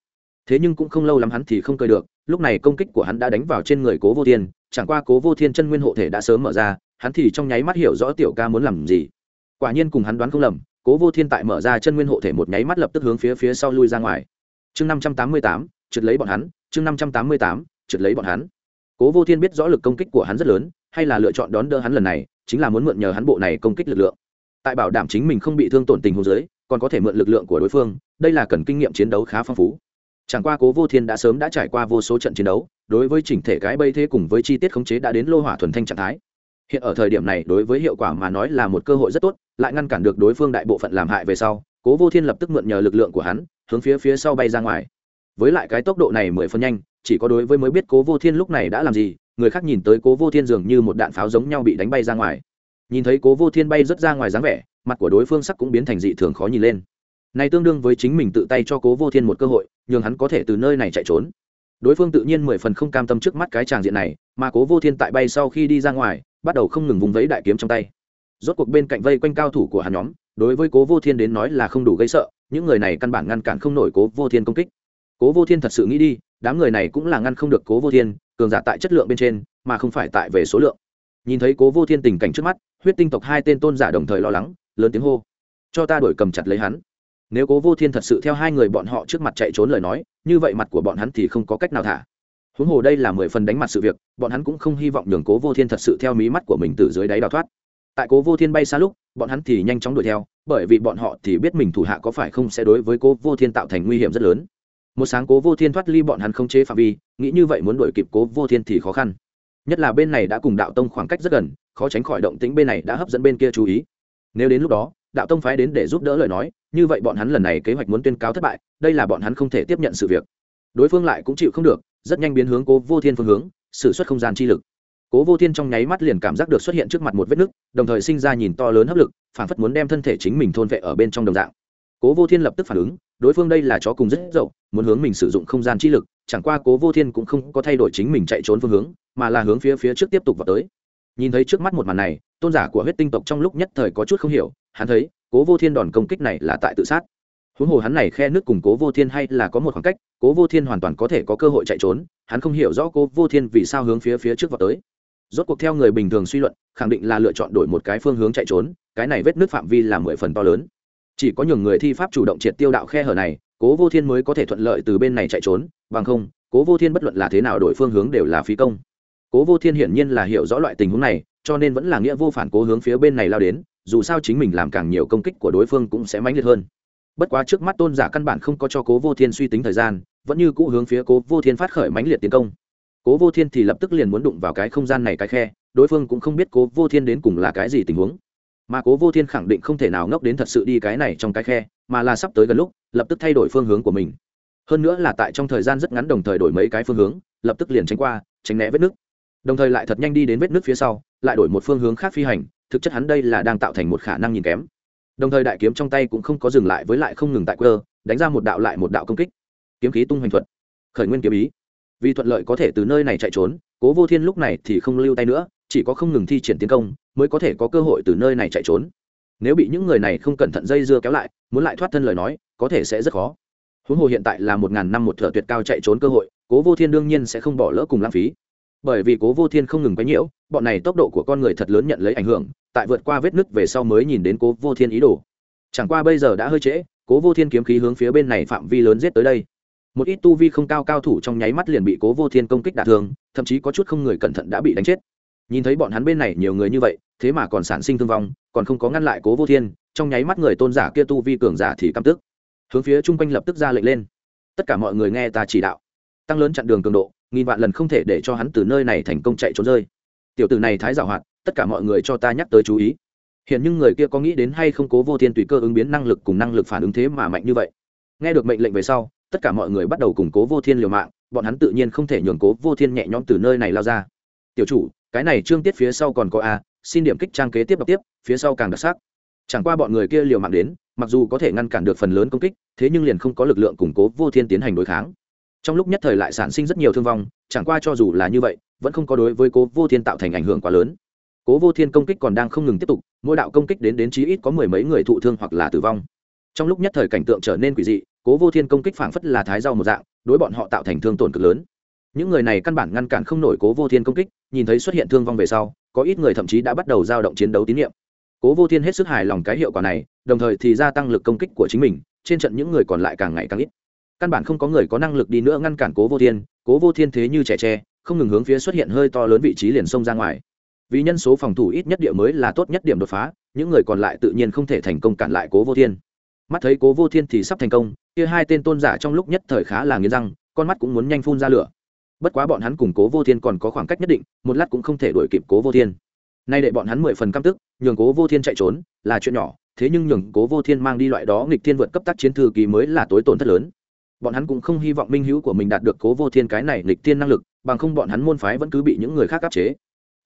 Thế nhưng cũng không lâu lắm hắn thì không cười được lúc này công kích của hắn đã đánh vào trên người cố vô thiên, chẳng qua cố vô thiên chân nguyên hộ thể đã sớm mở ra, hắn thì trong nháy mắt hiểu rõ tiểu ca muốn làm gì. Quả nhiên cùng hắn đoán không lầm, cố vô thiên tại mở ra chân nguyên hộ thể một nháy mắt lập tức hướng phía phía sau lui ra ngoài. Chương năm trăm tám mươi tám, trượt lấy bọn hắn, chương năm trăm tám mươi tám, trượt lấy bọn hắn. Cố vô thiên biết rõ lực công kích của hắn rất lớn, hay là lựa chọn đón đỡ hắn lần này, chính là muốn mượn nhờ hắn bộ này công kích lực lượng. Tại bảo đảm chính mình không bị thương tổn tình hồ dưới, còn có thể mượn lực lượng của đối phương, đây là cần kinh nghiệm chiến đấu khá phong phú chẳng qua cố vô thiên đã sớm đã trải qua vô số trận chiến đấu, đối với chỉnh thể cái bây thế cùng với chi tiết khống chế đã đến lô hỏa thuần thanh trạng thái. Hiện ở thời điểm này, đối với hiệu quả mà nói là một cơ hội rất tốt, lại ngăn cản được đối phương đại bộ phận làm hại về sau, cố vô thiên lập tức mượn nhờ lực lượng của hắn, hướng phía phía sau bay ra ngoài. Với lại cái tốc độ này mười phân nhanh, chỉ có đối với mới biết cố vô thiên lúc này đã làm gì, người khác nhìn tới cố vô thiên dường như một đạn pháo giống nhau bị đánh bay ra ngoài. Nhìn thấy cố vô thiên bay rớt ra ngoài dáng vẻ, mặt của đối phương sắc cũng biến thành dị thường khó nhìn lên này tương đương với chính mình tự tay cho cố vô thiên một cơ hội, nhường hắn có thể từ nơi này chạy trốn. Đối phương tự nhiên mười phần không cam tâm trước mắt cái tràng diện này, mà cố vô thiên tại bay sau khi đi ra ngoài, bắt đầu không ngừng vùng vẫy đại kiếm trong tay. Rốt cuộc bên cạnh vây quanh cao thủ của hắn nhóm, đối với cố vô thiên đến nói là không đủ gây sợ, những người này căn bản ngăn cản không nổi cố vô thiên công kích. Cố vô thiên thật sự nghĩ đi, đám người này cũng là ngăn không được cố vô thiên, cường giả tại chất lượng bên trên, mà không phải tại về số lượng. Nhìn thấy cố vô thiên tình cảnh trước mắt, huyết tinh tộc hai tên tôn giả đồng thời lo lắng, lớn tiếng hô. Cho ta đổi cầm chặt lấy hắn nếu cố vô thiên thật sự theo hai người bọn họ trước mặt chạy trốn lời nói, như vậy mặt của bọn hắn thì không có cách nào thả. Huống hồ đây là mười phần đánh mặt sự việc, bọn hắn cũng không hy vọng nhường cố vô thiên thật sự theo mí mắt của mình từ dưới đáy đào thoát. Tại cố vô thiên bay xa lúc, bọn hắn thì nhanh chóng đuổi theo, bởi vì bọn họ thì biết mình thủ hạ có phải không sẽ đối với cố vô thiên tạo thành nguy hiểm rất lớn. Một sáng cố vô thiên thoát ly bọn hắn không chế phạm vi, nghĩ như vậy muốn đuổi kịp cố vô thiên thì khó khăn. Nhất là bên này đã cùng đạo tông khoảng cách rất gần, khó tránh khỏi động tĩnh bên này đã hấp dẫn bên kia chú ý. Nếu đến lúc đó, đạo tông phái đến để giúp đỡ lời nói như vậy bọn hắn lần này kế hoạch muốn tuyên cáo thất bại, đây là bọn hắn không thể tiếp nhận sự việc. Đối phương lại cũng chịu không được, rất nhanh biến hướng cố vô thiên phương hướng, sử suất không gian chi lực. Cố vô thiên trong nháy mắt liền cảm giác được xuất hiện trước mặt một vết nứt, đồng thời sinh ra nhìn to lớn hấp lực phản phất muốn đem thân thể chính mình thôn vệ ở bên trong đồng dạng. Cố vô thiên lập tức phản ứng, đối phương đây là chó cùng rất dậu, muốn hướng mình sử dụng không gian chi lực, chẳng qua cố vô thiên cũng không có thay đổi chính mình chạy trốn phương hướng, mà là hướng phía phía trước tiếp tục vào tới. Nhìn thấy trước mắt một màn này, tôn giả của huyết tinh tộc trong lúc nhất thời có chút không hiểu, hắn thấy cố vô thiên đòn công kích này là tại tự sát. Huống hồ hắn này khe nước cùng cố vô thiên hay là có một khoảng cách, cố vô thiên hoàn toàn có thể có cơ hội chạy trốn, hắn không hiểu rõ cố vô thiên vì sao hướng phía phía trước vào tới. Rốt cuộc theo người bình thường suy luận, khẳng định là lựa chọn đổi một cái phương hướng chạy trốn, cái này vết nước phạm vi là mười phần to lớn. Chỉ có nhường người thi pháp chủ động triệt tiêu đạo khe hở này, cố vô thiên mới có thể thuận lợi từ bên này chạy trốn, bằng không, cố vô thiên bất luận là thế nào đổi phương hướng đều là phí công. Cố vô thiên hiển nhiên là hiểu rõ loại tình huống này, cho nên vẫn là nghĩa vô phản cố hướng phía bên này lao đến dù sao chính mình làm càng nhiều công kích của đối phương cũng sẽ mãnh liệt hơn. Bất quá trước mắt tôn giả căn bản không có cho cố vô thiên suy tính thời gian, vẫn như cũ hướng phía cố vô thiên phát khởi mãnh liệt tiến công. Cố vô thiên thì lập tức liền muốn đụng vào cái không gian này cái khe, đối phương cũng không biết cố vô thiên đến cùng là cái gì tình huống. Mà cố vô thiên khẳng định không thể nào ngốc đến thật sự đi cái này trong cái khe, mà là sắp tới gần lúc, lập tức thay đổi phương hướng của mình. Hơn nữa là tại trong thời gian rất ngắn đồng thời đổi mấy cái phương hướng, lập tức liền tránh qua, tránh né vết nước đồng thời lại thật nhanh đi đến vết nước phía sau, lại đổi một phương hướng khác phi hành thực chất hắn đây là đang tạo thành một khả năng nhìn kém. Đồng thời đại kiếm trong tay cũng không có dừng lại với lại không ngừng tại quơ, đánh ra một đạo lại một đạo công kích. Kiếm khí tung hoành thuật, khởi nguyên kiếm ý. Vì thuận lợi có thể từ nơi này chạy trốn, cố vô thiên lúc này thì không lưu tay nữa, chỉ có không ngừng thi triển tiến công, mới có thể có cơ hội từ nơi này chạy trốn. Nếu bị những người này không cẩn thận dây dưa kéo lại, muốn lại thoát thân lời nói, có thể sẽ rất khó. Huống hồ hiện tại là một ngàn năm một thở tuyệt cao chạy trốn cơ hội, cố vô thiên đương nhiên sẽ không bỏ lỡ cùng lãng phí. Bởi vì cố vô thiên không ngừng quấy nhiễu, bọn này tốc độ của con người thật lớn nhận lấy ảnh hưởng tại vượt qua vết nứt về sau mới nhìn đến cố vô thiên ý đồ. Chẳng qua bây giờ đã hơi trễ, cố vô thiên kiếm khí hướng phía bên này phạm vi lớn giết tới đây. Một ít tu vi không cao cao thủ trong nháy mắt liền bị cố vô thiên công kích đả thương, thậm chí có chút không người cẩn thận đã bị đánh chết. Nhìn thấy bọn hắn bên này nhiều người như vậy, thế mà còn sản sinh thương vong, còn không có ngăn lại cố vô thiên, trong nháy mắt người tôn giả kia tu vi cường giả thì căm tức. Hướng phía chung quanh lập tức ra lệnh lên. Tất cả mọi người nghe ta chỉ đạo. Tăng lớn chặn đường cường độ, nghìn vạn lần không thể để cho hắn từ nơi này thành công chạy trốn rơi. Tiểu tử này thái giảo hoạt tất cả mọi người cho ta nhắc tới chú ý. Hiện những người kia có nghĩ đến hay không cố vô thiên tùy cơ ứng biến năng lực cùng năng lực phản ứng thế mà mạnh như vậy? Nghe được mệnh lệnh về sau, tất cả mọi người bắt đầu củng cố vô thiên liều mạng, bọn hắn tự nhiên không thể nhường cố vô thiên nhẹ nhõm từ nơi này lao ra. Tiểu chủ, cái này trương tiết phía sau còn có a, xin điểm kích trang kế tiếp đọc tiếp, phía sau càng đặc sắc. Chẳng qua bọn người kia liều mạng đến, mặc dù có thể ngăn cản được phần lớn công kích, thế nhưng liền không có lực lượng củng cố vô thiên tiến hành đối kháng. Trong lúc nhất thời lại sản sinh rất nhiều thương vong, chẳng qua cho dù là như vậy, vẫn không có đối với cố vô thiên tạo thành ảnh hưởng quá lớn cố vô thiên công kích còn đang không ngừng tiếp tục, mỗi đạo công kích đến đến chí ít có mười mấy người thụ thương hoặc là tử vong. Trong lúc nhất thời cảnh tượng trở nên quỷ dị, cố vô thiên công kích phảng phất là thái rau một dạng, đối bọn họ tạo thành thương tổn cực lớn. Những người này căn bản ngăn cản không nổi cố vô thiên công kích, nhìn thấy xuất hiện thương vong về sau, có ít người thậm chí đã bắt đầu giao động chiến đấu tín nhiệm. Cố vô thiên hết sức hài lòng cái hiệu quả này, đồng thời thì gia tăng lực công kích của chính mình, trên trận những người còn lại càng ngày càng ít. Căn bản không có người có năng lực đi nữa ngăn cản cố vô thiên, cố vô thiên thế như trẻ tre, không ngừng hướng phía xuất hiện hơi to lớn vị trí liền xông ra ngoài vì nhân số phòng thủ ít nhất địa mới là tốt nhất điểm đột phá, những người còn lại tự nhiên không thể thành công cản lại cố vô thiên. Mắt thấy cố vô thiên thì sắp thành công, kia hai tên tôn giả trong lúc nhất thời khá là nghiến răng, con mắt cũng muốn nhanh phun ra lửa. Bất quá bọn hắn cùng cố vô thiên còn có khoảng cách nhất định, một lát cũng không thể đuổi kịp cố vô thiên. Nay để bọn hắn mười phần căm tức, nhường cố vô thiên chạy trốn, là chuyện nhỏ, thế nhưng nhường cố vô thiên mang đi loại đó nghịch thiên vượt cấp tác chiến thư ký mới là tối tổn thất lớn. Bọn hắn cũng không hy vọng minh hữu của mình đạt được cố vô thiên cái này nghịch thiên năng lực, bằng không bọn hắn môn phái vẫn cứ bị những người khác áp chế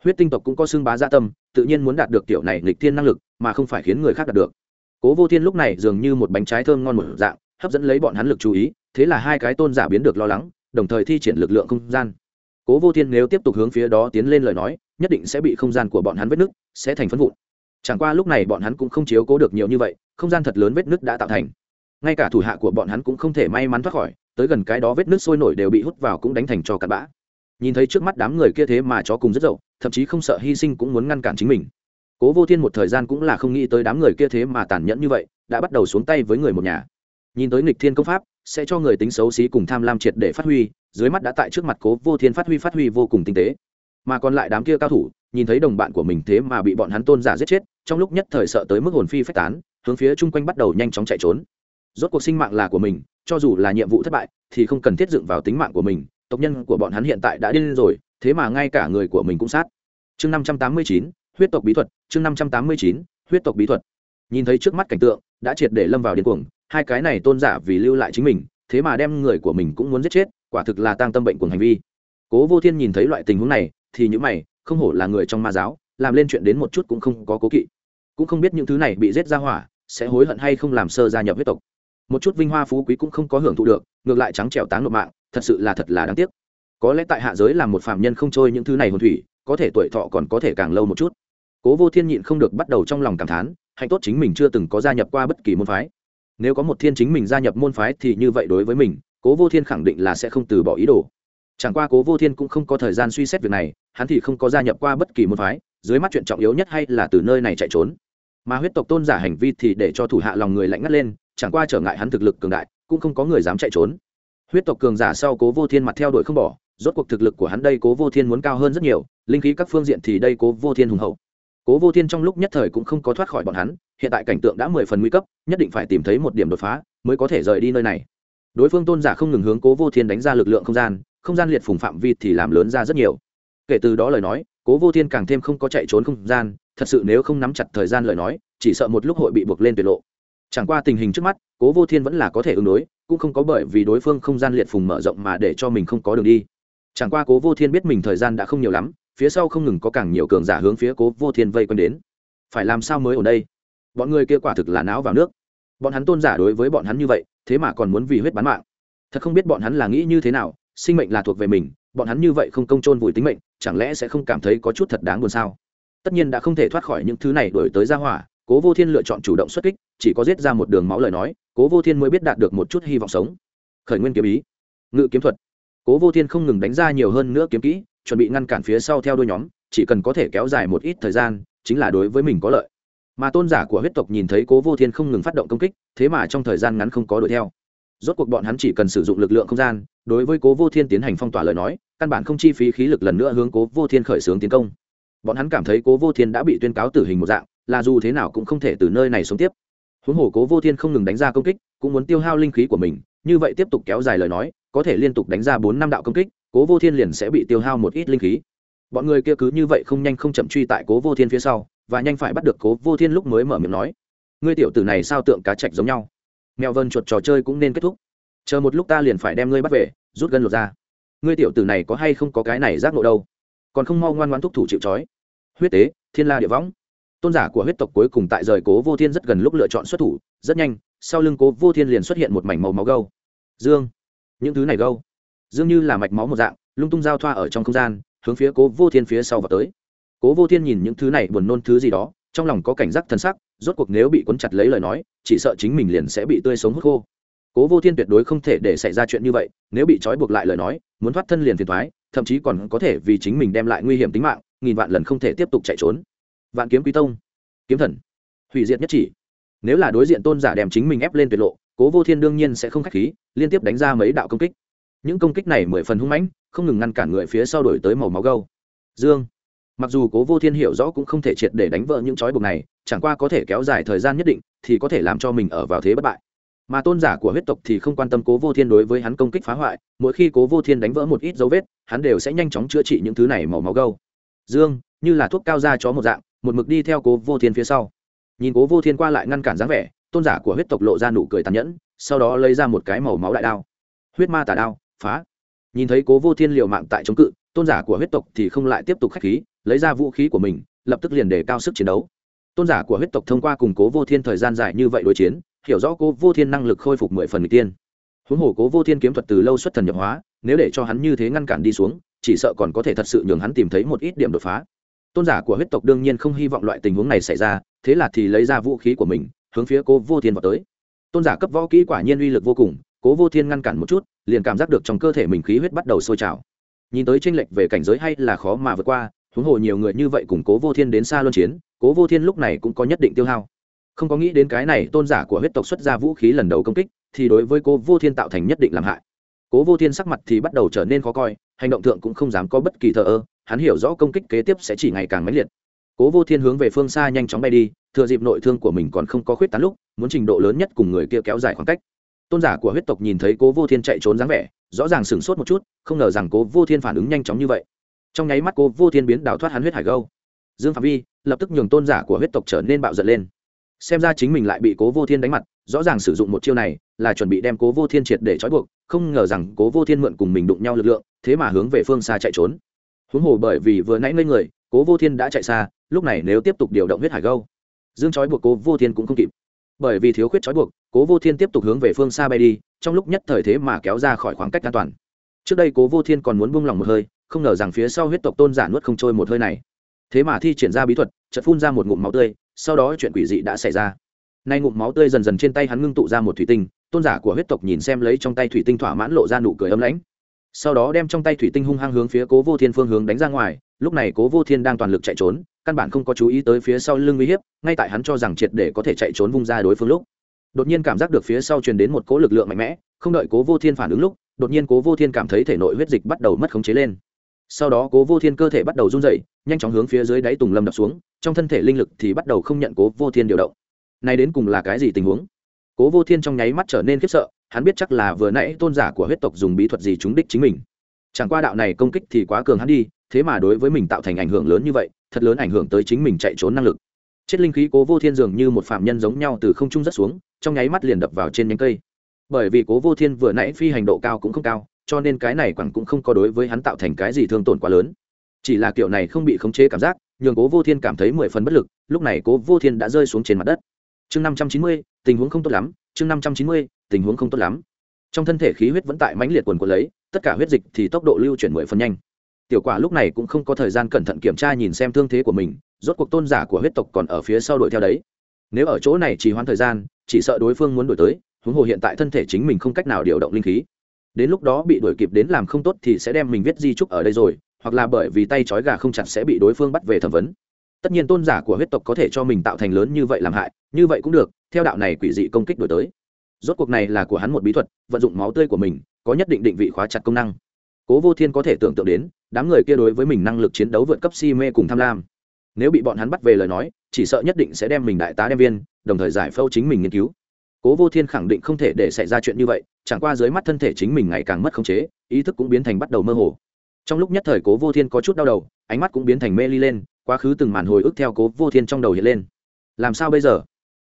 huyết tinh tộc cũng có xương bá gia tâm, tự nhiên muốn đạt được kiểu này nghịch thiên năng lực, mà không phải khiến người khác đạt được. Cố vô thiên lúc này dường như một bánh trái thơm ngon một dạng, hấp dẫn lấy bọn hắn lực chú ý, thế là hai cái tôn giả biến được lo lắng, đồng thời thi triển lực lượng không gian. Cố vô thiên nếu tiếp tục hướng phía đó tiến lên lời nói, nhất định sẽ bị không gian của bọn hắn vết nứt, sẽ thành phân vụn. Chẳng qua lúc này bọn hắn cũng không chiếu cố được nhiều như vậy, không gian thật lớn vết nứt đã tạo thành. Ngay cả thủ hạ của bọn hắn cũng không thể may mắn thoát khỏi, tới gần cái đó vết nứt sôi nổi đều bị hút vào cũng đánh thành cho cặn bã. Nhìn thấy trước mắt đám người kia thế mà chó cùng rất dậu thậm chí không sợ hy sinh cũng muốn ngăn cản chính mình. Cố vô thiên một thời gian cũng là không nghĩ tới đám người kia thế mà tàn nhẫn như vậy, đã bắt đầu xuống tay với người một nhà. Nhìn tới nghịch thiên công pháp, sẽ cho người tính xấu xí cùng tham lam triệt để phát huy, dưới mắt đã tại trước mặt cố vô thiên phát huy phát huy vô cùng tinh tế. Mà còn lại đám kia cao thủ, nhìn thấy đồng bạn của mình thế mà bị bọn hắn tôn giả giết chết, trong lúc nhất thời sợ tới mức hồn phi phách tán, hướng phía chung quanh bắt đầu nhanh chóng chạy trốn. Rốt cuộc sinh mạng là của mình, cho dù là nhiệm vụ thất bại, thì không cần thiết dựng vào tính mạng của mình tộc nhân của bọn hắn hiện tại đã điên rồi, thế mà ngay cả người của mình cũng sát. Chương năm trăm tám mươi chín, huyết tộc bí thuật, chương năm trăm tám mươi chín, huyết tộc bí thuật. Nhìn thấy trước mắt cảnh tượng, đã triệt để lâm vào điên cuồng, hai cái này tôn giả vì lưu lại chính mình, thế mà đem người của mình cũng muốn giết chết, quả thực là tăng tâm bệnh của hành vi. Cố vô thiên nhìn thấy loại tình huống này, thì những mày, không hổ là người trong ma giáo, làm lên chuyện đến một chút cũng không có cố kỵ. Cũng không biết những thứ này bị giết ra hỏa, sẽ hối hận hay không làm sơ gia nhập huyết tộc. Một chút vinh hoa phú quý cũng không có hưởng thụ được, ngược lại trắng trèo táng nộp mạng thật sự là thật là đáng tiếc. Có lẽ tại hạ giới là một phạm nhân không trôi những thứ này hồn thủy, có thể tuổi thọ còn có thể càng lâu một chút. Cố vô thiên nhịn không được bắt đầu trong lòng cảm thán, hạnh tốt chính mình chưa từng có gia nhập qua bất kỳ môn phái. Nếu có một thiên chính mình gia nhập môn phái thì như vậy đối với mình, cố vô thiên khẳng định là sẽ không từ bỏ ý đồ. Chẳng qua cố vô thiên cũng không có thời gian suy xét việc này, hắn thì không có gia nhập qua bất kỳ môn phái, dưới mắt chuyện trọng yếu nhất hay là từ nơi này chạy trốn. Mà huyết tộc tôn giả hành vi thì để cho thủ hạ lòng người lạnh ngắt lên, chẳng qua trở ngại hắn thực lực cường đại, cũng không có người dám chạy trốn huyết tộc cường giả sau cố vô thiên mặt theo đuổi không bỏ, rốt cuộc thực lực của hắn đây cố vô thiên muốn cao hơn rất nhiều, linh khí các phương diện thì đây cố vô thiên hùng hậu. Cố vô thiên trong lúc nhất thời cũng không có thoát khỏi bọn hắn, hiện tại cảnh tượng đã mười phần nguy cấp, nhất định phải tìm thấy một điểm đột phá mới có thể rời đi nơi này. Đối phương tôn giả không ngừng hướng cố vô thiên đánh ra lực lượng không gian không gian liệt phùng phạm vi thì làm lớn ra rất nhiều. Kể từ đó lời nói, cố vô thiên càng thêm không có chạy trốn không gian, thật sự nếu không nắm chặt thời gian lời nói, chỉ sợ một lúc hội bị buộc lên tuyệt lộ chẳng qua tình hình trước mắt, cố vô thiên vẫn là có thể ứng đối, cũng không có bởi vì đối phương không gian liệt phùng mở rộng mà để cho mình không có đường đi. Chẳng qua cố vô thiên biết mình thời gian đã không nhiều lắm, phía sau không ngừng có càng nhiều cường giả hướng phía cố vô thiên vây quanh đến. Phải làm sao mới ở đây? Bọn người kia quả thực là não vào nước. Bọn hắn tôn giả đối với bọn hắn như vậy, thế mà còn muốn vì huyết bán mạng. Thật không biết bọn hắn là nghĩ như thế nào, sinh mệnh là thuộc về mình, bọn hắn như vậy không công chôn vùi tính mệnh, chẳng lẽ sẽ không cảm thấy có chút thật đáng buồn sao? Tất nhiên đã không thể thoát khỏi những thứ này đổi tới ra hỏa cố vô thiên lựa chọn chủ động xuất kích, chỉ có giết ra một đường máu lời nói, cố vô thiên mới biết đạt được một chút hy vọng sống. Khởi nguyên kiếm ý. Ngự kiếm thuật. Cố vô thiên không ngừng đánh ra nhiều hơn nữa kiếm kỹ, chuẩn bị ngăn cản phía sau theo đôi nhóm, chỉ cần có thể kéo dài một ít thời gian, chính là đối với mình có lợi. Mà tôn giả của huyết tộc nhìn thấy cố vô thiên không ngừng phát động công kích, thế mà trong thời gian ngắn không có đuổi theo. Rốt cuộc bọn hắn chỉ cần sử dụng lực lượng không gian, đối với cố vô thiên tiến hành phong tỏa lời nói, căn bản không chi phí khí lực lần nữa hướng cố vô thiên khởi xướng tiến công. Bọn hắn cảm thấy cố vô thiên đã bị tuyên cáo tử hình một dạng là dù thế nào cũng không thể từ nơi này sống tiếp. Huống hồ cố vô thiên không ngừng đánh ra công kích, cũng muốn tiêu hao linh khí của mình, như vậy tiếp tục kéo dài lời nói, có thể liên tục đánh ra bốn năm đạo công kích, cố vô thiên liền sẽ bị tiêu hao một ít linh khí. Bọn người kia cứ như vậy không nhanh không chậm truy tại cố vô thiên phía sau, và nhanh phải bắt được cố vô thiên lúc mới mở miệng nói, ngươi tiểu tử này sao tượng cá chạch giống nhau? Mèo vân chuột trò chơi cũng nên kết thúc. Chờ một lúc ta liền phải đem ngươi bắt về, rút gân lột ra. Ngươi tiểu tử này có hay không có cái này giác ngộ đâu? Còn không mau ngoan ngoan thúc thủ chịu trói. Huyết tế, thiên la địa võng tôn giả của huyết tộc cuối cùng tại rời cố vô thiên rất gần lúc lựa chọn xuất thủ, rất nhanh, sau lưng cố vô thiên liền xuất hiện một mảnh màu máu gâu. Dương. Những thứ này gâu dương như là mạch máu một dạng, lung tung giao thoa ở trong không gian, hướng phía cố vô thiên phía sau và tới. Cố vô thiên nhìn những thứ này buồn nôn thứ gì đó, trong lòng có cảnh giác thân sắc, rốt cuộc nếu bị cuốn chặt lấy lời nói, chỉ sợ chính mình liền sẽ bị tươi sống hút khô. Cố vô thiên tuyệt đối không thể để xảy ra chuyện như vậy, nếu bị trói buộc lại lời nói, muốn thoát thân liền phiền thoái thậm chí còn có thể vì chính mình đem lại nguy hiểm tính mạng, nghìn vạn lần không thể tiếp tục chạy trốn vạn kiếm quý tông, kiếm thần, hủy diệt nhất chỉ. Nếu là đối diện tôn giả đem chính mình ép lên tuyệt lộ, cố vô thiên đương nhiên sẽ không k h á c h khí, liên tiếp đánh ra mấy đạo công kích. Những công kích này mười phần hung mãnh, không ngừng ngăn cản người phía sau đổi tới màu máu gâu. Dương, mặc dù cố vô thiên hiểu rõ cũng không thể triệt để đánh vỡ những trói buộc này, chẳng qua có thể kéo dài thời gian nhất định, thì có thể làm cho mình ở vào thế bất bại. Mà tôn giả của huyết tộc thì không quan tâm cố vô thiên đối với hắn công kích phá hoại, mỗi khi cố vô thiên đánh vỡ một ít dấu vết, hắn đều sẽ nhanh chóng chữa trị những thứ này màu máu gâu. Dương, như là thuốc cao da chó một dạng một mực đi theo cố vô thiên phía sau. Nhìn cố vô thiên qua lại ngăn cản dáng vẻ, tôn giả của huyết tộc lộ ra nụ cười tàn nhẫn, sau đó lấy ra một cái màu máu đại đao. Huyết ma tà đao, phá. Nhìn thấy cố vô thiên liều mạng tại chống cự, tôn giả của huyết tộc thì không lại tiếp tục k h á c h khí, lấy ra vũ khí của mình, lập tức liền đề cao sức chiến đấu. Tôn giả của huyết tộc thông qua cùng cố vô thiên thời gian dài như vậy đối chiến, hiểu rõ cố vô thiên năng lực khôi phục mười phần người tiên. Huống hồ cố vô thiên kiếm thuật từ lâu xuất thần nhập hóa, nếu để cho hắn như thế ngăn cản đi xuống, chỉ sợ còn có thể thật sự nhường hắn tìm thấy một ít điểm đột phá tôn giả của huyết tộc đương nhiên không hy vọng loại tình huống này xảy ra, thế là thì lấy ra vũ khí của mình, hướng phía cố vô thiên vào tới. Tôn giả cấp võ kỹ quả nhiên uy lực vô cùng, cố vô thiên ngăn cản một chút, liền cảm giác được trong cơ thể mình khí huyết bắt đầu sôi trào. Nhìn tới tranh lệch về cảnh giới hay là khó mà vượt qua, huống hồ nhiều người như vậy cùng cố vô thiên đến xa luân chiến, cố vô thiên lúc này cũng có nhất định tiêu hao. Không có nghĩ đến cái này tôn giả của huyết tộc xuất ra vũ khí lần đầu công kích, thì đối với cố vô thiên tạo thành nhất định làm hại. Cố vô thiên sắc mặt thì bắt đầu trở nên khó coi, hành động thượng cũng không dám có bất kỳ thờ ơ hắn hiểu rõ công kích kế tiếp sẽ chỉ ngày càng mãnh liệt. Cố vô thiên hướng về phương xa nhanh chóng bay đi, thừa dịp nội thương của mình còn không có khuyết tán lúc, muốn trình độ lớn nhất cùng người kia kéo dài khoảng cách. Tôn giả của huyết tộc nhìn thấy cố vô thiên chạy trốn dáng vẻ, rõ ràng sửng sốt một chút, không ngờ rằng cố vô thiên phản ứng nhanh chóng như vậy. Trong nháy mắt cố vô thiên biến đào thoát hắn huyết hải gâu. Dương phạm vi, lập tức nhường tôn giả của huyết tộc trở nên bạo giận lên. Xem ra chính mình lại bị cố vô thiên đánh mặt, rõ ràng sử dụng một chiêu này là chuẩn bị đem cố vô thiên triệt để trói buộc, không ngờ rằng cố vô thiên mượn cùng mình đụng nhau lực lượng, thế mà hướng về phương xa chạy trốn huống hồ bởi vì vừa nãy ngây người, cố vô thiên đã chạy xa, lúc này nếu tiếp tục điều động huyết hải gâu, dương trói buộc cố vô thiên cũng không kịp. Bởi vì thiếu khuyết trói buộc, cố vô thiên tiếp tục hướng về phương xa bay đi, trong lúc nhất thời thế mà kéo ra khỏi khoảng cách an toàn. Trước đây cố vô thiên còn muốn buông lỏng một hơi, không ngờ rằng phía sau huyết tộc tôn giả nuốt không trôi một hơi này. Thế mà thi triển ra bí thuật, chợt phun ra một ngụm máu tươi, sau đó chuyện quỷ dị đã xảy ra. Nay ngụm máu tươi dần dần trên tay hắn ngưng tụ ra một thủy tinh, tôn giả của huyết tộc nhìn xem lấy trong tay thủy tinh thỏa mãn lộ ra nụ cười ấm lãnh sau đó đem trong tay thủy tinh hung hăng hướng phía cố vô thiên phương hướng đánh ra ngoài, lúc này cố vô thiên đang toàn lực chạy trốn, căn bản không có chú ý tới phía sau lưng uy hiếp, ngay tại hắn cho rằng triệt để có thể chạy trốn vung ra đối phương lúc. Đột nhiên cảm giác được phía sau truyền đến một cỗ lực lượng mạnh mẽ, không đợi cố vô thiên phản ứng lúc, đột nhiên cố vô thiên cảm thấy thể nội huyết dịch bắt đầu mất khống chế lên. Sau đó cố vô thiên cơ thể bắt đầu run dậy nhanh chóng hướng phía dưới đáy tùng lâm đập xuống, trong thân thể linh lực thì bắt đầu không nhận cố vô thiên điều động. Này đến cùng là cái gì tình huống? Cố vô thiên trong nháy mắt trở nên khiếp sợ hắn biết chắc là vừa nãy tôn giả của huyết tộc dùng bí thuật gì chúng đích chính mình. Chẳng qua đạo này công kích thì quá cường hắn đi, thế mà đối với mình tạo thành ảnh hưởng lớn như vậy, thật lớn ảnh hưởng tới chính mình chạy trốn năng lực. Chết linh khí cố vô thiên dường như một phạm nhân giống nhau từ không trung rất xuống, trong nháy mắt liền đập vào trên nhánh cây. Bởi vì cố vô thiên vừa nãy phi hành độ cao cũng không cao, cho nên cái này quẳng cũng không có đối với hắn tạo thành cái gì thương tổn quá lớn. Chỉ là kiểu này không bị khống chế cảm giác, nhường cố vô thiên cảm thấy mười phần bất lực, lúc này cố vô thiên đã rơi xuống trên mặt đất. Chương năm trăm chín mươi, tình huống không tốt lắm, chương năm trăm chín mươi tình huống không tốt lắm. Trong thân thể khí huyết vẫn tại mãnh liệt quần quần lấy, tất cả huyết dịch thì tốc độ lưu chuyển mười phần nhanh. Tiểu quả lúc này cũng không có thời gian cẩn thận kiểm tra nhìn xem thương thế của mình, rốt cuộc tôn giả của huyết tộc còn ở phía sau đuổi theo đấy. Nếu ở chỗ này chỉ hoãn thời gian, chỉ sợ đối phương muốn đuổi tới, huống hồ hiện tại thân thể chính mình không cách nào điều động linh khí. Đến lúc đó bị đuổi kịp đến làm không tốt thì sẽ đem mình viết di trúc ở đây rồi, hoặc là bởi vì tay trói gà không chặt sẽ bị đối phương bắt về thẩm vấn. Tất nhiên tôn giả của huyết tộc có thể cho mình tạo thành lớn như vậy làm hại, như vậy cũng được, theo đạo này quỷ dị công kích đổi tới rốt cuộc này là của hắn một bí thuật, vận dụng máu tươi của mình, có nhất định định vị khóa chặt công năng. Cố vô thiên có thể tưởng tượng đến, đám người kia đối với mình năng lực chiến đấu vượt cấp si mê cùng tham lam. Nếu bị bọn hắn bắt về lời nói, chỉ sợ nhất định sẽ đem mình đại tá đem viên, đồng thời giải phẫu chính mình nghiên cứu. Cố vô thiên khẳng định không thể để xảy ra chuyện như vậy, chẳng qua dưới mắt thân thể chính mình ngày càng mất khống chế, ý thức cũng biến thành bắt đầu mơ hồ. Trong lúc nhất thời cố vô thiên có chút đau đầu, ánh mắt cũng biến thành mê ly lên, quá khứ từng màn hồi ức theo cố vô thiên trong đầu hiện lên. Làm sao bây giờ?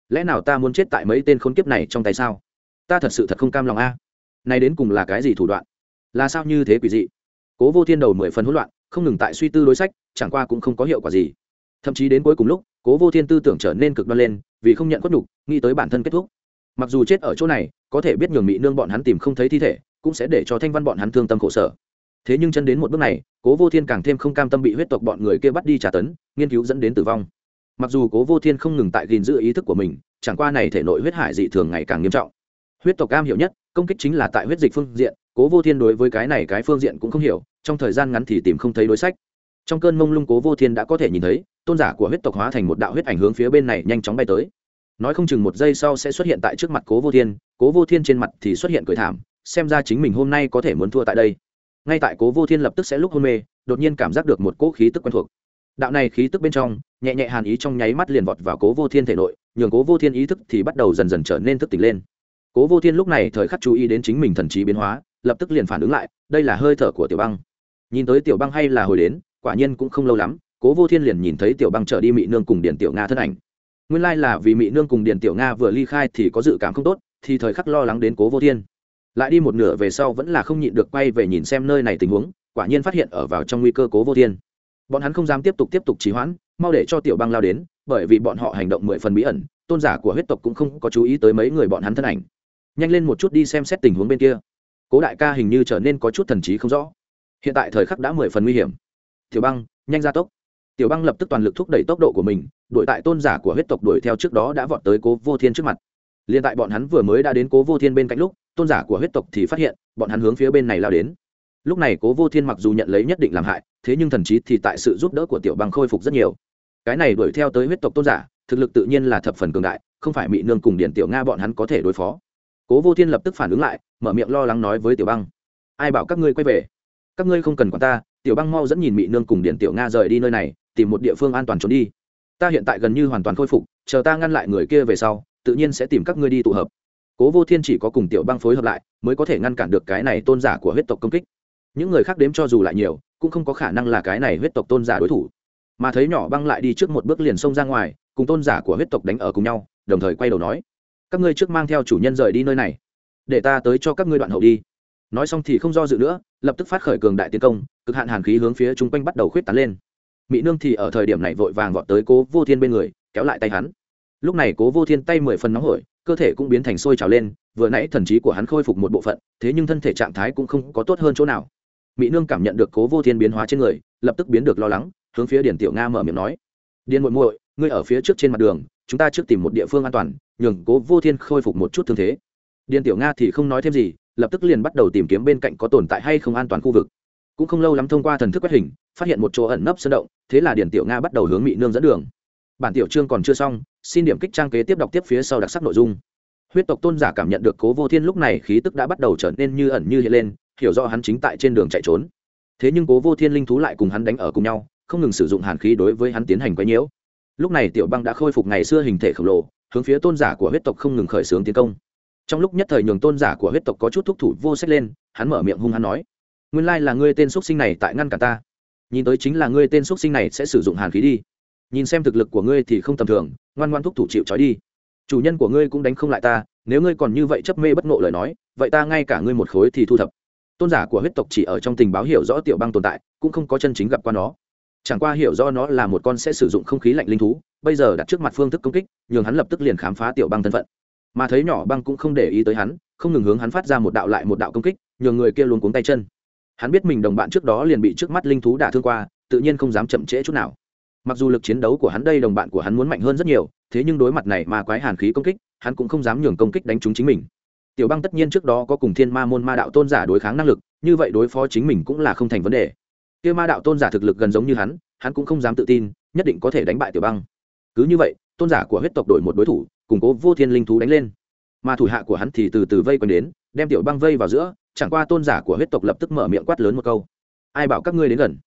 Lẽ nào ta muốn chết tại mấy tên khốn kiếp này trong tay sao? Ta thật sự thật không cam lòng a. À? này đến cùng là cái gì thủ đoạn? Là sao như thế quỷ dị? Cố vô thiên đầu mười phần hỗn loạn, không ngừng tại suy tư đối sách, chẳng qua cũng không có hiệu quả gì. Thậm chí đến cuối cùng lúc, cố vô thiên tư tưởng trở nên cực đoan lên, vì không nhận khuất nhục, nghĩ tới bản thân kết thúc. Mặc dù chết ở chỗ này, có thể biết nhường mỹ nương bọn hắn tìm không thấy thi thể, cũng sẽ để cho thanh văn bọn hắn thương tâm khổ sở. Thế nhưng chân đến một bước này, cố vô thiên càng thêm không cam tâm bị huyết tộc bọn người kia bắt đi trả tấn, nghiên cứu dẫn đến tử vong. Mặc dù cố vô thiên không ngừng tại gìn giữ ý thức của mình, chẳng qua này thể nội huyết hải dị thường ngày càng nghiêm trọng huyết tộc cam hiểu nhất, công kích chính là tại huyết dịch phương diện, cố vô thiên đối với cái này cái phương diện cũng không hiểu, trong thời gian ngắn thì tìm không thấy đối sách. Trong cơn mông lung cố vô thiên đã có thể nhìn thấy, tôn giả của huyết tộc hóa thành một đạo huyết ảnh hướng phía bên này nhanh chóng bay tới. Nói không chừng một giây sau sẽ xuất hiện tại trước mặt cố vô thiên, cố vô thiên trên mặt thì xuất hiện cười thảm, xem ra chính mình hôm nay có thể muốn thua tại đây. Ngay tại cố vô thiên lập tức sẽ lúc hôn mê, đột nhiên cảm giác được một cỗ khí tức quen thuộc. Đạo này khí tức bên trong, nhẹ nhẹ hàn ý trong nháy mắt liền vọt vào cố vô thiên thể nội, nhường cố vô thiên ý thức thì bắt đầu dần dần trở nên thức tỉnh lên cố vô thiên lúc này thời khắc chú ý đến chính mình thần trí biến hóa, lập tức liền phản ứng lại, đây là hơi thở của tiểu băng. Nhìn tới tiểu băng hay là hồi đến, quả nhiên cũng không lâu lắm, cố vô thiên liền nhìn thấy tiểu băng trở đi mị nương cùng điền tiểu nga thân ảnh. Nguyên lai là vì mị nương cùng điền tiểu nga vừa ly khai thì có dự cảm không tốt, thì thời khắc lo lắng đến cố vô thiên. Lại đi một nửa về sau vẫn là không nhịn được quay về nhìn xem nơi này tình huống, quả nhiên phát hiện ở vào trong nguy cơ cố vô thiên. Bọn hắn không dám tiếp tục tiếp tục trì hoãn, mau để cho tiểu băng lao đến, bởi vì bọn họ hành động mười phần bí ẩn, tôn giả của huyết tộc cũng không có chú ý tới mấy người bọn hắn thân ảnh nhanh lên một chút đi xem xét tình huống bên kia. Cố đại ca hình như trở nên có chút thần trí không rõ. Hiện tại thời khắc đã mười phần nguy hiểm. Tiểu băng, nhanh ra tốc. Tiểu băng lập tức toàn lực thúc đẩy tốc độ của mình, đuổi tại tôn giả của huyết tộc đuổi theo trước đó đã vọt tới cố vô thiên trước mặt. Liền tại bọn hắn vừa mới đã đến cố vô thiên bên cạnh lúc, tôn giả của huyết tộc thì phát hiện, bọn hắn hướng phía bên này lao đến. Lúc này cố vô thiên mặc dù nhận lấy nhất định làm hại, thế nhưng thần trí thì tại sự giúp đỡ của tiểu băng khôi phục rất nhiều. Cái này đuổi theo tới huyết tộc tôn giả, thực lực tự nhiên là thập phần cường đại, không phải mỹ nương cùng điện tiểu nga bọn hắn có thể đối phó cố vô thiên lập tức phản ứng lại, mở miệng lo lắng nói với tiểu băng. Ai bảo các ngươi quay về? Các ngươi không cần quản ta, tiểu băng mau dẫn nhìn mỹ nương cùng điện tiểu nga rời đi nơi này, tìm một địa phương an toàn trốn đi. Ta hiện tại gần như hoàn toàn khôi phục, chờ ta ngăn lại người kia về sau, tự nhiên sẽ tìm các ngươi đi tụ hợp. Cố vô thiên chỉ có cùng tiểu băng phối hợp lại, mới có thể ngăn cản được cái này tôn giả của huyết tộc công kích. Những người khác đếm cho dù lại nhiều, cũng không có khả năng là cái này huyết tộc tôn giả đối thủ. Mà thấy nhỏ băng lại đi trước một bước liền xông ra ngoài, cùng tôn giả của huyết tộc đánh ở cùng nhau, đồng thời quay đầu nói các ngươi trước mang theo chủ nhân rời đi nơi này, để ta tới cho các ngươi đoạn hậu đi. Nói xong thì không do dự nữa, lập tức phát khởi cường đại tiến công, cực hạn hàn khí hướng phía chung quanh bắt đầu khuyết tán lên. Mỹ nương thì ở thời điểm này vội vàng vọt tới cố vô thiên bên người, kéo lại tay hắn. Lúc này cố vô thiên tay mười phần nóng hổi, cơ thể cũng biến thành sôi trào lên, vừa nãy thần trí của hắn khôi phục một bộ phận, thế nhưng thân thể trạng thái cũng không có tốt hơn chỗ nào. Mỹ nương cảm nhận được cố vô thiên biến hóa trên người, lập tức biến được lo lắng, hướng phía điển tiểu nga mở miệng nói, điền muội muội, ngươi ở phía trước trên mặt đường chúng ta trước tìm một địa phương an toàn, nhường cố vô thiên khôi phục một chút thương thế. Điền tiểu nga thì không nói thêm gì, lập tức liền bắt đầu tìm kiếm bên cạnh có tồn tại hay không an toàn khu vực. Cũng không lâu lắm thông qua thần thức quét hình, phát hiện một chỗ ẩn nấp sơn động, thế là điền tiểu nga bắt đầu hướng mỹ nương dẫn đường. Bản tiểu chương còn chưa xong, xin điểm kích trang kế tiếp đọc tiếp phía sau đặc sắc nội dung. Huyết tộc tôn giả cảm nhận được cố vô thiên lúc này khí tức đã bắt đầu trở nên như ẩn như hiện lên, hiểu rõ hắn chính tại trên đường chạy trốn. Thế nhưng cố vô thiên linh thú lại cùng hắn đánh ở cùng nhau, không ngừng sử dụng hàn khí đối với hắn tiến hành quấy nhiễu lúc này tiểu băng đã khôi phục ngày xưa hình thể khổng lồ, hướng phía tôn giả của huyết tộc không ngừng khởi xướng tiến công. Trong lúc nhất thời nhường tôn giả của huyết tộc có chút thúc thủ vô sách lên, hắn mở miệng hung hắn nói, nguyên lai là ngươi tên x sinh này tại ngăn cả ta. Nhìn tới chính là ngươi tên x sinh này sẽ sử dụng hàn khí đi. Nhìn xem thực lực của ngươi thì không tầm thường, ngoan ngoan thúc thủ chịu trói đi. Chủ nhân của ngươi cũng đánh không lại ta, nếu ngươi còn như vậy chấp mê bất ngộ lời nói, vậy ta ngay cả ngươi một khối thì thu thập. Tôn giả của huyết tộc chỉ ở trong tình báo hiểu rõ tiểu băng tồn tại, cũng không có chân chính gặp qua nó chẳng qua hiểu do nó là một con sẽ sử dụng không khí lạnh linh thú, bây giờ đặt trước mặt phương thức công kích, nhường hắn lập tức liền khám phá tiểu băng thân phận. Mà thấy nhỏ băng cũng không để ý tới hắn, không ngừng hướng hắn phát ra một đạo lại một đạo công kích, nhường người kia luôn cuống tay chân. Hắn biết mình đồng bạn trước đó liền bị trước mắt linh thú đả thương qua, tự nhiên không dám chậm trễ chút nào. Mặc dù lực chiến đấu của hắn đây đồng bạn của hắn muốn mạnh hơn rất nhiều, thế nhưng đối mặt này mà quái hàn khí công kích, hắn cũng không dám nhường công kích đánh trúng chính mình. Tiểu băng tất nhiên trước đó có cùng thiên ma môn ma đạo tôn giả đối kháng năng lực, như vậy đối phó chính mình cũng là không thành vấn đề kia ma đạo tôn giả thực lực gần giống như hắn hắn cũng không dám tự tin, nhất định có thể đánh bại tiểu băng. Cứ như vậy, tôn giả của huyết tộc đổi một đối thủ củng cố vô thiên linh thú đánh lên. Mà thủ hạ của hắn thì từ từ vây quanh đến, đem tiểu băng vây vào giữa, chẳng qua tôn giả của huyết tộc lập tức mở miệng quát lớn một câu. Ai bảo các ngươi đến gần?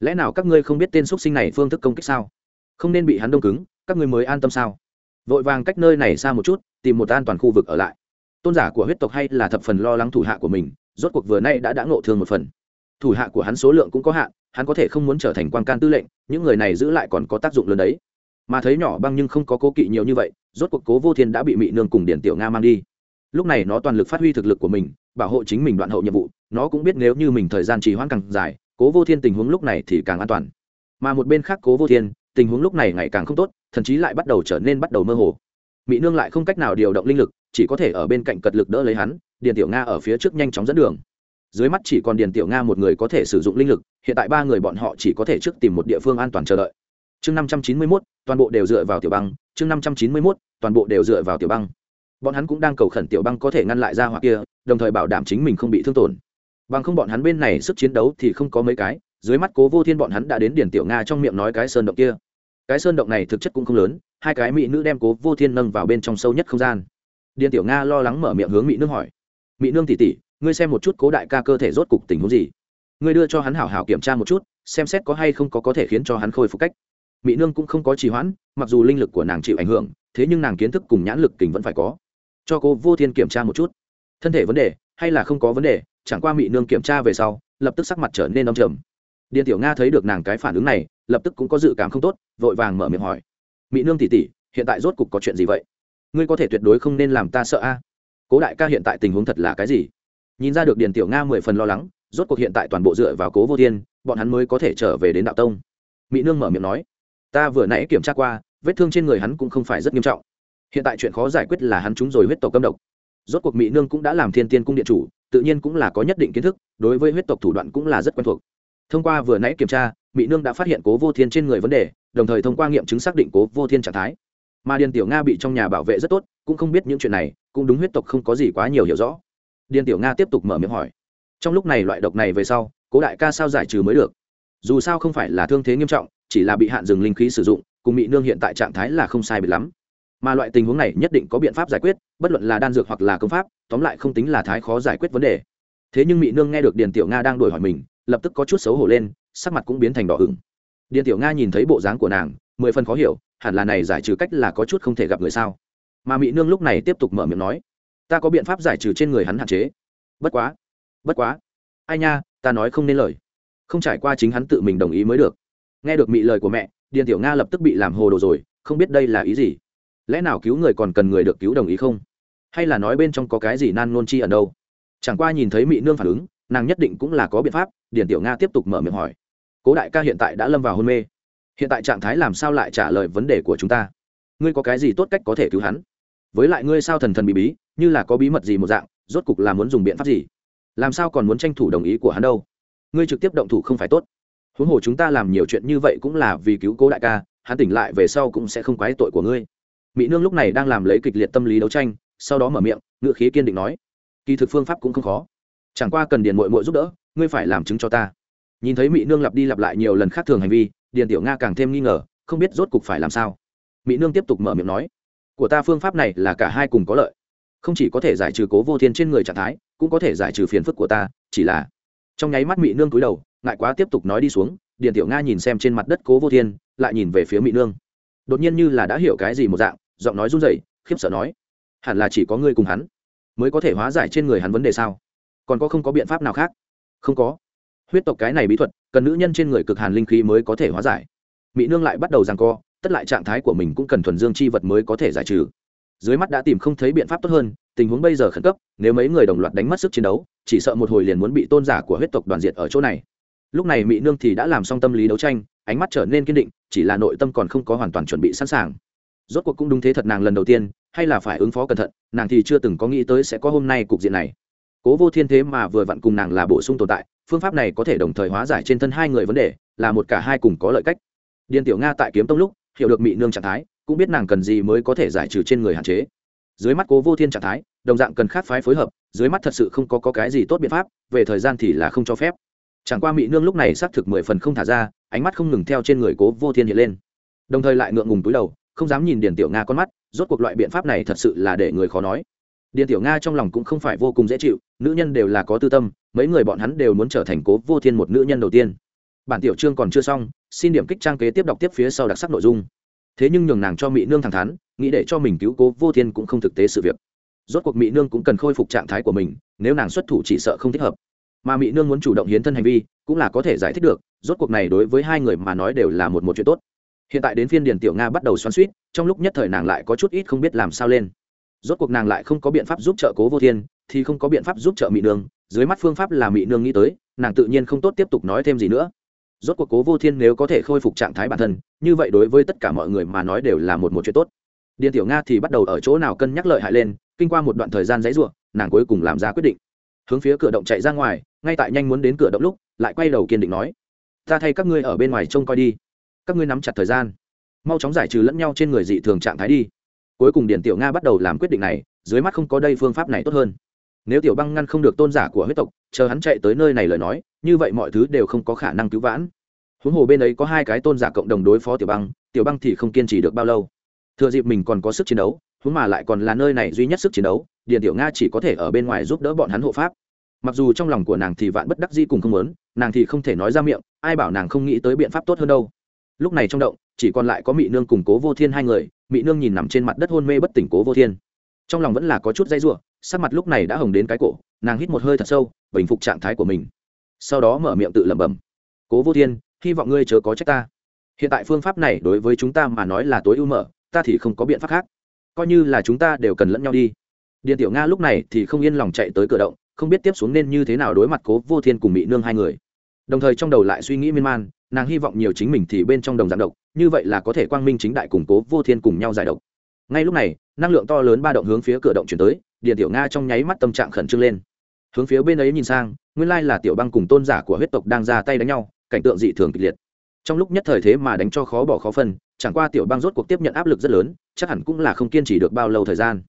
Lẽ nào các ngươi không biết tên x sinh này phương thức công kích sao? Không nên bị hắn đông cứng, các ngươi mới an tâm sao? Vội vàng cách nơi này xa một chút, tìm một an toàn khu vực ở lại. Tôn giả của huyết tộc hay là thập phần lo lắng thủ hạ của mình, rốt cuộc vừa nay đã đã ngộ thương một phần thủ hạ của hắn số lượng cũng có hạn, hắn có thể không muốn trở thành quan can tư lệnh, những người này giữ lại còn có tác dụng lớn đấy. Mà thấy nhỏ băng nhưng không có cố kỵ nhiều như vậy, rốt cuộc cố vô thiên đã bị mị nương cùng điển tiểu nga mang đi. Lúc này nó toàn lực phát huy thực lực của mình, bảo hộ chính mình đoạn hậu nhiệm vụ, nó cũng biết nếu như mình thời gian trì hoãn càng dài, cố vô thiên tình huống lúc này thì càng an toàn. Mà một bên khác cố vô thiên, tình huống lúc này ngày càng không tốt, thậm chí lại bắt đầu trở nên bắt đầu mơ hồ. Mỹ nương lại không cách nào điều động linh lực, chỉ có thể ở bên cạnh cật lực đỡ lấy hắn điền tiểu nga ở phía trước nhanh chóng dẫn đường dưới mắt chỉ còn điền tiểu nga một người có thể sử dụng linh lực, hiện tại ba người bọn họ chỉ có thể trước tìm một địa phương an toàn chờ đợi. Chương năm trăm chín mươi mốt, toàn bộ đều dựa vào tiểu băng. Chương năm trăm chín mươi mốt, toàn bộ đều dựa vào tiểu băng. Bọn hắn cũng đang cầu khẩn tiểu băng có thể ngăn lại ra hoặc kia, đồng thời bảo đảm chính mình không bị thương tổn. Bằng không bọn hắn bên này sức chiến đấu thì không có mấy cái, dưới mắt cố vô thiên bọn hắn đã đến điển tiểu nga trong miệng nói cái sơn động kia. Cái sơn động này thực chất cũng không lớn, hai cái mỹ nữ đem cố vô thiên nâng vào bên trong sâu nhất không gian. Điền tiểu nga lo lắng mở miệng hướng mỹ nương hỏi. Mỹ nương tỉ tỉ ngươi xem một chút cố đại ca cơ thể rốt cục tình huống gì. Ngươi đưa cho hắn hảo hảo kiểm tra một chút, xem xét có hay không có có thể khiến cho hắn khôi phục cách. Mỹ nương cũng không có trì hoãn, mặc dù linh lực của nàng chịu ảnh hưởng, thế nhưng nàng kiến thức cùng nhãn lực kình vẫn phải có. Cho cô vô thiên kiểm tra một chút. Thân thể vấn đề, hay là không có vấn đề, chẳng qua mỹ nương kiểm tra về sau, lập tức sắc mặt trở nên đông trầm. Điện tiểu nga thấy được nàng cái phản ứng này, lập tức cũng có dự cảm không tốt, vội vàng mở miệng hỏi. Mỹ nương tỉ tỉ hiện tại rốt cục có chuyện gì vậy? Ngươi có thể tuyệt đối không nên làm ta sợ a. Cố đại ca hiện tại tình huống thật là cái gì? Nhìn ra được điền tiểu nga mười phần lo lắng, rốt cuộc hiện tại toàn bộ dựa vào cố vô thiên, bọn hắn mới có thể trở về đến đạo tông. Mỹ nương mở miệng nói, ta vừa nãy kiểm tra qua, vết thương trên người hắn cũng không phải rất nghiêm trọng. Hiện tại chuyện khó giải quyết là hắn trúng rồi huyết tộc cấm độc. Rốt cuộc mỹ nương cũng đã làm thiên tiên cung điện chủ, tự nhiên cũng là có nhất định kiến thức, đối với huyết tộc thủ đoạn cũng là rất quen thuộc. Thông qua vừa nãy kiểm tra mỹ nương đã phát hiện cố vô thiên trên người vấn đề, đồng thời thông qua nghiệm chứng xác định cố vô thiên trạng thái. Mà điền tiểu nga bị trong nhà bảo vệ rất tốt, cũng không biết những chuyện này, cũng đúng huyết tộc không có gì quá nhiều hiểu rõ điền tiểu nga tiếp tục mở miệng hỏi. Trong lúc này loại độc này về sau, cố đại ca sao giải trừ mới được? Dù sao không phải là thương thế nghiêm trọng, chỉ là bị hạn dừng linh khí sử dụng, cùng mỹ nương hiện tại trạng thái là không sai biệt lắm. Mà loại tình huống này nhất định có biện pháp giải quyết, bất luận là đan dược hoặc là công pháp, tóm lại không tính là thái khó giải quyết vấn đề. Thế nhưng mỹ nương nghe được điền tiểu nga đang đổi hỏi mình, lập tức có chút xấu hổ lên, sắc mặt cũng biến thành đỏ ửng. Điền tiểu nga nhìn thấy bộ dáng của nàng, mười phần khó hiểu, hẳn là này giải trừ cách là có chút không thể gặp người sao? Mà mỹ nương lúc này tiếp tục mở miệng nói ta có biện pháp giải trừ trên người hắn hạn chế. Bất quá bất quá. Ai nha, ta nói không nên lời. Không trải qua chính hắn tự mình đồng ý mới được. Nghe được mị lời của mẹ, điền tiểu nga lập tức bị làm hồ đồ rồi, không biết đây là ý gì. Lẽ nào cứu người còn cần người được cứu đồng ý không? Hay là nói bên trong có cái gì nan nôn chi ở đâu? Chẳng qua nhìn thấy mị nương phản ứng, nàng nhất định cũng là có biện pháp, điền tiểu nga tiếp tục mở miệng hỏi. Cố đại ca hiện tại đã lâm vào hôn mê. Hiện tại trạng thái làm sao lại trả lời vấn đề của chúng ta? Ngươi có cái gì tốt cách có thể cứu hắn? Với lại ngươi sao thần thần bí bí, như là có bí mật gì một dạng, rốt cục là muốn dùng biện pháp gì? Làm sao còn muốn tranh thủ đồng ý của hắn đâu? Ngươi trực tiếp động thủ không phải tốt. Huống hồ chúng ta làm nhiều chuyện như vậy cũng là vì cứu cố đại ca, hắn tỉnh lại về sau cũng sẽ không quái tội của ngươi. Mỹ nương lúc này đang làm lấy kịch liệt tâm lý đấu tranh, sau đó mở miệng, ngựa khí kiên định nói, kỳ thực phương pháp cũng không khó. Chẳng qua cần điền mội mội giúp đỡ, ngươi phải làm chứng cho ta. Nhìn thấy mỹ nương lặp đi lặp lại nhiều lần khác thường hành vi, điền tiểu nga càng thêm nghi ngờ, không biết rốt cục phải làm sao. Mỹ nương tiếp tục mở miệng nói của ta phương pháp này là cả hai cùng có lợi. Không chỉ có thể giải trừ cố vô thiên trên người trạng thái, cũng có thể giải trừ phiền phức của ta, chỉ là trong nháy mắt mỹ nương cúi đầu, ngại quá tiếp tục nói đi xuống, điền tiểu nga nhìn xem trên mặt đất cố vô thiên, lại nhìn về phía mỹ nương. Đột nhiên như là đã hiểu cái gì một dạng, giọng nói run rẩy, khiếp sợ nói, hẳn là chỉ có ngươi cùng hắn mới có thể hóa giải trên người hắn vấn đề sao? Còn có không có biện pháp nào khác? Không có. Huyết tộc cái này bí thuật, cần nữ nhân trên người cực hàn linh khí mới có thể hóa giải. Mỹ nương lại bắt đầu rằng co tất lại trạng thái của mình cũng cần thuần dương chi vật mới có thể giải trừ. Dưới mắt đã tìm không thấy biện pháp tốt hơn, tình huống bây giờ khẩn cấp, nếu mấy người đồng loạt đánh mất sức chiến đấu, chỉ sợ một hồi liền muốn bị tôn giả của huyết tộc đoàn diệt ở chỗ này. Lúc này mỹ nương thì đã làm xong tâm lý đấu tranh, ánh mắt trở nên kiên định, chỉ là nội tâm còn không có hoàn toàn chuẩn bị sẵn sàng. Rốt cuộc cũng đúng thế thật nàng lần đầu tiên, hay là phải ứng phó cẩn thận, nàng thì chưa từng có nghĩ tới sẽ có hôm nay cục diện này. Cố vô thiên thế mà vừa vặn cùng nàng là bổ sung tồn tại, phương pháp này có thể đồng thời hóa giải trên thân hai người vấn đề, là một cả hai cùng có lợi cách. Điền tiểu nga tại kiếm tông lúc hiểu được mỹ nương trạng thái cũng biết nàng cần gì mới có thể giải trừ trên người hạn chế. Dưới mắt cố vô thiên trạng thái đồng dạng cần khác phái phối hợp dưới mắt thật sự không có, có cái gì tốt biện pháp về thời gian thì là không cho phép. Chẳng qua mỹ nương lúc này xác thực mười phần không thả ra ánh mắt không ngừng theo trên người cố vô thiên hiện lên. Đồng thời lại ngượng ngùng túi đầu không dám nhìn điền tiểu nga con mắt rốt cuộc loại biện pháp này thật sự là để người khó nói. Điền tiểu nga trong lòng cũng không phải vô cùng dễ chịu nữ nhân đều là có tư tâm mấy người bọn hắn đều muốn trở thành cố vô thiên một nữ nhân đầu tiên. Bản tiểu chương còn chưa xong xin điểm kích trang kế tiếp đọc tiếp phía sau đặc sắc nội dung. Thế nhưng nhường nàng cho mỹ nương thẳng thắn, nghĩ để cho mình cứu cố vô thiên cũng không thực tế sự việc. Rốt cuộc mỹ nương cũng cần khôi phục trạng thái của mình, nếu nàng xuất thủ chỉ sợ không thích hợp. Mà mỹ nương muốn chủ động hiến thân hành vi, cũng là có thể giải thích được, rốt cuộc này đối với hai người mà nói đều là một một chuyện tốt. Hiện tại đến phiên điền tiểu nga bắt đầu xoắn suýt trong lúc nhất thời nàng lại có chút ít không biết làm sao lên. Rốt cuộc nàng lại không có biện pháp giúp trợ cố vô thiên, thì không có biện pháp giúp trợ mỹ nương, dưới mắt phương pháp là mỹ nương nghĩ tới, nàng tự nhiên không tốt tiếp tục nói thêm gì nữa rốt cuộc cố vô thiên nếu có thể khôi phục trạng thái bản thân, như vậy đối với tất cả mọi người mà nói đều là một một chuyện tốt. Điền tiểu nga thì bắt đầu ở chỗ nào cân nhắc lợi hại lên, kinh qua một đoạn thời gian dãy ruộng nàng cuối cùng làm ra quyết định. Hướng phía cửa động chạy ra ngoài, ngay tại nhanh muốn đến cửa động lúc, lại quay đầu kiên định nói, ta thay các ngươi ở bên ngoài trông coi đi. Các ngươi nắm chặt thời gian. Mau chóng giải trừ lẫn nhau trên người dị thường trạng thái đi. Cuối cùng điền tiểu nga bắt đầu làm quyết định này, dưới mắt không có đây phương pháp này tốt hơn nếu tiểu băng ngăn không được tôn giả của huyết tộc, chờ hắn chạy tới nơi này lời nói, như vậy mọi thứ đều không có khả năng cứu vãn. Huống hồ bên ấy có hai cái tôn giả cộng đồng đối phó tiểu băng tiểu băng thì không kiên trì được bao lâu. Thừa dịp mình còn có sức chiến đấu, huống mà lại còn là nơi này duy nhất sức chiến đấu, điền tiểu nga chỉ có thể ở bên ngoài giúp đỡ bọn hắn hộ pháp. Mặc dù trong lòng của nàng thì vạn bất đắc di cùng không muốn, nàng thì không thể nói ra miệng, ai bảo nàng không nghĩ tới biện pháp tốt hơn đâu. Lúc này trong động, chỉ còn lại có mị nương cùng cố vô thiên hai người, mị nương nhìn nằm trên mặt đất hôn mê bất tỉnh cố vô thiên. Trong lòng vẫn là có chút dây ruộng sắc mặt lúc này đã hồng đến cái cổ, nàng hít một hơi thật sâu, bình phục trạng thái của mình. Sau đó mở miệng tự lẩm bẩm, cố vô thiên, hy vọng ngươi chớ có trách ta. Hiện tại phương pháp này đối với chúng ta mà nói là tối ưu mở, ta thì không có biện pháp khác. Coi như là chúng ta đều cần lẫn nhau đi. Điện tiểu nga lúc này thì không yên lòng chạy tới cửa động, không biết tiếp xuống nên như thế nào đối mặt cố vô thiên cùng mỹ nương hai người. Đồng thời trong đầu lại suy nghĩ miên man, nàng hy vọng nhiều chính mình thì bên trong đồng giảm độc, như vậy là có thể quang minh chính đại củng cố vô thiên cùng nhau giải độc. Ngay lúc này, năng lượng to lớn ba động hướng phía cửa động chuyển tới Điền tiểu nga trong nháy mắt tâm trạng khẩn trương lên. Hướng phía bên ấy nhìn sang, nguyên lai là tiểu băng cùng tôn giả của huyết tộc đang ra tay đánh nhau, cảnh tượng dị thường kịch liệt. Trong lúc nhất thời thế mà đánh cho khó bỏ khó phân, chẳng qua tiểu băng rốt cuộc tiếp nhận áp lực rất lớn, chắc hẳn cũng là không kiên trì được bao lâu thời gian.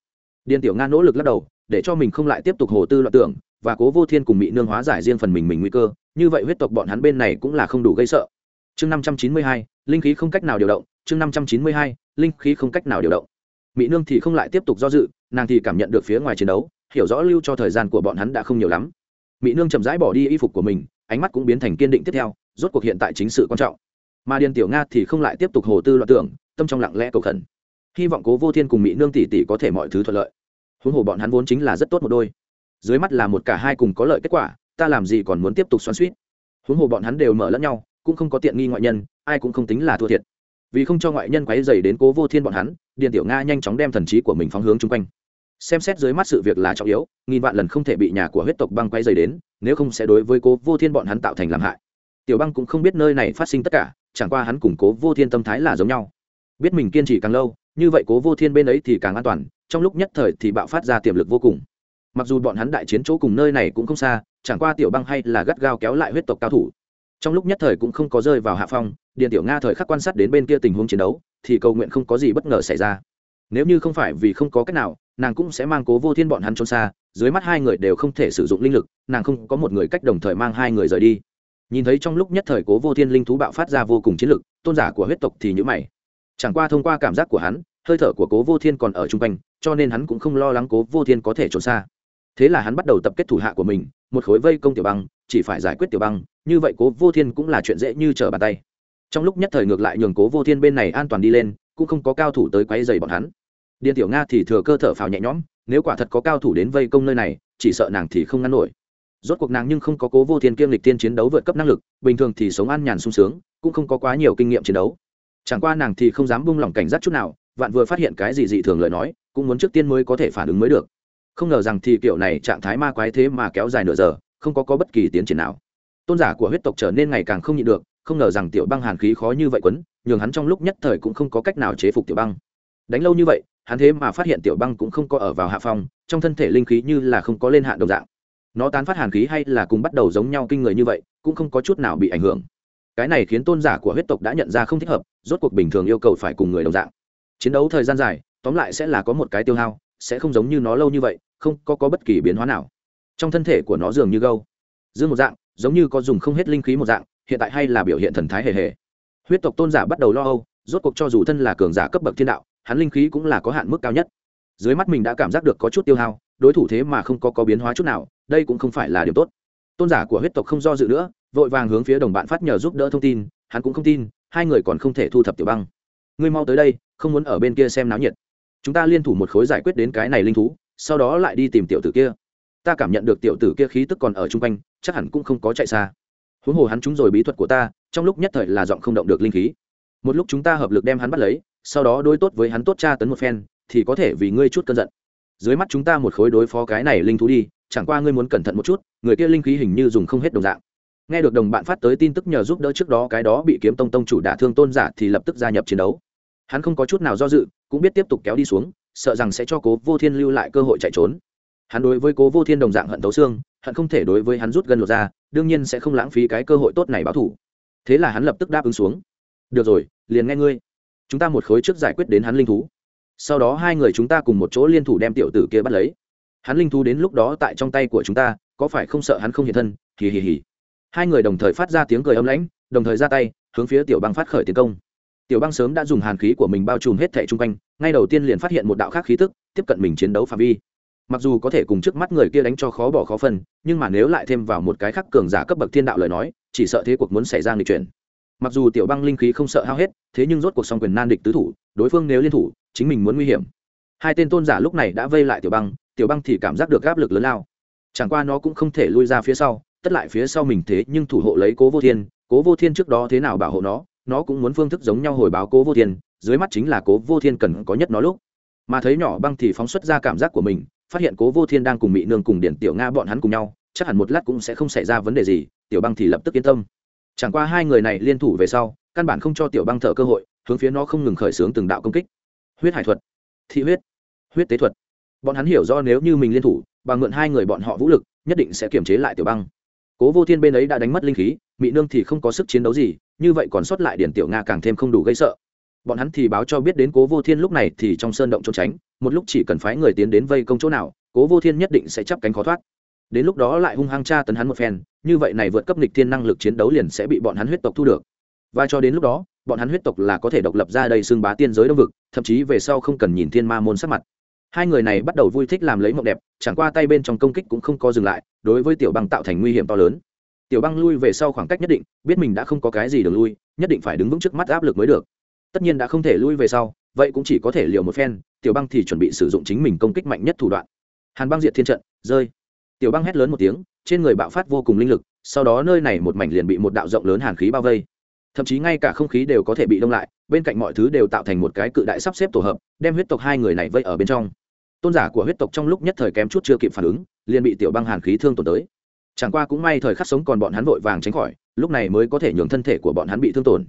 Điền tiểu nga nỗ lực lắc đầu, để cho mình không lại tiếp tục hồ tư loạn tưởng, và cố vô thiên cùng bị nương hóa giải riêng phần mình mình nguy cơ, như vậy huyết tộc bọn hắn bên này cũng là không đủ gây sợ. Chương năm trăm chín mươi hai, linh khí không cách nào điều động, chương năm trăm chín mươi hai, linh khí không cách nào điều động. Mỹ nương thì không lại tiếp tục do dự nàng thì cảm nhận được phía ngoài chiến đấu, hiểu rõ lưu cho thời gian của bọn hắn đã không nhiều lắm. Mỹ nương chậm rãi bỏ đi y phục của mình, ánh mắt cũng biến thành kiên định tiếp theo, rốt cuộc hiện tại chính sự quan trọng. Mà điền tiểu nga thì không lại tiếp tục hồ tư loạn tưởng, tâm trong lặng lẽ cầu khẩn. Hy vọng cố vô thiên cùng mỹ nương tỷ tỷ có thể mọi thứ thuận lợi. Huống hồ bọn hắn vốn chính là rất tốt một đôi. Dưới mắt là một cả hai cùng có lợi kết quả, ta làm gì còn muốn tiếp tục xoắn suýt huống hồ bọn hắn đều mở lẫn nhau, cũng không có tiện nghi ngoại nhân, ai cũng không tính là thua thiệt. Vì không cho ngoại nhân quấy dày đến cố vô thiên bọn hắn, điền tiểu nga nhanh chóng đem thần trí của mình phóng hướng chung quanh xem xét dưới mắt sự việc là trọng yếu, nghìn vạn lần không thể bị nhà của huyết tộc băng quay dày đến, nếu không sẽ đối với cố vô thiên bọn hắn tạo thành làm hại. Tiểu băng cũng không biết nơi này phát sinh tất cả, chẳng qua hắn củng cố vô thiên tâm thái là giống nhau. Biết mình kiên trì càng lâu, như vậy cố vô thiên bên ấy thì càng an toàn, trong lúc nhất thời thì bạo phát ra tiềm lực vô cùng. Mặc dù bọn hắn đại chiến chỗ cùng nơi này cũng không xa, chẳng qua tiểu băng hay là gắt gao kéo lại huyết tộc cao thủ. Trong lúc nhất thời cũng không có rơi vào hạ phong điện tiểu nga thời khắc quan sát đến bên kia tình huống chiến đấu, thì cầu nguyện không có gì bất ngờ xảy ra nếu như không phải vì không có cách nào, nàng cũng sẽ mang cố vô thiên bọn hắn trốn xa, dưới mắt hai người đều không thể sử dụng linh lực, nàng không có một người cách đồng thời mang hai người rời đi. Nhìn thấy trong lúc nhất thời cố vô thiên linh thú bạo phát ra vô cùng chiến lực, tôn giả của huyết tộc thì nhữ mày. Chẳng qua thông qua cảm giác của hắn, hơi thở của cố vô thiên còn ở chung quanh, cho nên hắn cũng không lo lắng cố vô thiên có thể trốn xa. Thế là hắn bắt đầu tập kết thủ hạ của mình, một khối vây công tiểu băng, chỉ phải giải quyết tiểu băng, như vậy cố vô thiên cũng là chuyện dễ như trở bàn tay. Trong lúc nhất thời ngược lại nhường cố vô thiên bên này an toàn đi lên, cũng không có cao thủ tới quay dày bọn hắn điện tiểu nga thì thừa cơ thở phào nhẹ nhõm nếu quả thật có cao thủ đến vây công nơi này chỉ sợ nàng thì không ngăn nổi. Rốt cuộc nàng nhưng không có cố vô thiên kiêm lịch tiên chiến đấu vượt cấp năng lực bình thường thì sống an nhàn sung sướng cũng không có quá nhiều kinh nghiệm chiến đấu. Chẳng qua nàng thì không dám buông lỏng cảnh giác chút nào vạn vừa phát hiện cái gì dị thường lời nói cũng muốn trước tiên mới có thể phản ứng mới được. Không ngờ rằng thì kiểu này trạng thái ma quái thế mà kéo dài nửa giờ không có, có bất kỳ tiến triển nào. Tôn giả của huyết tộc trở nên ngày càng không nhịn được không ngờ rằng tiểu băng hàn khí khó như vậy quấn nhường hắn trong lúc nhất thời cũng không có cách nào chế phục tiểu băng. Đánh lâu như vậy hắn thế mà phát hiện tiểu băng cũng không có ở vào hạ phong trong thân thể linh khí như là không có lên hạn đồng dạng. Nó tán phát hàn khí hay là cùng bắt đầu giống nhau kinh người như vậy cũng không có chút nào bị ảnh hưởng. Cái này khiến tôn giả của huyết tộc đã nhận ra không thích hợp rốt cuộc bình thường yêu cầu phải cùng người đồng dạng. Chiến đấu thời gian dài tóm lại sẽ là có một cái tiêu hao sẽ không giống như nó lâu như vậy không có, có bất kỳ biến hóa nào. Trong thân thể của nó dường như gâu dương một dạng giống như có dùng không hết linh khí một dạng hiện tại hay là biểu hiện thần thái hề hề. Huyết tộc tôn giả bắt đầu lo âu rốt cuộc cho dù thân là cường giả cấp bậc thiên đạo hắn linh khí cũng là có hạn mức cao nhất. Dưới mắt mình đã cảm giác được có chút tiêu hao, đối thủ thế mà không có có biến hóa chút nào, đây cũng không phải là điểm tốt. Tôn giả của huyết tộc không do dự nữa, vội vàng hướng phía đồng bạn phát nhờ giúp đỡ thông tin, hắn cũng không tin, hai người còn không thể thu thập tiểu băng. Ngươi mau tới đây, không muốn ở bên kia xem náo nhiệt. Chúng ta liên thủ một khối giải quyết đến cái này linh thú, sau đó lại đi tìm tiểu tử kia. Ta cảm nhận được tiểu tử kia khí tức còn ở chung quanh, chắc hẳn cũng không có chạy xa. Huống hồ hắn trúng rồi bí thuật của ta, trong lúc nhất thời là giọng không động được linh khí. Một lúc chúng ta hợp lực đem hắn bắt lấy sau đó đối tốt với hắn tốt tra tấn một phen, thì có thể vì ngươi chút cơn giận. Dưới mắt chúng ta một khối đối phó cái này linh thú đi, chẳng qua ngươi muốn cẩn thận một chút, người kia linh khí hình như dùng không hết đồng dạng. Nghe được đồng bạn phát tới tin tức nhờ giúp đỡ trước đó cái đó bị kiếm tông tông chủ đả thương tôn giả thì lập tức gia nhập chiến đấu. Hắn không có chút nào do dự, cũng biết tiếp tục kéo đi xuống, sợ rằng sẽ cho cố vô thiên lưu lại cơ hội chạy trốn. Hắn đối với cố vô thiên đồng dạng hận tấu xương, hận không thể đối với hắn rút gân lột ra, đương nhiên sẽ không lãng phí cái cơ hội tốt này báo thủ. Thế là hắn lập tức đáp ứng xuống. Được rồi, liền nghe ngươi chúng ta một khối trước giải quyết đến hắn linh thú. Sau đó hai người chúng ta cùng một chỗ liên thủ đem tiểu tử kia bắt lấy. Hắn linh thú đến lúc đó tại trong tay của chúng ta, có phải không sợ hắn không hiện thân? Hì hì hì. Hai người đồng thời phát ra tiếng cười âm lãnh, đồng thời ra tay, hướng phía tiểu băng phát khởi tiến công. Tiểu băng sớm đã dùng hàn khí của mình bao trùm hết thẻ chung quanh, ngay đầu tiên liền phát hiện một đạo khác khí tức, tiếp cận mình chiến đấu phạm vi. Mặc dù có thể cùng trước mắt người kia đánh cho khó bỏ khó phân, nhưng mà nếu lại thêm vào một cái khắc cường giả cấp bậc thiên đạo lời nói, chỉ sợ thế cuộc muốn xảy ra người chuyển mặc dù tiểu băng linh khí không sợ hao hết, thế nhưng rốt cuộc song quyền nan địch tứ thủ, đối phương nếu liên thủ, chính mình muốn nguy hiểm. Hai tên tôn giả lúc này đã vây lại tiểu băng tiểu băng thì cảm giác được áp lực lớn lao. Chẳng qua nó cũng không thể lui ra phía sau, tất lại phía sau mình thế nhưng thủ hộ lấy cố vô thiên, cố vô thiên trước đó thế nào bảo hộ nó nó cũng muốn phương thức giống nhau hồi báo cố vô thiên, dưới mắt chính là cố vô thiên cần có nhất nó lúc. Mà thấy nhỏ băng thì phóng xuất ra cảm giác của mình, phát hiện cố vô thiên đang cùng mỹ nương cùng điển tiểu nga bọn hắn cùng nhau, chắc hẳn một lát cũng sẽ không xảy ra vấn đề gì, tiểu băng thì lập tức yên tâm chẳng qua hai người này liên thủ về sau, căn bản không cho tiểu băng thở cơ hội, hướng phía nó không ngừng khởi xướng từng đạo công kích. Huyết hải thuật, thị huyết huyết tế thuật. Bọn hắn hiểu do nếu như mình liên thủ, bằng mượn hai người bọn họ vũ lực, nhất định sẽ kiềm chế lại tiểu băng. Cố vô thiên bên ấy đã đánh mất linh khí mỹ nương thì không có sức chiến đấu gì, như vậy còn sót lại điển tiểu nga càng thêm không đủ gây sợ. Bọn hắn thì báo cho biết đến cố vô thiên lúc này thì trong sơn động trốn tránh, một lúc chỉ cần phái người tiến đến vây công chỗ nào, cố vô thiên nhất định sẽ chấp cánh khó thoát đến lúc đó lại hung hăng tra tấn hắn một phen, như vậy này vượt cấp nịch thiên năng lực chiến đấu liền sẽ bị bọn hắn huyết tộc thu được. Và cho đến lúc đó, bọn hắn huyết tộc là có thể độc lập ra đây xưng bá tiên giới đông vực, thậm chí về sau không cần nhìn thiên ma môn sắc mặt. Hai người này bắt đầu vui thích làm lấy mộng đẹp, chẳng qua tay bên trong công kích cũng không có dừng lại, đối với tiểu băng tạo thành nguy hiểm to lớn. Tiểu băng lui về sau khoảng cách nhất định, biết mình đã không có cái gì đường lui, nhất định phải đứng vững trước mắt áp lực mới được. Tất nhiên đã không thể lui về sau, vậy cũng chỉ có thể liều một phen, tiểu băng thì chuẩn bị sử dụng chính mình công kích mạnh nhất thủ đoạn. Hàn băng diệt thiên trận, rơi tiểu băng hét lớn một tiếng, trên người bạo phát vô cùng linh lực, sau đó nơi này một mảnh liền bị một đạo rộng lớn hàn khí bao vây. Thậm chí ngay cả không khí đều có thể bị đông lại, bên cạnh mọi thứ đều tạo thành một cái cự đại sắp xếp tổ hợp, đem huyết tộc hai người này vây ở bên trong. Tôn giả của huyết tộc trong lúc nhất thời kém chút chưa kịp phản ứng, liền bị tiểu băng hàn khí thương tổn tới. Chẳng qua cũng may thời khắc sống còn bọn hắn vội vàng tránh khỏi, lúc này mới có thể nhường thân thể của bọn hắn bị thương tổn.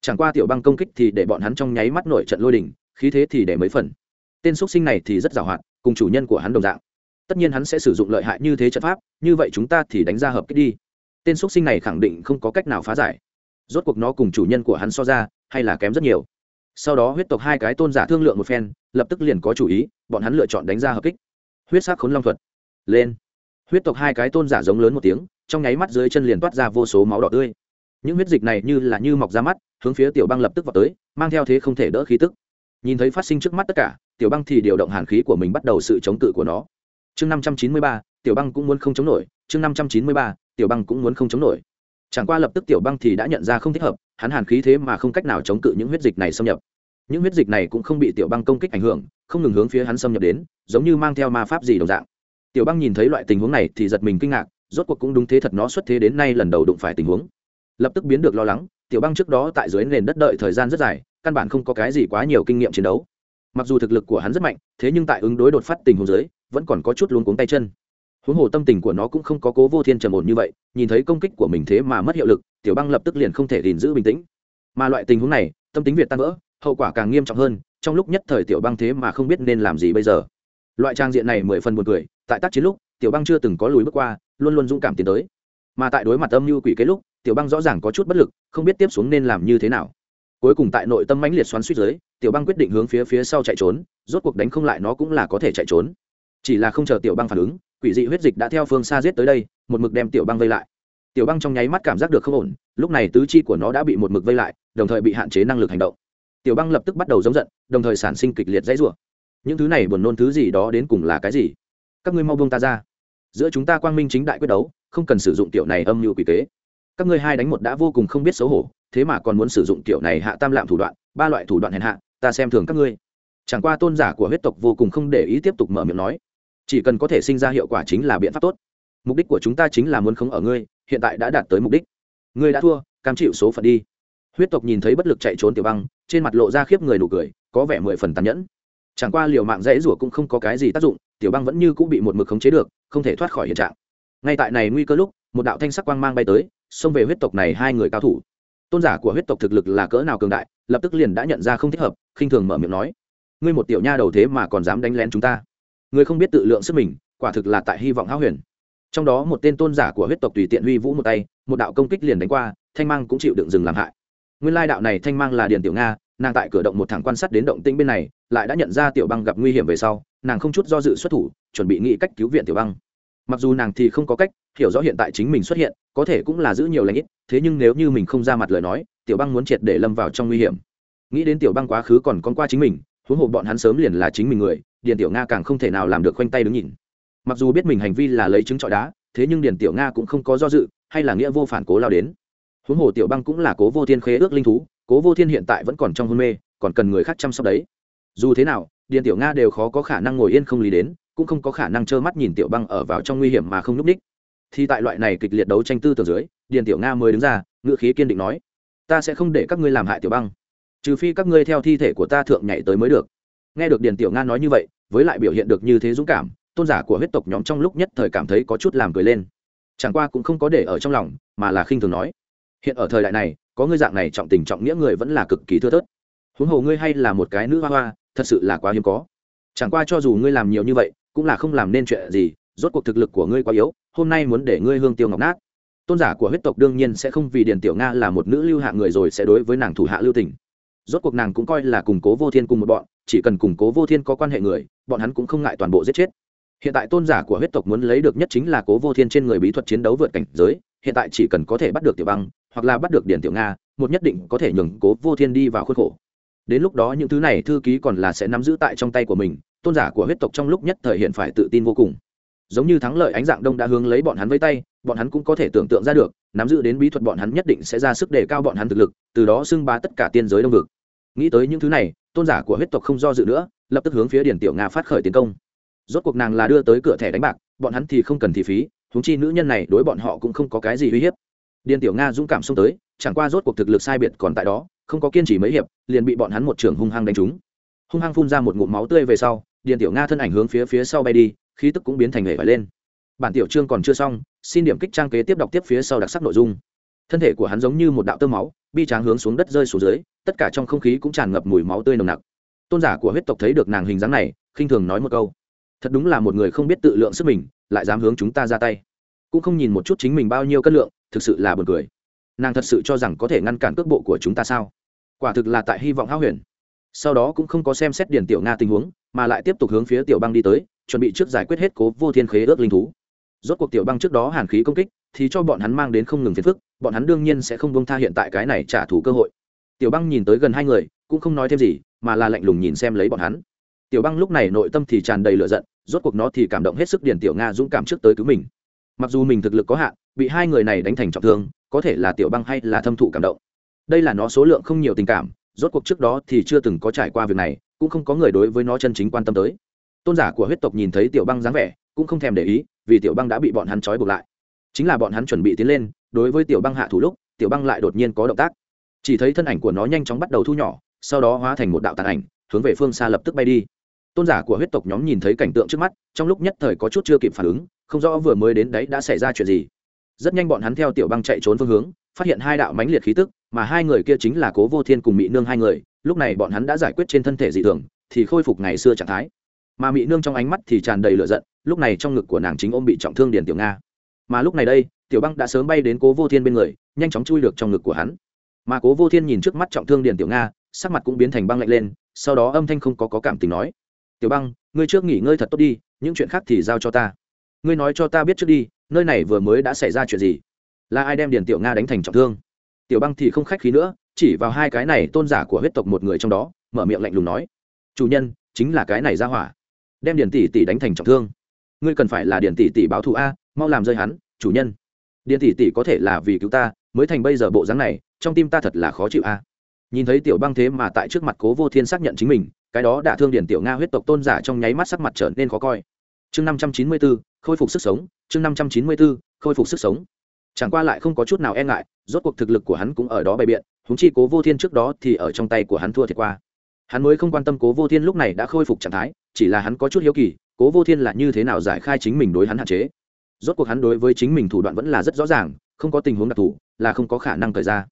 Chẳng qua tiểu băng công kích thì để bọn hắn trong nháy mắt nổi trận lôi đình, khí thế thì để mấy phần. Tên x sinh này thì rất giàu hạn, cùng chủ nhân của hắn đồng dạng tất nhiên hắn sẽ sử dụng lợi hại như thế trận pháp, như vậy chúng ta thì đánh ra hợp kích đi. Tên x sinh này khẳng định không có cách nào phá giải. Rốt cuộc nó cùng chủ nhân của hắn so ra, hay là kém rất nhiều. Sau đó huyết tộc hai cái tôn giả thương lượng một phen, lập tức liền có chủ ý, bọn hắn lựa chọn đánh ra hợp kích. Huyết sắc khốn long thuật. Lên. Huyết tộc hai cái tôn giả giống lớn một tiếng, trong nháy mắt dưới chân liền toát ra vô số máu đỏ tươi. Những huyết dịch này như là như mọc ra mắt, hướng phía tiểu băng lập tức vào tới, mang theo thế không thể đỡ khí tức. Nhìn thấy phát sinh trước mắt tất cả, tiểu băng thì điều động hàn khí của mình bắt đầu sự chống cự của nó chương năm trăm chín mươi ba, tiểu băng cũng muốn không chống nổi, chương năm trăm chín mươi ba, tiểu băng cũng muốn không chống nổi. Chẳng qua lập tức tiểu băng thì đã nhận ra không thích hợp, hắn hàn khí thế mà không cách nào chống cự những huyết dịch này xâm nhập. Những huyết dịch này cũng không bị tiểu băng công kích ảnh hưởng, không ngừng hướng phía hắn xâm nhập đến, giống như mang theo ma pháp gì đồng dạng. Tiểu băng nhìn thấy loại tình huống này thì giật mình kinh ngạc, rốt cuộc cũng đúng thế thật nó xuất thế đến nay lần đầu đụng phải tình huống. Lập tức biến được lo lắng, tiểu băng trước đó tại dưới nền đất đợi thời gian rất dài, căn bản không có cái gì quá nhiều kinh nghiệm chiến đấu mặc dù thực lực của hắn rất mạnh, thế nhưng tại ứng đối đột phát tình huống dưới, vẫn còn có chút luống cuống tay chân. Huống hồ tâm tình của nó cũng không có cố vô thiên trầm ổn như vậy, nhìn thấy công kích của mình thế mà mất hiệu lực, tiểu băng lập tức liền không thể gìn giữ bình tĩnh. Mà loại tình huống này, tâm tính việt tan vỡ, hậu quả càng nghiêm trọng hơn, trong lúc nhất thời tiểu băng thế mà không biết nên làm gì bây giờ. Loại trang diện này mười phần buồn cười, tại tác chiến lúc, tiểu băng chưa từng có lùi bước qua, luôn luôn dũng cảm tiến tới. Mà tại đối mặt âm mưu quỷ kế lúc, tiểu băng rõ ràng có chút bất lực, không biết tiếp xuống nên làm như thế nào cuối cùng tại nội tâm mãnh liệt xoắn suýt dưới, tiểu băng quyết định hướng phía phía sau chạy trốn, rốt cuộc đánh không lại nó cũng là có thể chạy trốn. Chỉ là không chờ tiểu băng phản ứng, quỷ dị huyết dịch đã theo phương xa giết tới đây, một mực đem tiểu băng vây lại. Tiểu băng trong nháy mắt cảm giác được không ổn, lúc này tứ chi của nó đã bị một mực vây lại, đồng thời bị hạn chế năng lực hành động. Tiểu băng lập tức bắt đầu giống giận, đồng thời sản sinh kịch liệt dãy rủa. Những thứ này buồn nôn thứ gì đó đến cùng là cái gì? Các ngươi mau buông ta ra. Giữa chúng ta quang minh chính đại quyết đấu, không cần sử dụng tiểu này âm mưu quỷ kế các ngươi hai đánh một đã vô cùng không biết xấu hổ, thế mà còn muốn sử dụng tiểu này hạ tam lạm thủ đoạn, ba loại thủ đoạn hèn hạ, ta xem thường các ngươi. Chẳng qua tôn giả của huyết tộc vô cùng không để ý tiếp tục mở miệng nói, chỉ cần có thể sinh ra hiệu quả chính là biện pháp tốt. Mục đích của chúng ta chính là muốn khống ở ngươi, hiện tại đã đạt tới mục đích. Ngươi đã thua, cam chịu số phận đi. Huyết tộc nhìn thấy bất lực chạy trốn tiểu băng, trên mặt lộ ra khiếp người nụ cười, có vẻ mười phần tàn nhẫn. Chẳng qua liều mạng dễ rủa cũng không có cái gì tác dụng, tiểu băng vẫn như cũng bị một mực khống chế được, không thể thoát khỏi hiện trạng. Ngay tại này nguy cơ lúc, một đạo thanh sắc quang mang bay tới xông về huyết tộc này hai người cao thủ. Tôn giả của huyết tộc thực lực là cỡ nào cường đại, lập tức liền đã nhận ra không thích hợp, khinh thường mở miệng nói, ngươi một tiểu nha đầu thế mà còn dám đánh lén chúng ta. Ngươi không biết tự lượng sức mình, quả thực là tại hy vọng hao huyền. Trong đó một tên tôn giả của huyết tộc tùy tiện huy vũ một tay, một đạo công kích liền đánh qua, thanh mang cũng chịu đựng dừng làm hại. Nguyên lai đạo này thanh mang là điền tiểu nga, nàng tại cửa động một thẳng quan sát đến động tĩnh bên này, lại đã nhận ra tiểu băng gặp nguy hiểm về sau, nàng không chút do dự xuất thủ, chuẩn bị nghĩ cách cứu viện tiểu băng. Mặc dù nàng thì không có cách hiểu rõ hiện tại chính mình xuất hiện, có thể cũng là giữ nhiều lãnh ít, thế nhưng nếu như mình không ra mặt lời nói, tiểu băng muốn triệt để lâm vào trong nguy hiểm. Nghĩ đến tiểu băng quá khứ còn con qua chính mình, huống hồ bọn hắn sớm liền là chính mình người, điền tiểu nga càng không thể nào làm được khoanh tay đứng nhìn. Mặc dù biết mình hành vi là lấy trứng trọi đá, thế nhưng điền tiểu nga cũng không có do dự, hay là nghĩa vô phản cố lao đến. Huống hồ tiểu băng cũng là cố vô thiên khế ước linh thú, cố vô thiên hiện tại vẫn còn trong hôn mê, còn cần người khác chăm sóc đấy. Dù thế nào, điền tiểu nga đều khó có khả năng ngồi yên không lý đến, cũng không có khả năng trơ mắt nhìn tiểu băng ở vào trong nguy hiểm mà không núp ú ních thì tại loại này kịch liệt đấu tranh tư tưởng dưới, điền tiểu nga mới đứng ra ngựa khí kiên định nói, ta sẽ không để các ngươi làm hại tiểu băng, trừ phi các ngươi theo thi thể của ta thượng nhảy tới mới được. Nghe được điền tiểu nga nói như vậy, với lại biểu hiện được như thế dũng cảm, tôn giả của huyết tộc nhóm trong lúc nhất thời cảm thấy có chút làm cười lên. Chẳng qua cũng không có để ở trong lòng, mà là khinh thường nói, hiện ở thời đại này, có ngươi dạng này trọng tình trọng nghĩa người vẫn là cực kỳ thưa thớt. Huống hồ ngươi hay là một cái nữ hoa hoa, thật sự là quá hiếm có. Chẳng qua cho dù ngươi làm nhiều như vậy, cũng là không làm nên chuyện gì rốt cuộc thực lực của ngươi quá yếu, hôm nay muốn để ngươi hương tiêu ngọc nát. Tôn giả của huyết tộc đương nhiên sẽ không vì điền tiểu nga là một nữ lưu hạ người rồi sẽ đối với nàng thủ hạ lưu tình. Rốt cuộc nàng cũng coi là củng cố vô thiên cùng một bọn, chỉ cần củng cố vô thiên có quan hệ người, bọn hắn cũng không ngại toàn bộ giết chết. Hiện tại tôn giả của huyết tộc muốn lấy được nhất chính là cố vô thiên trên người bí thuật chiến đấu vượt cảnh giới, hiện tại chỉ cần có thể bắt được tiểu băng, hoặc là bắt được điển tiểu nga, một nhất định có thể nhường cố vô thiên đi vào khuôn khổ. Đến lúc đó những thứ này thư ký còn là sẽ nắm giữ tại trong tay của mình, tôn giả của huyết tộc trong lúc nhất thời hiện phải tự tin vô cùng giống như thắng lợi ánh dạng đông đã hướng lấy bọn hắn với tay, bọn hắn cũng có thể tưởng tượng ra được, nắm giữ đến bí thuật bọn hắn nhất định sẽ ra sức để cao bọn hắn thực lực, từ đó xưng bá tất cả tiên giới đông vực. Nghĩ tới những thứ này, tôn giả của huyết tộc không do dự nữa, lập tức hướng phía điển tiểu nga phát khởi tiến công. Rốt cuộc nàng là đưa tới cửa thẻ đánh bạc, bọn hắn thì không cần thị phí húng chi nữ nhân này đối bọn họ cũng không có cái gì uy hiếp. Điền tiểu nga dũng cảm xông tới, chẳng qua rốt cuộc thực lực sai biệt còn tại đó, không có kiên trì mấy hiệp, liền bị bọn hắn một trường hung hăng đánh trúng. Hung hăng phun ra một ngụm máu tươi về sau, điền tiểu nga thân ảnh hướng phía phía sau bay đi khí tức cũng biến thành hề phải lên. Bản tiểu chương còn chưa xong, xin điểm kích trang kế tiếp đọc tiếp phía sau đặc sắc nội dung. Thân thể của hắn giống như một đạo tơ máu, bi tráng hướng xuống đất rơi xuống dưới, tất cả trong không khí cũng tràn ngập mùi máu tươi nồng nặc. Tôn giả của huyết tộc thấy được nàng hình dáng này, khinh thường nói một câu. Thật đúng là một người không biết tự lượng sức mình, lại dám hướng chúng ta ra tay. Cũng không nhìn một chút chính mình bao nhiêu cân lượng, thực sự là buồn cười. Nàng thật sự cho rằng có thể ngăn cản cước bộ của chúng ta sao? Quả thực là tại hy vọng háo huyền. Sau đó cũng không có xem xét điển tiểu nga tình huống, mà lại tiếp tục hướng phía tiểu băng đi tới chuẩn bị trước giải quyết hết cố vô thiên khế ước linh thú. Rốt cuộc tiểu băng trước đó hàn khí công kích, thì cho bọn hắn mang đến không ngừng phiền phức, bọn hắn đương nhiên sẽ không bông tha hiện tại cái này trả thù cơ hội. Tiểu băng nhìn tới gần hai người, cũng không nói thêm gì, mà là lạnh lùng nhìn xem lấy bọn hắn. Tiểu băng lúc này nội tâm thì tràn đầy lửa giận, rốt cuộc nó thì cảm động hết sức điển tiểu nga dũng cảm trước tới cứu mình. Mặc dù mình thực lực có hạn, bị hai người này đánh thành trọng thương, có thể là tiểu băng hay là thâm thụ cảm động. Đây là nó số lượng không nhiều tình cảm, rốt cuộc trước đó thì chưa từng có trải qua việc này, cũng không có người đối với nó chân chính quan tâm tới tôn giả của huyết tộc nhìn thấy tiểu băng dáng vẻ, cũng không thèm để ý, vì tiểu băng đã bị bọn hắn trói buộc lại. Chính là bọn hắn chuẩn bị tiến lên, đối với tiểu băng hạ thủ lúc, tiểu băng lại đột nhiên có động tác. Chỉ thấy thân ảnh của nó nhanh chóng bắt đầu thu nhỏ, sau đó hóa thành một đạo tàn ảnh, hướng về phương xa lập tức bay đi. Tôn giả của huyết tộc nhóm nhìn thấy cảnh tượng trước mắt, trong lúc nhất thời có chút chưa kịp phản ứng, không rõ vừa mới đến đấy đã xảy ra chuyện gì. Rất nhanh bọn hắn theo tiểu băng chạy trốn phương hướng, phát hiện hai đạo mãnh liệt khí tức, mà hai người kia chính là cố vô thiên cùng mỹ nương hai người. Lúc này bọn hắn đã giải quyết trên thân thể dị thường, thì khôi phục ngày xưa trạng thái mà mỹ nương trong ánh mắt thì tràn đầy lửa giận lúc này trong ngực của nàng chính ôm bị trọng thương điền tiểu nga. Mà lúc này đây tiểu băng đã sớm bay đến cố vô thiên bên người nhanh chóng chui được trong ngực của hắn. Mà cố vô thiên nhìn trước mắt trọng thương điền tiểu nga sắc mặt cũng biến thành băng lạnh lên sau đó âm thanh không có, có cảm tình nói tiểu băng ngươi trước nghỉ ngơi thật tốt đi những chuyện khác thì giao cho ta. Ngươi nói cho ta biết trước đi nơi này vừa mới đã xảy ra chuyện gì? Là ai đem điền tiểu nga đánh thành trọng thương? Tiểu băng thì không khách khí nữa chỉ vào hai cái này tôn giả của huyết tộc một người trong đó mở miệng lạnh lùng nói chủ nhân chính là cái này ra hỏa đem điền tỷ tỷ đánh thành trọng thương. Ngươi cần phải là điền tỷ tỷ báo thù a, mau làm rơi hắn, chủ nhân. Điền tỷ tỷ có thể là vì cứu ta, mới thành bây giờ bộ dáng này, trong tim ta thật là khó chịu a. Nhìn thấy tiểu băng thế mà tại trước mặt cố vô thiên xác nhận chính mình, cái đó đã thương điển tiểu nga huyết tộc tôn giả trong nháy mắt sắc mặt trở nên khó coi. Chương năm trăm chín mươi bốn khôi phục sức sống, chương năm trăm chín mươi bốn khôi phục sức sống. Chẳng qua lại không có chút nào e ngại, rốt cuộc thực lực của hắn cũng ở đó bày biện húng chi cố vô thiên trước đó thì ở trong tay của hắn thua thiệt qua hắn mới không quan tâm cố vô thiên lúc này đã khôi phục trạng thái, chỉ là hắn có chút hiếu kỳ, cố vô thiên là như thế nào giải khai chính mình đối hắn hạn chế. Rốt cuộc hắn đối với chính mình thủ đoạn vẫn là rất rõ ràng, không có tình huống đặc thù, là không có khả năng thời ra.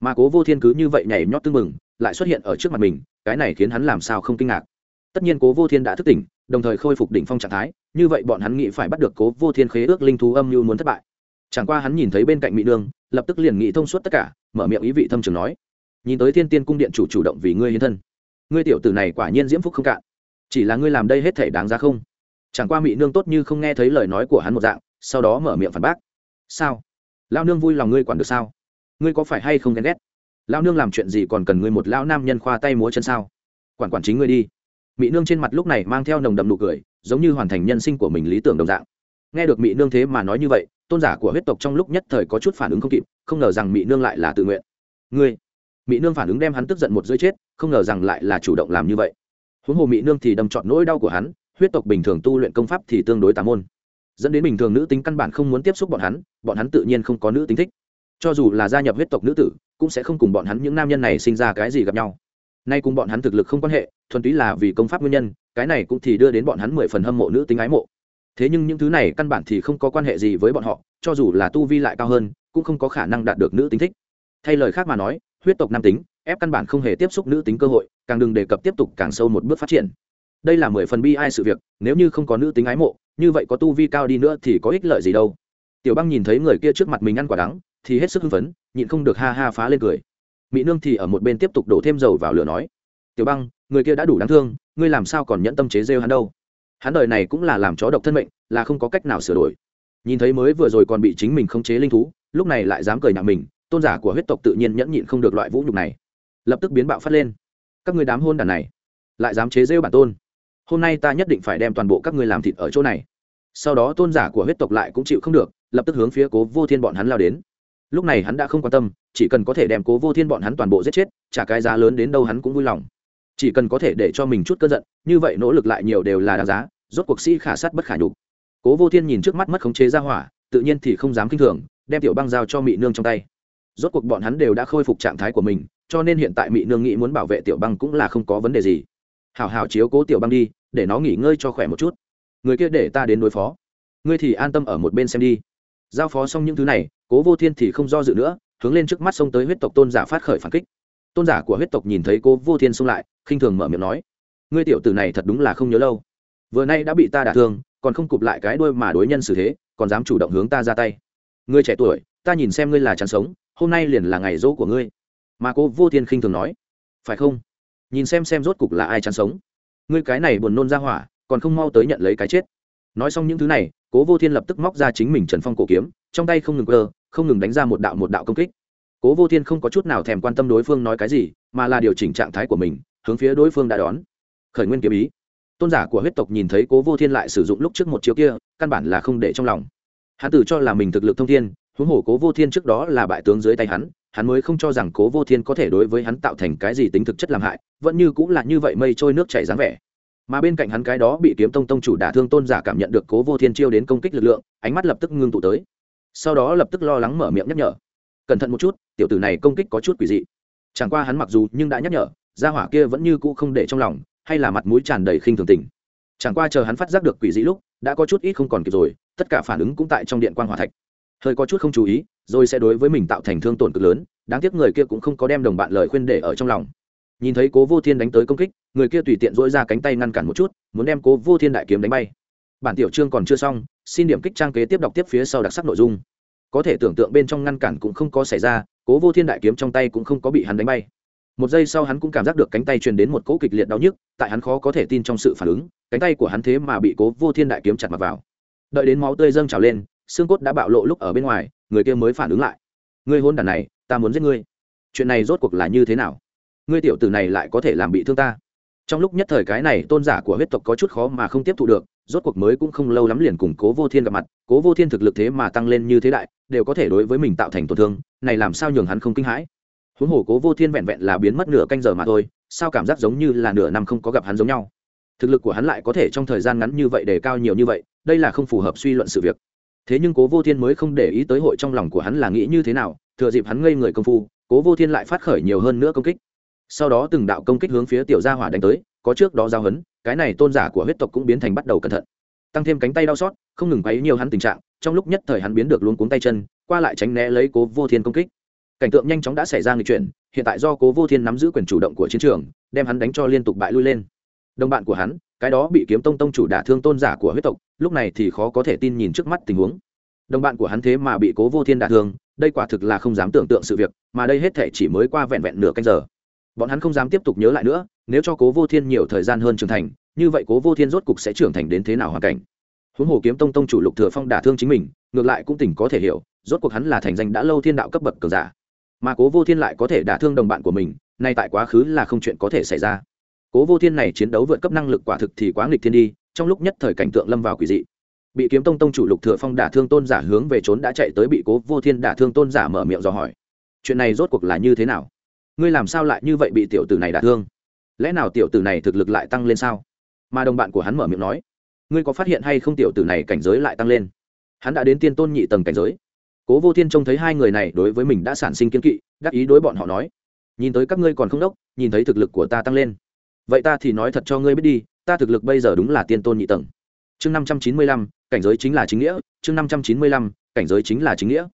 Mà cố vô thiên cứ như vậy nhảy nhót tưng mừng lại xuất hiện ở trước mặt mình, cái này khiến hắn làm sao không kinh ngạc. Tất nhiên cố vô thiên đã thức tỉnh, đồng thời khôi phục đỉnh phong trạng thái, như vậy bọn hắn nghĩ phải bắt được cố vô thiên khế ước linh thú âm mưu muốn thất bại. Chẳng qua hắn nhìn thấy bên cạnh mỹ nương, lập tức liền nghĩ thông suốt tất cả, mở miệng ý vị thâm trường nói, nhìn tới thiên tiên cung điện chủ chủ động vì ngươi hiến thân ngươi tiểu tử này quả nhiên diễm phúc không cạn. Chỉ là ngươi làm đây hết thể đáng ra không? Chẳng qua mị nương tốt như không nghe thấy lời nói của hắn một dạng, sau đó mở miệng phản bác. Sao? Lao nương vui lòng ngươi quản được sao? Ngươi có phải hay không ghen ghét? Lao nương làm chuyện gì còn cần ngươi một lão nam nhân khoa tay múa chân sao? Quản quản chính ngươi đi. Mị nương trên mặt lúc này mang theo nồng đậm nụ cười, giống như hoàn thành nhân sinh của mình lý tưởng đồng dạng. Nghe được mị nương thế mà nói như vậy, tôn giả của huyết tộc trong lúc nhất thời có chút phản ứng không kịp, không ngờ rằng mị nương lại là tự nguyện. Ngươi mỹ nương phản ứng đem hắn tức giận một rơi chết, không ngờ rằng lại là chủ động làm như vậy. Huống hồ mỹ nương thì đâm trọn nỗi đau của hắn, huyết tộc bình thường tu luyện công pháp thì tương đối tà môn. Dẫn đến bình thường nữ tính căn bản không muốn tiếp xúc bọn hắn bọn hắn tự nhiên không có nữ tính thích. Cho dù là gia nhập huyết tộc nữ tử, cũng sẽ không cùng bọn hắn những nam nhân này sinh ra cái gì gặp nhau. Nay cùng bọn hắn thực lực không quan hệ, thuần túy là vì công pháp nguyên nhân, cái này cũng thì đưa đến bọn hắn mười phần hâm mộ nữ tính ái mộ. Thế nhưng những thứ này căn bản thì không có quan hệ gì với bọn họ, cho dù là tu vi lại cao hơn, cũng không có khả năng đạt được nữ tính thích. Thay lời khác mà nói huyết tộc nam tính, ép căn bản không hề tiếp xúc nữ tính cơ hội, càng đừng đề cập tiếp tục càng sâu một bước phát triển. Đây là mười phần bi ai sự việc, nếu như không có nữ tính ái mộ, như vậy có tu vi cao đi nữa thì có ích lợi gì đâu. Tiểu băng nhìn thấy người kia trước mặt mình ăn quả đắng, thì hết sức hưng phấn, nhịn không được ha ha phá lên cười. Mỹ nương thì ở một bên tiếp tục đổ thêm dầu vào lửa nói, tiểu băng, người kia đã đủ đáng thương, ngươi làm sao còn nhẫn tâm chế rêu hắn đâu? Hắn đời này cũng là làm chó độc thân mệnh, là không có cách nào sửa đổi. Nhìn thấy mới vừa rồi còn bị chính mình không chế linh thú, lúc này lại dám cười nhạo mình tôn giả của huyết tộc tự nhiên nhẫn nhịn không được loại vũ nhục này. Lập tức biến bạo phát lên. Các ngươi đám hôn đàn này, lại dám chế rêu bản tôn. Hôm nay ta nhất định phải đem toàn bộ các ngươi làm thịt ở chỗ này. Sau đó tôn giả của huyết tộc lại cũng chịu không được, lập tức hướng phía cố vô thiên bọn hắn lao đến. Lúc này hắn đã không quan tâm, chỉ cần có thể đem cố vô thiên bọn hắn toàn bộ giết chết trả cái giá lớn đến đâu hắn cũng vui lòng. Chỉ cần có thể để cho mình chút cơn giận, như vậy nỗ lực lại nhiều đều là đáng giá, rốt cuộc sĩ khả sát bất khả nhục. Cố vô thiên nhìn trước mắt mất khống chế ra hỏa, tự nhiên thì không dám k i n h thường, đem tiểu băng giao cho mị nương trong tay rốt cuộc bọn hắn đều đã khôi phục trạng thái của mình, cho nên hiện tại mị nương nghĩ muốn bảo vệ tiểu băng cũng là không có vấn đề gì. Hảo hảo chiếu cố tiểu băng đi, để nó nghỉ ngơi cho khỏe một chút. Người kia để ta đến đối phó. Ngươi thì an tâm ở một bên xem đi. Giao phó xong những thứ này, cố vô thiên thì không do dự nữa, hướng lên trước mắt xông tới huyết tộc tôn giả phát khởi phản kích. Tôn giả của huyết tộc nhìn thấy cố vô thiên xông lại, khinh thường mở miệng nói, ngươi tiểu tử này thật đúng là không nhớ lâu. Vừa nay đã bị ta đả thương, còn không cụp lại cái đuôi mà đối nhân xử thế, còn dám chủ động hướng ta ra tay. Ngươi trẻ tuổi, ta nhìn xem ngươi là chán sống hôm nay liền là ngày dỗ của ngươi. Mà cô vô thiên khinh thường nói, phải không? Nhìn xem xem rốt cục là ai chán sống. Ngươi cái này buồn nôn ra hỏa, còn không mau tới nhận lấy cái chết. Nói xong những thứ này, cố vô thiên lập tức móc ra chính mình trần phong cổ kiếm, trong tay không ngừng cơ không ngừng đánh ra một đạo một đạo công kích. Cố vô thiên không có chút nào thèm quan tâm đối phương nói cái gì, mà là điều chỉnh trạng thái của mình, hướng phía đối phương đã đón. Khởi nguyên kiếm ý. Tôn giả của huyết tộc nhìn thấy cố vô thiên lại sử dụng lúc trước một chiếu kia, căn bản là không để trong lòng. Hạ tử cho là mình thực lực thông thiên huống hồ cố vô thiên trước đó là bại tướng dưới tay hắn hắn mới không cho rằng cố vô thiên có thể đối với hắn tạo thành cái gì tính thực chất làm hại, vẫn như cũng là như vậy mây trôi nước chảy dáng vẻ. Mà bên cạnh hắn cái đó bị kiếm tông tông chủ đả thương tôn giả cảm nhận được cố vô thiên chiêu đến công kích lực lượng, ánh mắt lập tức ngưng tụ tới. Sau đó lập tức lo lắng mở miệng nhắc nhở. Cẩn thận một chút, tiểu tử này công kích có chút quỷ dị. Chẳng qua hắn mặc dù nhưng đã nhắc nhở, gia hỏa kia vẫn như cũ không để trong lòng, hay là mặt mũi tràn đầy khinh thường tình. Chẳng qua chờ hắn phát giác được quỷ dị lúc, đã có chút ít không còn kịp rồi, tất cả phản ứng cũng tại trong điện quan hòa thạch hơi có chút không chú ý, rồi sẽ đối với mình tạo thành thương tổn cực lớn, đáng tiếc người kia cũng không có đem đồng bạn lời khuyên để ở trong lòng. Nhìn thấy cố vô thiên đánh tới công kích, người kia tùy tiện dỗi ra cánh tay ngăn cản một chút, muốn đem cố vô thiên đại kiếm đánh bay. Bản tiểu chương còn chưa xong, xin điểm kích trang kế tiếp đọc tiếp phía sau đặc sắc nội dung. Có thể tưởng tượng bên trong ngăn cản cũng không có xảy ra, cố vô thiên đại kiếm trong tay cũng không có bị hắn đánh bay. Một giây sau hắn cũng cảm giác được cánh tay truyền đến một cỗ kịch liệt đau nhức, tại hắn khó có thể tin trong sự phản ứng, cánh tay của hắn thế mà bị cố vô thiên đại kiếm chặt mặt vào. Đợi đến máu tươi dâng trào lên xương cốt đã bạo lộ lúc ở bên ngoài, người kia mới phản ứng lại. Ngươi hôn đàn này, ta muốn giết ngươi. Chuyện này rốt cuộc là như thế nào? Ngươi tiểu tử này lại có thể làm bị thương ta? Trong lúc nhất thời cái này tôn giả của huyết tộc có chút khó mà không tiếp thu được, rốt cuộc mới cũng không lâu lắm liền cùng cố vô thiên gặp mặt. Cố vô thiên thực lực thế mà tăng lên như thế đại, đều có thể đối với mình tạo thành tổn thương, này làm sao nhường hắn không kinh hãi? Huống hồ cố vô thiên vẹn vẹn là biến mất nửa canh giờ mà thôi, sao cảm giác giống như là nửa năm không có gặp hắn giống nhau? Thực lực của hắn lại có thể trong thời gian ngắn như vậy để cao nhiều như vậy, đây là không phù hợp suy luận sự việc thế nhưng cố vô thiên mới không để ý tới hội trong lòng của hắn là nghĩ như thế nào, thừa dịp hắn ngây người công phu, cố vô thiên lại phát khởi nhiều hơn nữa công kích. Sau đó từng đạo công kích hướng phía tiểu gia hỏa đánh tới, có trước đó giao hấn, cái này tôn giả của huyết tộc cũng biến thành bắt đầu cẩn thận. Tăng thêm cánh tay đau xót, không ngừng quấy nhiều hắn tình trạng, trong lúc nhất thời hắn biến được luôn cuống tay chân, qua lại tránh né lấy cố vô thiên công kích. Cảnh tượng nhanh chóng đã xảy ra người chuyển, hiện tại do cố vô thiên nắm giữ quyền chủ động của chiến trường, đem hắn đánh cho liên tục bại lui lên. Đồng bạn của hắn cái đó bị kiếm tông tông chủ đả thương tôn giả của huyết tộc, lúc này thì khó có thể tin nhìn trước mắt tình huống. Đồng bạn của hắn thế mà bị cố vô thiên đả thương, đây quả thực là không dám tưởng tượng sự việc, mà đây hết thể chỉ mới qua vẹn vẹn nửa canh giờ. Bọn hắn không dám tiếp tục nhớ lại nữa, nếu cho cố vô thiên nhiều thời gian hơn trưởng thành, như vậy cố vô thiên rốt cục sẽ trưởng thành đến thế nào hoàn cảnh? Huống hồ kiếm tông tông chủ lục thừa phong đả thương chính mình, ngược lại cũng tỉnh có thể hiểu, rốt cuộc hắn là thành danh đã lâu thiên đạo cấp bậc cường giả. Mà cố vô thiên lại có thể đả thương đồng bạn của mình, nay tại quá khứ là không chuyện có thể xảy ra cố vô thiên này chiến đấu vượt cấp năng lực quả thực thì quá nghịch thiên đi, trong lúc nhất thời cảnh tượng lâm vào quỷ dị. Bị kiếm tông tông chủ lục thừa phong đả thương tôn giả hướng về trốn đã chạy tới bị cố vô thiên đả thương tôn giả mở miệng dò hỏi. Chuyện này rốt cuộc là như thế nào? Ngươi làm sao lại như vậy bị tiểu tử này đả thương? Lẽ nào tiểu tử này thực lực lại tăng lên sao? Mà đồng bạn của hắn mở miệng nói. Ngươi có phát hiện hay không tiểu tử này cảnh giới lại tăng lên? Hắn đã đến tiên tôn nhị tầng cảnh giới. Cố vô thiên trông thấy hai người này đối với mình đã sản sinh kiên kỵ, đắc ý đối bọn họ nói. Nhìn tới các ngươi còn không đốc, nhìn thấy thực lực của ta tăng lên vậy ta thì nói thật cho ngươi biết đi, ta thực lực bây giờ đúng là tiên tôn nhị tầng. Chương năm trăm chín mươi lăm, cảnh giới chính là chính nghĩa, chương năm trăm chín mươi lăm, cảnh giới chính là chính nghĩa.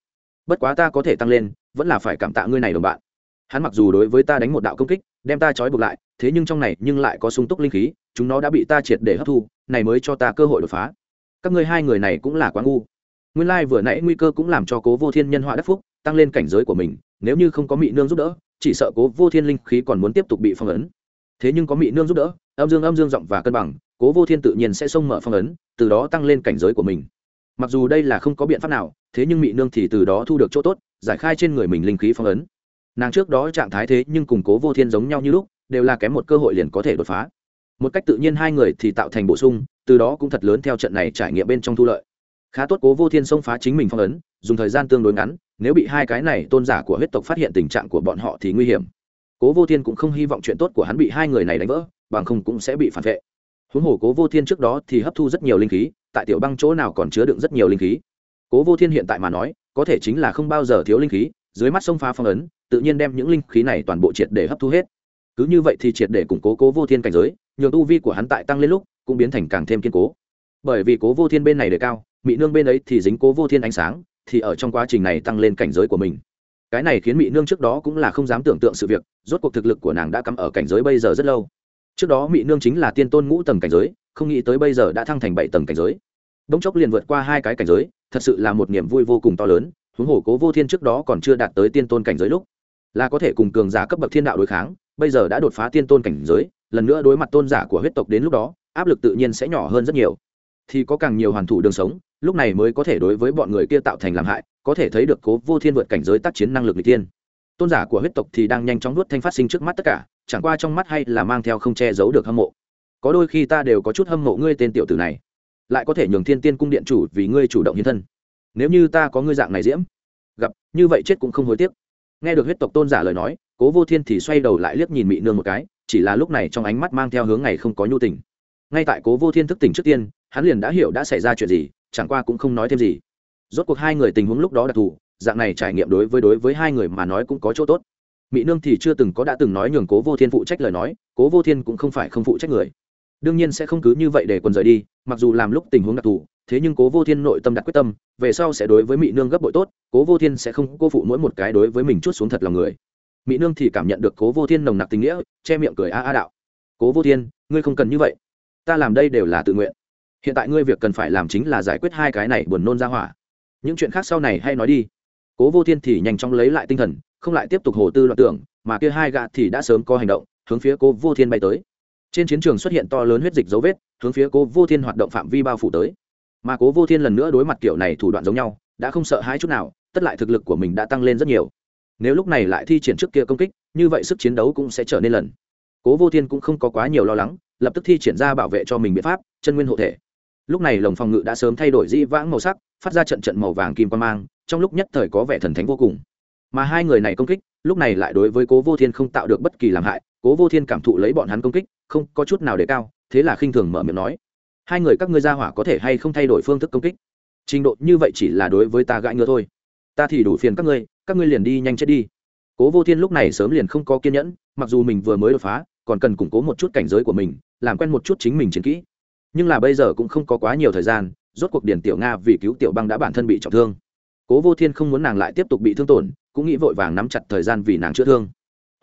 Bất quá ta có thể tăng lên, vẫn là phải cảm tạ ngươi này đồng bạn. Hắn mặc dù đối với ta đánh một đạo công kích, đem ta trói buộc lại, thế nhưng trong này nhưng lại có sung túc linh khí, chúng nó đã bị ta triệt để hấp thu, này mới cho ta cơ hội đột phá. Các ngươi hai người này cũng là quá ngu. Nguyên lai vừa nãy nguy cơ cũng làm cho cố vô thiên nhân họa đắc phúc, tăng lên cảnh giới của mình, nếu như không có mị nương giúp đỡ, chỉ sợ cố vô thiên linh khí còn muốn tiếp tục bị phong ấn thế nhưng có mị nương giúp đỡ, âm dương âm dương giọng và cân bằng, cố vô thiên tự nhiên sẽ xông mở phong ấn, từ đó tăng lên cảnh giới của mình. Mặc dù đây là không có biện pháp nào, thế nhưng mị nương thì từ đó thu được chỗ tốt, giải khai trên người mình linh khí phong ấn. Nàng trước đó trạng thái thế nhưng cùng cố vô thiên giống nhau như lúc, đều là kém một cơ hội liền có thể đột phá. Một cách tự nhiên hai người thì tạo thành bổ sung, từ đó cũng thật lớn theo trận này trải nghiệm bên trong thu lợi. Khá tốt cố vô thiên xông phá chính mình phong ấn, dùng thời gian tương đối ngắn, nếu bị hai cái này tôn giả của huyết tộc phát hiện tình trạng của bọn họ thì nguy hiểm cố vô thiên cũng không hy vọng chuyện tốt của hắn bị hai người này đánh vỡ, bằng không cũng sẽ bị phản vệ. Huống hồ cố vô thiên trước đó thì hấp thu rất nhiều linh khí, tại tiểu băng chỗ nào còn chứa đựng rất nhiều linh khí. Cố vô thiên hiện tại mà nói, có thể chính là không bao giờ thiếu linh khí, dưới mắt sông phá phong ấn, tự nhiên đem những linh khí này toàn bộ triệt để hấp thu hết. Cứ như vậy thì triệt để củng cố cố vô thiên cảnh giới nhường tu vi của hắn tại tăng lên lúc, cũng biến thành càng thêm kiên cố. Bởi vì cố vô thiên bên này đề cao mỹ nương bên ấy thì dính cố vô thiên ánh sáng, thì ở trong quá trình này tăng lên cảnh giới của mình cái này khiến mỹ nương trước đó cũng là không dám tưởng tượng sự việc, rốt cuộc thực lực của nàng đã cắm ở cảnh giới bây giờ rất lâu. Trước đó mỹ nương chính là tiên tôn ngũ tầng cảnh giới, không nghĩ tới bây giờ đã thăng thành bảy tầng cảnh giới. Đống chốc liền vượt qua hai cái cảnh giới, thật sự là một niềm vui vô cùng to lớn, huống hồ cố vô thiên trước đó còn chưa đạt tới tiên tôn cảnh giới lúc. Là có thể cùng cường giả cấp bậc thiên đạo đối kháng, bây giờ đã đột phá tiên tôn cảnh giới, lần nữa đối mặt tôn giả của huyết tộc đến lúc đó, áp lực tự nhiên sẽ nhỏ hơn rất nhiều. Thì có càng nhiều hoàn thủ đường sống lúc này mới có thể đối với bọn người kia tạo thành làm hại, có thể thấy được cố vô thiên vượt cảnh giới tác chiến năng lực người tiên tôn giả của huyết tộc thì đang nhanh chóng nuốt thanh phát sinh trước mắt tất cả, chẳng qua trong mắt hay là mang theo không che giấu được hâm mộ. Có đôi khi ta đều có chút hâm mộ ngươi tên tiểu tử này, lại có thể nhường thiên tiên cung điện chủ vì ngươi chủ động hiến thân. Nếu như ta có ngươi dạng này diễm, gặp, như vậy chết cũng không hối tiếc. Nghe được huyết tộc tôn giả lời nói, cố vô thiên thì xoay đầu lại liếc nhìn mị nương một cái, chỉ là lúc này trong ánh mắt mang theo hướng này không có nhu tình. Ngay tại cố vô thiên thức tỉnh trước tiên, hắn liền đã hiểu đã xảy ra chuyện gì chẳng qua cũng không nói thêm gì. Rốt cuộc hai người tình huống lúc đó đặc thù, dạng này trải nghiệm đối với đối với hai người mà nói cũng có chỗ tốt. Mỹ nương thì chưa từng có đã từng nói nhường cố vô thiên phụ trách lời nói, cố vô thiên cũng không phải không phụ trách người. Đương nhiên sẽ không cứ như vậy để quần rời đi, mặc dù làm lúc tình huống đặc thù, thế nhưng cố vô thiên nội tâm đặt quyết tâm, về sau sẽ đối với mỹ nương gấp bội tốt, cố vô thiên sẽ không cô phụ mỗi một cái đối với mình chút xuống thật lòng người. Mỹ nương thì cảm nhận được cố vô thiên nồng nặc tình nghĩa, che miệng cười a a đạo. Cố vô thiên, ngươi không cần như vậy. Ta làm đây đều là tự nguyện hiện tại ngươi việc cần phải làm chính là giải quyết hai cái này buồn nôn ra hỏa. Những chuyện khác sau này hay nói đi. Cố vô thiên thì nhanh chóng lấy lại tinh thần, không lại tiếp tục hồ tư loạn tưởng, mà kia hai gạ thì đã sớm có hành động, hướng phía cố vô thiên bay tới. Trên chiến trường xuất hiện to lớn huyết dịch dấu vết, hướng phía cố vô thiên hoạt động phạm vi bao phủ tới. Mà cố vô thiên lần nữa đối mặt kiểu này thủ đoạn giống nhau, đã không sợ hai chút nào, tất lại thực lực của mình đã tăng lên rất nhiều. Nếu lúc này lại thi triển trước kia công kích, như vậy sức chiến đấu cũng sẽ trở nên lần. Cố vô thiên cũng không có quá nhiều lo lắng, lập tức thi triển ra bảo vệ cho mình biện pháp, chân nguyên hộ thể lúc này lồng phòng ngự đã sớm thay đổi dĩ vãng màu sắc, phát ra trận trận màu vàng kim quan mang, trong lúc nhất thời có vẻ thần thánh vô cùng. Mà hai người này công kích, lúc này lại đối với cố vô thiên không tạo được bất kỳ làm hại, cố vô thiên cảm thụ lấy bọn hắn công kích, không có chút nào để cao, thế là khinh thường mở miệng nói, hai người các ngươi ra hỏa có thể hay không thay đổi phương thức công kích? Trình độ như vậy chỉ là đối với ta gãi ngứa thôi. Ta thì đủ phiền các ngươi các ngươi liền đi nhanh chết đi. Cố vô thiên lúc này sớm liền không có kiên nhẫn, mặc dù mình vừa mới đột phá, còn cần củng cố một chút cảnh giới của mình, làm quen một chút chính mình chiến kỹ nhưng là bây giờ cũng không có quá nhiều thời gian, rốt cuộc điển tiểu nga vì cứu tiểu băng đã bản thân bị trọng thương. Cố vô thiên không muốn nàng lại tiếp tục bị thương tổn, cũng nghĩ vội vàng nắm chặt thời gian vì nàng chữa thương.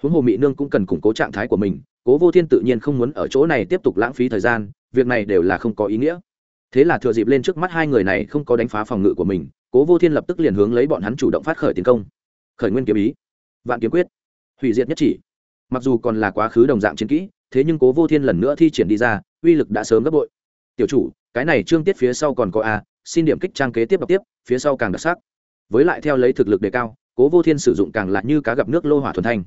Huống hồ mỹ nương cũng cần củng cố trạng thái của mình, cố vô thiên tự nhiên không muốn ở chỗ này tiếp tục lãng phí thời gian, việc này đều là không có ý nghĩa. Thế là thừa dịp lên trước mắt hai người này không có đánh phá phòng ngự của mình, cố vô thiên lập tức liền hướng lấy bọn hắn chủ động phát khởi tiến công. Khởi nguyên kiếm ý. Vạn kiếm quyết. Hủy diệt nhất chỉ. Mặc dù còn là quá khứ đồng dạng chiến kỹ, thế nhưng cố vô thiên lần nữa thi triển đi ra, uy lực đã sớm gấp bội tiểu chủ, cái này trương tiết phía sau còn có a, xin điểm kích trang kế tiếp đọc tiếp, phía sau càng đặc sắc. Với lại theo lấy thực lực đề cao, cố vô thiên sử dụng càng lạ như cá gặp nước lô hỏa thuần thanh.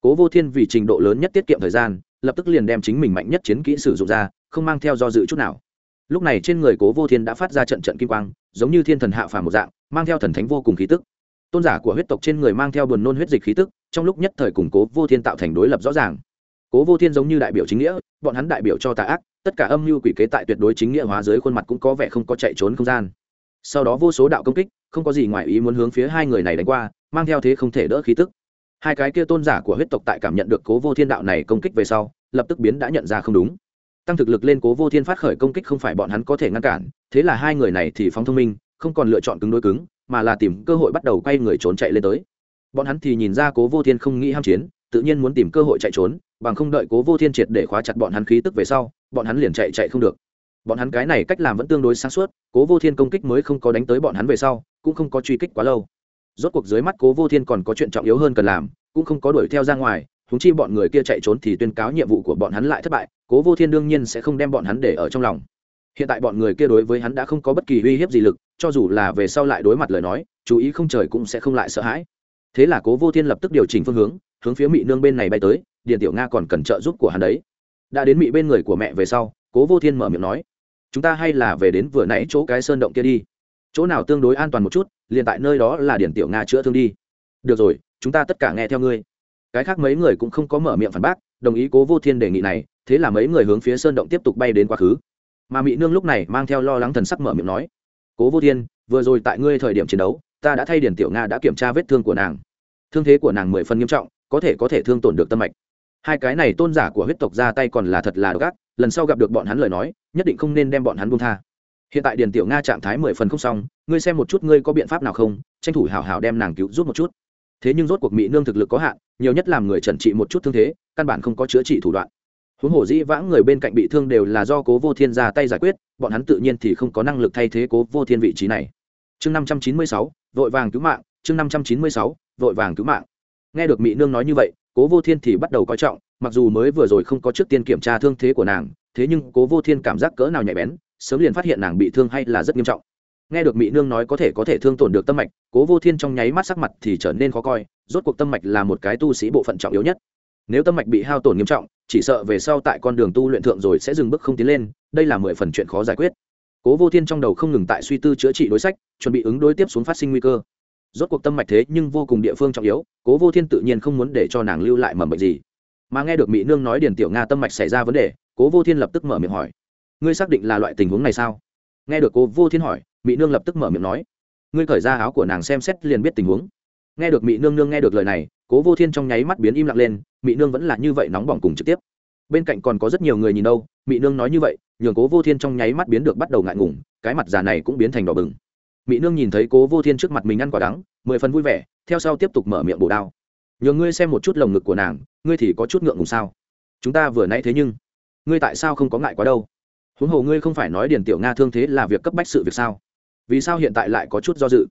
Cố vô thiên vì trình độ lớn nhất tiết kiệm thời gian, lập tức liền đem chính mình mạnh nhất chiến kỹ sử dụng ra, không mang theo do dự chút nào. Lúc này trên người cố vô thiên đã phát ra trận trận kim quang, giống như thiên thần hạ phàm một dạng, mang theo thần thánh vô cùng khí tức. Tôn giả của huyết tộc trên người mang theo buồn nôn huyết dịch khí tức, trong lúc nhất thời củng cố vô thiên tạo thành đối lập rõ ràng. Cố vô thiên giống như đại biểu chính nghĩa, bọn hắn đại biểu cho tà ác tất cả âm mưu quỷ kế tại tuyệt đối chính nghĩa hóa dưới khuôn mặt cũng có vẻ không có chạy trốn không gian. Sau đó vô số đạo công kích, không có gì ngoài ý muốn hướng phía hai người này đánh qua, mang theo thế không thể đỡ khí tức. Hai cái kia tôn giả của huyết tộc tại cảm nhận được cố vô thiên đạo này công kích về sau, lập tức biến đã nhận ra không đúng. Tăng thực lực lên cố vô thiên phát khởi công kích không phải bọn hắn có thể ngăn cản, thế là hai người này thì phóng thông minh, không còn lựa chọn cứng đối cứng, mà là tìm cơ hội bắt đầu quay người trốn chạy lên tới. Bọn hắn thì nhìn ra cố vô thiên không nghĩ ham chiến, tự nhiên muốn tìm cơ hội chạy trốn, bằng không đợi cố vô thiên triệt để khóa chặt bọn hắn khí tức về sau bọn hắn liền chạy chạy không được. Bọn hắn cái này cách làm vẫn tương đối sáng suốt, cố vô thiên công kích mới không có đánh tới bọn hắn về sau, cũng không có truy kích quá lâu. Rốt cuộc dưới mắt cố vô thiên còn có chuyện trọng yếu hơn cần làm, cũng không có đuổi theo ra ngoài thúng chi bọn người kia chạy trốn thì tuyên cáo nhiệm vụ của bọn hắn lại thất bại, cố vô thiên đương nhiên sẽ không đem bọn hắn để ở trong lòng. Hiện tại bọn người kia đối với hắn đã không có bất kỳ uy hiếp gì lực, cho dù là về sau lại đối mặt lời nói, chú ý không trời cũng sẽ không lại sợ hãi. Thế là cố vô thiên lập tức điều chỉnh phương hướng hướng phía mỹ nương bên này bay tới điện tiểu nga còn cần trợ giúp của hắn đấy đã đến mỹ bên người của mẹ về sau, cố vô thiên mở miệng nói, chúng ta hay là về đến vừa nãy chỗ cái sơn động kia đi. Chỗ nào tương đối an toàn một chút, liền tại nơi đó là điển tiểu nga chữa thương đi. Được rồi, chúng ta tất cả nghe theo ngươi. Cái khác mấy người cũng không có mở miệng phản bác, đồng ý cố vô thiên đề nghị này, thế là mấy người hướng phía sơn động tiếp tục bay đến quá khứ. Mà mỹ nương lúc này mang theo lo lắng thần sắc mở miệng nói, cố vô thiên, vừa rồi tại ngươi thời điểm chiến đấu, ta đã thay điển tiểu nga đã kiểm tra vết thương của nàng. Thương thế của nàng mười phần nghiêm trọng, có thể có thể thương tổn được tâm mạch hai cái này tôn giả của huyết tộc ra tay còn là thật là độc ác, lần sau gặp được bọn hắn lời nói, nhất định không nên đem bọn hắn buông tha. Hiện tại điền tiểu nga trạng thái mười phần không xong, ngươi xem một chút ngươi có biện pháp nào không, tranh thủ hào hào đem nàng cứu giúp một chút. Thế nhưng rốt cuộc mỹ nương thực lực có hạn, nhiều nhất làm người trần trị một chút thương thế, căn bản không có chữa trị thủ đoạn. Huống hồ dĩ vãng người bên cạnh bị thương đều là do cố vô thiên ra tay giải quyết, bọn hắn tự nhiên thì không có năng lực thay thế cố vô thiên vị trí này. Chương năm trăm chín mươi sáu, vội vàng cứu mạng, chương năm trăm chín mươi sáu, vội vàng cứu mạng. Nghe được mỹ nương nói như vậy cố vô thiên thì bắt đầu coi trọng, mặc dù mới vừa rồi không có trước tiên kiểm tra thương thế của nàng, thế nhưng cố vô thiên cảm giác cỡ nào nhạy bén, sớm liền phát hiện nàng bị thương hay là rất nghiêm trọng. Nghe được mỹ nương nói có thể có thể thương tổn được tâm mạch, cố vô thiên trong nháy mắt sắc mặt thì trở nên khó coi, rốt cuộc tâm mạch là một cái tu sĩ bộ phận trọng yếu nhất. Nếu tâm mạch bị hao tổn nghiêm trọng, chỉ sợ về sau tại con đường tu luyện thượng rồi sẽ dừng bước không tiến lên, đây là mười phần chuyện khó giải quyết. Cố vô thiên trong đầu không ngừng tại suy tư chữa trị đối sách, chuẩn bị ứng đối tiếp xuống phát sinh nguy cơ rốt cuộc tâm mạch thế nhưng vô cùng địa phương trọng yếu, cố vô thiên tự nhiên không muốn để cho nàng lưu lại mầm bệnh gì. Mà nghe được mỹ nương nói điền tiểu nga tâm mạch xảy ra vấn đề, cố vô thiên lập tức mở miệng hỏi, ngươi xác định là loại tình huống này sao? Nghe được cố vô thiên hỏi mỹ nương lập tức mở miệng nói, ngươi cởi ra áo của nàng xem xét liền biết tình huống. Nghe được mỹ nương nương nghe được lời này, cố vô thiên trong nháy mắt biến im lặng lên mỹ nương vẫn là như vậy nóng bỏng cùng trực tiếp. Bên cạnh còn có rất nhiều người nhìn đâu mỹ nương nói như vậy, nhường cố vô thiên trong nháy mắt biến được bắt đầu ngại ngùng, cái mặt già này cũng biến thành đỏ bừng mỹ nương nhìn thấy cố vô thiên trước mặt mình ăn quả đắng, mười phần vui vẻ, theo sau tiếp tục mở miệng bổ đao. Nhường ngươi xem một chút lồng ngực của nàng, ngươi thì có chút ngượng ngùng sao? Chúng ta vừa nãy thế nhưng, ngươi tại sao không có ngại quá đâu? Huống hồ ngươi không phải nói điền tiểu nga thương thế là việc cấp bách sự việc sao? Vì sao hiện tại lại có chút do dự?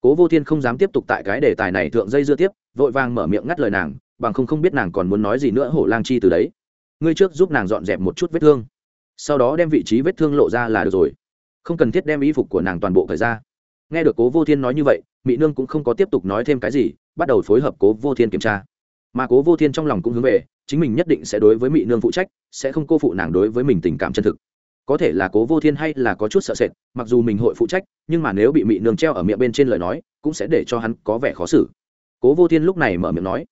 Cố vô thiên không dám tiếp tục tại cái đề tài này thượng dây dưa tiếp, vội vàng mở miệng ngắt lời nàng, bằng không không biết nàng còn muốn nói gì nữa hổ lang chi từ đấy. Ngươi trước giúp nàng dọn dẹp một chút vết thương, sau đó đem vị trí vết thương lộ ra là được rồi. Không cần thiết đem y phục của nàng toàn bộ thời ra nghe được cố vô thiên nói như vậy mỹ nương cũng không có tiếp tục nói thêm cái gì, bắt đầu phối hợp cố vô thiên kiểm tra. Mà cố vô thiên trong lòng cũng hướng về, chính mình nhất định sẽ đối với mỹ nương phụ trách, sẽ không cô phụ nàng đối với mình tình cảm chân thực. Có thể là cố vô thiên hay là có chút sợ sệt, mặc dù mình hội phụ trách, nhưng mà nếu bị mỹ nương treo ở miệng bên trên lời nói, cũng sẽ để cho hắn có vẻ khó xử. Cố vô thiên lúc này mở miệng nói,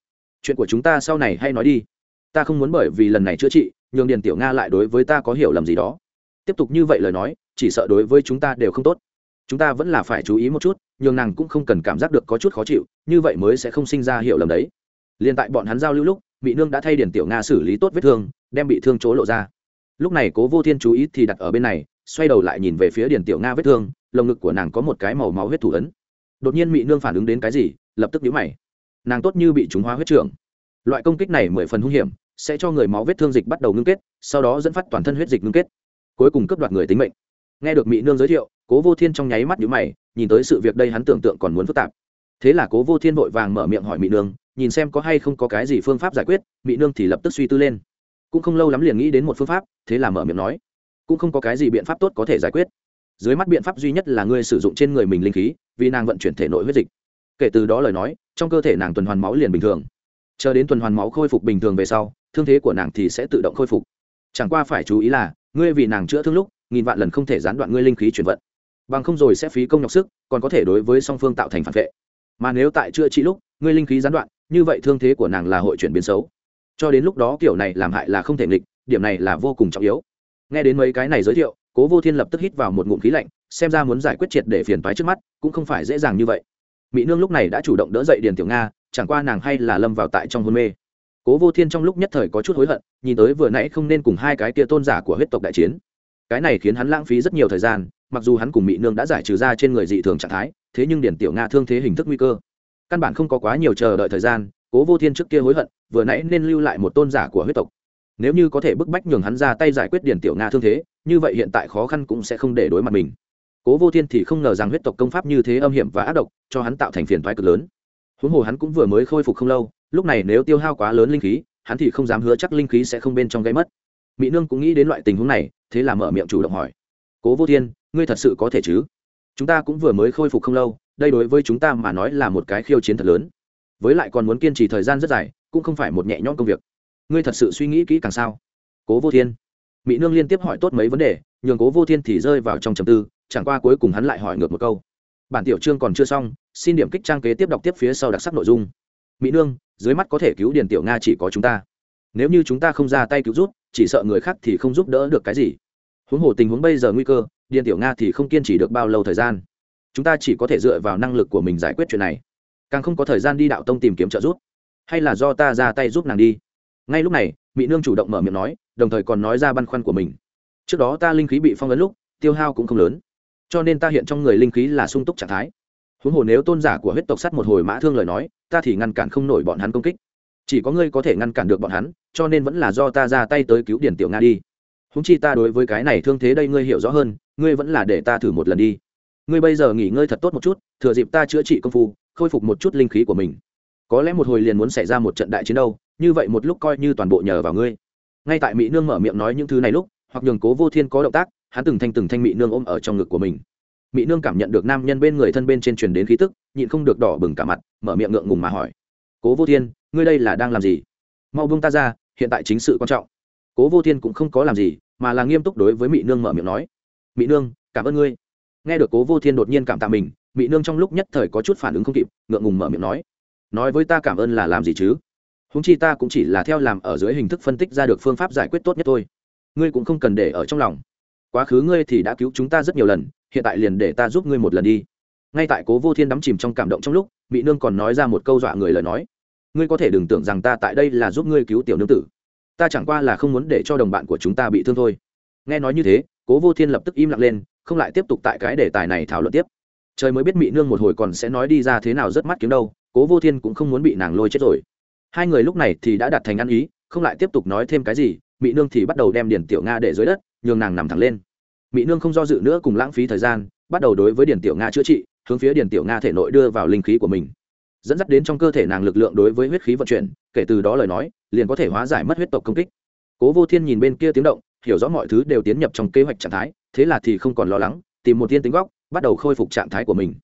chuyện của chúng ta sau này hay nói đi. Ta không muốn bởi vì lần này chữa trị, nhường điền tiểu nga lại đối với ta có hiểu lầm gì đó. Tiếp tục như vậy lời nói, chỉ sợ đối với chúng ta đều không tốt chúng ta vẫn là phải chú ý một chút, nhường nàng cũng không cần cảm giác được có chút khó chịu, như vậy mới sẽ không sinh ra hiểu lầm đấy. Liền tại bọn hắn giao lưu lúc mỹ nương đã thay điển tiểu nga xử lý tốt vết thương, đem bị thương chỗ lộ ra. Lúc này cố vô thiên chú ý thì đặt ở bên này, xoay đầu lại nhìn về phía điển tiểu nga vết thương, lồng ngực của nàng có một cái màu máu huyết thủ ấn. Đột nhiên mỹ nương phản ứng đến cái gì, lập tức nhíu mày. Nàng tốt như bị trúng hóa huyết trưởng. Loại công kích này mười phần hung hiểm, sẽ cho người máu vết thương dịch bắt đầu ngưng kết, sau đó dẫn phát toàn thân huyết dịch ngưng kết. Cuối cùng cấp đoạt người tính mệnh nghe được mỹ nương giới thiệu, cố vô thiên trong nháy mắt nhíu mày, nhìn tới sự việc đây hắn tưởng tượng còn muốn phức tạp. Thế là cố vô thiên vội vàng mở miệng hỏi mỹ nương, nhìn xem có hay không có cái gì phương pháp giải quyết mỹ nương thì lập tức suy tư lên. Cũng không lâu lắm liền nghĩ đến một phương pháp, thế là mở miệng nói, cũng không có cái gì biện pháp tốt có thể giải quyết. Dưới mắt biện pháp duy nhất là ngươi sử dụng trên người mình linh khí, vì nàng vận chuyển thể nội huyết dịch. Kể từ đó lời nói, trong cơ thể nàng tuần hoàn máu liền bình thường. Chờ đến tuần hoàn máu khôi phục bình thường về sau, thương thế của nàng thì sẽ tự động khôi phục. Chẳng qua phải chú ý là, ngươi vì nàng chữa thương lúc nghìn vạn lần không thể gián đoạn ngươi linh khí chuyển vận. Bằng không rồi sẽ phí công nhọc sức, còn có thể đối với song phương tạo thành phản vệ. Mà nếu tại chữa trị lúc, ngươi linh khí gián đoạn, như vậy thương thế của nàng là hội chuyển biến xấu. Cho đến lúc đó kiểu này làm hại là không thể nghịch, điểm này là vô cùng trọng yếu. Nghe đến mấy cái này giới thiệu, cố vô thiên lập tức hít vào một ngụm khí lạnh, xem ra muốn giải quyết triệt để phiền toái trước mắt, cũng không phải dễ dàng như vậy. Mỹ nương lúc này đã chủ động đỡ dậy điền tiểu nga, chẳng qua nàng hay là lâm vào tại trong hôn mê. Cố vô thiên trong lúc nhất thời có chút hối hận, nhìn tới vừa nãy không nên cùng hai cái tia tôn giả của huyết tộc đại chiến cái này khiến hắn lãng phí rất nhiều thời gian, mặc dù hắn cùng mỹ nương đã giải trừ ra trên người dị thường trạng thái, thế nhưng điển tiểu nga thương thế hình thức nguy cơ. Căn bản không có quá nhiều chờ đợi thời gian, cố vô thiên trước kia hối hận, vừa nãy nên lưu lại một tôn giả của huyết tộc. Nếu như có thể bức bách nhường hắn ra tay giải quyết điển tiểu nga thương thế, như vậy hiện tại khó khăn cũng sẽ không để đối mặt mình. Cố vô thiên thì không ngờ rằng huyết tộc công pháp như thế âm hiểm và ác độc, cho hắn tạo thành phiền thoái cực lớn. Huống hồ hắn cũng vừa mới khôi phục không lâu, lúc này nếu tiêu hao quá lớn linh khí, hắn thì không dám hứa chắc linh khí sẽ không bên trong gây mất. Mỹ nương cũng nghĩ đến loại tình huống này thế là mở miệng chủ động hỏi. Cố vô thiên, ngươi thật sự có thể chứ? Chúng ta cũng vừa mới khôi phục không lâu, đây đối với chúng ta mà nói là một cái khiêu chiến thật lớn. Với lại còn muốn kiên trì thời gian rất dài, cũng không phải một nhẹ nhõm công việc. Ngươi thật sự suy nghĩ kỹ càng sao? Cố vô thiên. Mỹ nương liên tiếp hỏi tốt mấy vấn đề, nhường cố vô thiên thì rơi vào trong trầm tư, chẳng qua cuối cùng hắn lại hỏi ngược một câu. Bản tiểu chương còn chưa xong, xin điểm kích trang kế tiếp đọc tiếp phía sau đặc sắc nội dung. Mỹ nương, dưới mắt có thể cứu điền tiểu nga chỉ có chúng ta. Nếu như chúng ta không ra tay cứu rút chỉ sợ người khác thì không giúp đỡ được cái gì. Huống hồ tình huống bây giờ nguy cơ, điền tiểu nga thì không kiên trì được bao lâu thời gian. Chúng ta chỉ có thể dựa vào năng lực của mình giải quyết chuyện này. Càng không có thời gian đi đạo tông tìm kiếm trợ giúp. Hay là do ta ra tay giúp nàng đi. Ngay lúc này mỹ nương chủ động mở miệng nói, đồng thời còn nói ra băn khoăn của mình. Trước đó ta linh khí bị phong ấn lúc, tiêu hao cũng không lớn. Cho nên ta hiện trong người linh khí là sung túc trạng thái. Huống hồ nếu tôn giả của huyết tộc sắt một hồi mã thương lời nói, ta thì ngăn cản không nổi bọn hắn công kích chỉ có ngươi có thể ngăn cản được bọn hắn, cho nên vẫn là do ta ra tay tới cứu điển tiểu nga đi. Húng chi ta đối với cái này thương thế đây ngươi hiểu rõ hơn, ngươi vẫn là để ta thử một lần đi. Ngươi bây giờ nghỉ ngơi thật tốt một chút, thừa dịp ta chữa trị công phu, khôi phục một chút linh khí của mình. Có lẽ một hồi liền muốn xảy ra một trận đại chiến đâu, như vậy một lúc coi như toàn bộ nhờ vào ngươi. Ngay tại mỹ nương mở miệng nói những thứ này lúc, hoặc nhường cố vô thiên có động tác, hắn từng thanh từng thanh mỹ nương ôm ở trong ngực của mình. Mỹ nương cảm nhận được nam nhân bên người thân bên trên truyền đến khí tức, nhịn không được đỏ bừng cả mặt, mở miệng ngượng ngùng mà hỏi. Cố vô thiên ngươi đây là đang làm gì? Mau buông ta ra, hiện tại chính sự quan trọng. Cố vô thiên cũng không có làm gì, mà là nghiêm túc đối với mỹ nương mở miệng nói mỹ nương, cảm ơn ngươi. Nghe được cố vô thiên đột nhiên cảm tạ mình mỹ nương trong lúc nhất thời có chút phản ứng không kịp, ngượng ngùng mở miệng nói nói với ta cảm ơn là làm gì chứ? Húng chi ta cũng chỉ là theo làm ở dưới hình thức phân tích ra được phương pháp giải quyết tốt nhất thôi. Ngươi cũng không cần để ở trong lòng. Quá khứ ngươi thì đã cứu chúng ta rất nhiều lần, hiện tại liền để ta giúp ngươi một lần đi. Ngay tại cố vô thiên đắm chìm trong cảm động trong lúc mỹ nương còn nói ra một câu dọa người lời nói ngươi có thể đừng tưởng rằng ta tại đây là giúp ngươi cứu tiểu nương tử. Ta chẳng qua là không muốn để cho đồng bạn của chúng ta bị thương thôi. Nghe nói như thế, cố vô thiên lập tức im lặng lên, không lại tiếp tục tại cái đề tài này thảo luận tiếp. Trời mới biết mị nương một hồi còn sẽ nói đi ra thế nào rất mắt kiếm đâu, cố vô thiên cũng không muốn bị nàng lôi chết rồi. Hai người lúc này thì đã đặt thành ăn ý, không lại tiếp tục nói thêm cái gì, mị nương thì bắt đầu đem điển tiểu nga để dưới đất, nhường nàng nằm thẳng lên. Mị nương không do dự nữa cùng lãng phí thời gian, bắt đầu đối với điển tiểu nga chữa trị, hướng phía điển tiểu nga thể nội đưa vào linh khí của mình dẫn dắt đến trong cơ thể nàng lực lượng đối với huyết khí vận chuyển, kể từ đó lời nói, liền có thể hóa giải mất huyết tộc công kích. Cố vô thiên nhìn bên kia tiếng động, hiểu rõ mọi thứ đều tiến nhập trong kế hoạch trạng thái, thế là thì không còn lo lắng, tìm một thiên tính góc, bắt đầu khôi phục trạng thái của mình.